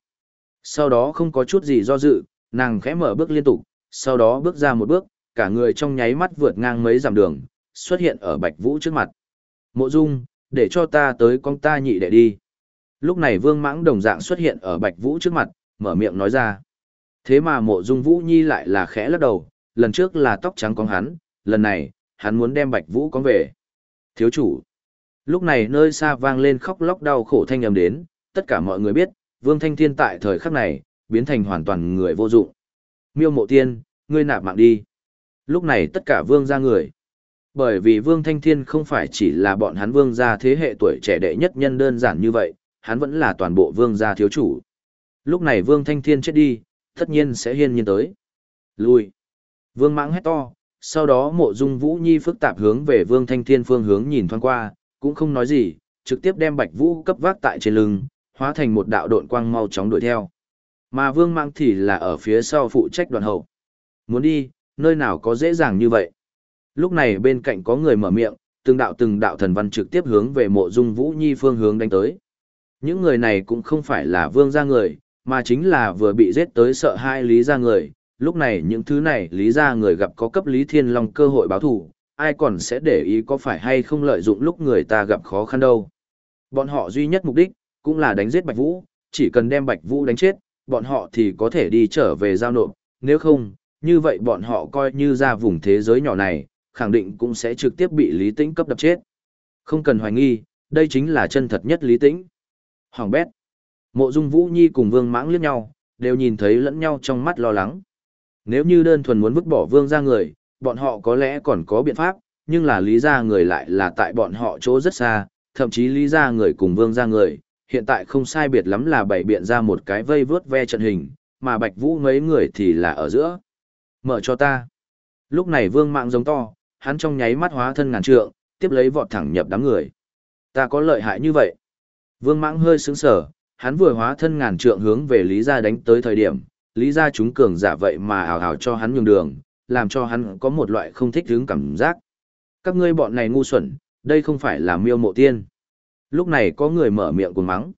Sau đó không có chút gì do dự, nàng khẽ mở bước liên tục, sau đó bước ra một bước, cả người trong nháy mắt vượt ngang mấy dặm đường, xuất hiện ở Bạch Vũ trước mặt. Mộ Dung, để cho ta tới con ta nhị đệ đi. Lúc này Vương Mãng đồng dạng xuất hiện ở Bạch Vũ trước mặt, mở miệng nói ra. Thế mà Mộ Dung Vũ Nhi lại là khẽ lắc đầu, lần trước là tóc trắng con hắn, lần này, hắn muốn đem Bạch Vũ con về. Thiếu chủ. Lúc này nơi xa vang lên khóc lóc đau khổ thanh âm đến, tất cả mọi người biết, Vương Thanh Thiên tại thời khắc này, biến thành hoàn toàn người vô dụng. Miêu mộ tiên, ngươi nạp mạng đi. Lúc này tất cả vương gia người. Bởi vì Vương Thanh Thiên không phải chỉ là bọn hắn vương gia thế hệ tuổi trẻ đệ nhất nhân đơn giản như vậy, hắn vẫn là toàn bộ vương gia thiếu chủ. Lúc này Vương Thanh Thiên chết đi, tất nhiên sẽ hiên nhiên tới. Lui. Vương mãng hét to, sau đó mộ dung Vũ Nhi phức tạp hướng về Vương Thanh Thiên phương hướng nhìn thoáng qua, cũng không nói gì, trực tiếp đem Bạch Vũ cấp vác tại trên lưng, hóa thành một đạo độn quang mau chóng đuổi theo. Mà Vương mang thì là ở phía sau phụ trách đoàn hậu. Muốn đi, nơi nào có dễ dàng như vậy. Lúc này bên cạnh có người mở miệng, từng đạo từng đạo thần văn trực tiếp hướng về mộ dung Vũ Nhi phương hướng đánh tới. Những người này cũng không phải là vương gia người, mà chính là vừa bị giết tới sợ hai lý gia người. Lúc này những thứ này lý gia người gặp có cấp lý thiên long cơ hội báo thù, ai còn sẽ để ý có phải hay không lợi dụng lúc người ta gặp khó khăn đâu. Bọn họ duy nhất mục đích, cũng là đánh giết Bạch Vũ, chỉ cần đem Bạch Vũ đánh chết, bọn họ thì có thể đi trở về giao nộp, nếu không, như vậy bọn họ coi như ra vùng thế giới nhỏ này, khẳng định cũng sẽ trực tiếp bị Lý Tĩnh cấp đập chết. Không cần hoài nghi, đây chính là chân thật nhất Lý Tĩnh. Hoàng bét. Mộ Dung Vũ Nhi cùng Vương Mãng liếc nhau, đều nhìn thấy lẫn nhau trong mắt lo lắng. Nếu như đơn thuần muốn vứt bỏ Vương ra người, bọn họ có lẽ còn có biện pháp, nhưng là lý ra người lại là tại bọn họ chỗ rất xa, thậm chí lý ra người cùng Vương ra người, hiện tại không sai biệt lắm là bày biện ra một cái vây vớt ve trận hình, mà Bạch Vũ mấy người thì là ở giữa. Mở cho ta. Lúc này vương mạng giống to, hắn trong nháy mắt hóa thân ngàn trượng, tiếp lấy vọt thẳng nhập đám người. Ta có lợi hại như vậy. Vương mãng hơi sững sờ, hắn vừa hóa thân ngàn trượng hướng về Lý gia đánh tới thời điểm, Lý gia chúng cường giả vậy mà ảo ảo cho hắn nhường đường, làm cho hắn có một loại không thích hứng cảm giác. Các ngươi bọn này ngu xuẩn, đây không phải là miêu mộ tiên. Lúc này có người mở miệng cuồng mắng.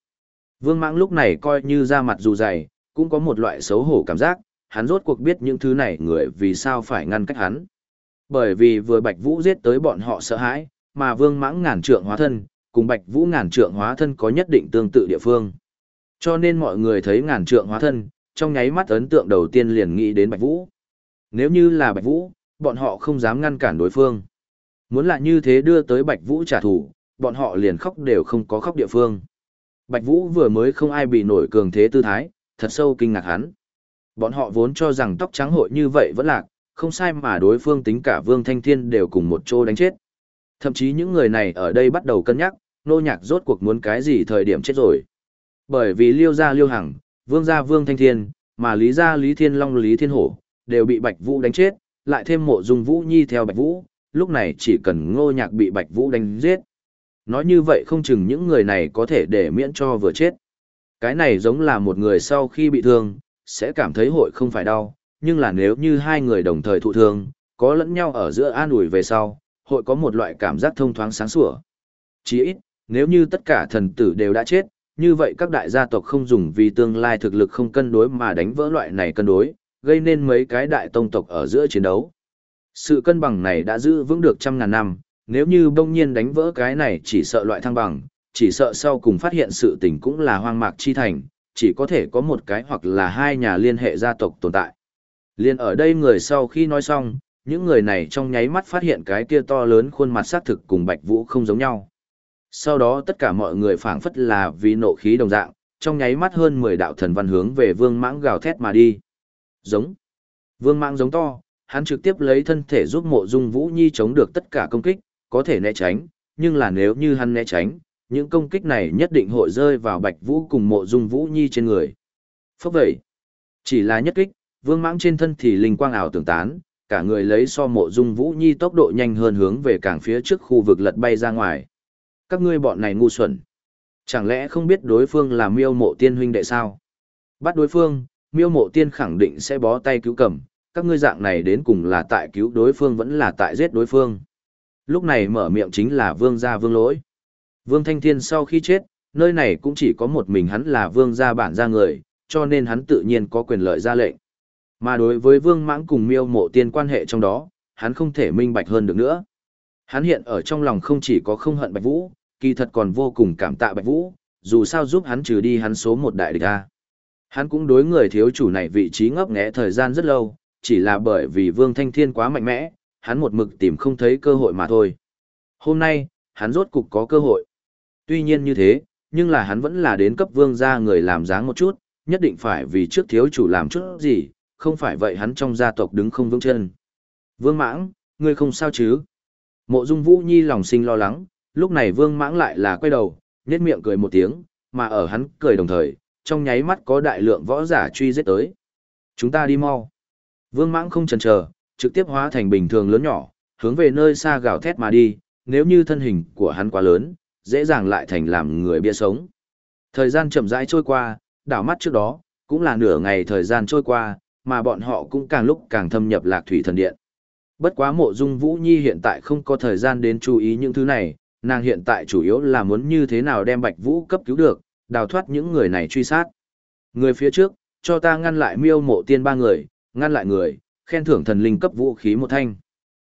Vương mãng lúc này coi như ra mặt dù dày, cũng có một loại xấu hổ cảm giác, hắn rốt cuộc biết những thứ này người vì sao phải ngăn cách hắn. Bởi vì vừa Bạch Vũ giết tới bọn họ sợ hãi, mà Vương Mãng ngàn trượng hóa thân, cùng Bạch Vũ ngàn trượng hóa thân có nhất định tương tự địa phương. Cho nên mọi người thấy ngàn trượng hóa thân, trong nháy mắt ấn tượng đầu tiên liền nghĩ đến Bạch Vũ. Nếu như là Bạch Vũ, bọn họ không dám ngăn cản đối phương. Muốn là như thế đưa tới Bạch Vũ trả thù, bọn họ liền khóc đều không có khóc địa phương. Bạch Vũ vừa mới không ai bị nổi cường thế tư thái, thật sâu kinh ngạc hắn. Bọn họ vốn cho rằng tóc trắng hội như vậy vẫn lạc, không sai mà đối phương tính cả Vương Thanh Thiên đều cùng một chỗ đánh chết. Thậm chí những người này ở đây bắt đầu cân nhắc, nô nhạc rốt cuộc muốn cái gì thời điểm chết rồi. Bởi vì liêu gia liêu hằng, vương gia vương thanh thiên, mà lý gia lý thiên long lý thiên hổ, đều bị Bạch Vũ đánh chết, lại thêm mộ dung Vũ Nhi theo Bạch Vũ, lúc này chỉ cần ngô nhạc bị Bạch Vũ đánh giết. Nói như vậy không chừng những người này có thể để miễn cho vừa chết. Cái này giống là một người sau khi bị thương, sẽ cảm thấy hội không phải đau, nhưng là nếu như hai người đồng thời thụ thương, có lẫn nhau ở giữa an ủi về sau, hội có một loại cảm giác thông thoáng sáng sủa. Chỉ ít, nếu như tất cả thần tử đều đã chết, như vậy các đại gia tộc không dùng vì tương lai thực lực không cân đối mà đánh vỡ loại này cân đối, gây nên mấy cái đại tông tộc ở giữa chiến đấu. Sự cân bằng này đã giữ vững được trăm ngàn năm, nếu như bỗng nhiên đánh vỡ cái này chỉ sợ loại thăng bằng, chỉ sợ sau cùng phát hiện sự tình cũng là hoang mạc chi thành, chỉ có thể có một cái hoặc là hai nhà liên hệ gia tộc tồn tại. Liên ở đây người sau khi nói xong, những người này trong nháy mắt phát hiện cái kia to lớn khuôn mặt xác thực cùng Bạch Vũ không giống nhau. Sau đó tất cả mọi người phảng phất là vì nộ khí đồng dạng, trong nháy mắt hơn 10 đạo thần văn hướng về Vương Mãng gào thét mà đi. Giống. Vương Mãng giống to, hắn trực tiếp lấy thân thể giúp Mộ Dung Vũ Nhi chống được tất cả công kích, có thể né tránh, nhưng là nếu như hắn né tránh, những công kích này nhất định hội rơi vào Bạch Vũ cùng Mộ Dung Vũ Nhi trên người. Phốc vậy, chỉ là nhất kích, Vương Mãng trên thân thì linh quang ảo tưởng tán, cả người lấy so Mộ Dung Vũ Nhi tốc độ nhanh hơn hướng về càng phía trước khu vực lật bay ra ngoài các ngươi bọn này ngu xuẩn. Chẳng lẽ không biết đối phương là miêu mộ tiên huynh đệ sao? Bắt đối phương, miêu mộ tiên khẳng định sẽ bó tay cứu cầm, các ngươi dạng này đến cùng là tại cứu đối phương vẫn là tại giết đối phương. Lúc này mở miệng chính là vương gia vương lỗi. Vương Thanh Thiên sau khi chết, nơi này cũng chỉ có một mình hắn là vương gia bản gia người, cho nên hắn tự nhiên có quyền lợi ra lệnh. Mà đối với vương mãng cùng miêu mộ tiên quan hệ trong đó, hắn không thể minh bạch hơn được nữa. Hắn hiện ở trong lòng không chỉ có không hận Bạch Vũ, kỳ thật còn vô cùng cảm tạ Bạch Vũ, dù sao giúp hắn trừ đi hắn số một đại địch a. Hắn cũng đối người thiếu chủ này vị trí ngấp nghé thời gian rất lâu, chỉ là bởi vì Vương Thanh Thiên quá mạnh mẽ, hắn một mực tìm không thấy cơ hội mà thôi. Hôm nay, hắn rốt cục có cơ hội. Tuy nhiên như thế, nhưng là hắn vẫn là đến cấp vương gia người làm dáng một chút, nhất định phải vì trước thiếu chủ làm chút gì, không phải vậy hắn trong gia tộc đứng không vững chân. Vương Mãng, ngươi không sao chứ? Mộ Dung Vũ Nhi lòng sinh lo lắng, lúc này vương mãng lại là quay đầu, nhét miệng cười một tiếng, mà ở hắn cười đồng thời, trong nháy mắt có đại lượng võ giả truy giết tới. Chúng ta đi mau. Vương mãng không chần chờ, trực tiếp hóa thành bình thường lớn nhỏ, hướng về nơi xa gào thét mà đi, nếu như thân hình của hắn quá lớn, dễ dàng lại thành làm người bia sống. Thời gian chậm rãi trôi qua, đảo mắt trước đó, cũng là nửa ngày thời gian trôi qua, mà bọn họ cũng càng lúc càng thâm nhập lạc thủy thần điện. Bất quá mộ dung Vũ Nhi hiện tại không có thời gian đến chú ý những thứ này, nàng hiện tại chủ yếu là muốn như thế nào đem Bạch Vũ cấp cứu được, đào thoát những người này truy sát. Người phía trước, cho ta ngăn lại miêu mộ tiên ba người, ngăn lại người, khen thưởng thần linh cấp vũ khí một thanh.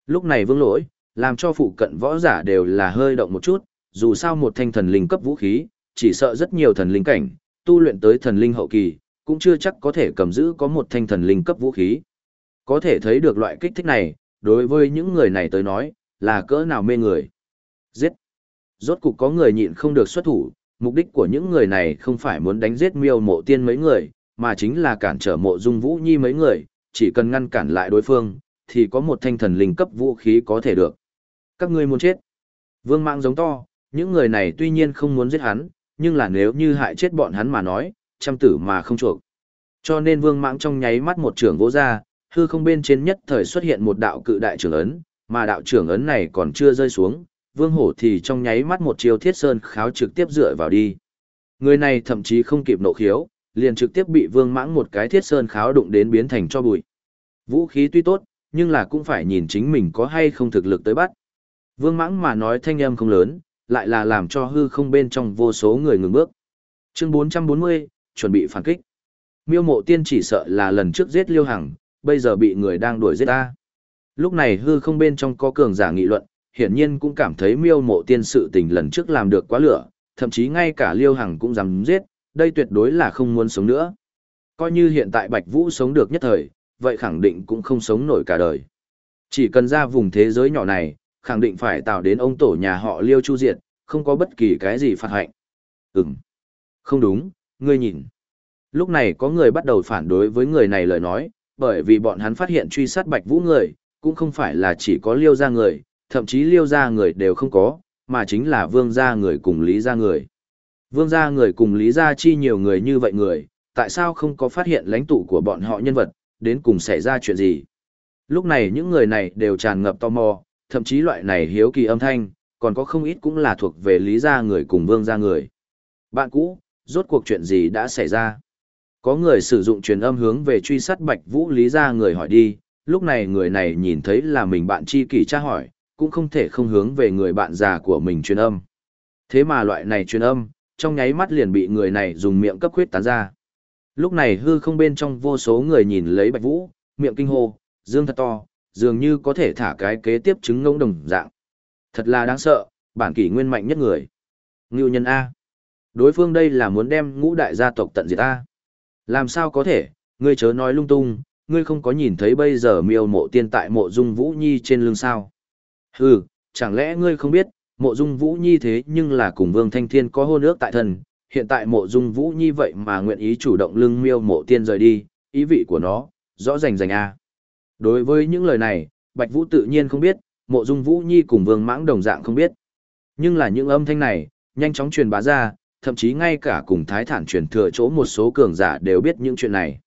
Lúc này vương lỗi, làm cho phụ cận võ giả đều là hơi động một chút, dù sao một thanh thần linh cấp vũ khí, chỉ sợ rất nhiều thần linh cảnh, tu luyện tới thần linh hậu kỳ, cũng chưa chắc có thể cầm giữ có một thanh thần linh cấp vũ khí. Có thể thấy được loại kích thích này, đối với những người này tới nói, là cỡ nào mê người. Giết! Rốt cục có người nhịn không được xuất thủ, mục đích của những người này không phải muốn đánh giết miêu mộ tiên mấy người, mà chính là cản trở mộ dung vũ nhi mấy người, chỉ cần ngăn cản lại đối phương, thì có một thanh thần linh cấp vũ khí có thể được. Các ngươi muốn chết. Vương mạng giống to, những người này tuy nhiên không muốn giết hắn, nhưng là nếu như hại chết bọn hắn mà nói, trăm tử mà không chuộc. Cho nên vương mạng trong nháy mắt một trưởng vỗ ra, hư không bên trên nhất thời xuất hiện một đạo cự đại trưởng ấn, mà đạo trưởng ấn này còn chưa rơi xuống, vương hổ thì trong nháy mắt một chiêu thiết sơn kháo trực tiếp dựa vào đi. Người này thậm chí không kịp nộ khiếu, liền trực tiếp bị vương mãng một cái thiết sơn kháo đụng đến biến thành cho bụi. Vũ khí tuy tốt, nhưng là cũng phải nhìn chính mình có hay không thực lực tới bắt. Vương mãng mà nói thanh âm không lớn, lại là làm cho hư không bên trong vô số người ngừng bước. Chương 440, chuẩn bị phản kích. Miêu mộ tiên chỉ sợ là lần trước giết Liêu Hằng, bây giờ bị người đang đuổi giết ta. Lúc này hư không bên trong có cường giả nghị luận, hiển nhiên cũng cảm thấy miêu mộ tiên sự tình lần trước làm được quá lửa, thậm chí ngay cả Liêu Hằng cũng dám giết, đây tuyệt đối là không muốn sống nữa. Coi như hiện tại Bạch Vũ sống được nhất thời, vậy khẳng định cũng không sống nổi cả đời. Chỉ cần ra vùng thế giới nhỏ này, khẳng định phải tạo đến ông tổ nhà họ Liêu Chu Diệt, không có bất kỳ cái gì phạt hạnh. Ừm. Không đúng, ngươi nhìn. Lúc này có người bắt đầu phản đối với người này lời nói, bởi vì bọn hắn phát hiện truy sát Bạch Vũ người, cũng không phải là chỉ có Liêu gia người, thậm chí Liêu gia người đều không có, mà chính là Vương gia người cùng Lý gia người. Vương gia người cùng Lý gia chi nhiều người như vậy người, tại sao không có phát hiện lãnh tụ của bọn họ nhân vật, đến cùng xảy ra chuyện gì? Lúc này những người này đều tràn ngập tò mò, thậm chí loại này hiếu kỳ âm thanh, còn có không ít cũng là thuộc về Lý gia người cùng Vương gia người. Bạn cũ, rốt cuộc chuyện gì đã xảy ra? Có người sử dụng truyền âm hướng về truy sát Bạch Vũ Lý gia người hỏi đi, lúc này người này nhìn thấy là mình bạn chi kỷ tra hỏi, cũng không thể không hướng về người bạn già của mình truyền âm. Thế mà loại này truyền âm, trong nháy mắt liền bị người này dùng miệng cấp khuyết tán ra. Lúc này hư không bên trong vô số người nhìn lấy Bạch Vũ, miệng kinh hô, dương thật to, dường như có thể thả cái kế tiếp trứng ngỗng đồng dạng. Thật là đáng sợ, bản kỷ nguyên mạnh nhất người. Ngưu nhân A. Đối phương đây là muốn đem ngũ đại gia tộc tận diệt A. Làm sao có thể, ngươi chớ nói lung tung, ngươi không có nhìn thấy bây giờ miêu mộ tiên tại mộ dung vũ nhi trên lưng sao. Hừ, chẳng lẽ ngươi không biết, mộ dung vũ nhi thế nhưng là cùng vương thanh thiên có hôn ước tại thần, hiện tại mộ dung vũ nhi vậy mà nguyện ý chủ động lưng miêu mộ tiên rời đi, ý vị của nó, rõ rành rành a. Đối với những lời này, Bạch Vũ tự nhiên không biết, mộ dung vũ nhi cùng vương mãng đồng dạng không biết. Nhưng là những âm thanh này, nhanh chóng truyền bá ra, thậm chí ngay cả cùng thái thản truyền thừa chỗ một số cường giả đều biết những chuyện này.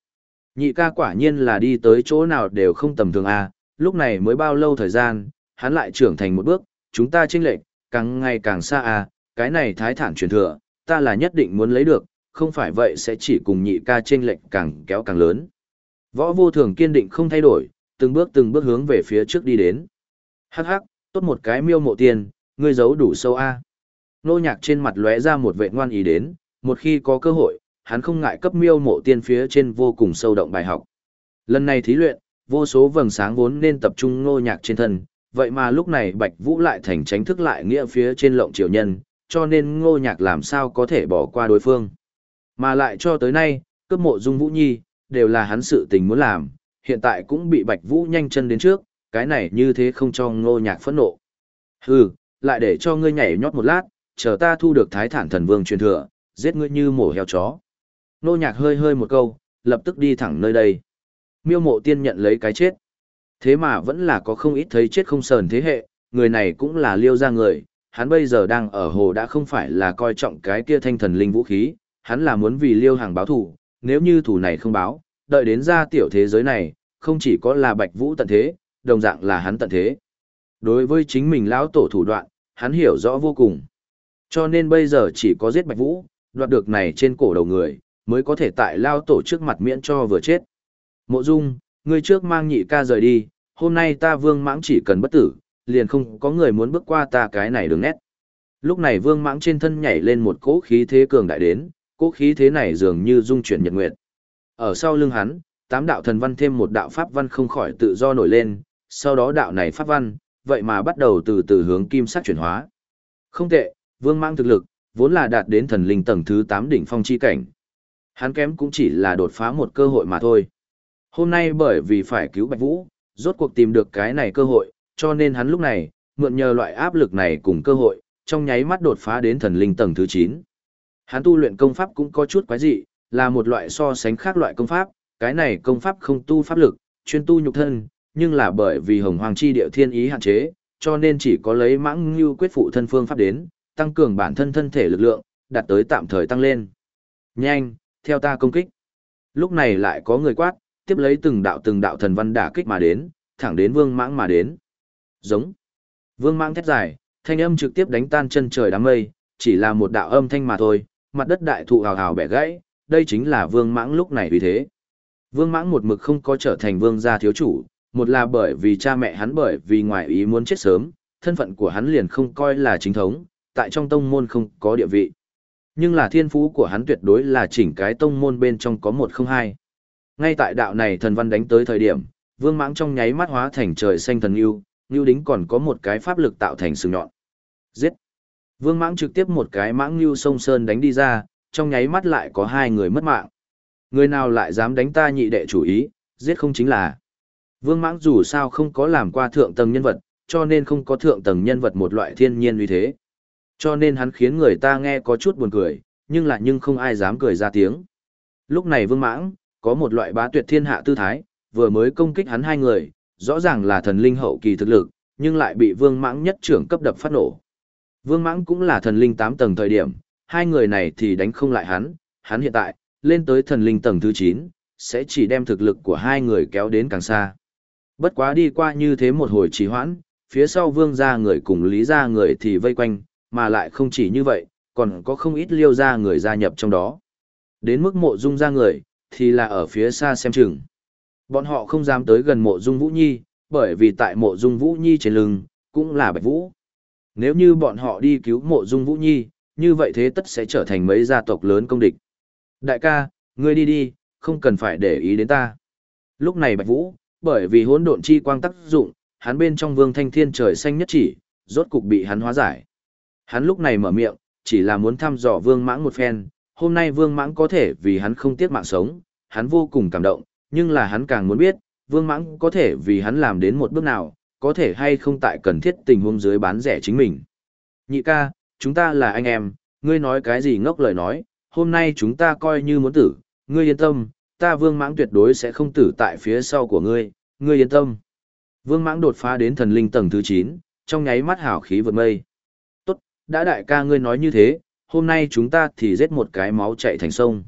Nhị ca quả nhiên là đi tới chỗ nào đều không tầm thường a, lúc này mới bao lâu thời gian, hắn lại trưởng thành một bước, chúng ta chênh lệch, càng ngày càng xa a, cái này thái thản truyền thừa, ta là nhất định muốn lấy được, không phải vậy sẽ chỉ cùng nhị ca chênh lệch càng kéo càng lớn. Võ vô thường kiên định không thay đổi, từng bước từng bước hướng về phía trước đi đến. Hắc hắc, tốt một cái miêu mộ tiền, ngươi giấu đủ sâu a. Nô nhạc trên mặt lóe ra một vệ ngoan ý đến, một khi có cơ hội, hắn không ngại cấp miêu mộ tiên phía trên vô cùng sâu động bài học. Lần này thí luyện, vô số vầng sáng vốn nên tập trung nô nhạc trên thân, vậy mà lúc này Bạch Vũ lại thành tránh thức lại nghĩa phía trên lộng triều nhân, cho nên ngô nhạc làm sao có thể bỏ qua đối phương. Mà lại cho tới nay, cướp mộ dung Vũ Nhi, đều là hắn sự tình muốn làm, hiện tại cũng bị Bạch Vũ nhanh chân đến trước, cái này như thế không cho ngô nhạc phẫn nộ. Hừ, lại để cho ngươi nhảy nhót một lát, chờ ta thu được thái thản thần vương truyền thừa, giết ngươi như mổ heo chó. Ngô nhạc hơi hơi một câu, lập tức đi thẳng nơi đây. Miêu mộ tiên nhận lấy cái chết. Thế mà vẫn là có không ít thấy chết không sờn thế hệ, người này cũng là liêu ra người, hắn bây giờ đang ở hồ đã không phải là coi trọng cái kia thanh thần linh vũ khí, hắn là muốn vì liêu hàng báo thủ, nếu như thủ này không báo, đợi đến ra tiểu thế giới này, không chỉ có là bạch vũ tận thế, đồng dạng là hắn tận thế. Đối với chính mình lão tổ thủ đoạn, hắn hiểu rõ vô cùng. Cho nên bây giờ chỉ có giết bạch vũ, đoạt được này trên cổ đầu người, mới có thể tại lao tổ trước mặt miễn cho vừa chết. Mộ dung, ngươi trước mang nhị ca rời đi, hôm nay ta vương mãng chỉ cần bất tử, liền không có người muốn bước qua ta cái này đường nét. Lúc này vương mãng trên thân nhảy lên một cỗ khí thế cường đại đến, cỗ khí thế này dường như dung chuyển nhật nguyệt. Ở sau lưng hắn, tám đạo thần văn thêm một đạo pháp văn không khỏi tự do nổi lên, sau đó đạo này pháp văn, vậy mà bắt đầu từ từ hướng kim sắc chuyển hóa. Không tệ, vương mãng thực lực, vốn là đạt đến thần linh tầng thứ 8 đỉnh phong chi cảnh. Hắn kém cũng chỉ là đột phá một cơ hội mà thôi. Hôm nay bởi vì phải cứu Bạch Vũ, rốt cuộc tìm được cái này cơ hội, cho nên hắn lúc này, mượn nhờ loại áp lực này cùng cơ hội, trong nháy mắt đột phá đến thần linh tầng thứ 9. Hắn tu luyện công pháp cũng có chút quái dị, là một loại so sánh khác loại công pháp, cái này công pháp không tu pháp lực, chuyên tu nhục thân, nhưng là bởi vì hồng hoàng chi điệu thiên ý hạn chế, cho nên chỉ có lấy mãng như quyết phụ thân phương pháp đến, tăng cường bản thân thân thể lực lượng, đạt tới tạm thời tăng lên. Nhanh, theo ta công kích. Lúc này lại có người quát, tiếp lấy từng đạo từng đạo thần văn đả kích mà đến, thẳng đến vương mãng mà đến. Giống. Vương mãng thét dài, thanh âm trực tiếp đánh tan chân trời đám mây, chỉ là một đạo âm thanh mà thôi, mặt đất đại thụ hào hào bẻ gãy, đây chính là vương mãng lúc này vì thế. Vương mãng một mực không có trở thành vương gia thiếu chủ, một là bởi vì cha mẹ hắn bởi vì ngoài ý muốn chết sớm, thân phận của hắn liền không coi là chính thống, tại trong tông môn không có địa vị. Nhưng là thiên phú của hắn tuyệt đối là chỉnh cái tông môn bên trong có một không hai. Ngay tại đạo này thần văn đánh tới thời điểm, vương mãng trong nháy mắt hóa thành trời xanh thần yêu, Ngưu Đính còn có một cái pháp lực tạo thành sừng nhọn. Giết! Vương mãng trực tiếp một cái mãng Ngưu sông Sơn đánh đi ra, trong nháy mắt lại có hai người mất mạng. Người nào lại dám đánh ta nhị đệ chủ ý, giết không chính là. Vương mãng dù sao không có làm qua thượng tầng nhân vật, cho nên không có thượng tầng nhân vật một loại thiên nhiên uy thế. Cho nên hắn khiến người ta nghe có chút buồn cười, nhưng lại nhưng không ai dám cười ra tiếng. Lúc này vương mãng, có một loại bá tuyệt thiên hạ tư thái, vừa mới công kích hắn hai người, rõ ràng là thần linh hậu kỳ thực lực, nhưng lại bị vương mãng nhất trưởng cấp đập phát nổ. Vương mãng cũng là thần linh 8 tầng thời điểm, hai người này thì đánh không lại hắn, hắn hiện tại, lên tới thần linh tầng thứ 9, sẽ chỉ đem thực lực của hai người kéo đến càng xa. Bất quá đi qua như thế một hồi trì hoãn, phía sau vương gia người cùng lý gia người thì vây quanh, mà lại không chỉ như vậy, còn có không ít liêu gia người gia nhập trong đó. Đến mức mộ dung gia người, thì là ở phía xa xem chừng. Bọn họ không dám tới gần mộ dung Vũ Nhi, bởi vì tại mộ dung Vũ Nhi trên lưng, cũng là Bạch Vũ. Nếu như bọn họ đi cứu mộ dung Vũ Nhi, như vậy thế tất sẽ trở thành mấy gia tộc lớn công địch. Đại ca, ngươi đi đi, không cần phải để ý đến ta. Lúc này Bạch Vũ, bởi vì hỗn độn chi quang tác dụng, hắn bên trong vương thanh thiên trời xanh nhất chỉ, rốt cục bị hắn hóa giải. Hắn lúc này mở miệng, chỉ là muốn thăm dò vương mãng một phen, hôm nay vương mãng có thể vì hắn không tiếc mạng sống, hắn vô cùng cảm động, nhưng là hắn càng muốn biết, vương mãng có thể vì hắn làm đến một bước nào, có thể hay không tại cần thiết tình huống dưới bán rẻ chính mình. Nhị ca, chúng ta là anh em, ngươi nói cái gì ngốc lời nói, hôm nay chúng ta coi như muốn tử, ngươi yên tâm, ta vương mãng tuyệt đối sẽ không tử tại phía sau của ngươi, ngươi yên tâm. Vương mãng đột phá đến thần linh tầng thứ 9, trong nháy mắt hảo khí vượt mây. Tốt, đã đại ca ngươi nói như thế, hôm nay chúng ta thì giết một cái máu chạy thành sông.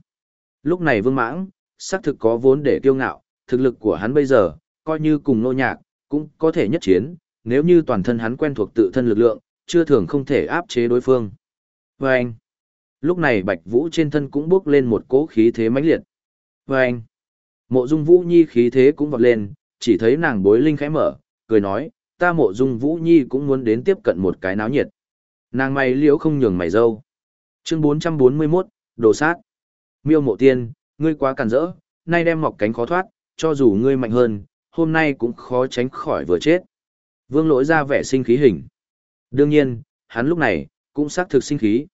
Lúc này vương mãng, xác thực có vốn để kiêu ngạo, thực lực của hắn bây giờ, coi như cùng nô nhạc, cũng có thể nhất chiến, nếu như toàn thân hắn quen thuộc tự thân lực lượng, chưa thường không thể áp chế đối phương. Và anh, lúc này Bạch Vũ trên thân cũng bước lên một cỗ khí thế mãnh liệt. Và anh, mộ dung Vũ Nhi khí thế cũng vọt lên, chỉ thấy nàng bối linh khẽ mở, cười nói, ta mộ dung Vũ Nhi cũng muốn đến tiếp cận một cái náo nhiệt. Nàng mày liễu không nhường mày dâu. Chương 441, Đồ sát. Miêu mộ tiên, ngươi quá cản rỡ, nay đem mọc cánh khó thoát, cho dù ngươi mạnh hơn, hôm nay cũng khó tránh khỏi vừa chết. Vương lỗi ra vẻ sinh khí hình. Đương nhiên, hắn lúc này, cũng xác thực sinh khí.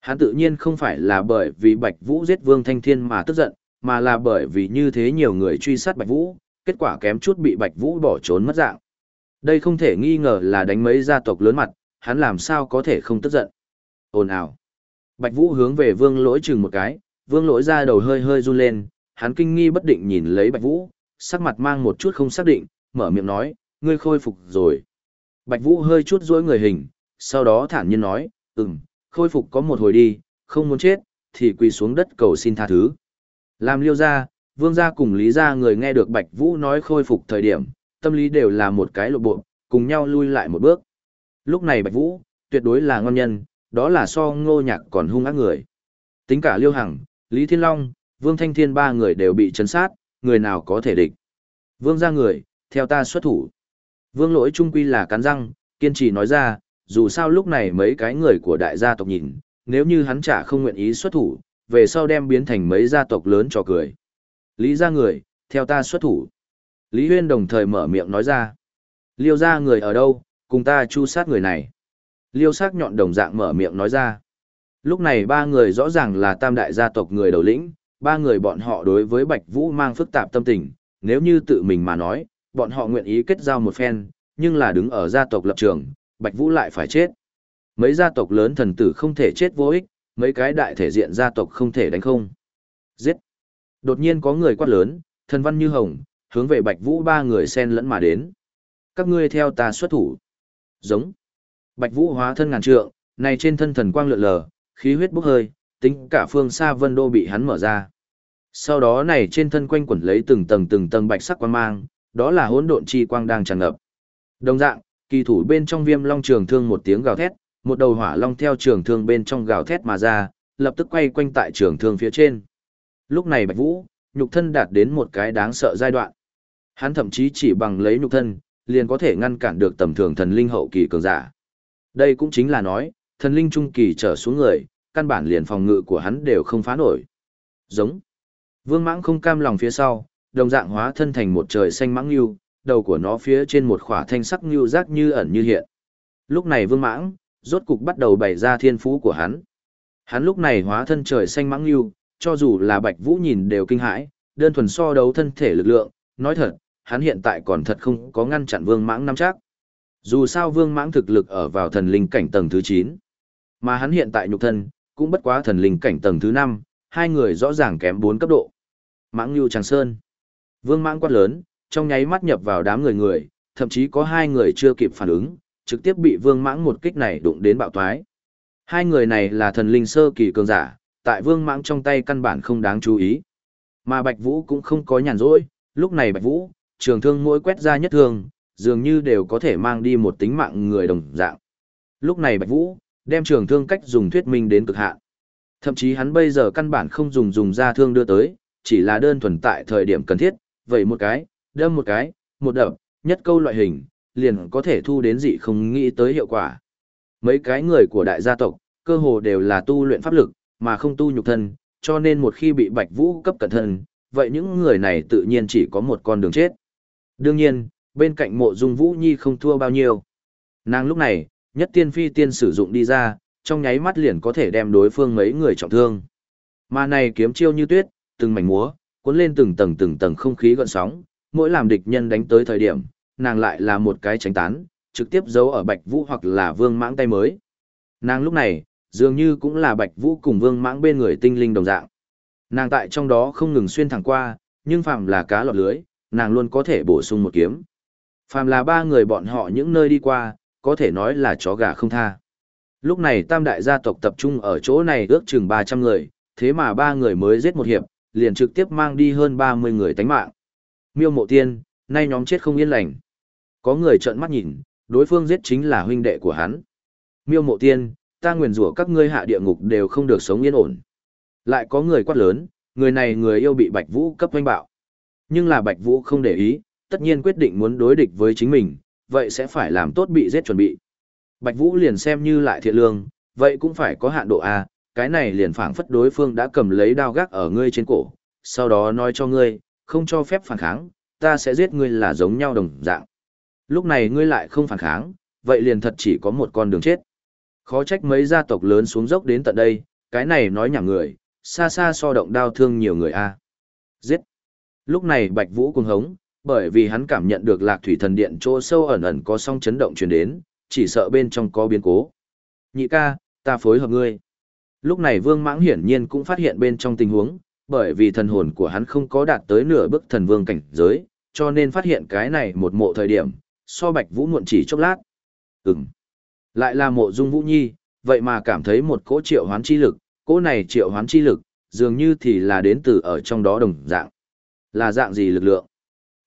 Hắn tự nhiên không phải là bởi vì Bạch Vũ giết Vương Thanh Thiên mà tức giận, mà là bởi vì như thế nhiều người truy sát Bạch Vũ, kết quả kém chút bị Bạch Vũ bỏ trốn mất dạng. Đây không thể nghi ngờ là đánh mấy gia tộc lớn mặt, hắn làm sao có thể không tức giận. Ồn ào. Bạch Vũ hướng về Vương Lỗi chừng một cái, Vương Lỗi ra đầu hơi hơi run lên, hắn kinh nghi bất định nhìn lấy Bạch Vũ, sắc mặt mang một chút không xác định, mở miệng nói, ngươi khôi phục rồi. Bạch Vũ hơi chút duỗi người hình, sau đó thản nhiên nói, ừm, khôi phục có một hồi đi, không muốn chết, thì quỳ xuống đất cầu xin tha thứ. Làm liêu ra, vương gia cùng lý gia người nghe được Bạch Vũ nói khôi phục thời điểm, tâm lý đều là một cái lộ bộ, cùng nhau lui lại một bước. Lúc này Bạch Vũ, tuyệt đối là ngon nhân, đó là so ngô nhạc còn hung ác người. Tính cả liêu hằng, Lý Thiên Long, Vương Thanh Thiên ba người đều bị chấn sát, người nào có thể địch. Vương gia người, theo ta xuất thủ. Vương lỗi trung quy là cắn răng, kiên trì nói ra, dù sao lúc này mấy cái người của đại gia tộc nhìn, nếu như hắn chả không nguyện ý xuất thủ, về sau đem biến thành mấy gia tộc lớn cho cười. Lý gia người, theo ta xuất thủ. Lý Huyên đồng thời mở miệng nói ra. Liêu gia người ở đâu, cùng ta chu sát người này. Liêu sắc nhọn đồng dạng mở miệng nói ra. Lúc này ba người rõ ràng là tam đại gia tộc người đầu lĩnh, ba người bọn họ đối với Bạch Vũ mang phức tạp tâm tình, nếu như tự mình mà nói, bọn họ nguyện ý kết giao một phen, nhưng là đứng ở gia tộc lập trường, Bạch Vũ lại phải chết. Mấy gia tộc lớn thần tử không thể chết vô ích, mấy cái đại thể diện gia tộc không thể đánh không. Giết! Đột nhiên có người quát lớn, thần văn như hồng, hướng về Bạch Vũ ba người xen lẫn mà đến. Các ngươi theo ta xuất thủ. Giống. Bạch Vũ hóa thân ngàn trượng, này trên thân thần quang lượn lờ, khí huyết bốc hơi, tính cả phương xa vân đô bị hắn mở ra. Sau đó này trên thân quanh quẩn lấy từng tầng từng tầng bạch sắc quang mang, đó là hỗn độn chi quang đang tràn ngập. Đồng dạng, kỳ thủ bên trong viêm long trường thương một tiếng gào thét, một đầu hỏa long theo trường thương bên trong gào thét mà ra, lập tức quay quanh tại trường thương phía trên. Lúc này Bạch Vũ, nhục thân đạt đến một cái đáng sợ giai đoạn. Hắn thậm chí chỉ bằng lấy nhục thân, liền có thể ngăn cản được tầm thường thần linh hậu kỳ cường giả. Đây cũng chính là nói, thần linh trung kỳ trở xuống người, căn bản liền phòng ngự của hắn đều không phá nổi. Giống. Vương mãng không cam lòng phía sau, đồng dạng hóa thân thành một trời xanh mãng như, đầu của nó phía trên một khỏa thanh sắc như rác như ẩn như hiện. Lúc này vương mãng, rốt cục bắt đầu bày ra thiên phú của hắn. Hắn lúc này hóa thân trời xanh mãng như, cho dù là bạch vũ nhìn đều kinh hãi, đơn thuần so đấu thân thể lực lượng, nói thật, hắn hiện tại còn thật không có ngăn chặn vương mãng năm chắc. Dù sao vương mãng thực lực ở vào thần linh cảnh tầng thứ 9, mà hắn hiện tại nhục thân, cũng bất quá thần linh cảnh tầng thứ 5, hai người rõ ràng kém 4 cấp độ. Mãng Nhu Tràng Sơn. Vương mãng quát lớn, trong nháy mắt nhập vào đám người người, thậm chí có hai người chưa kịp phản ứng, trực tiếp bị vương mãng một kích này đụng đến bạo thoái. Hai người này là thần linh sơ kỳ cường giả, tại vương mãng trong tay căn bản không đáng chú ý. Mà Bạch Vũ cũng không có nhàn rỗi, lúc này Bạch Vũ, trường thương mỗi quét ra nhất thương, dường như đều có thể mang đi một tính mạng người đồng dạng. Lúc này Bạch Vũ, đem trường thương cách dùng thuyết minh đến cực hạn. Thậm chí hắn bây giờ căn bản không dùng dùng ra thương đưa tới, chỉ là đơn thuần tại thời điểm cần thiết, vậy một cái, đâm một cái, một đập, nhất câu loại hình, liền có thể thu đến dị không nghĩ tới hiệu quả. Mấy cái người của đại gia tộc, cơ hồ đều là tu luyện pháp lực, mà không tu nhục thân, cho nên một khi bị Bạch Vũ cấp cẩn thận, vậy những người này tự nhiên chỉ có một con đường chết. Đương nhiên, bên cạnh mộ dung Vũ Nhi không thua bao nhiêu. Nàng lúc này, nhất tiên phi tiên sử dụng đi ra, trong nháy mắt liền có thể đem đối phương mấy người trọng thương. Mà này kiếm chiêu như tuyết, từng mảnh múa, cuốn lên từng tầng từng tầng không khí gợn sóng, mỗi làm địch nhân đánh tới thời điểm, nàng lại là một cái tránh tán, trực tiếp giấu ở Bạch Vũ hoặc là Vương Mãng tay mới. Nàng lúc này, dường như cũng là Bạch Vũ cùng Vương Mãng bên người tinh linh đồng dạng. Nàng tại trong đó không ngừng xuyên thẳng qua, nhưng phàm là cá lọt lưới, nàng luôn có thể bổ sung một kiếm. Phàm là ba người bọn họ những nơi đi qua, có thể nói là chó gà không tha. Lúc này tam đại gia tộc tập trung ở chỗ này ước chừng 300 người, thế mà ba người mới giết một hiệp, liền trực tiếp mang đi hơn 30 người tánh mạng. Miêu mộ tiên, nay nhóm chết không yên lành. Có người trợn mắt nhìn, đối phương giết chính là huynh đệ của hắn. Miêu mộ tiên, ta nguyền rủa các ngươi hạ địa ngục đều không được sống yên ổn. Lại có người quát lớn, người này người yêu bị Bạch Vũ cấp hoanh bạo. Nhưng là Bạch Vũ không để ý, tất nhiên quyết định muốn đối địch với chính mình, vậy sẽ phải làm tốt bị giết chuẩn bị. Bạch Vũ liền xem như lại thiện lương, vậy cũng phải có hạn độ A, cái này liền phảng phất đối phương đã cầm lấy đao gác ở ngươi trên cổ, sau đó nói cho ngươi, không cho phép phản kháng, ta sẽ giết ngươi là giống nhau đồng dạng. Lúc này ngươi lại không phản kháng, vậy liền thật chỉ có một con đường chết. Khó trách mấy gia tộc lớn xuống dốc đến tận đây, cái này nói nhảm người, xa xa so động đao thương nhiều người a. Giết. Lúc này Bạch Vũ cuồng hống, bởi vì hắn cảm nhận được Lạc Thủy Thần Điện chỗ sâu ẩn ẩn có song chấn động truyền đến, chỉ sợ bên trong có biến cố. Nhị ca, ta phối hợp ngươi. Lúc này Vương Mãng hiển nhiên cũng phát hiện bên trong tình huống, bởi vì thần hồn của hắn không có đạt tới nửa bước thần vương cảnh giới, cho nên phát hiện cái này một mộ thời điểm, so Bạch Vũ muộn chỉ chốc lát. Ừm. Lại là mộ dung Vũ Nhi, vậy mà cảm thấy một cỗ triệu hoán chi lực, cỗ này triệu hoán chi lực, dường như thì là đến từ ở trong đó đồng dạng. Là dạng gì lực lượng?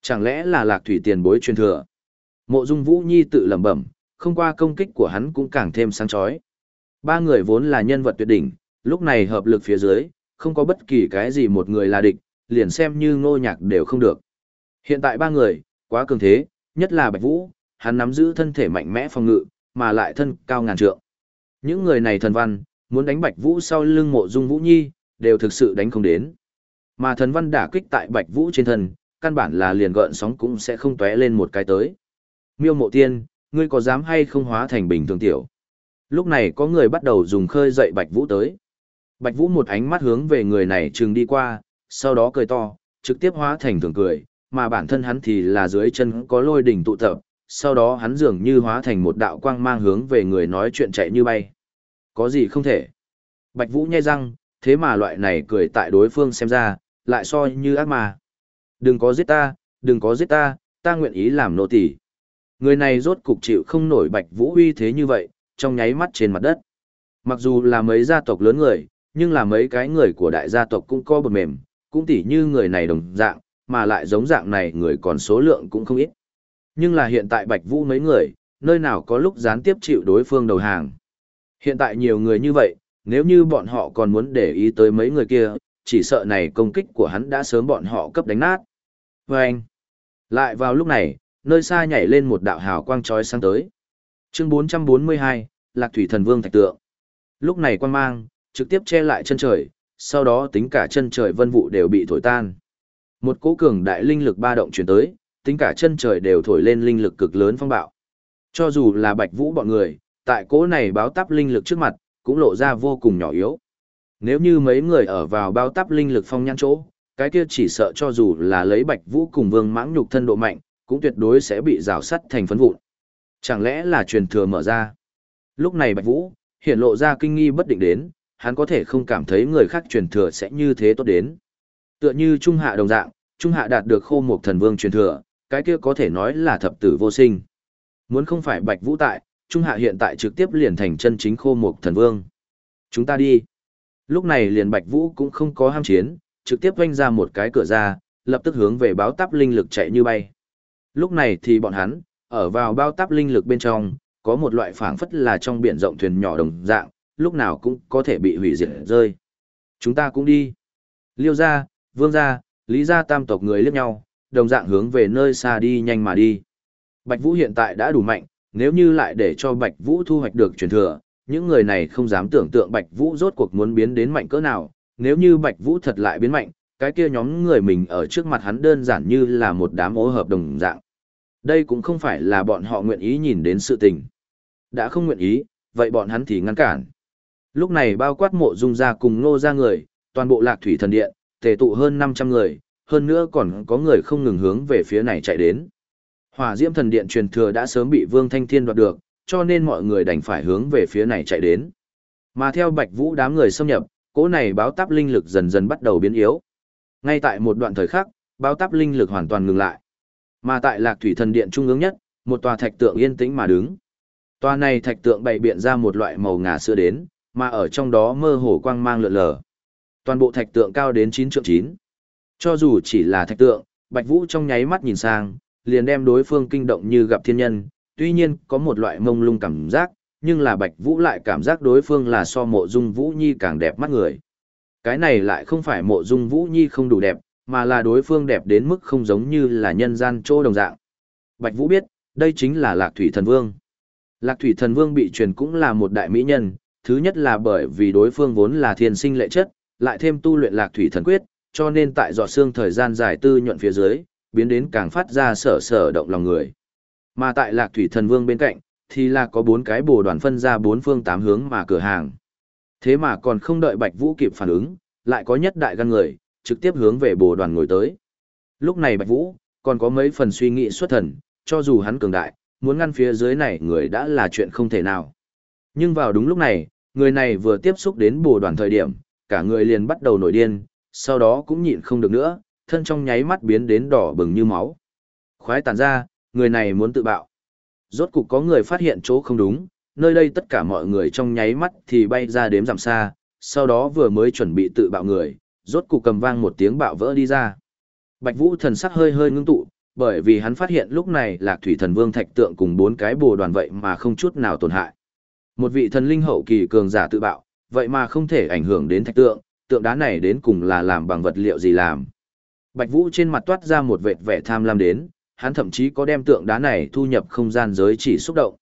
Chẳng lẽ là lạc thủy tiền bối truyền thừa? Mộ dung Vũ Nhi tự lẩm bẩm, không qua công kích của hắn cũng càng thêm sáng chói. Ba người vốn là nhân vật tuyệt đỉnh, lúc này hợp lực phía dưới, không có bất kỳ cái gì một người là địch, liền xem như ngô nhạc đều không được. Hiện tại ba người, quá cường thế, nhất là Bạch Vũ, hắn nắm giữ thân thể mạnh mẽ phòng ngự, mà lại thân cao ngàn trượng. Những người này thần văn, muốn đánh Bạch Vũ sau lưng mộ dung Vũ Nhi, đều thực sự đánh không đến. Mà thần văn đả kích tại Bạch Vũ trên thân, căn bản là liền gợn sóng cũng sẽ không tóe lên một cái tới. Miêu mộ tiên, ngươi có dám hay không hóa thành bình thường tiểu? Lúc này có người bắt đầu dùng khơi dậy Bạch Vũ tới. Bạch Vũ một ánh mắt hướng về người này trừng đi qua, sau đó cười to, trực tiếp hóa thành thường cười, mà bản thân hắn thì là dưới chân có lôi đỉnh tụ tập, sau đó hắn dường như hóa thành một đạo quang mang hướng về người nói chuyện chạy như bay. Có gì không thể? Bạch Vũ nhai răng, thế mà loại này cười tại đối phương xem ra, lại so như ác mà. Đừng có giết ta, đừng có giết ta, ta nguyện ý làm nô tỳ. Người này rốt cục chịu không nổi Bạch Vũ uy thế như vậy, trong nháy mắt trên mặt đất. Mặc dù là mấy gia tộc lớn người, nhưng là mấy cái người của đại gia tộc cũng có bột mềm, cũng tỉ như người này đồng dạng, mà lại giống dạng này người còn số lượng cũng không ít. Nhưng là hiện tại Bạch Vũ mấy người, nơi nào có lúc gián tiếp chịu đối phương đầu hàng. Hiện tại nhiều người như vậy, nếu như bọn họ còn muốn để ý tới mấy người kia, chỉ sợ này công kích của hắn đã sớm bọn họ cấp đánh nát. Và anh, lại vào lúc này, nơi xa nhảy lên một đạo hào quang chói sáng tới. Chương 442, Lạc Thủy Thần Vương Thạch Tượng. Lúc này quang mang, trực tiếp che lại chân trời, sau đó tính cả chân trời vân vụ đều bị thổi tan. Một cỗ cường đại linh lực ba động chuyển tới, tính cả chân trời đều thổi lên linh lực cực lớn phong bạo. Cho dù là Bạch Vũ bọn người, tại cỗ này báo táp linh lực trước mặt, cũng lộ ra vô cùng nhỏ yếu. Nếu như mấy người ở vào báo táp linh lực phong nhãn chỗ, cái kia chỉ sợ cho dù là lấy Bạch Vũ cùng Vương Mãng nhục thân độ mạnh, cũng tuyệt đối sẽ bị rào sắt thành phấn vụn. Chẳng lẽ là truyền thừa mở ra? Lúc này Bạch Vũ, hiện lộ ra kinh nghi bất định đến, hắn có thể không cảm thấy người khác truyền thừa sẽ như thế tốt đến. Tựa như Trung Hạ đồng dạng, Trung Hạ đạt được khô một thần vương truyền thừa, cái kia có thể nói là thập tử vô sinh. Muốn không phải Bạch Vũ tại, Trung Hạ hiện tại trực tiếp liền thành chân chính khô một thần vương. Chúng ta đi. Lúc này liền Bạch Vũ cũng không có ham chiến, trực tiếp vanh ra một cái cửa ra, lập tức hướng về báo táp linh lực chạy như bay. Lúc này thì bọn hắn, ở vào bao táp linh lực bên trong, có một loại phảng phất là trong biển rộng thuyền nhỏ đồng dạng, lúc nào cũng có thể bị hủy diệt rơi. Chúng ta cũng đi. Liêu gia, vương gia, lý gia tam tộc người liếc nhau, đồng dạng hướng về nơi xa đi nhanh mà đi. Bạch Vũ hiện tại đã đủ mạnh, nếu như lại để cho Bạch Vũ thu hoạch được truyền thừa, những người này không dám tưởng tượng Bạch Vũ rốt cuộc muốn biến đến mạnh cỡ nào, nếu như Bạch Vũ thật lại biến mạnh, cái kia nhóm người mình ở trước mặt hắn đơn giản như là một đám ố hợp đồng dạng. Đây cũng không phải là bọn họ nguyện ý nhìn đến sự tình. Đã không nguyện ý, vậy bọn hắn thì ngăn cản. Lúc này bao quát mộ dung ra cùng ngô ra người, toàn bộ lạc thủy thần điện, tề tụ hơn 500 người, hơn nữa còn có người không ngừng hướng về phía này chạy đến. Hỏa diễm thần điện truyền thừa đã sớm bị Vương Thanh Thiên đoạt được, cho nên mọi người đành phải hướng về phía này chạy đến. Mà theo Bạch Vũ đám người xâm nhập, cỗ này báo táp linh lực dần dần bắt đầu biến yếu. Ngay tại một đoạn thời khắc, báo táp linh lực hoàn toàn ngừng lại. Mà tại Lạc Thủy Thần Điện trung ương nhất, một tòa thạch tượng yên tĩnh mà đứng. Tòa này thạch tượng bày biện ra một loại màu ngà sữa đến, mà ở trong đó mơ hồ quang mang lượn lờ. Toàn bộ thạch tượng cao đến 9 trượng 9. Cho dù chỉ là thạch tượng, Bạch Vũ trong nháy mắt nhìn sang, liền đem đối phương kinh động như gặp thiên nhân, tuy nhiên có một loại mông lung cảm giác, nhưng là Bạch Vũ lại cảm giác đối phương là so mộ dung Vũ Nhi càng đẹp mắt người. Cái này lại không phải mộ dung Vũ Nhi không đủ đẹp, mà là đối phương đẹp đến mức không giống như là nhân gian trô đồng dạng. Bạch Vũ biết, đây chính là Lạc Thủy Thần Vương. Lạc Thủy Thần Vương bị truyền cũng là một đại mỹ nhân, thứ nhất là bởi vì đối phương vốn là thiên sinh lệ chất, lại thêm tu luyện Lạc Thủy Thần Quyết, cho nên tại giọt xương thời gian dài tư nhuận phía dưới, biến đến càng phát ra sở sở động lòng người. Mà tại Lạc Thủy Thần Vương bên cạnh, thì là có bốn cái bồ đoàn phân ra bốn phương tám hướng mà cửa hàng. Thế mà còn không đợi Bạch Vũ kịp phản ứng, lại có nhất đại gan người, trực tiếp hướng về bồ đoàn ngồi tới. Lúc này Bạch Vũ, còn có mấy phần suy nghĩ xuất thần, cho dù hắn cường đại, muốn ngăn phía dưới này người đã là chuyện không thể nào. Nhưng vào đúng lúc này, người này vừa tiếp xúc đến bồ đoàn thời điểm, cả người liền bắt đầu nổi điên, sau đó cũng nhịn không được nữa, thân trong nháy mắt biến đến đỏ bừng như máu. Khoái tàn ra, người này muốn tự bạo. Rốt cục có người phát hiện chỗ không đúng, nơi đây tất cả mọi người trong nháy mắt thì bay ra đếm giảm xa, sau đó vừa mới chuẩn bị tự bạo người, rốt cục cầm vang một tiếng bạo vỡ đi ra. Bạch Vũ thần sắc hơi hơi ngưng tụ, bởi vì hắn phát hiện lúc này Lạc Thủy Thần Vương thạch tượng cùng bốn cái bồ đoàn vậy mà không chút nào tổn hại. Một vị thần linh hậu kỳ cường giả tự bạo, vậy mà không thể ảnh hưởng đến thạch tượng, tượng đá này đến cùng là làm bằng vật liệu gì làm. Bạch Vũ trên mặt toát ra một vệt vẻ tham lam đến, hắn thậm chí có đem tượng đá này thu nhập không gian giới chỉ xúc động.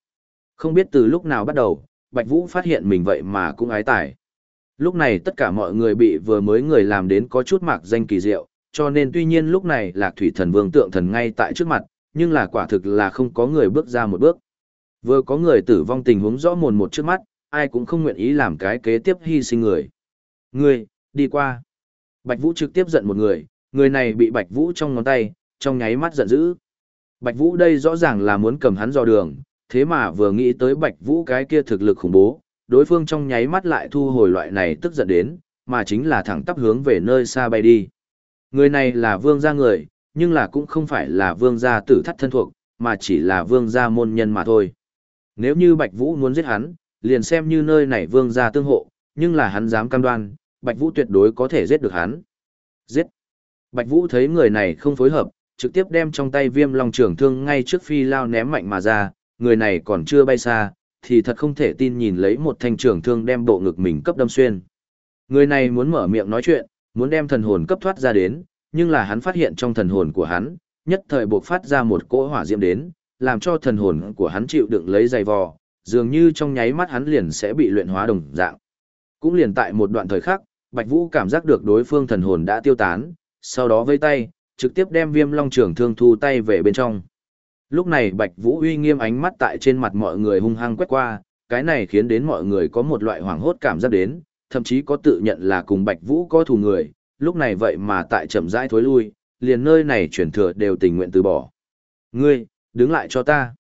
Không biết từ lúc nào bắt đầu, Bạch Vũ phát hiện mình vậy mà cũng ái tài. Lúc này tất cả mọi người bị vừa mới người làm đến có chút mạc danh kỳ diệu, cho nên tuy nhiên lúc này Lạc Thủy Thần Vương tượng thần ngay tại trước mặt, nhưng là quả thực là không có người bước ra một bước. Vừa có người tử vong tình huống rõ mồn một trước mắt, ai cũng không nguyện ý làm cái kế tiếp hy sinh người. Người, đi qua. Bạch Vũ trực tiếp giận một người, người này bị Bạch Vũ trong ngón tay, trong nháy mắt giận dữ. Bạch Vũ đây rõ ràng là muốn cầm hắn dò đường, thế mà vừa nghĩ tới Bạch Vũ cái kia thực lực khủng bố, đối phương trong nháy mắt lại thu hồi loại này tức giận đến, mà chính là thẳng tắp hướng về nơi xa bay đi. Người này là vương gia người, nhưng là cũng không phải là vương gia tử thắt thân thuộc, mà chỉ là vương gia môn nhân mà thôi. Nếu như Bạch Vũ muốn giết hắn, liền xem như nơi này vương gia tương hộ, nhưng là hắn dám cam đoan, Bạch Vũ tuyệt đối có thể giết được hắn. Giết! Bạch Vũ thấy người này không phối hợp, trực tiếp đem trong tay viêm long trường thương ngay trước phi lao ném mạnh mà ra, người này còn chưa bay xa, thì thật không thể tin nhìn lấy một thanh trường thương đem bộ ngực mình cấp đâm xuyên. Người này muốn mở miệng nói chuyện, muốn đem thần hồn cấp thoát ra đến, nhưng là hắn phát hiện trong thần hồn của hắn, nhất thời buộc phát ra một cỗ hỏa diễm đến, làm cho thần hồn của hắn chịu đựng lấy dày vò, dường như trong nháy mắt hắn liền sẽ bị luyện hóa đồng dạng. Cũng liền tại một đoạn thời khắc, Bạch Vũ cảm giác được đối phương thần hồn đã tiêu tán, sau đó vây tay, trực tiếp đem viêm long trưởng thương thu tay về bên trong. Lúc này Bạch Vũ uy nghiêm ánh mắt tại trên mặt mọi người hung hăng quét qua, cái này khiến đến mọi người có một loại hoảng hốt cảm giác đến, thậm chí có tự nhận là cùng Bạch Vũ có thù người, lúc này vậy mà tại chậm rãi thối lui, liền nơi này chuyển thừa đều tình nguyện từ bỏ. Ngươi, đứng lại cho ta.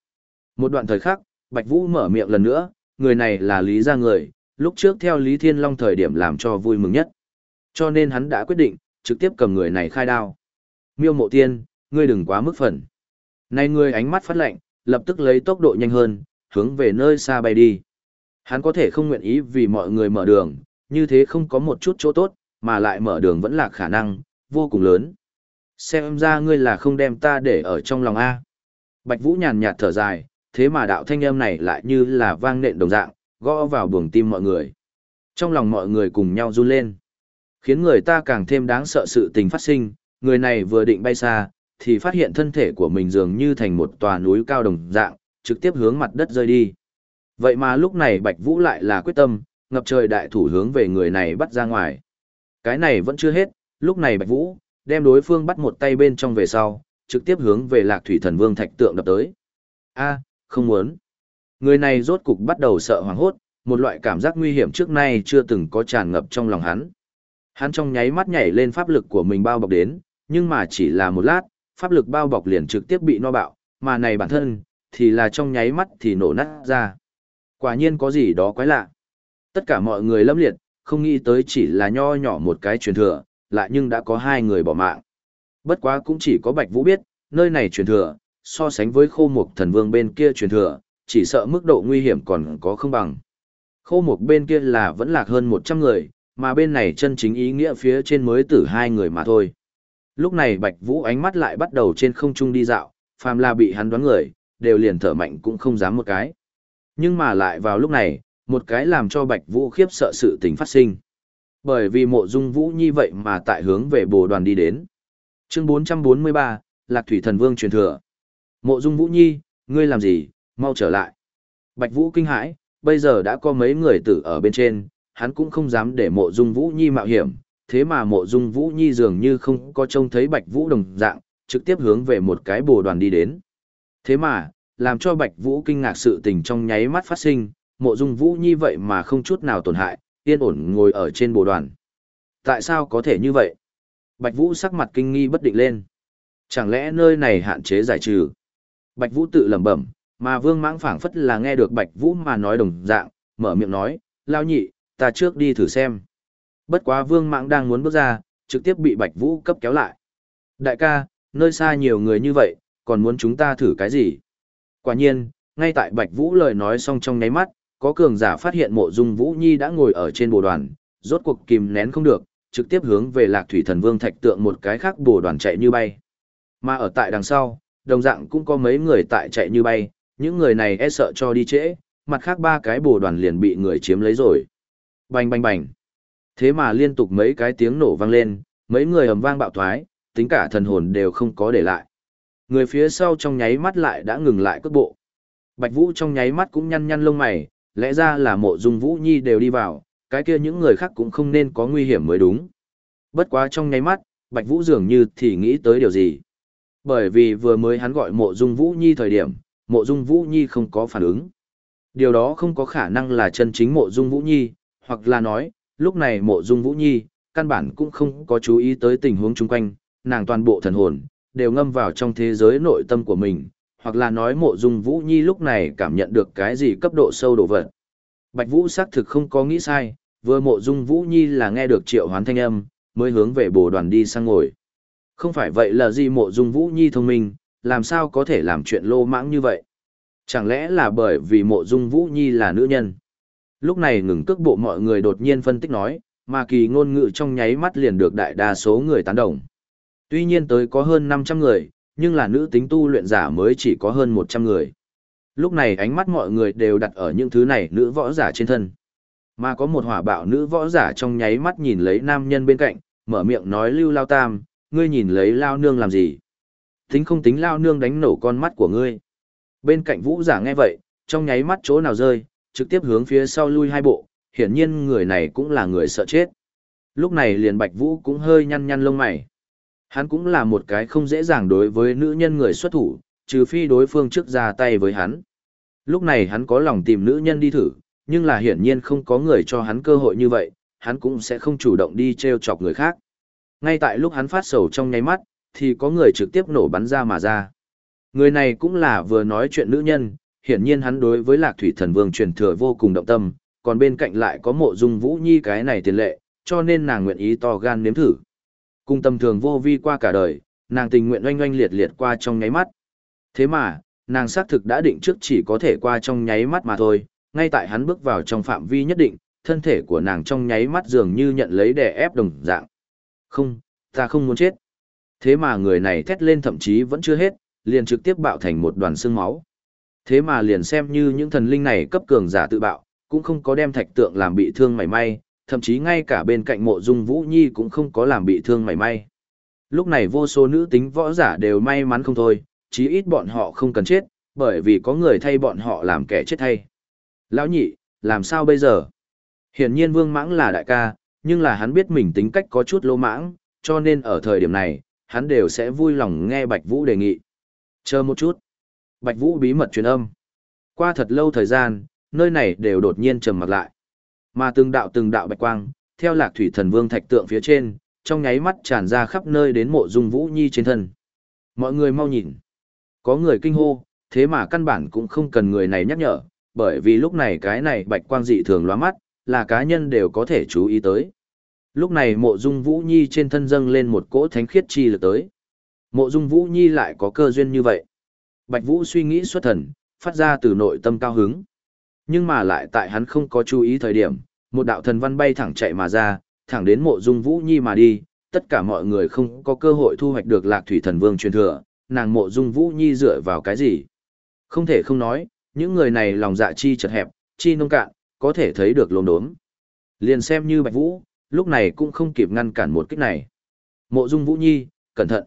Một đoạn thời khắc, Bạch Vũ mở miệng lần nữa, người này là Lý gia người, lúc trước theo Lý Thiên Long thời điểm làm cho vui mừng nhất. Cho nên hắn đã quyết định, trực tiếp cầm người này khai đao. Miêu mộ tiên, ngươi đừng quá mức phần. Này ngươi ánh mắt phát lạnh, lập tức lấy tốc độ nhanh hơn, hướng về nơi xa bay đi. Hắn có thể không nguyện ý vì mọi người mở đường, như thế không có một chút chỗ tốt, mà lại mở đường vẫn là khả năng, vô cùng lớn. Xem ra ngươi là không đem ta để ở trong lòng A. Bạch Vũ nhàn nhạt thở dài, thế mà đạo thanh âm này lại như là vang nện đồng dạng, gõ vào buồng tim mọi người. Trong lòng mọi người cùng nhau run lên. Khiến người ta càng thêm đáng sợ sự tình phát sinh, người này vừa định bay xa, thì phát hiện thân thể của mình dường như thành một tòa núi cao đồng dạng, trực tiếp hướng mặt đất rơi đi. Vậy mà lúc này Bạch Vũ lại là quyết tâm, ngập trời đại thủ hướng về người này bắt ra ngoài. Cái này vẫn chưa hết, lúc này Bạch Vũ, đem đối phương bắt một tay bên trong về sau, trực tiếp hướng về Lạc Thủy Thần Vương thạch tượng đập tới. A, không muốn. Người này rốt cục bắt đầu sợ hoảng hốt, một loại cảm giác nguy hiểm trước nay chưa từng có tràn ngập trong lòng hắn. Hắn trong nháy mắt nhảy lên pháp lực của mình bao bọc đến, nhưng mà chỉ là một lát, pháp lực bao bọc liền trực tiếp bị no bạo, mà này bản thân, thì là trong nháy mắt thì nổ nát ra. Quả nhiên có gì đó quái lạ. Tất cả mọi người lâm liệt, không nghĩ tới chỉ là nho nhỏ một cái truyền thừa, lại nhưng đã có hai người bỏ mạng. Bất quá cũng chỉ có Bạch Vũ biết, nơi này truyền thừa, so sánh với khô mục thần vương bên kia truyền thừa, chỉ sợ mức độ nguy hiểm còn có không bằng. Khô mục bên kia là vẫn lạc hơn 100 người, mà bên này chân chính ý nghĩa phía trên mới tử hai người mà thôi. Lúc này Bạch Vũ ánh mắt lại bắt đầu trên không trung đi dạo, phàm là bị hắn đoán người, đều liền thở mạnh cũng không dám một cái. Nhưng mà lại vào lúc này, một cái làm cho Bạch Vũ khiếp sợ sự tình phát sinh. Bởi vì mộ dung Vũ Nhi vậy mà tại hướng về bồ đoàn đi đến. Chương 443, Lạc Thủy Thần Vương truyền thừa. Mộ dung Vũ Nhi, ngươi làm gì, mau trở lại. Bạch Vũ kinh hãi, bây giờ đã có mấy người tử ở bên trên, hắn cũng không dám để mộ dung Vũ Nhi mạo hiểm, thế mà mộ dung Vũ Nhi dường như không có trông thấy Bạch Vũ đồng dạng, trực tiếp hướng về một cái bồ đoàn đi đến. Thế mà, làm cho Bạch Vũ kinh ngạc sự tình trong nháy mắt phát sinh, mộ dung Vũ Nhi vậy mà không chút nào tổn hại, yên ổn ngồi ở trên bồ đoàn. Tại sao có thể như vậy? Bạch Vũ sắc mặt kinh nghi bất định lên. Chẳng lẽ nơi này hạn chế giải trừ? Bạch Vũ tự lẩm bẩm, mà Vương Mãng phảng phất là nghe được Bạch Vũ mà nói đồng dạng, mở miệng nói, lao nhị, ta trước đi thử xem. Bất quá Vương mạng đang muốn bước ra, trực tiếp bị Bạch Vũ cấp kéo lại. Đại ca, nơi xa nhiều người như vậy, còn muốn chúng ta thử cái gì? Quả nhiên, ngay tại Bạch Vũ lời nói xong trong nháy mắt, có cường giả phát hiện mộ dung Vũ Nhi đã ngồi ở trên bồ đoàn, rốt cuộc kìm nén không được, trực tiếp hướng về Lạc Thủy Thần Vương thạch tượng một cái khác bồ đoàn chạy như bay. Mà ở tại đằng sau, đồng dạng cũng có mấy người tại chạy như bay, những người này e sợ cho đi trễ, mặt khác ba cái bồ đoàn liền bị người chiếm lấy rồi. Bành bành bành. Thế mà liên tục mấy cái tiếng nổ vang lên, mấy người ầm vang bạo thoái, tính cả thần hồn đều không có để lại. Người phía sau trong nháy mắt lại đã ngừng lại cước bộ. Bạch Vũ trong nháy mắt cũng nhăn nhăn lông mày, lẽ ra là mộ dung Vũ Nhi đều đi vào, cái kia những người khác cũng không nên có nguy hiểm mới đúng. Bất quá trong nháy mắt, Bạch Vũ dường như thì nghĩ tới điều gì. Bởi vì vừa mới hắn gọi mộ dung Vũ Nhi thời điểm, mộ dung Vũ Nhi không có phản ứng. Điều đó không có khả năng là chân chính mộ dung Vũ Nhi, hoặc là nói, lúc này mộ dung Vũ Nhi, căn bản cũng không có chú ý tới tình huống chung quanh, nàng toàn bộ thần hồn, đều ngâm vào trong thế giới nội tâm của mình, hoặc là nói mộ dung Vũ Nhi lúc này cảm nhận được cái gì cấp độ sâu độ vật. Bạch Vũ xác thực không có nghĩ sai, vừa mộ dung Vũ Nhi là nghe được triệu hoán thanh âm, mới hướng về bồ đoàn đi sang ngồi. Không phải vậy là gì mộ dung Vũ Nhi thông minh, làm sao có thể làm chuyện lô mãng như vậy? Chẳng lẽ là bởi vì mộ dung Vũ Nhi là nữ nhân? Lúc này ngừng cước bộ mọi người đột nhiên phân tích nói, mà kỳ ngôn ngữ trong nháy mắt liền được đại đa số người tán đồng. Tuy nhiên tới có hơn 500 người, nhưng là nữ tính tu luyện giả mới chỉ có hơn 100 người. Lúc này ánh mắt mọi người đều đặt ở những thứ này nữ võ giả trên thân. Mà có một hỏa bạo nữ võ giả trong nháy mắt nhìn lấy nam nhân bên cạnh, mở miệng nói lưu lao tam, ngươi nhìn lấy lao nương làm gì? Tính không tính lao nương đánh nổ con mắt của ngươi. Bên cạnh vũ giả nghe vậy, trong nháy mắt chỗ nào rơi, trực tiếp hướng phía sau lui hai bộ, hiển nhiên người này cũng là người sợ chết. Lúc này liền Bạch Vũ cũng hơi nhăn nhăn lông mày. Hắn cũng là một cái không dễ dàng đối với nữ nhân người xuất thủ, trừ phi đối phương trước ra tay với hắn. Lúc này hắn có lòng tìm nữ nhân đi thử, nhưng là hiển nhiên không có người cho hắn cơ hội như vậy, hắn cũng sẽ không chủ động đi treo chọc người khác. Ngay tại lúc hắn phát sầu trong nháy mắt, thì có người trực tiếp nổ bắn ra mà ra. Người này cũng là vừa nói chuyện nữ nhân, hiển nhiên hắn đối với lạc thủy thần vương truyền thừa vô cùng động tâm, còn bên cạnh lại có mộ dung vũ nhi cái này tiền lệ, cho nên nàng nguyện ý to gan nếm thử. Cùng tầm thường vô vi qua cả đời, nàng tình nguyện oanh oanh liệt liệt qua trong nháy mắt. Thế mà, nàng xác thực đã định trước chỉ có thể qua trong nháy mắt mà thôi, ngay tại hắn bước vào trong phạm vi nhất định, thân thể của nàng trong nháy mắt dường như nhận lấy đè ép đồng dạng. Không, ta không muốn chết. Thế mà người này thét lên thậm chí vẫn chưa hết, liền trực tiếp bạo thành một đoàn xương máu. Thế mà liền xem như những thần linh này cấp cường giả tự bạo, cũng không có đem thạch tượng làm bị thương mảy may, thậm chí ngay cả bên cạnh mộ dung Vũ Nhi cũng không có làm bị thương mảy may. Lúc này vô số nữ tính võ giả đều may mắn không thôi, chí ít bọn họ không cần chết, bởi vì có người thay bọn họ làm kẻ chết thay. Lão nhị, làm sao bây giờ? Hiển nhiên Vương Mãng là đại ca, nhưng là hắn biết mình tính cách có chút lô mãng, cho nên ở thời điểm này, hắn đều sẽ vui lòng nghe Bạch Vũ đề nghị. Chờ một chút. Bạch Vũ bí mật truyền âm. Qua thật lâu thời gian, nơi này đều đột nhiên trầm mặc lại. Mà từng đạo từng đạo bạch quang, theo lạc thủy thần vương thạch tượng phía trên, trong nháy mắt tràn ra khắp nơi đến mộ dung Vũ Nhi trên thân. Mọi người mau nhìn. Có người kinh hô, thế mà căn bản cũng không cần người này nhắc nhở, bởi vì lúc này cái này bạch quang dị thường lóa mắt, là cá nhân đều có thể chú ý tới. Lúc này mộ dung Vũ Nhi trên thân dâng lên một cỗ thánh khiết chi lực tới. Mộ dung Vũ Nhi lại có cơ duyên như vậy. Bạch Vũ suy nghĩ xuất thần, phát ra từ nội tâm cao hứng. Nhưng mà lại tại hắn không có chú ý thời điểm, một đạo thần văn bay thẳng chạy mà ra, thẳng đến mộ dung Vũ Nhi mà đi, tất cả mọi người không có cơ hội thu hoạch được lạc thủy thần vương truyền thừa, nàng mộ dung Vũ Nhi dựa vào cái gì? Không thể không nói, những người này lòng dạ chi chật hẹp, chi nông cạn, có thể thấy được lồn đốm. Liền xem như Bạch Vũ, lúc này cũng không kịp ngăn cản một kích này. Mộ Dung Vũ Nhi, cẩn thận.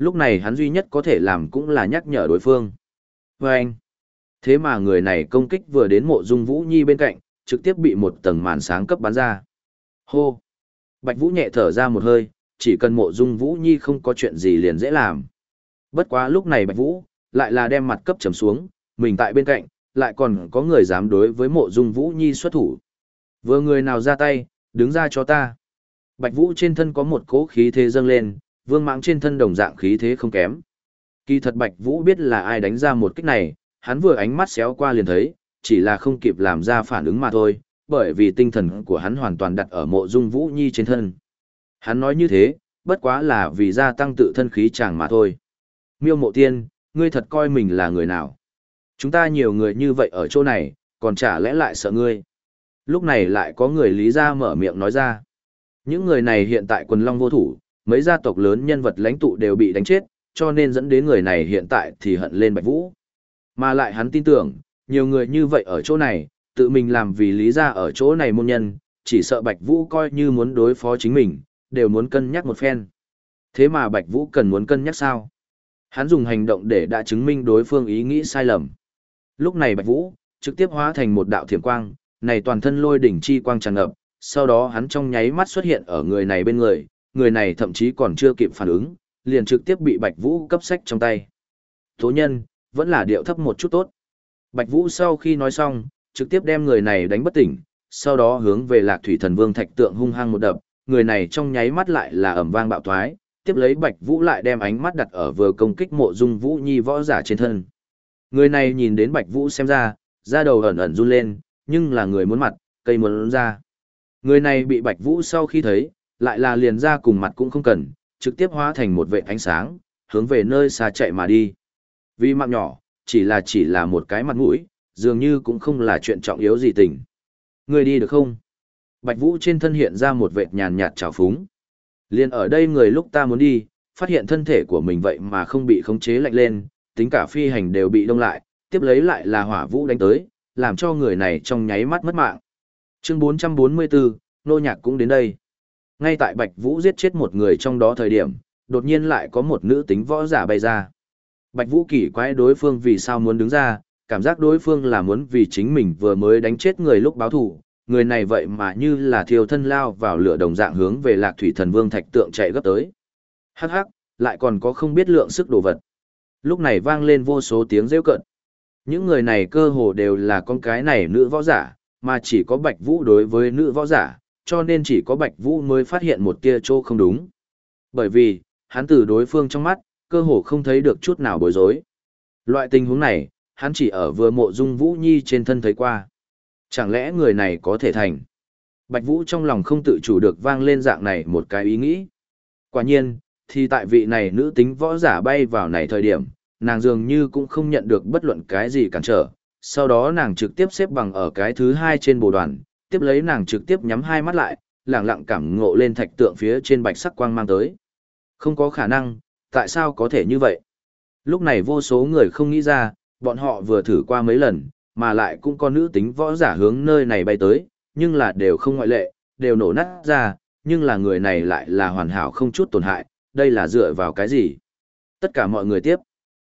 Lúc này hắn duy nhất có thể làm cũng là nhắc nhở đối phương. Và anh, thế mà người này công kích vừa đến mộ Dung Vũ Nhi bên cạnh, trực tiếp bị một tầng màn sáng cấp bắn ra. Hô! Bạch Vũ nhẹ thở ra một hơi, chỉ cần mộ Dung Vũ Nhi không có chuyện gì liền dễ làm. Bất quá lúc này Bạch Vũ, lại là đem mặt cấp trầm xuống, mình tại bên cạnh, lại còn có người dám đối với mộ dung Vũ Nhi xuất thủ. Vừa người nào ra tay, đứng ra cho ta. Bạch Vũ trên thân có một cỗ khí thế dâng lên, vương mãng trên thân đồng dạng khí thế không kém. Kỳ thật Bạch Vũ biết là ai đánh ra một kích này, hắn vừa ánh mắt xéo qua liền thấy, chỉ là không kịp làm ra phản ứng mà thôi, bởi vì tinh thần của hắn hoàn toàn đặt ở mộ dung Vũ Nhi trên thân. Hắn nói như thế, bất quá là vì gia tăng tự thân khí chàng mà thôi. Miêu mộ tiên, ngươi thật coi mình là người nào? Chúng ta nhiều người như vậy ở chỗ này, còn chả lẽ lại sợ ngươi? Lúc này lại có người lý ra mở miệng nói ra. Những người này hiện tại quần long vô thủ, mấy gia tộc lớn nhân vật lãnh tụ đều bị đánh chết, cho nên dẫn đến người này hiện tại thì hận lên Bạch Vũ. Mà lại hắn tin tưởng, nhiều người như vậy ở chỗ này, tự mình làm vì lý ra ở chỗ này môn nhân, chỉ sợ Bạch Vũ coi như muốn đối phó chính mình, đều muốn cân nhắc một phen. Thế mà Bạch Vũ cần muốn cân nhắc sao? Hắn dùng hành động để đã chứng minh đối phương ý nghĩ sai lầm. Lúc này Bạch Vũ, trực tiếp hóa thành một đạo thiểm quang, này toàn thân lôi đỉnh chi quang tràn ngập, sau đó hắn trong nháy mắt xuất hiện ở người này bên người, người này thậm chí còn chưa kịp phản ứng, liền trực tiếp bị Bạch Vũ cấp sách trong tay. Tố nhân, vẫn là điệu thấp một chút tốt. Bạch Vũ sau khi nói xong, trực tiếp đem người này đánh bất tỉnh, sau đó hướng về Lạc Thủy Thần Vương thạch tượng hung hăng một đập, người này trong nháy mắt lại là ầm vang bạo thoái, tiếp lấy Bạch Vũ lại đem ánh mắt đặt ở vừa công kích mộ dung Vũ Nhi võ giả trên thân. Người này nhìn đến Bạch Vũ xem ra, da đầu ẩn ẩn run lên, nhưng là người muốn mặt, cây muốn ra. Người này bị Bạch Vũ sau khi thấy, lại là liền ra cùng mặt cũng không cần, trực tiếp hóa thành một vệ ánh sáng, hướng về nơi xa chạy mà đi. Vì mạng nhỏ, chỉ là chỉ là một cái mặt mũi, dường như cũng không là chuyện trọng yếu gì tình. Người đi được không? Bạch Vũ trên thân hiện ra một vệt nhàn nhạt trào phúng. Liên ở đây người lúc ta muốn đi, phát hiện thân thể của mình vậy mà không bị khống chế lạnh lên, tính cả phi hành đều bị đông lại, tiếp lấy lại là hỏa vũ đánh tới, làm cho người này trong nháy mắt mất mạng. Chương 444, nô nhạc cũng đến đây. Ngay tại Bạch Vũ giết chết một người trong đó thời điểm, đột nhiên lại có một nữ tính võ giả bay ra. Bạch Vũ kỳ quái đối phương vì sao muốn đứng ra, cảm giác đối phương là muốn vì chính mình vừa mới đánh chết người lúc báo thù, người này vậy mà như là thiêu thân lao vào lửa đồng dạng hướng về lạc thủy thần vương thạch tượng chạy gấp tới. Hắc hắc, lại còn có không biết lượng sức đồ vật. Lúc này vang lên vô số tiếng rêu cận. Những người này cơ hồ đều là con cái này nữ võ giả, mà chỉ có Bạch Vũ đối với nữ võ giả, cho nên chỉ có Bạch Vũ mới phát hiện một tia chỗ không đúng. Bởi vì, hắn từ đối phương trong mắt, cơ hồ không thấy được chút nào bối rối. Loại tình huống này, hắn chỉ ở vừa mộ dung Vũ Nhi trên thân thấy qua. Chẳng lẽ người này có thể thành? Bạch Vũ trong lòng không tự chủ được vang lên dạng này một cái ý nghĩ. Quả nhiên, thì tại vị này nữ tính võ giả bay vào này thời điểm, nàng dường như cũng không nhận được bất luận cái gì cản trở. Sau đó nàng trực tiếp xếp bằng ở cái thứ hai trên bồ đoàn, tiếp lấy nàng trực tiếp nhắm hai mắt lại, lặng lặng cảm ngộ lên thạch tượng phía trên bạch sắc quang mang tới. Không có khả năng, tại sao có thể như vậy? Lúc này vô số người không nghĩ ra, bọn họ vừa thử qua mấy lần, mà lại cũng có nữ tính võ giả hướng nơi này bay tới, nhưng là đều không ngoại lệ, đều nổ nát ra, nhưng là người này lại là hoàn hảo không chút tổn hại, đây là dựa vào cái gì? Tất cả mọi người tiếp.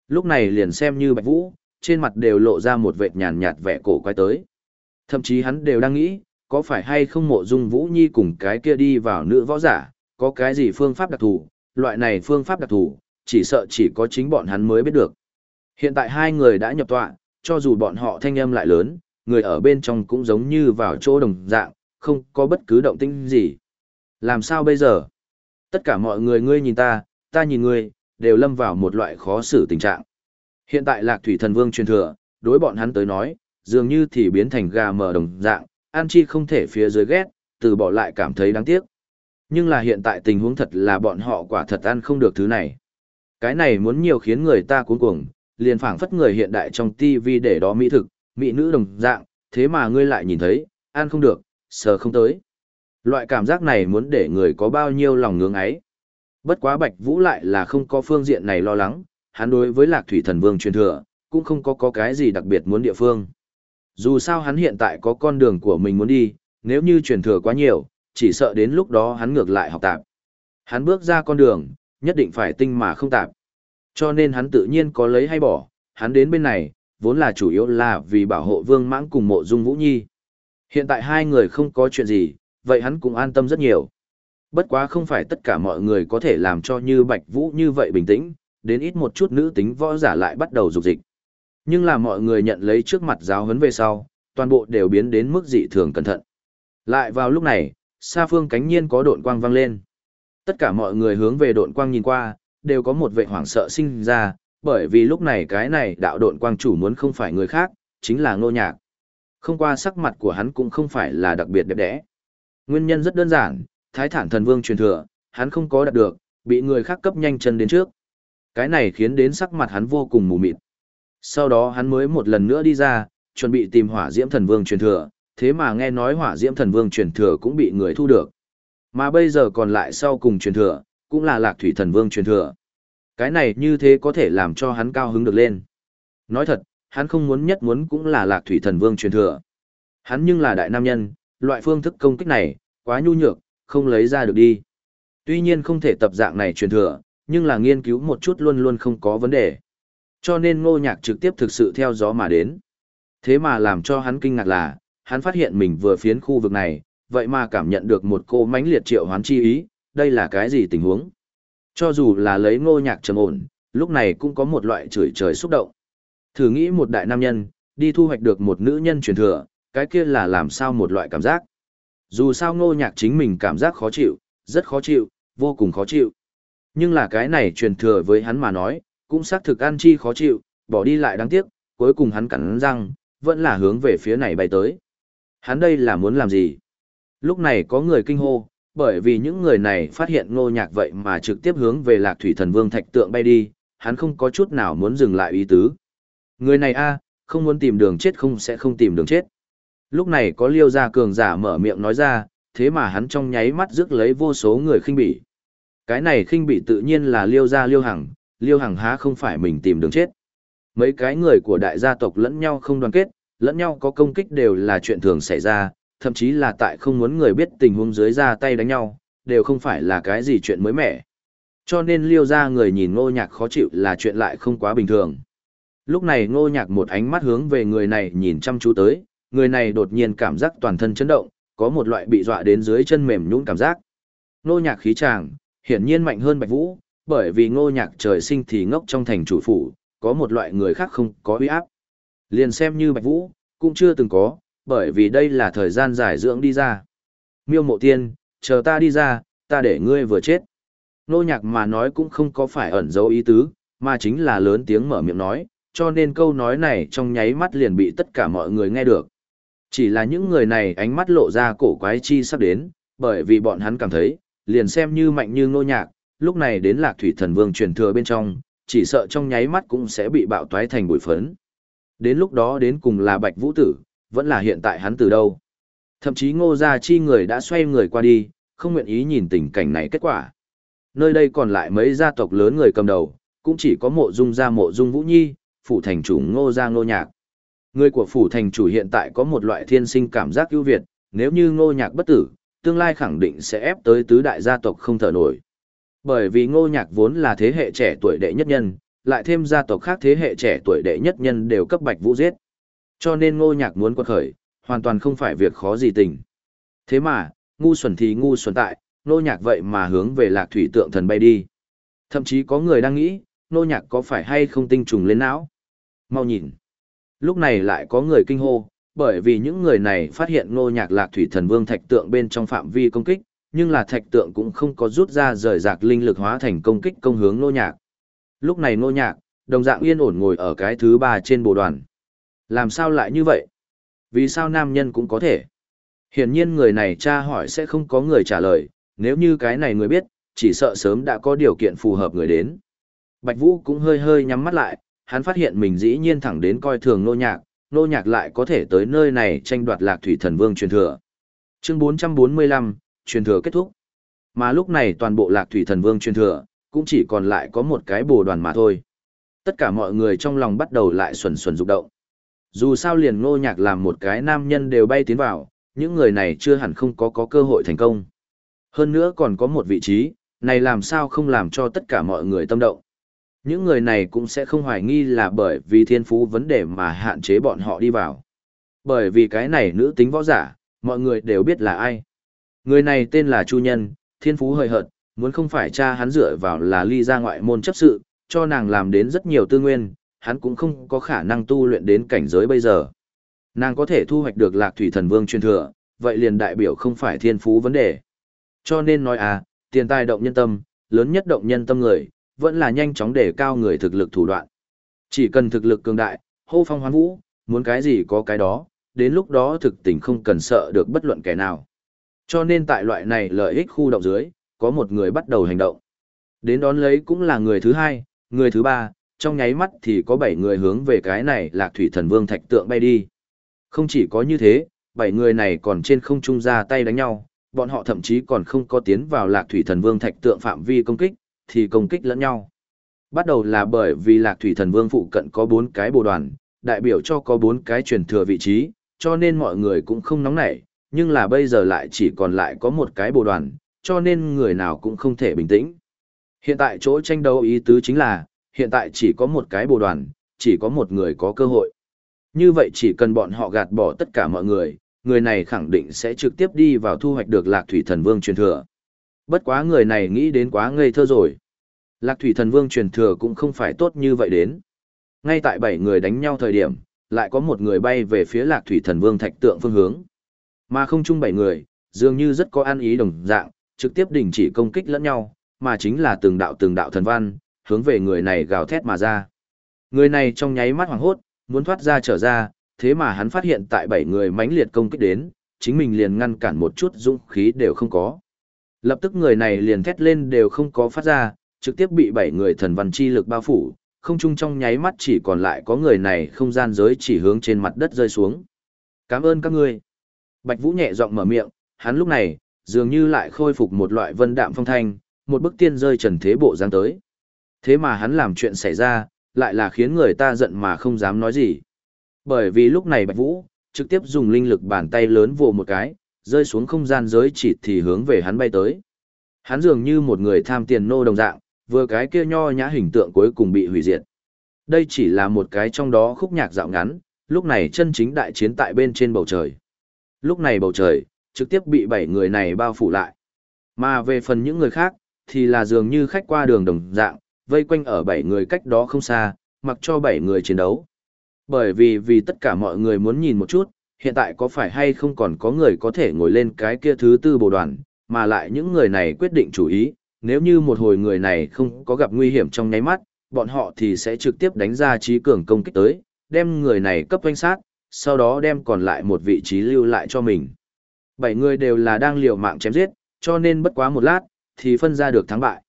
Lúc này liền xem như Bạch Vũ, trên mặt đều lộ ra một vệt nhàn nhạt vẻ cổ quay tới. Thậm chí hắn đều đang nghĩ, có phải hay không mộ dung Vũ Nhi cùng cái kia đi vào nữ võ giả, có cái gì phương pháp đặc thù, loại này phương pháp đặc thù, chỉ sợ chỉ có chính bọn hắn mới biết được. Hiện tại hai người đã nhập tọa, cho dù bọn họ thanh âm lại lớn, người ở bên trong cũng giống như vào chỗ đồng dạng, không có bất cứ động tĩnh gì. Làm sao bây giờ? Tất cả mọi người ngươi nhìn ta, ta nhìn ngươi, đều lâm vào một loại khó xử tình trạng. Hiện tại lạc thủy thần vương truyền thừa, đối bọn hắn tới nói, dường như thì biến thành gà mờ đồng dạng, an chi không thể phía dưới ghét, từ bỏ lại cảm thấy đáng tiếc. Nhưng là hiện tại tình huống thật là bọn họ quả thật ăn không được thứ này. Cái này muốn nhiều khiến người ta cuốn cuồng, liền phảng phất người hiện đại trong TV để đó mỹ thực, mỹ nữ đồng dạng, thế mà ngươi lại nhìn thấy, ăn không được, sờ không tới. Loại cảm giác này muốn để người có bao nhiêu lòng ngưỡng ấy. Bất quá Bạch Vũ lại là không có phương diện này lo lắng, hắn đối với Lạc Thủy Thần Vương truyền thừa, cũng không có có cái gì đặc biệt muốn địa phương. Dù sao hắn hiện tại có con đường của mình muốn đi, nếu như truyền thừa quá nhiều, chỉ sợ đến lúc đó hắn ngược lại học tạp. Hắn bước ra con đường, nhất định phải tinh mà không tạp. Cho nên hắn tự nhiên có lấy hay bỏ, hắn đến bên này, vốn là chủ yếu là vì bảo hộ Vương Mãng cùng mộ dung Vũ Nhi. Hiện tại hai người không có chuyện gì, vậy hắn cũng an tâm rất nhiều. Bất quá không phải tất cả mọi người có thể làm cho như Bạch Vũ như vậy bình tĩnh, đến ít một chút nữ tính võ giả lại bắt đầu dục dịch. Nhưng là mọi người nhận lấy trước mặt giáo huấn về sau, toàn bộ đều biến đến mức dị thường cẩn thận. Lại vào lúc này, xa phương cánh nhiên có độn quang vang lên. Tất cả mọi người hướng về độn quang nhìn qua, đều có một vệ hoảng sợ sinh ra, bởi vì lúc này cái này đạo độn quang chủ muốn không phải người khác, chính là ngô nhạc. Không qua sắc mặt của hắn cũng không phải là đặc biệt đẹp đẽ. Nguyên nhân rất đơn giản, thái thản thần vương truyền thừa, hắn không có đạt được, bị người khác cấp nhanh chân đến trước. Cái này khiến đến sắc mặt hắn vô cùng mù mịt. Sau đó hắn mới một lần nữa đi ra, chuẩn bị tìm hỏa diễm thần vương truyền thừa, thế mà nghe nói hỏa diễm thần vương truyền thừa cũng bị người thu được. Mà bây giờ còn lại sau cùng truyền thừa, cũng là lạc thủy thần vương truyền thừa. Cái này như thế có thể làm cho hắn cao hứng được lên. Nói thật, hắn không muốn nhất muốn cũng là lạc thủy thần vương truyền thừa. Hắn nhưng là đại nam nhân, loại phương thức công kích này, quá nhu nhược, không lấy ra được đi. Tuy nhiên không thể tập dạng này truyền thừa, nhưng là nghiên cứu một chút luôn luôn không có vấn đề. Cho nên ngô nhạc trực tiếp thực sự theo gió mà đến. Thế mà làm cho hắn kinh ngạc là, hắn phát hiện mình vừa phiến khu vực này, vậy mà cảm nhận được một cô mãnh liệt triệu hoán chi ý, đây là cái gì tình huống? Cho dù là lấy ngô nhạc trầm ổn, lúc này cũng có một loại chửi trời xúc động. Thử nghĩ một đại nam nhân, đi thu hoạch được một nữ nhân truyền thừa, cái kia là làm sao một loại cảm giác. Dù sao ngô nhạc chính mình cảm giác khó chịu, rất khó chịu, vô cùng khó chịu. Nhưng là cái này truyền thừa với hắn mà nói, cũng xác thực ăn chi khó chịu, bỏ đi lại đáng tiếc, cuối cùng hắn cắn răng, vẫn là hướng về phía này bay tới. Hắn đây là muốn làm gì? Lúc này có người kinh hô, bởi vì những người này phát hiện ngô nhạc vậy mà trực tiếp hướng về lạc thủy thần vương thạch tượng bay đi, hắn không có chút nào muốn dừng lại ý tứ. Người này a không muốn tìm đường chết không sẽ không tìm đường chết. Lúc này có liêu gia cường giả mở miệng nói ra, thế mà hắn trong nháy mắt rước lấy vô số người khinh bỉ. Cái này khinh bỉ tự nhiên là liêu gia liêu hằng, liêu hằng há không phải mình tìm đường chết. Mấy cái người của đại gia tộc lẫn nhau không đoàn kết, lẫn nhau có công kích đều là chuyện thường xảy ra, thậm chí là tại không muốn người biết tình huống dưới ra tay đánh nhau, đều không phải là cái gì chuyện mới mẻ. Cho nên liêu ra người nhìn ngô nhạc khó chịu là chuyện lại không quá bình thường. Lúc này ngô nhạc một ánh mắt hướng về người này nhìn chăm chú tới, người này đột nhiên cảm giác toàn thân chấn động, có một loại bị dọa đến dưới chân mềm nhũn cảm giác. Ngô nhạc khí tràng, hiển nhiên mạnh hơn Bạch Vũ, bởi vì ngô nhạc trời sinh thì ngốc trong thành chủ phủ, có một loại người khác không có uy áp. Liền xem như Bạch Vũ, cũng chưa từng có, bởi vì đây là thời gian giải dưỡng đi ra. Miêu mộ tiên, chờ ta đi ra, ta để ngươi vừa chết. Nô nhạc mà nói cũng không có phải ẩn dấu ý tứ, mà chính là lớn tiếng mở miệng nói, cho nên câu nói này trong nháy mắt liền bị tất cả mọi người nghe được. Chỉ là những người này ánh mắt lộ ra cổ quái chi sắp đến, bởi vì bọn hắn cảm thấy, liền xem như mạnh như nô nhạc, lúc này đến lạc thủy thần vương truyền thừa bên trong, chỉ sợ trong nháy mắt cũng sẽ bị bạo toái thành bụi phấn. Đến lúc đó đến cùng là bạch vũ tử, vẫn là hiện tại hắn từ đâu. Thậm chí ngô gia chi người đã xoay người qua đi, không nguyện ý nhìn tình cảnh này kết quả. Nơi đây còn lại mấy gia tộc lớn người cầm đầu, cũng chỉ có mộ dung gia mộ dung vũ nhi, phủ thành chủ ngô gia ngô nhạc. Người của phủ thành chủ hiện tại có một loại thiên sinh cảm giác ưu việt, nếu như ngô nhạc bất tử, tương lai khẳng định sẽ ép tới tứ đại gia tộc không thở nổi. Bởi vì ngô nhạc vốn là thế hệ trẻ tuổi đệ nhất nhân, lại thêm gia tộc khác thế hệ trẻ tuổi đệ nhất nhân đều cấp bạch vũ giết. Cho nên ngô nhạc muốn quật khởi, hoàn toàn không phải việc khó gì tình. Thế mà, ngu xuẩn thì ngu xuẩn tại, ngô nhạc vậy mà hướng về lạc thủy tượng thần bay đi. Thậm chí có người đang nghĩ, ngô nhạc có phải hay không tinh trùng lên não. Mau nhìn. Lúc này lại có người kinh hô, bởi vì những người này phát hiện ngô nhạc lạc thủy thần vương thạch tượng bên trong phạm vi công kích, nhưng là thạch tượng cũng không có rút ra rời rạc linh lực hóa thành công kích công hướng nô nhạc. Lúc này nô nhạc, đồng dạng yên ổn ngồi ở cái thứ ba trên bồ đoàn. Làm sao lại như vậy? Vì sao nam nhân cũng có thể? Hiển nhiên người này tra hỏi sẽ không có người trả lời, nếu như cái này người biết, chỉ sợ sớm đã có điều kiện phù hợp người đến. Bạch Vũ cũng hơi hơi nhắm mắt lại, hắn phát hiện mình dĩ nhiên thẳng đến coi thường nô nhạc, nô nhạc lại có thể tới nơi này tranh đoạt lạc thủy thần vương truyền thừa. Chương 445, truyền thừa kết thúc. Mà lúc này toàn bộ lạc thủy thần vương truyền thừa, cũng chỉ còn lại có một cái bồ đoàn mà thôi. Tất cả mọi người trong lòng bắt đầu lại xuẩn xuẩn rục động. Dù sao liền ngô nhạc làm một cái nam nhân đều bay tiến vào, những người này chưa hẳn không có có cơ hội thành công. Hơn nữa còn có một vị trí, này làm sao không làm cho tất cả mọi người tâm động. Những người này cũng sẽ không hoài nghi là bởi vì thiên phú vấn đề mà hạn chế bọn họ đi vào. Bởi vì cái này nữ tính võ giả, mọi người đều biết là ai. Người này tên là Chu Nhân, thiên phú hơi hợt, muốn không phải cha hắn dựa vào là ly ra ngoại môn chấp sự, cho nàng làm đến rất nhiều tư nguyên, hắn cũng không có khả năng tu luyện đến cảnh giới bây giờ. Nàng có thể thu hoạch được lạc thủy thần vương truyền thừa, vậy liền đại biểu không phải thiên phú vấn đề. Cho nên nói à, tiền tài động nhân tâm, lớn nhất động nhân tâm người, vẫn là nhanh chóng để cao người thực lực thủ đoạn. Chỉ cần thực lực cường đại, hô phong hoán vũ, muốn cái gì có cái đó, đến lúc đó thực tình không cần sợ được bất luận kẻ nào. Cho nên tại loại này lợi ích khu động dưới, có một người bắt đầu hành động. Đến đón lấy cũng là người thứ hai, người thứ ba, trong nháy mắt thì có bảy người hướng về cái này lạc thủy thần vương thạch tượng bay đi. Không chỉ có như thế, bảy người này còn trên không trung ra tay đánh nhau, bọn họ thậm chí còn không có tiến vào lạc thủy thần vương thạch tượng phạm vi công kích, thì công kích lẫn nhau. Bắt đầu là bởi vì lạc thủy thần vương phụ cận có bốn cái bộ đoàn, đại biểu cho có bốn cái truyền thừa vị trí, cho nên mọi người cũng không nóng nảy, nhưng là bây giờ lại chỉ còn lại có một cái bộ đoàn, cho nên người nào cũng không thể bình tĩnh. Hiện tại chỗ tranh đấu ý tứ chính là, hiện tại chỉ có một cái bộ đoàn, chỉ có một người có cơ hội. Như vậy chỉ cần bọn họ gạt bỏ tất cả mọi người, người này khẳng định sẽ trực tiếp đi vào thu hoạch được lạc thủy thần vương truyền thừa. Bất quá người này nghĩ đến quá ngây thơ rồi. Lạc thủy thần vương truyền thừa cũng không phải tốt như vậy đến. Ngay tại bảy người đánh nhau thời điểm, lại có một người bay về phía lạc thủy thần vương thạch tượng phương hướng. Mà không chung bảy người, dường như rất có an ý đồng dạng, trực tiếp đình chỉ công kích lẫn nhau, mà chính là từng đạo từng đạo thần văn, hướng về người này gào thét mà ra. Người này trong nháy mắt hoảng hốt, muốn thoát ra trở ra, thế mà hắn phát hiện tại bảy người mãnh liệt công kích đến, chính mình liền ngăn cản một chút dũng khí đều không có. Lập tức người này liền thét lên đều không có phát ra, trực tiếp bị bảy người thần văn chi lực bao phủ, không chung trong nháy mắt chỉ còn lại có người này không gian giới chỉ hướng trên mặt đất rơi xuống. Cảm ơn các ngươi. Bạch Vũ nhẹ giọng mở miệng, hắn lúc này, dường như lại khôi phục một loại vân đạm phong thanh, một bức tiên rơi trần thế bộ dáng tới. Thế mà hắn làm chuyện xảy ra, lại là khiến người ta giận mà không dám nói gì. Bởi vì lúc này Bạch Vũ, trực tiếp dùng linh lực bàn tay lớn vồ một cái, rơi xuống không gian giới chỉ thì hướng về hắn bay tới. Hắn dường như một người tham tiền nô đồng dạng, vừa cái kia nho nhã hình tượng cuối cùng bị hủy diệt. Đây chỉ là một cái trong đó khúc nhạc dạo ngắn, lúc này chân chính đại chiến tại bên trên bầu trời. Lúc này bầu trời, trực tiếp bị bảy người này bao phủ lại. Mà về phần những người khác, thì là dường như khách qua đường đồng dạng, vây quanh ở bảy người cách đó không xa, mặc cho bảy người chiến đấu. Bởi vì vì tất cả mọi người muốn nhìn một chút, hiện tại có phải hay không còn có người có thể ngồi lên cái kia thứ tư bồ đoàn, mà lại những người này quyết định chủ ý, nếu như một hồi người này không có gặp nguy hiểm trong nháy mắt, bọn họ thì sẽ trực tiếp đánh ra trí cường công kích tới, đem người này cấp danh sát, sau đó đem còn lại một vị trí lưu lại cho mình. Bảy người đều là đang liều mạng chém giết, cho nên bất quá một lát, thì phân ra được thắng bại.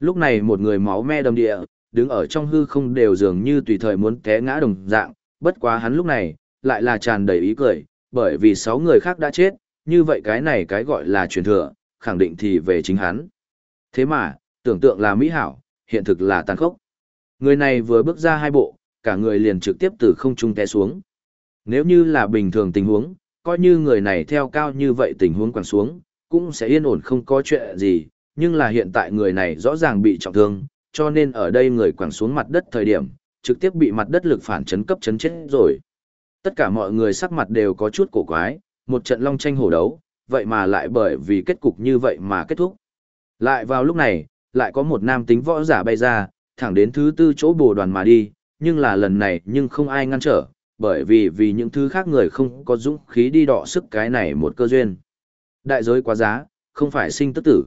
Lúc này một người máu me đầm địa, đứng ở trong hư không đều dường như tùy thời muốn té ngã đồng dạng, bất quá hắn lúc này, lại là tràn đầy ý cười, bởi vì sáu người khác đã chết, như vậy cái này cái gọi là truyền thừa, khẳng định thì về chính hắn. Thế mà, tưởng tượng là mỹ hảo, hiện thực là tàn khốc. Người này vừa bước ra hai bộ, cả người liền trực tiếp từ không trung té xuống. Nếu như là bình thường tình huống, coi như người này theo cao như vậy tình huống quẳng xuống, cũng sẽ yên ổn không có chuyện gì, nhưng là hiện tại người này rõ ràng bị trọng thương, cho nên ở đây người quẳng xuống mặt đất thời điểm, trực tiếp bị mặt đất lực phản chấn cấp chấn chết rồi. Tất cả mọi người sắc mặt đều có chút cổ quái, một trận long tranh hổ đấu, vậy mà lại bởi vì kết cục như vậy mà kết thúc. Lại vào lúc này, lại có một nam tính võ giả bay ra, thẳng đến thứ tư chỗ bồ đoàn mà đi, nhưng là lần này nhưng không ai ngăn trở, bởi vì vì những thứ khác người không có dũng khí đi đọ sức cái này một cơ duyên. Đại giới quá giá, không phải sinh tức tử.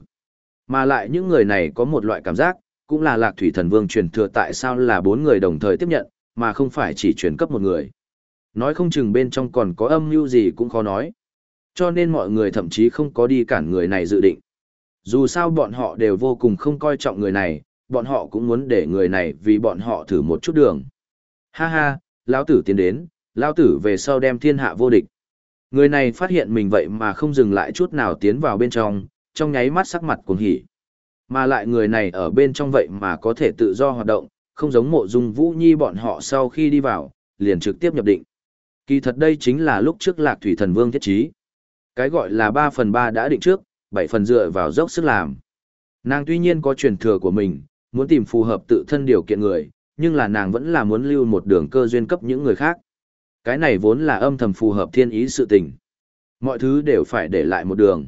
Mà lại những người này có một loại cảm giác, cũng là lạc thủy thần vương truyền thừa tại sao là bốn người đồng thời tiếp nhận, mà không phải chỉ truyền cấp một người. Nói không chừng bên trong còn có âm mưu gì cũng khó nói. Cho nên mọi người thậm chí không có đi cản người này dự định. Dù sao bọn họ đều vô cùng không coi trọng người này, bọn họ cũng muốn để người này vì bọn họ thử một chút đường. Ha ha, lão tử tiến đến, lão tử về sau đem thiên hạ vô địch. Người này phát hiện mình vậy mà không dừng lại chút nào tiến vào bên trong, trong nháy mắt sắc mặt cuồng hỉ. Mà lại người này ở bên trong vậy mà có thể tự do hoạt động, không giống mộ dung vũ nhi bọn họ sau khi đi vào, liền trực tiếp nhập định. Kỳ thật đây chính là lúc trước lạc thủy thần vương thiết trí. Cái gọi là 3 phần 3 đã định trước, 7 phần dựa vào dốc sức làm. Nàng tuy nhiên có truyền thừa của mình, muốn tìm phù hợp tự thân điều kiện người, nhưng là nàng vẫn là muốn lưu một đường cơ duyên cấp những người khác. Cái này vốn là âm thầm phù hợp thiên ý sự tình. Mọi thứ đều phải để lại một đường.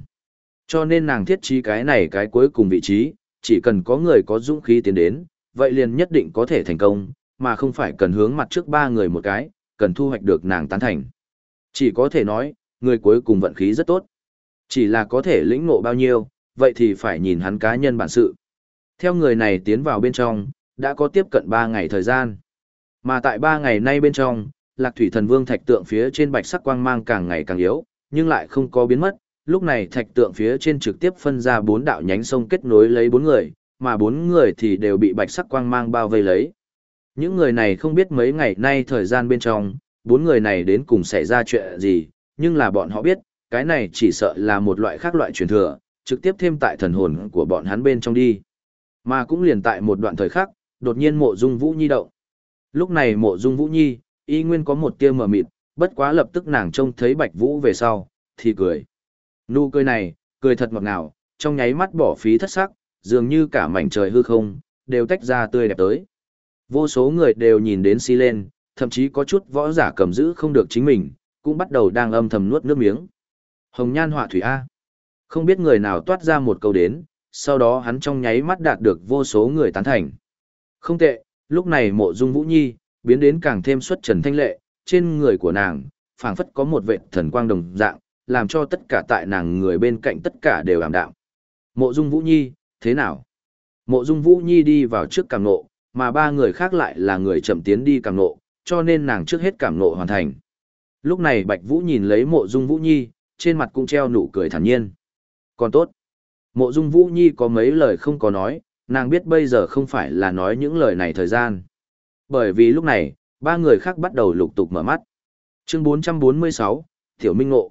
Cho nên nàng thiết trí cái này cái cuối cùng vị trí, chỉ cần có người có dũng khí tiến đến, vậy liền nhất định có thể thành công, mà không phải cần hướng mặt trước ba người một cái, cần thu hoạch được nàng tán thành. Chỉ có thể nói, người cuối cùng vận khí rất tốt. Chỉ là có thể lĩnh ngộ bao nhiêu, vậy thì phải nhìn hắn cá nhân bản sự. Theo người này tiến vào bên trong, đã có tiếp cận 3 ngày thời gian. Mà tại 3 ngày nay bên trong, Lạc Thủy Thần Vương thạch tượng phía trên bạch sắc quang mang càng ngày càng yếu, nhưng lại không có biến mất. Lúc này thạch tượng phía trên trực tiếp phân ra bốn đạo nhánh sông kết nối lấy bốn người, mà bốn người thì đều bị bạch sắc quang mang bao vây lấy. Những người này không biết mấy ngày nay thời gian bên trong, bốn người này đến cùng xảy ra chuyện gì, nhưng là bọn họ biết, cái này chỉ sợ là một loại khác loại truyền thừa, trực tiếp thêm tại thần hồn của bọn hắn bên trong đi. Mà cũng liền tại một đoạn thời khắc, đột nhiên mộ dung Vũ Nhi động. Lúc này mộ dung Vũ Nhi, y nguyên có một tia mờ mịt, bất quá lập tức nàng trông thấy Bạch Vũ về sau, thì cười. Nụ cười này, cười thật ngọt ngào, trong nháy mắt bỏ phí thất sắc, dường như cả mảnh trời hư không, đều tách ra tươi đẹp tới. Vô số người đều nhìn đến si lên, thậm chí có chút võ giả cầm giữ không được chính mình, cũng bắt đầu đang âm thầm nuốt nước miếng. Hồng nhan họa thủy A. Không biết người nào toát ra một câu đến, sau đó hắn trong nháy mắt đạt được vô số người tán thành. Không tệ, lúc này mộ dung vũ nhi, biến đến càng thêm xuất trần thanh lệ, trên người của nàng, phảng phất có một vệ thần quang đồng dạng, làm cho tất cả tại nàng người bên cạnh tất cả đều ảm đạm. Mộ dung vũ nhi, thế nào? Mộ dung vũ nhi đi vào trước càng nộ, mà ba người khác lại là người chậm tiến đi càng nộ, cho nên nàng trước hết cảm nộ hoàn thành. Lúc này Bạch Vũ nhìn lấy mộ dung Vũ Nhi, trên mặt cũng treo nụ cười thản nhiên. Còn tốt. Mộ dung Vũ Nhi có mấy lời không có nói, nàng biết bây giờ không phải là nói những lời này thời gian. Bởi vì lúc này, ba người khác bắt đầu lục tục mở mắt. Chương 446, Tiểu Minh Ngộ.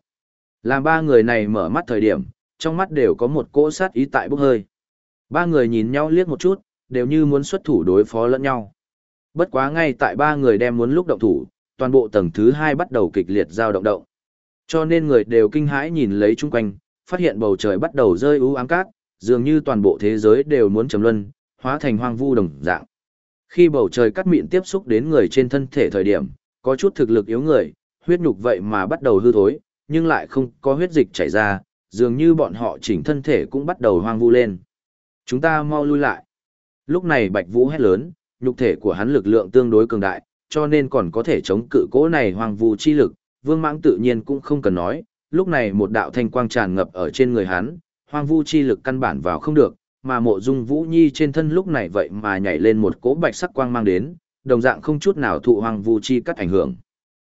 Làm ba người này mở mắt thời điểm, trong mắt đều có một cỗ sát ý tại bốc hơi. Ba người nhìn nhau liếc một chút, đều như muốn xuất thủ đối phó lẫn nhau. Bất quá ngay tại ba người đem muốn lúc động thủ, toàn bộ tầng thứ hai bắt đầu kịch liệt giao động động. Cho nên người đều kinh hãi nhìn lấy chung quanh, phát hiện bầu trời bắt đầu rơi u ám cát, dường như toàn bộ thế giới đều muốn trầm luân, hóa thành hoang vu đồng dạng. Khi bầu trời cắt mịn tiếp xúc đến người trên thân thể thời điểm, Có chút thực lực yếu người, huyết nhục vậy mà bắt đầu hư thối, nhưng lại không có huyết dịch chảy ra, dường như bọn họ chỉnh thân thể cũng bắt đầu hoang vu lên. Chúng ta mau lui lại. Lúc này Bạch Vũ hét lớn, nhục thể của hắn lực lượng tương đối cường đại, cho nên còn có thể chống cự cỗ này hoang vu chi lực, Vương Mãng tự nhiên cũng không cần nói, lúc này một đạo thanh quang tràn ngập ở trên người hắn, hoang vu chi lực căn bản vào không được, mà mộ dung Vũ Nhi trên thân lúc này vậy mà nhảy lên một cỗ bạch sắc quang mang đến, đồng dạng không chút nào thụ hoang vu chi cắt ảnh hưởng.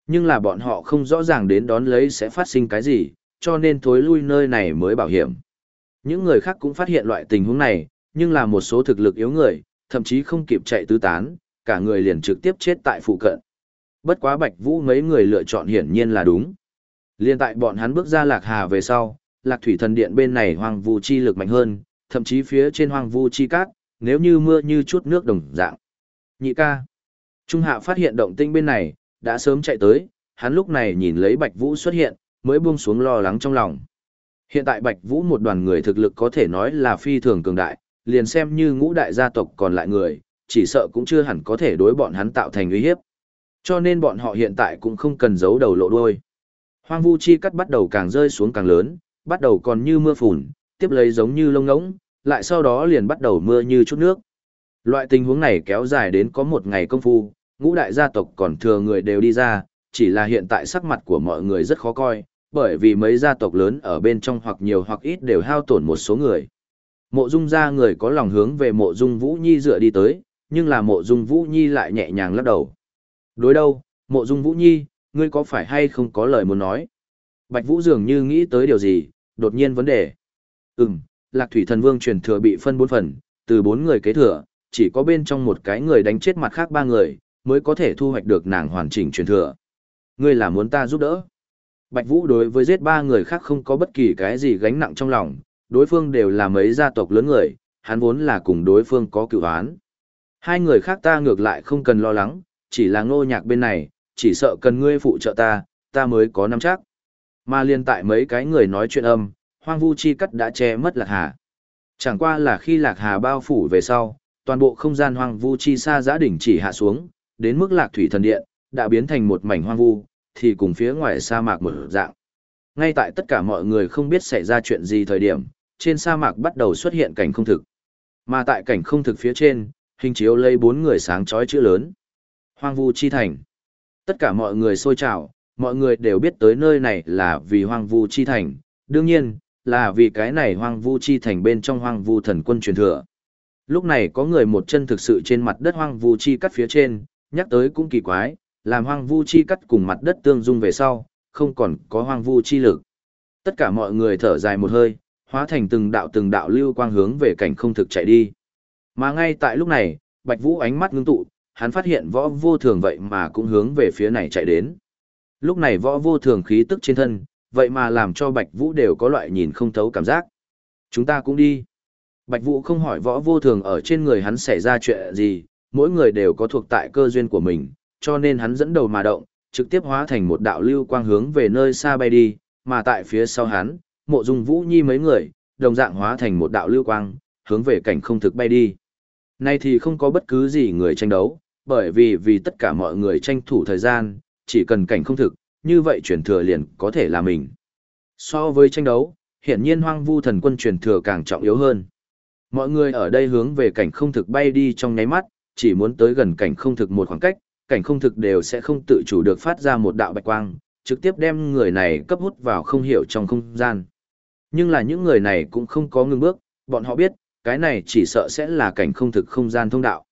Nhưng là bọn họ không rõ ràng đến đón lấy sẽ phát sinh cái gì, cho nên thối lui nơi này mới bảo hiểm. Những người khác cũng phát hiện loại tình huống này, nhưng là một số thực lực yếu người, thậm chí không kịp chạy tứ tán, cả người liền trực tiếp chết tại phụ cận. Bất quá Bạch Vũ mấy người lựa chọn hiển nhiên là đúng. Liên tại bọn hắn bước ra Lạc Hà về sau, Lạc Thủy Thần Điện bên này hoang vu chi lực mạnh hơn, thậm chí phía trên hoang vu chi cát, nếu như mưa như chút nước đồng dạng. Nhị ca. Trung Hạ phát hiện động tĩnh bên này, đã sớm chạy tới, hắn lúc này nhìn lấy Bạch Vũ xuất hiện, mới buông xuống lo lắng trong lòng. Hiện tại Bạch Vũ một đoàn người thực lực có thể nói là phi thường cường đại, liền xem như ngũ đại gia tộc còn lại người, chỉ sợ cũng chưa hẳn có thể đối bọn hắn tạo thành uy hiếp. Cho nên bọn họ hiện tại cũng không cần giấu đầu lộ đuôi. Hoang vu chi cắt bắt đầu càng rơi xuống càng lớn, bắt đầu còn như mưa phùn, tiếp lấy giống như lông ngỗng, lại sau đó liền bắt đầu mưa như chút nước. Loại tình huống này kéo dài đến có một ngày công phu, ngũ đại gia tộc còn thừa người đều đi ra, chỉ là hiện tại sắc mặt của mọi người rất khó coi, bởi vì mấy gia tộc lớn ở bên trong hoặc nhiều hoặc ít đều hao tổn một số người. Mộ dung gia người có lòng hướng về mộ dung Vũ Nhi dựa đi tới, nhưng là mộ dung Vũ Nhi lại nhẹ nhàng lắc đầu. Đối đâu, mộ dung Vũ Nhi, ngươi có phải hay không có lời muốn nói? Bạch Vũ dường như nghĩ tới điều gì, đột nhiên vấn đề. Ừm, Lạc Thủy Thần Vương truyền thừa bị phân bốn phần, từ bốn người kế thừa, chỉ có bên trong một cái người đánh chết mặt khác ba người, mới có thể thu hoạch được nàng hoàn chỉnh truyền thừa. Ngươi là muốn ta giúp đỡ? Bạch Vũ đối với giết ba người khác không có bất kỳ cái gì gánh nặng trong lòng, đối phương đều là mấy gia tộc lớn người, hắn vốn là cùng đối phương có cựu án. Hai người khác ta ngược lại không cần lo lắng, chỉ là ngô nhạc bên này, chỉ sợ cần ngươi phụ trợ ta, ta mới có nắm chắc. Mà liên tại mấy cái người nói chuyện âm, hoang vu chi cắt đã che mất lạc hà. Chẳng qua là khi lạc hà bao phủ về sau, toàn bộ không gian hoang vu chi xa giã đỉnh chỉ hạ xuống, đến mức lạc thủy thần điện, đã biến thành một mảnh hoang vu, thì cùng phía ngoài sa mạc một dạng. Ngay tại tất cả mọi người không biết xảy ra chuyện gì thời điểm, trên sa mạc bắt đầu xuất hiện cảnh không thực. Mà tại cảnh không thực phía trên, hình chiếu lấy bốn người sáng chói chữ lớn. Hoang vu chi thành. Tất cả mọi người xôi trào, mọi người đều biết tới nơi này là vì hoang vu chi thành. Đương nhiên, là vì cái này hoang vu chi thành bên trong hoang vu thần quân truyền thừa. Lúc này có người một chân thực sự trên mặt đất hoang vu chi cắt phía trên, nhắc tới cũng kỳ quái, làm hoang vu chi cắt cùng mặt đất tương dung về sau, không còn có hoang vu chi lực. Tất cả mọi người thở dài một hơi, hóa thành từng đạo từng đạo lưu quang hướng về cảnh không thực chạy đi. Mà ngay tại lúc này, Bạch Vũ ánh mắt ngưng tụ, hắn phát hiện võ vô thường vậy mà cũng hướng về phía này chạy đến. Lúc này võ vô thường khí tức trên thân, vậy mà làm cho Bạch Vũ đều có loại nhìn không thấu cảm giác. Chúng ta cũng đi. Bạch Vũ không hỏi võ vô thường ở trên người hắn xảy ra chuyện gì, mỗi người đều có thuộc tại cơ duyên của mình, cho nên hắn dẫn đầu mà động, trực tiếp hóa thành một đạo lưu quang hướng về nơi xa bay đi, mà tại phía sau hắn, mộ dung vũ nhi mấy người, đồng dạng hóa thành một đạo lưu quang, hướng về cảnh không thực bay đi. Nay thì không có bất cứ gì người tranh đấu, bởi vì vì tất cả mọi người tranh thủ thời gian, chỉ cần cảnh không thực, như vậy truyền thừa liền có thể là mình. So với tranh đấu, hiển nhiên hoang vu thần quân truyền thừa càng trọng yếu hơn. Mọi người ở đây hướng về cảnh không thực bay đi trong nháy mắt, chỉ muốn tới gần cảnh không thực một khoảng cách, cảnh không thực đều sẽ không tự chủ được phát ra một đạo bạch quang, trực tiếp đem người này cấp hút vào không hiểu trong không gian. Nhưng là những người này cũng không có ngừng bước, bọn họ biết, cái này chỉ sợ sẽ là cảnh không thực không gian thông đạo.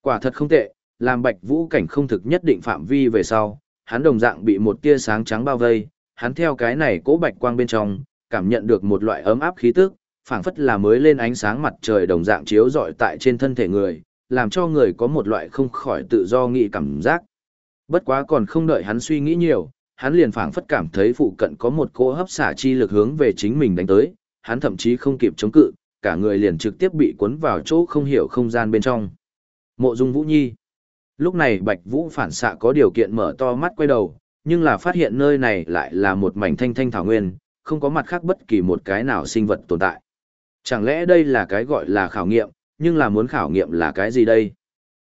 Quả thật không tệ, làm bạch vũ cảnh không thực nhất định phạm vi về sau, hắn đồng dạng bị một tia sáng trắng bao vây, hắn theo cái này cố bạch quang bên trong, cảm nhận được một loại ấm áp khí tức, phảng phất là mới lên ánh sáng mặt trời đồng dạng chiếu rọi tại trên thân thể người, làm cho người có một loại không khỏi tự do nghĩ cảm giác. Bất quá còn không đợi hắn suy nghĩ nhiều, hắn liền phảng phất cảm thấy phụ cận có một cỗ hấp xả chi lực hướng về chính mình đánh tới, hắn thậm chí không kịp chống cự, cả người liền trực tiếp bị cuốn vào chỗ không hiểu không gian bên trong. Mộ Dung Vũ Nhi. Lúc này Bạch Vũ phản xạ có điều kiện mở to mắt quay đầu, nhưng là phát hiện nơi này lại là một mảnh thanh thanh thảo nguyên, không có mặt khác bất kỳ một cái nào sinh vật tồn tại. Chẳng lẽ đây là cái gọi là khảo nghiệm, nhưng là muốn khảo nghiệm là cái gì đây?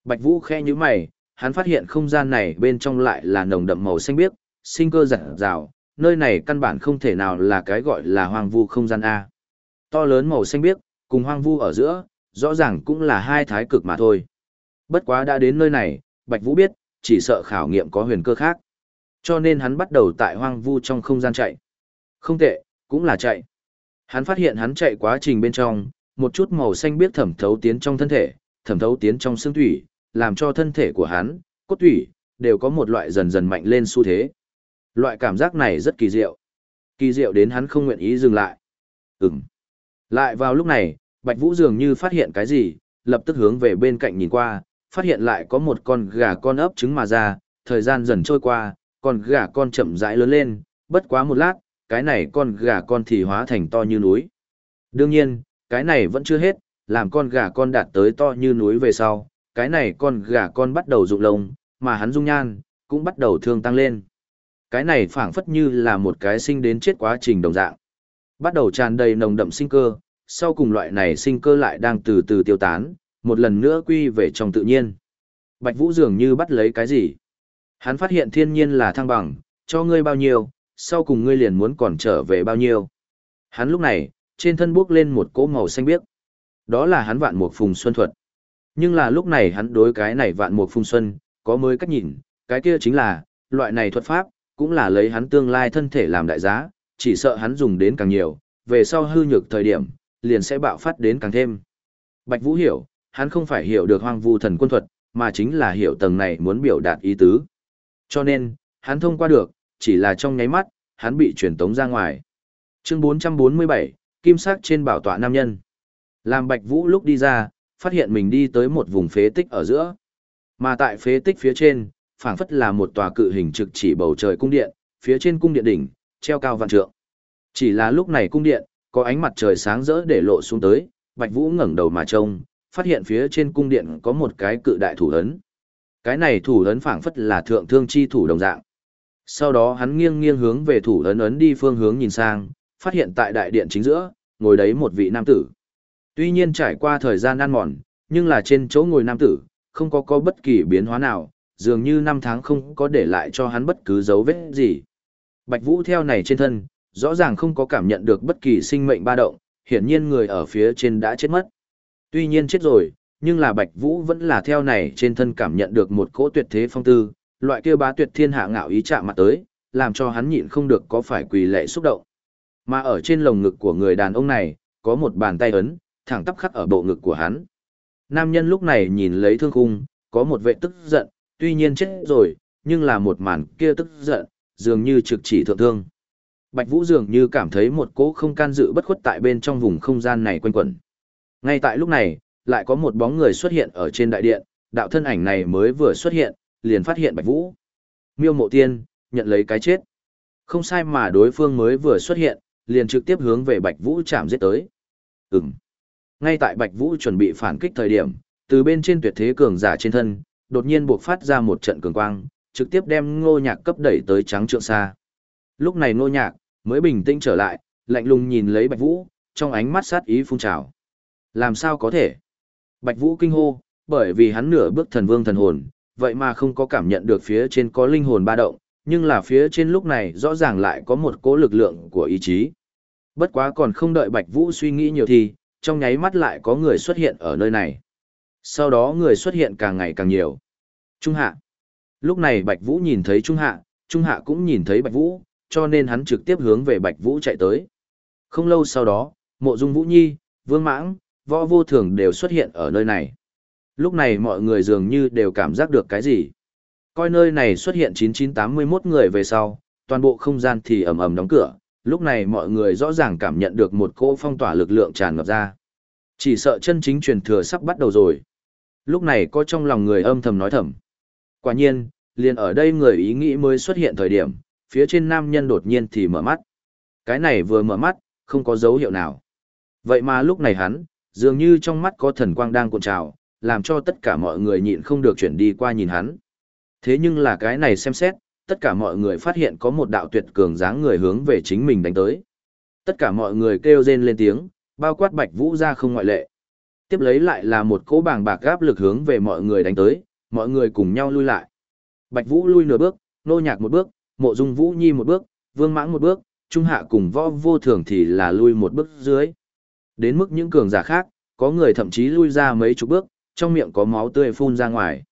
Bạch Vũ khe như mày, hắn phát hiện không gian này bên trong lại là nồng đậm màu xanh biếc, sinh cơ rạng rào, nơi này căn bản không thể nào là cái gọi là hoang vu không gian A. To lớn màu xanh biếc, cùng hoang vu ở giữa, rõ ràng cũng là hai thái cực mà thôi. Bất quá đã đến nơi này, Bạch Vũ biết, chỉ sợ khảo nghiệm có huyền cơ khác. Cho nên hắn bắt đầu tại hoang vu trong không gian chạy. Không tệ, cũng là chạy. Hắn phát hiện hắn chạy quá trình bên trong, một chút màu xanh biết thẩm thấu tiến trong thân thể, thẩm thấu tiến trong xương thủy, làm cho thân thể của hắn, cốt thủy, đều có một loại dần dần mạnh lên xu thế. Loại cảm giác này rất kỳ diệu. Kỳ diệu đến hắn không nguyện ý dừng lại. Ừm. Lại vào lúc này, Bạch Vũ dường như phát hiện cái gì, lập tức hướng về bên cạnh nhìn qua, phát hiện lại có một con gà con ấp trứng mà ra, thời gian dần trôi qua, con gà con chậm rãi lớn lên, bất quá một lát, cái này con gà con thì hóa thành to như núi. Đương nhiên, cái này vẫn chưa hết, làm con gà con đạt tới to như núi về sau, cái này con gà con bắt đầu rụng lông, mà hắn dung nhan, cũng bắt đầu thương tăng lên. Cái này phảng phất như là một cái sinh đến chết quá trình đồng dạng. Bắt đầu tràn đầy nồng đậm sinh cơ, sau cùng loại này sinh cơ lại đang từ từ tiêu tán, một lần nữa quy về trong tự nhiên. Bạch Vũ dường như bắt lấy cái gì. Hắn phát hiện thiên nhiên là thăng bằng, cho ngươi bao nhiêu, sau cùng ngươi liền muốn còn trở về bao nhiêu. Hắn lúc này, trên thân bước lên một cỗ màu xanh biếc. Đó là hắn vạn mục phùng xuân thuật. Nhưng là lúc này hắn đối cái này vạn mục phùng xuân, có mới cách nhìn, cái kia chính là, loại này thuật pháp, cũng là lấy hắn tương lai thân thể làm đại giá, chỉ sợ hắn dùng đến càng nhiều, về sau hư nhược thời điểm, liền sẽ bạo phát đến càng thêm. Bạch Vũ hiểu, hắn không phải hiểu được hoang vu thần quân thuật, mà chính là hiểu tầng này muốn biểu đạt ý tứ. Cho nên, hắn thông qua được, chỉ là trong nháy mắt, hắn bị truyền tống ra ngoài. Chương 447, Kim sắc trên bảo tọa nam nhân. Làm Bạch Vũ lúc đi ra, phát hiện mình đi tới một vùng phế tích ở giữa. Mà tại phế tích phía trên, phảng phất là một tòa cự hình trực chỉ bầu trời cung điện, phía trên cung điện đỉnh, treo cao vạn trượng. Chỉ là lúc này cung điện, có ánh mặt trời sáng rỡ để lộ xuống tới, Bạch Vũ ngẩng đầu mà trông, phát hiện phía trên cung điện có một cái cự đại thủ ấn. Cái này thủ ấn phảng phất là thượng thương chi thủ đồng dạng. Sau đó hắn nghiêng nghiêng hướng về thủ ấn ấn đi phương hướng nhìn sang, phát hiện tại đại điện chính giữa, ngồi đấy một vị nam tử. Tuy nhiên trải qua thời gian ăn mòn, nhưng là trên chỗ ngồi nam tử, không có có bất kỳ biến hóa nào, dường như năm tháng không có để lại cho hắn bất cứ dấu vết gì. Bạch Vũ theo này trên thân, rõ ràng không có cảm nhận được bất kỳ sinh mệnh ba động, hiển nhiên người ở phía trên đã chết mất. Tuy nhiên chết rồi, nhưng là Bạch Vũ vẫn là theo này trên thân cảm nhận được một cỗ tuyệt thế phong tư, loại kia bá tuyệt thiên hạ ngạo ý chạm mặt tới, làm cho hắn nhịn không được có phải quỳ lệ xúc động. Mà ở trên lồng ngực của người đàn ông này, có một bàn tay ấn, thẳng tắp khắc ở bộ ngực của hắn. Nam nhân lúc này nhìn lấy thương khung, có một vệ tức giận, tuy nhiên chết rồi, nhưng là một màn kia tức giận, dường như trực chỉ thượng thương. Bạch Vũ dường như cảm thấy một cỗ không can dự bất khuất tại bên trong vùng không gian này quanh quẩn. Ngay tại lúc này, lại có một bóng người xuất hiện ở trên đại điện, đạo thân ảnh này mới vừa xuất hiện, liền phát hiện Bạch Vũ. Miêu Mộ Tiên, nhận lấy cái chết. Không sai mà đối phương mới vừa xuất hiện, liền trực tiếp hướng về Bạch Vũ chạm giết tới. Ừm. Ngay tại Bạch Vũ chuẩn bị phản kích thời điểm, từ bên trên tuyệt thế cường giả trên thân, đột nhiên buộc phát ra một trận cường quang, trực tiếp đem ngô nhạc cấp đẩy tới trắng trượng xa. Lúc này ngô nhạc, mới bình tĩnh trở lại, lạnh lùng nhìn lấy Bạch Vũ, trong ánh mắt sát ý phun trào. Làm sao có thể? Bạch Vũ kinh hô, bởi vì hắn nửa bước thần vương thần hồn, vậy mà không có cảm nhận được phía trên có linh hồn ba động, nhưng là phía trên lúc này rõ ràng lại có một cỗ lực lượng của ý chí. Bất quá còn không đợi Bạch Vũ suy nghĩ nhiều thì, trong nháy mắt lại có người xuất hiện ở nơi này. Sau đó người xuất hiện càng ngày càng nhiều. Trung Hạ. Lúc này Bạch Vũ nhìn thấy Trung Hạ, Trung Hạ cũng nhìn thấy Bạch Vũ, cho nên hắn trực tiếp hướng về Bạch Vũ chạy tới. Không lâu sau đó, Mộ Dung Vũ Nhi, Vương Mãng, Võ Vô Thường đều xuất hiện ở nơi này. Lúc này mọi người dường như đều cảm giác được cái gì. Coi nơi này xuất hiện 9981 người về sau, toàn bộ không gian thì ầm ầm đóng cửa, lúc này mọi người rõ ràng cảm nhận được một cỗ phong tỏa lực lượng tràn ngập ra. Chỉ sợ chân chính truyền thừa sắp bắt đầu rồi. Lúc này có trong lòng người âm thầm nói thầm. Quả nhiên, liền ở đây người ý nghĩ mới xuất hiện thời điểm, phía trên nam nhân đột nhiên thì mở mắt. Cái này vừa mở mắt, không có dấu hiệu nào. Vậy mà lúc này hắn, dường như trong mắt có thần quang đang cuộn trào, làm cho tất cả mọi người nhịn không được chuyển đi qua nhìn hắn. Thế nhưng là cái này xem xét, tất cả mọi người phát hiện có một đạo tuyệt cường dáng người hướng về chính mình đánh tới. Tất cả mọi người kêu rên lên tiếng, bao quát Bạch Vũ ra không ngoại lệ. Tiếp lấy lại là một cỗ bàng bạc gáp lực hướng về mọi người đánh tới, mọi người cùng nhau lui lại. Bạch Vũ lui nửa bước, nô nhạc một bước, mộ dung Vũ Nhi một bước, vương mãng một bước, trung hạ cùng võ vô thường thì là lui một bước dưới. Đến mức những cường giả khác, có người thậm chí lui ra mấy chục bước, trong miệng có máu tươi phun ra ngoài.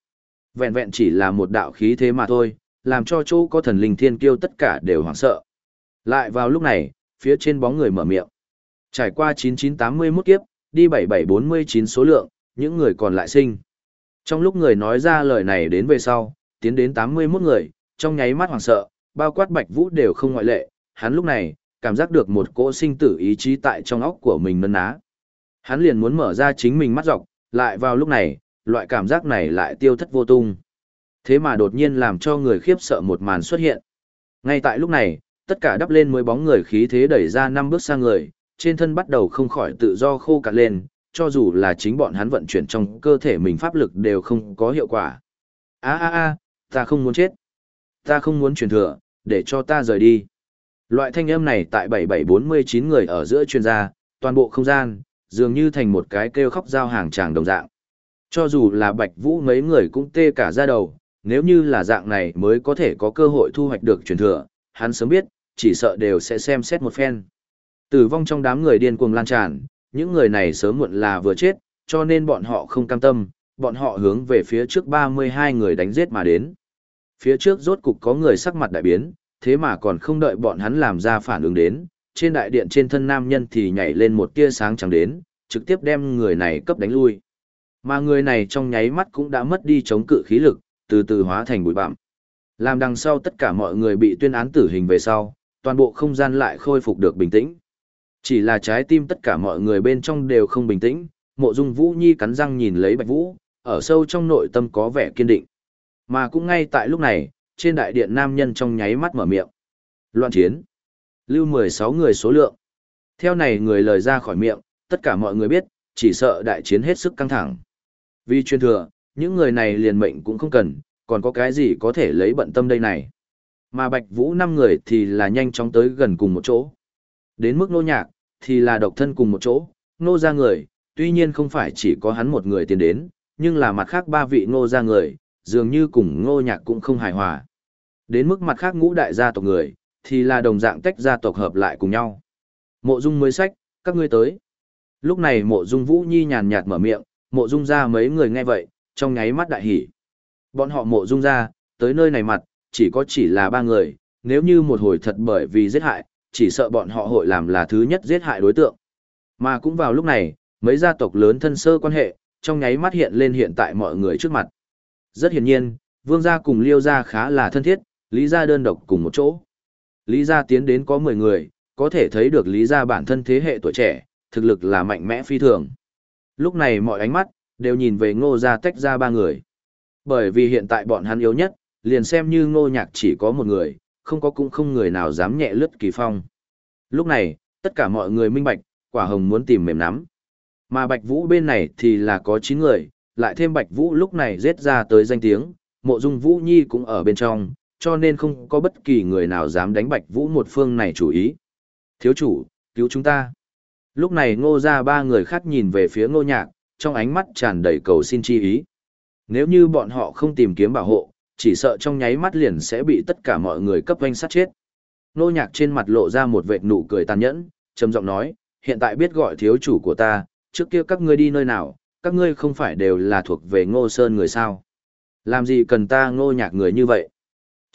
Vẹn vẹn chỉ là một đạo khí thế mà thôi, làm cho chỗ có thần linh thiên kiêu tất cả đều hoảng sợ. Lại vào lúc này, phía trên bóng người mở miệng. Trải qua 9981 kiếp, đi 7749 số lượng, những người còn lại sinh. Trong lúc người nói ra lời này đến về sau, tiến đến 81 người, trong nháy mắt hoảng sợ, bao quát Bạch Vũ đều không ngoại lệ, hắn lúc này, cảm giác được một cỗ sinh tử ý chí tại trong óc của mình nấn ná. Hắn liền muốn mở ra chính mình mắt dọc, lại vào lúc này, loại cảm giác này lại tiêu thất vô tung. Thế mà đột nhiên làm cho người khiếp sợ một màn xuất hiện. Ngay tại lúc này, tất cả đắp lên mới bóng người khí thế đẩy ra năm bước sang người, trên thân bắt đầu không khỏi tự do khô cạn lên, cho dù là chính bọn hắn vận chuyển trong cơ thể mình pháp lực đều không có hiệu quả. A a a, ta không muốn chết. Ta không muốn truyền thừa, để cho ta rời đi. Loại thanh âm này tại 7749 người ở giữa chuyên gia, toàn bộ không gian, dường như thành một cái kêu khóc giao hàng tràng đồng dạng. Cho dù là Bạch Vũ mấy người cũng tê cả da đầu, nếu như là dạng này mới có thể có cơ hội thu hoạch được truyền thừa, hắn sớm biết, chỉ sợ đều sẽ xem xét một phen. Tử vong trong đám người điên cuồng lan tràn, những người này sớm muộn là vừa chết, cho nên bọn họ không cam tâm, bọn họ hướng về phía trước 32 người đánh giết mà đến. Phía trước rốt cục có người sắc mặt đại biến, thế mà còn không đợi bọn hắn làm ra phản ứng đến, trên đại điện trên thân nam nhân thì nhảy lên một tia sáng trắng đến, trực tiếp đem người này cấp đánh lui. Mà người này trong nháy mắt cũng đã mất đi chống cự khí lực, từ từ hóa thành bụi bặm. Làm đằng sau tất cả mọi người bị tuyên án tử hình về sau, toàn bộ không gian lại khôi phục được bình tĩnh. Chỉ là trái tim tất cả mọi người bên trong đều không bình tĩnh, mộ dung Vũ Nhi cắn răng nhìn lấy Bạch Vũ, ở sâu trong nội tâm có vẻ kiên định. Mà cũng ngay tại lúc này, trên đại điện nam nhân trong nháy mắt mở miệng. Loạn chiến. Lưu 16 người số lượng. Theo này người lời ra khỏi miệng, tất cả mọi người biết, chỉ sợ đại chiến hết sức căng thẳng. Vì chuyên thừa, những người này liền mệnh cũng không cần, còn có cái gì có thể lấy bận tâm đây này. Mà Bạch Vũ năm người thì là nhanh chóng tới gần cùng một chỗ. Đến mức nô nhạc, thì là độc thân cùng một chỗ, nô ra người, tuy nhiên không phải chỉ có hắn một người tiến đến, nhưng là mặt khác ba vị ngô ra người, dường như cùng ngô nhạc cũng không hài hòa. Đến mức mặt khác ngũ đại gia tộc người, thì là đồng dạng tách gia tộc hợp lại cùng nhau. Mộ dung mới sách, các ngươi tới. Lúc này mộ dung vũ nhi nhàn nhạt mở miệng, mộ dung ra mấy người nghe vậy, trong nháy mắt đại hỉ. Bọn họ mộ dung ra, tới nơi này mặt, chỉ có chỉ là ba người, nếu như một hồi thật bởi vì giết hại, chỉ sợ bọn họ hội làm là thứ nhất giết hại đối tượng. Mà cũng vào lúc này, mấy gia tộc lớn thân sơ quan hệ, trong nháy mắt hiện lên hiện tại mọi người trước mặt. Rất hiển nhiên, vương gia cùng liêu gia khá là thân thiết, lý gia đơn độc cùng một chỗ. Lý gia tiến đến có 10 người, có thể thấy được lý gia bản thân thế hệ tuổi trẻ, thực lực là mạnh mẽ phi thường. Lúc này mọi ánh mắt, đều nhìn về ngô gia tách ra ba người. Bởi vì hiện tại bọn hắn yếu nhất, liền xem như ngô nhạc chỉ có một người, không có cũng không người nào dám nhẹ lướt kỳ phong. Lúc này, tất cả mọi người minh bạch, quả hồng muốn tìm mềm nắm. Mà Bạch Vũ bên này thì là có 9 người, lại thêm Bạch Vũ lúc này giết ra tới danh tiếng, mộ dung Vũ Nhi cũng ở bên trong, cho nên không có bất kỳ người nào dám đánh Bạch Vũ một phương này chủ ý. Thiếu chủ, cứu chúng ta. Lúc này ngô ra ba người khác nhìn về phía ngô nhạc, trong ánh mắt tràn đầy cầu xin chi ý. Nếu như bọn họ không tìm kiếm bảo hộ, chỉ sợ trong nháy mắt liền sẽ bị tất cả mọi người cấp vanh sát chết. Ngô nhạc trên mặt lộ ra một vệt nụ cười tàn nhẫn, trầm giọng nói, hiện tại biết gọi thiếu chủ của ta, trước kia các ngươi đi nơi nào, các ngươi không phải đều là thuộc về ngô sơn người sao. Làm gì cần ta ngô nhạc người như vậy?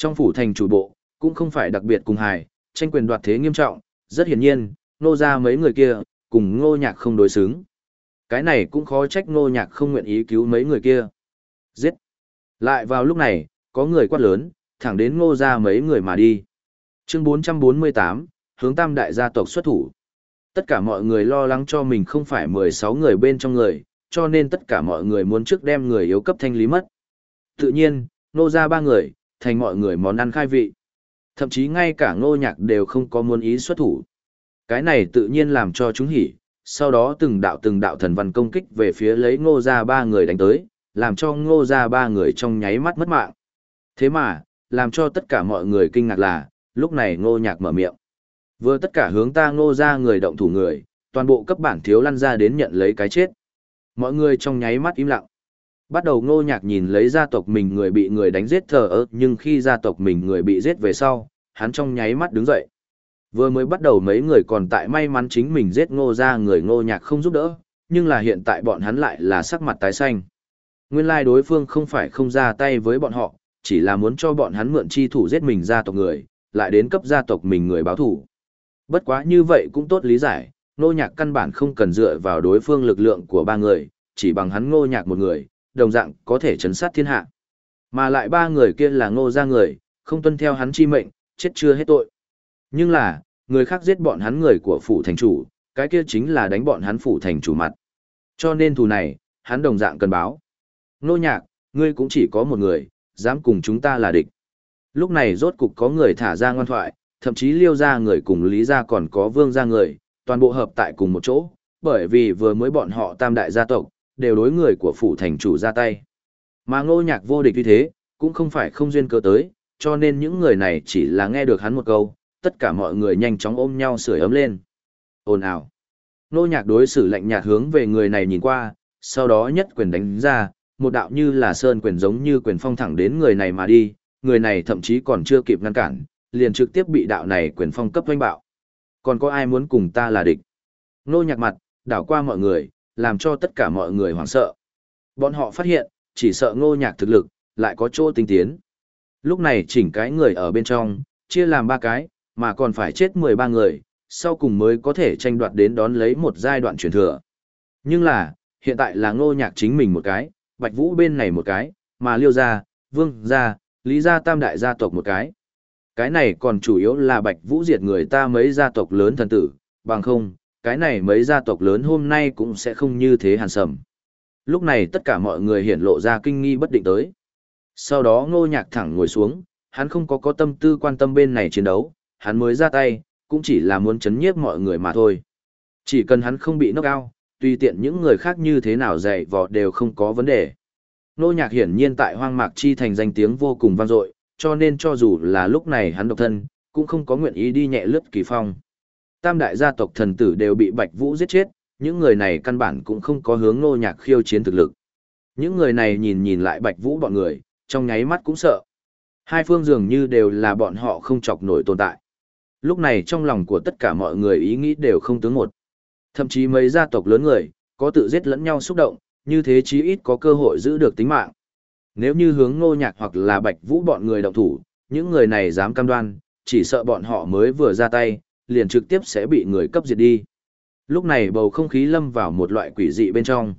Trong phủ thành chủ bộ, cũng không phải đặc biệt cùng hài, tranh quyền đoạt thế nghiêm trọng, rất hiển nhiên, nô ra mấy người kia, cùng ngô nhạc không đối xứng. Cái này cũng khó trách ngô nhạc không nguyện ý cứu mấy người kia. Giết! Lại vào lúc này, có người quát lớn, thẳng đến ngô ra mấy người mà đi. Chương 448, hướng tam đại gia tộc xuất thủ. Tất cả mọi người lo lắng cho mình không phải 16 người bên trong người, cho nên tất cả mọi người muốn trước đem người yếu cấp thanh lý mất. Tự nhiên, nô ra ba người, thành mọi người món ăn khai vị. Thậm chí ngay cả ngô nhạc đều không có muốn ý xuất thủ. Cái này tự nhiên làm cho chúng hỉ, sau đó từng đạo từng đạo thần văn công kích về phía lấy ngô ra ba người đánh tới, làm cho ngô ra ba người trong nháy mắt mất mạng. Thế mà, làm cho tất cả mọi người kinh ngạc là, lúc này ngô nhạc mở miệng. Vừa tất cả hướng ta ngô ra người động thủ người, toàn bộ cấp bản thiếu lăn ra đến nhận lấy cái chết. Mọi người trong nháy mắt im lặng. Bắt đầu ngô nhạc nhìn lấy gia tộc mình người bị người đánh giết thờ ơ, nhưng khi gia tộc mình người bị giết về sau, hắn trong nháy mắt đứng dậy. Vừa mới bắt đầu mấy người còn tại may mắn chính mình giết ngô ra người ngô nhạc không giúp đỡ, nhưng là hiện tại bọn hắn lại là sắc mặt tái xanh. Nguyên lai đối phương không phải không ra tay với bọn họ, chỉ là muốn cho bọn hắn mượn chi thủ giết mình gia tộc người, lại đến cấp gia tộc mình người báo thủ. Bất quá như vậy cũng tốt lý giải, ngô nhạc căn bản không cần dựa vào đối phương lực lượng của ba người, chỉ bằng hắn ngô nhạc một người, đồng dạng có thể chấn sát thiên hạ. Mà lại ba người kia là ngô ra người, không tuân theo hắn chi mệnh, chết chưa hết tội. Nhưng là, người khác giết bọn hắn người của phủ thành chủ, cái kia chính là đánh bọn hắn phủ thành chủ mặt. Cho nên thù này, hắn đồng dạng cần báo. Nô nhạc, ngươi cũng chỉ có một người, dám cùng chúng ta là địch. Lúc này rốt cục có người thả ra ngoan thoại, thậm chí liêu ra người cùng lý ra còn có vương ra người, toàn bộ hợp tại cùng một chỗ, bởi vì vừa mới bọn họ tam đại gia tộc, đều đối người của phủ thành chủ ra tay. Mà ngô nhạc vô địch như thế, cũng không phải không duyên cơ tới, cho nên những người này chỉ là nghe được hắn một câu, tất cả mọi người nhanh chóng ôm nhau sưởi ấm lên. Ồn ào. Nô nhạc đối xử lạnh nhạt hướng về người này nhìn qua, sau đó nhất quyền đánh ra, một đạo như là sơn quyền giống như quyền phong thẳng đến người này mà đi, người này thậm chí còn chưa kịp ngăn cản, liền trực tiếp bị đạo này quyền phong cấp doanh bạo. Còn có ai muốn cùng ta là địch? Nô nhạc mặt, đảo qua mọi người, làm cho tất cả mọi người hoảng sợ. Bọn họ phát hiện, chỉ sợ ngô nhạc thực lực, lại có chỗ tinh tiến. Lúc này chỉnh cái người ở bên trong, chia làm ba cái, mà còn phải chết 13 người, sau cùng mới có thể tranh đoạt đến đón lấy một giai đoạn truyền thừa. Nhưng là, hiện tại là ngô nhạc chính mình một cái, bạch vũ bên này một cái, mà liêu gia, vương gia, lý gia tam đại gia tộc một cái. Cái này còn chủ yếu là bạch vũ diệt người ta mấy gia tộc lớn thần tử, bằng không, cái này mấy gia tộc lớn hôm nay cũng sẽ không như thế hàn sầm. Lúc này tất cả mọi người hiển lộ ra kinh nghi bất định tới. Sau đó ngô nhạc thẳng ngồi xuống, hắn không có có tâm tư quan tâm bên này chiến đấu, hắn mới ra tay, cũng chỉ là muốn chấn nhiếp mọi người mà thôi. Chỉ cần hắn không bị knock out, tùy tiện những người khác như thế nào dạy vò đều không có vấn đề. Nô nhạc hiển nhiên tại hoang mạc chi thành danh tiếng vô cùng vang dội, cho nên cho dù là lúc này hắn độc thân, cũng không có nguyện ý đi nhẹ lướt kỳ phong. Tam đại gia tộc thần tử đều bị Bạch Vũ giết chết, những người này căn bản cũng không có hướng nô nhạc khiêu chiến thực lực. Những người này nhìn nhìn lại Bạch Vũ bọn người, trong nháy mắt cũng sợ. Hai phương dường như đều là bọn họ không chọc nổi tồn tại. Lúc này trong lòng của tất cả mọi người ý nghĩ đều không tướng một. Thậm chí mấy gia tộc lớn người, có tự giết lẫn nhau xúc động, như thế chí ít có cơ hội giữ được tính mạng. Nếu như hướng ngô nhạc hoặc là bạch vũ bọn người động thủ, những người này dám cam đoan, chỉ sợ bọn họ mới vừa ra tay, liền trực tiếp sẽ bị người cấp diệt đi. Lúc này bầu không khí lâm vào một loại quỷ dị bên trong.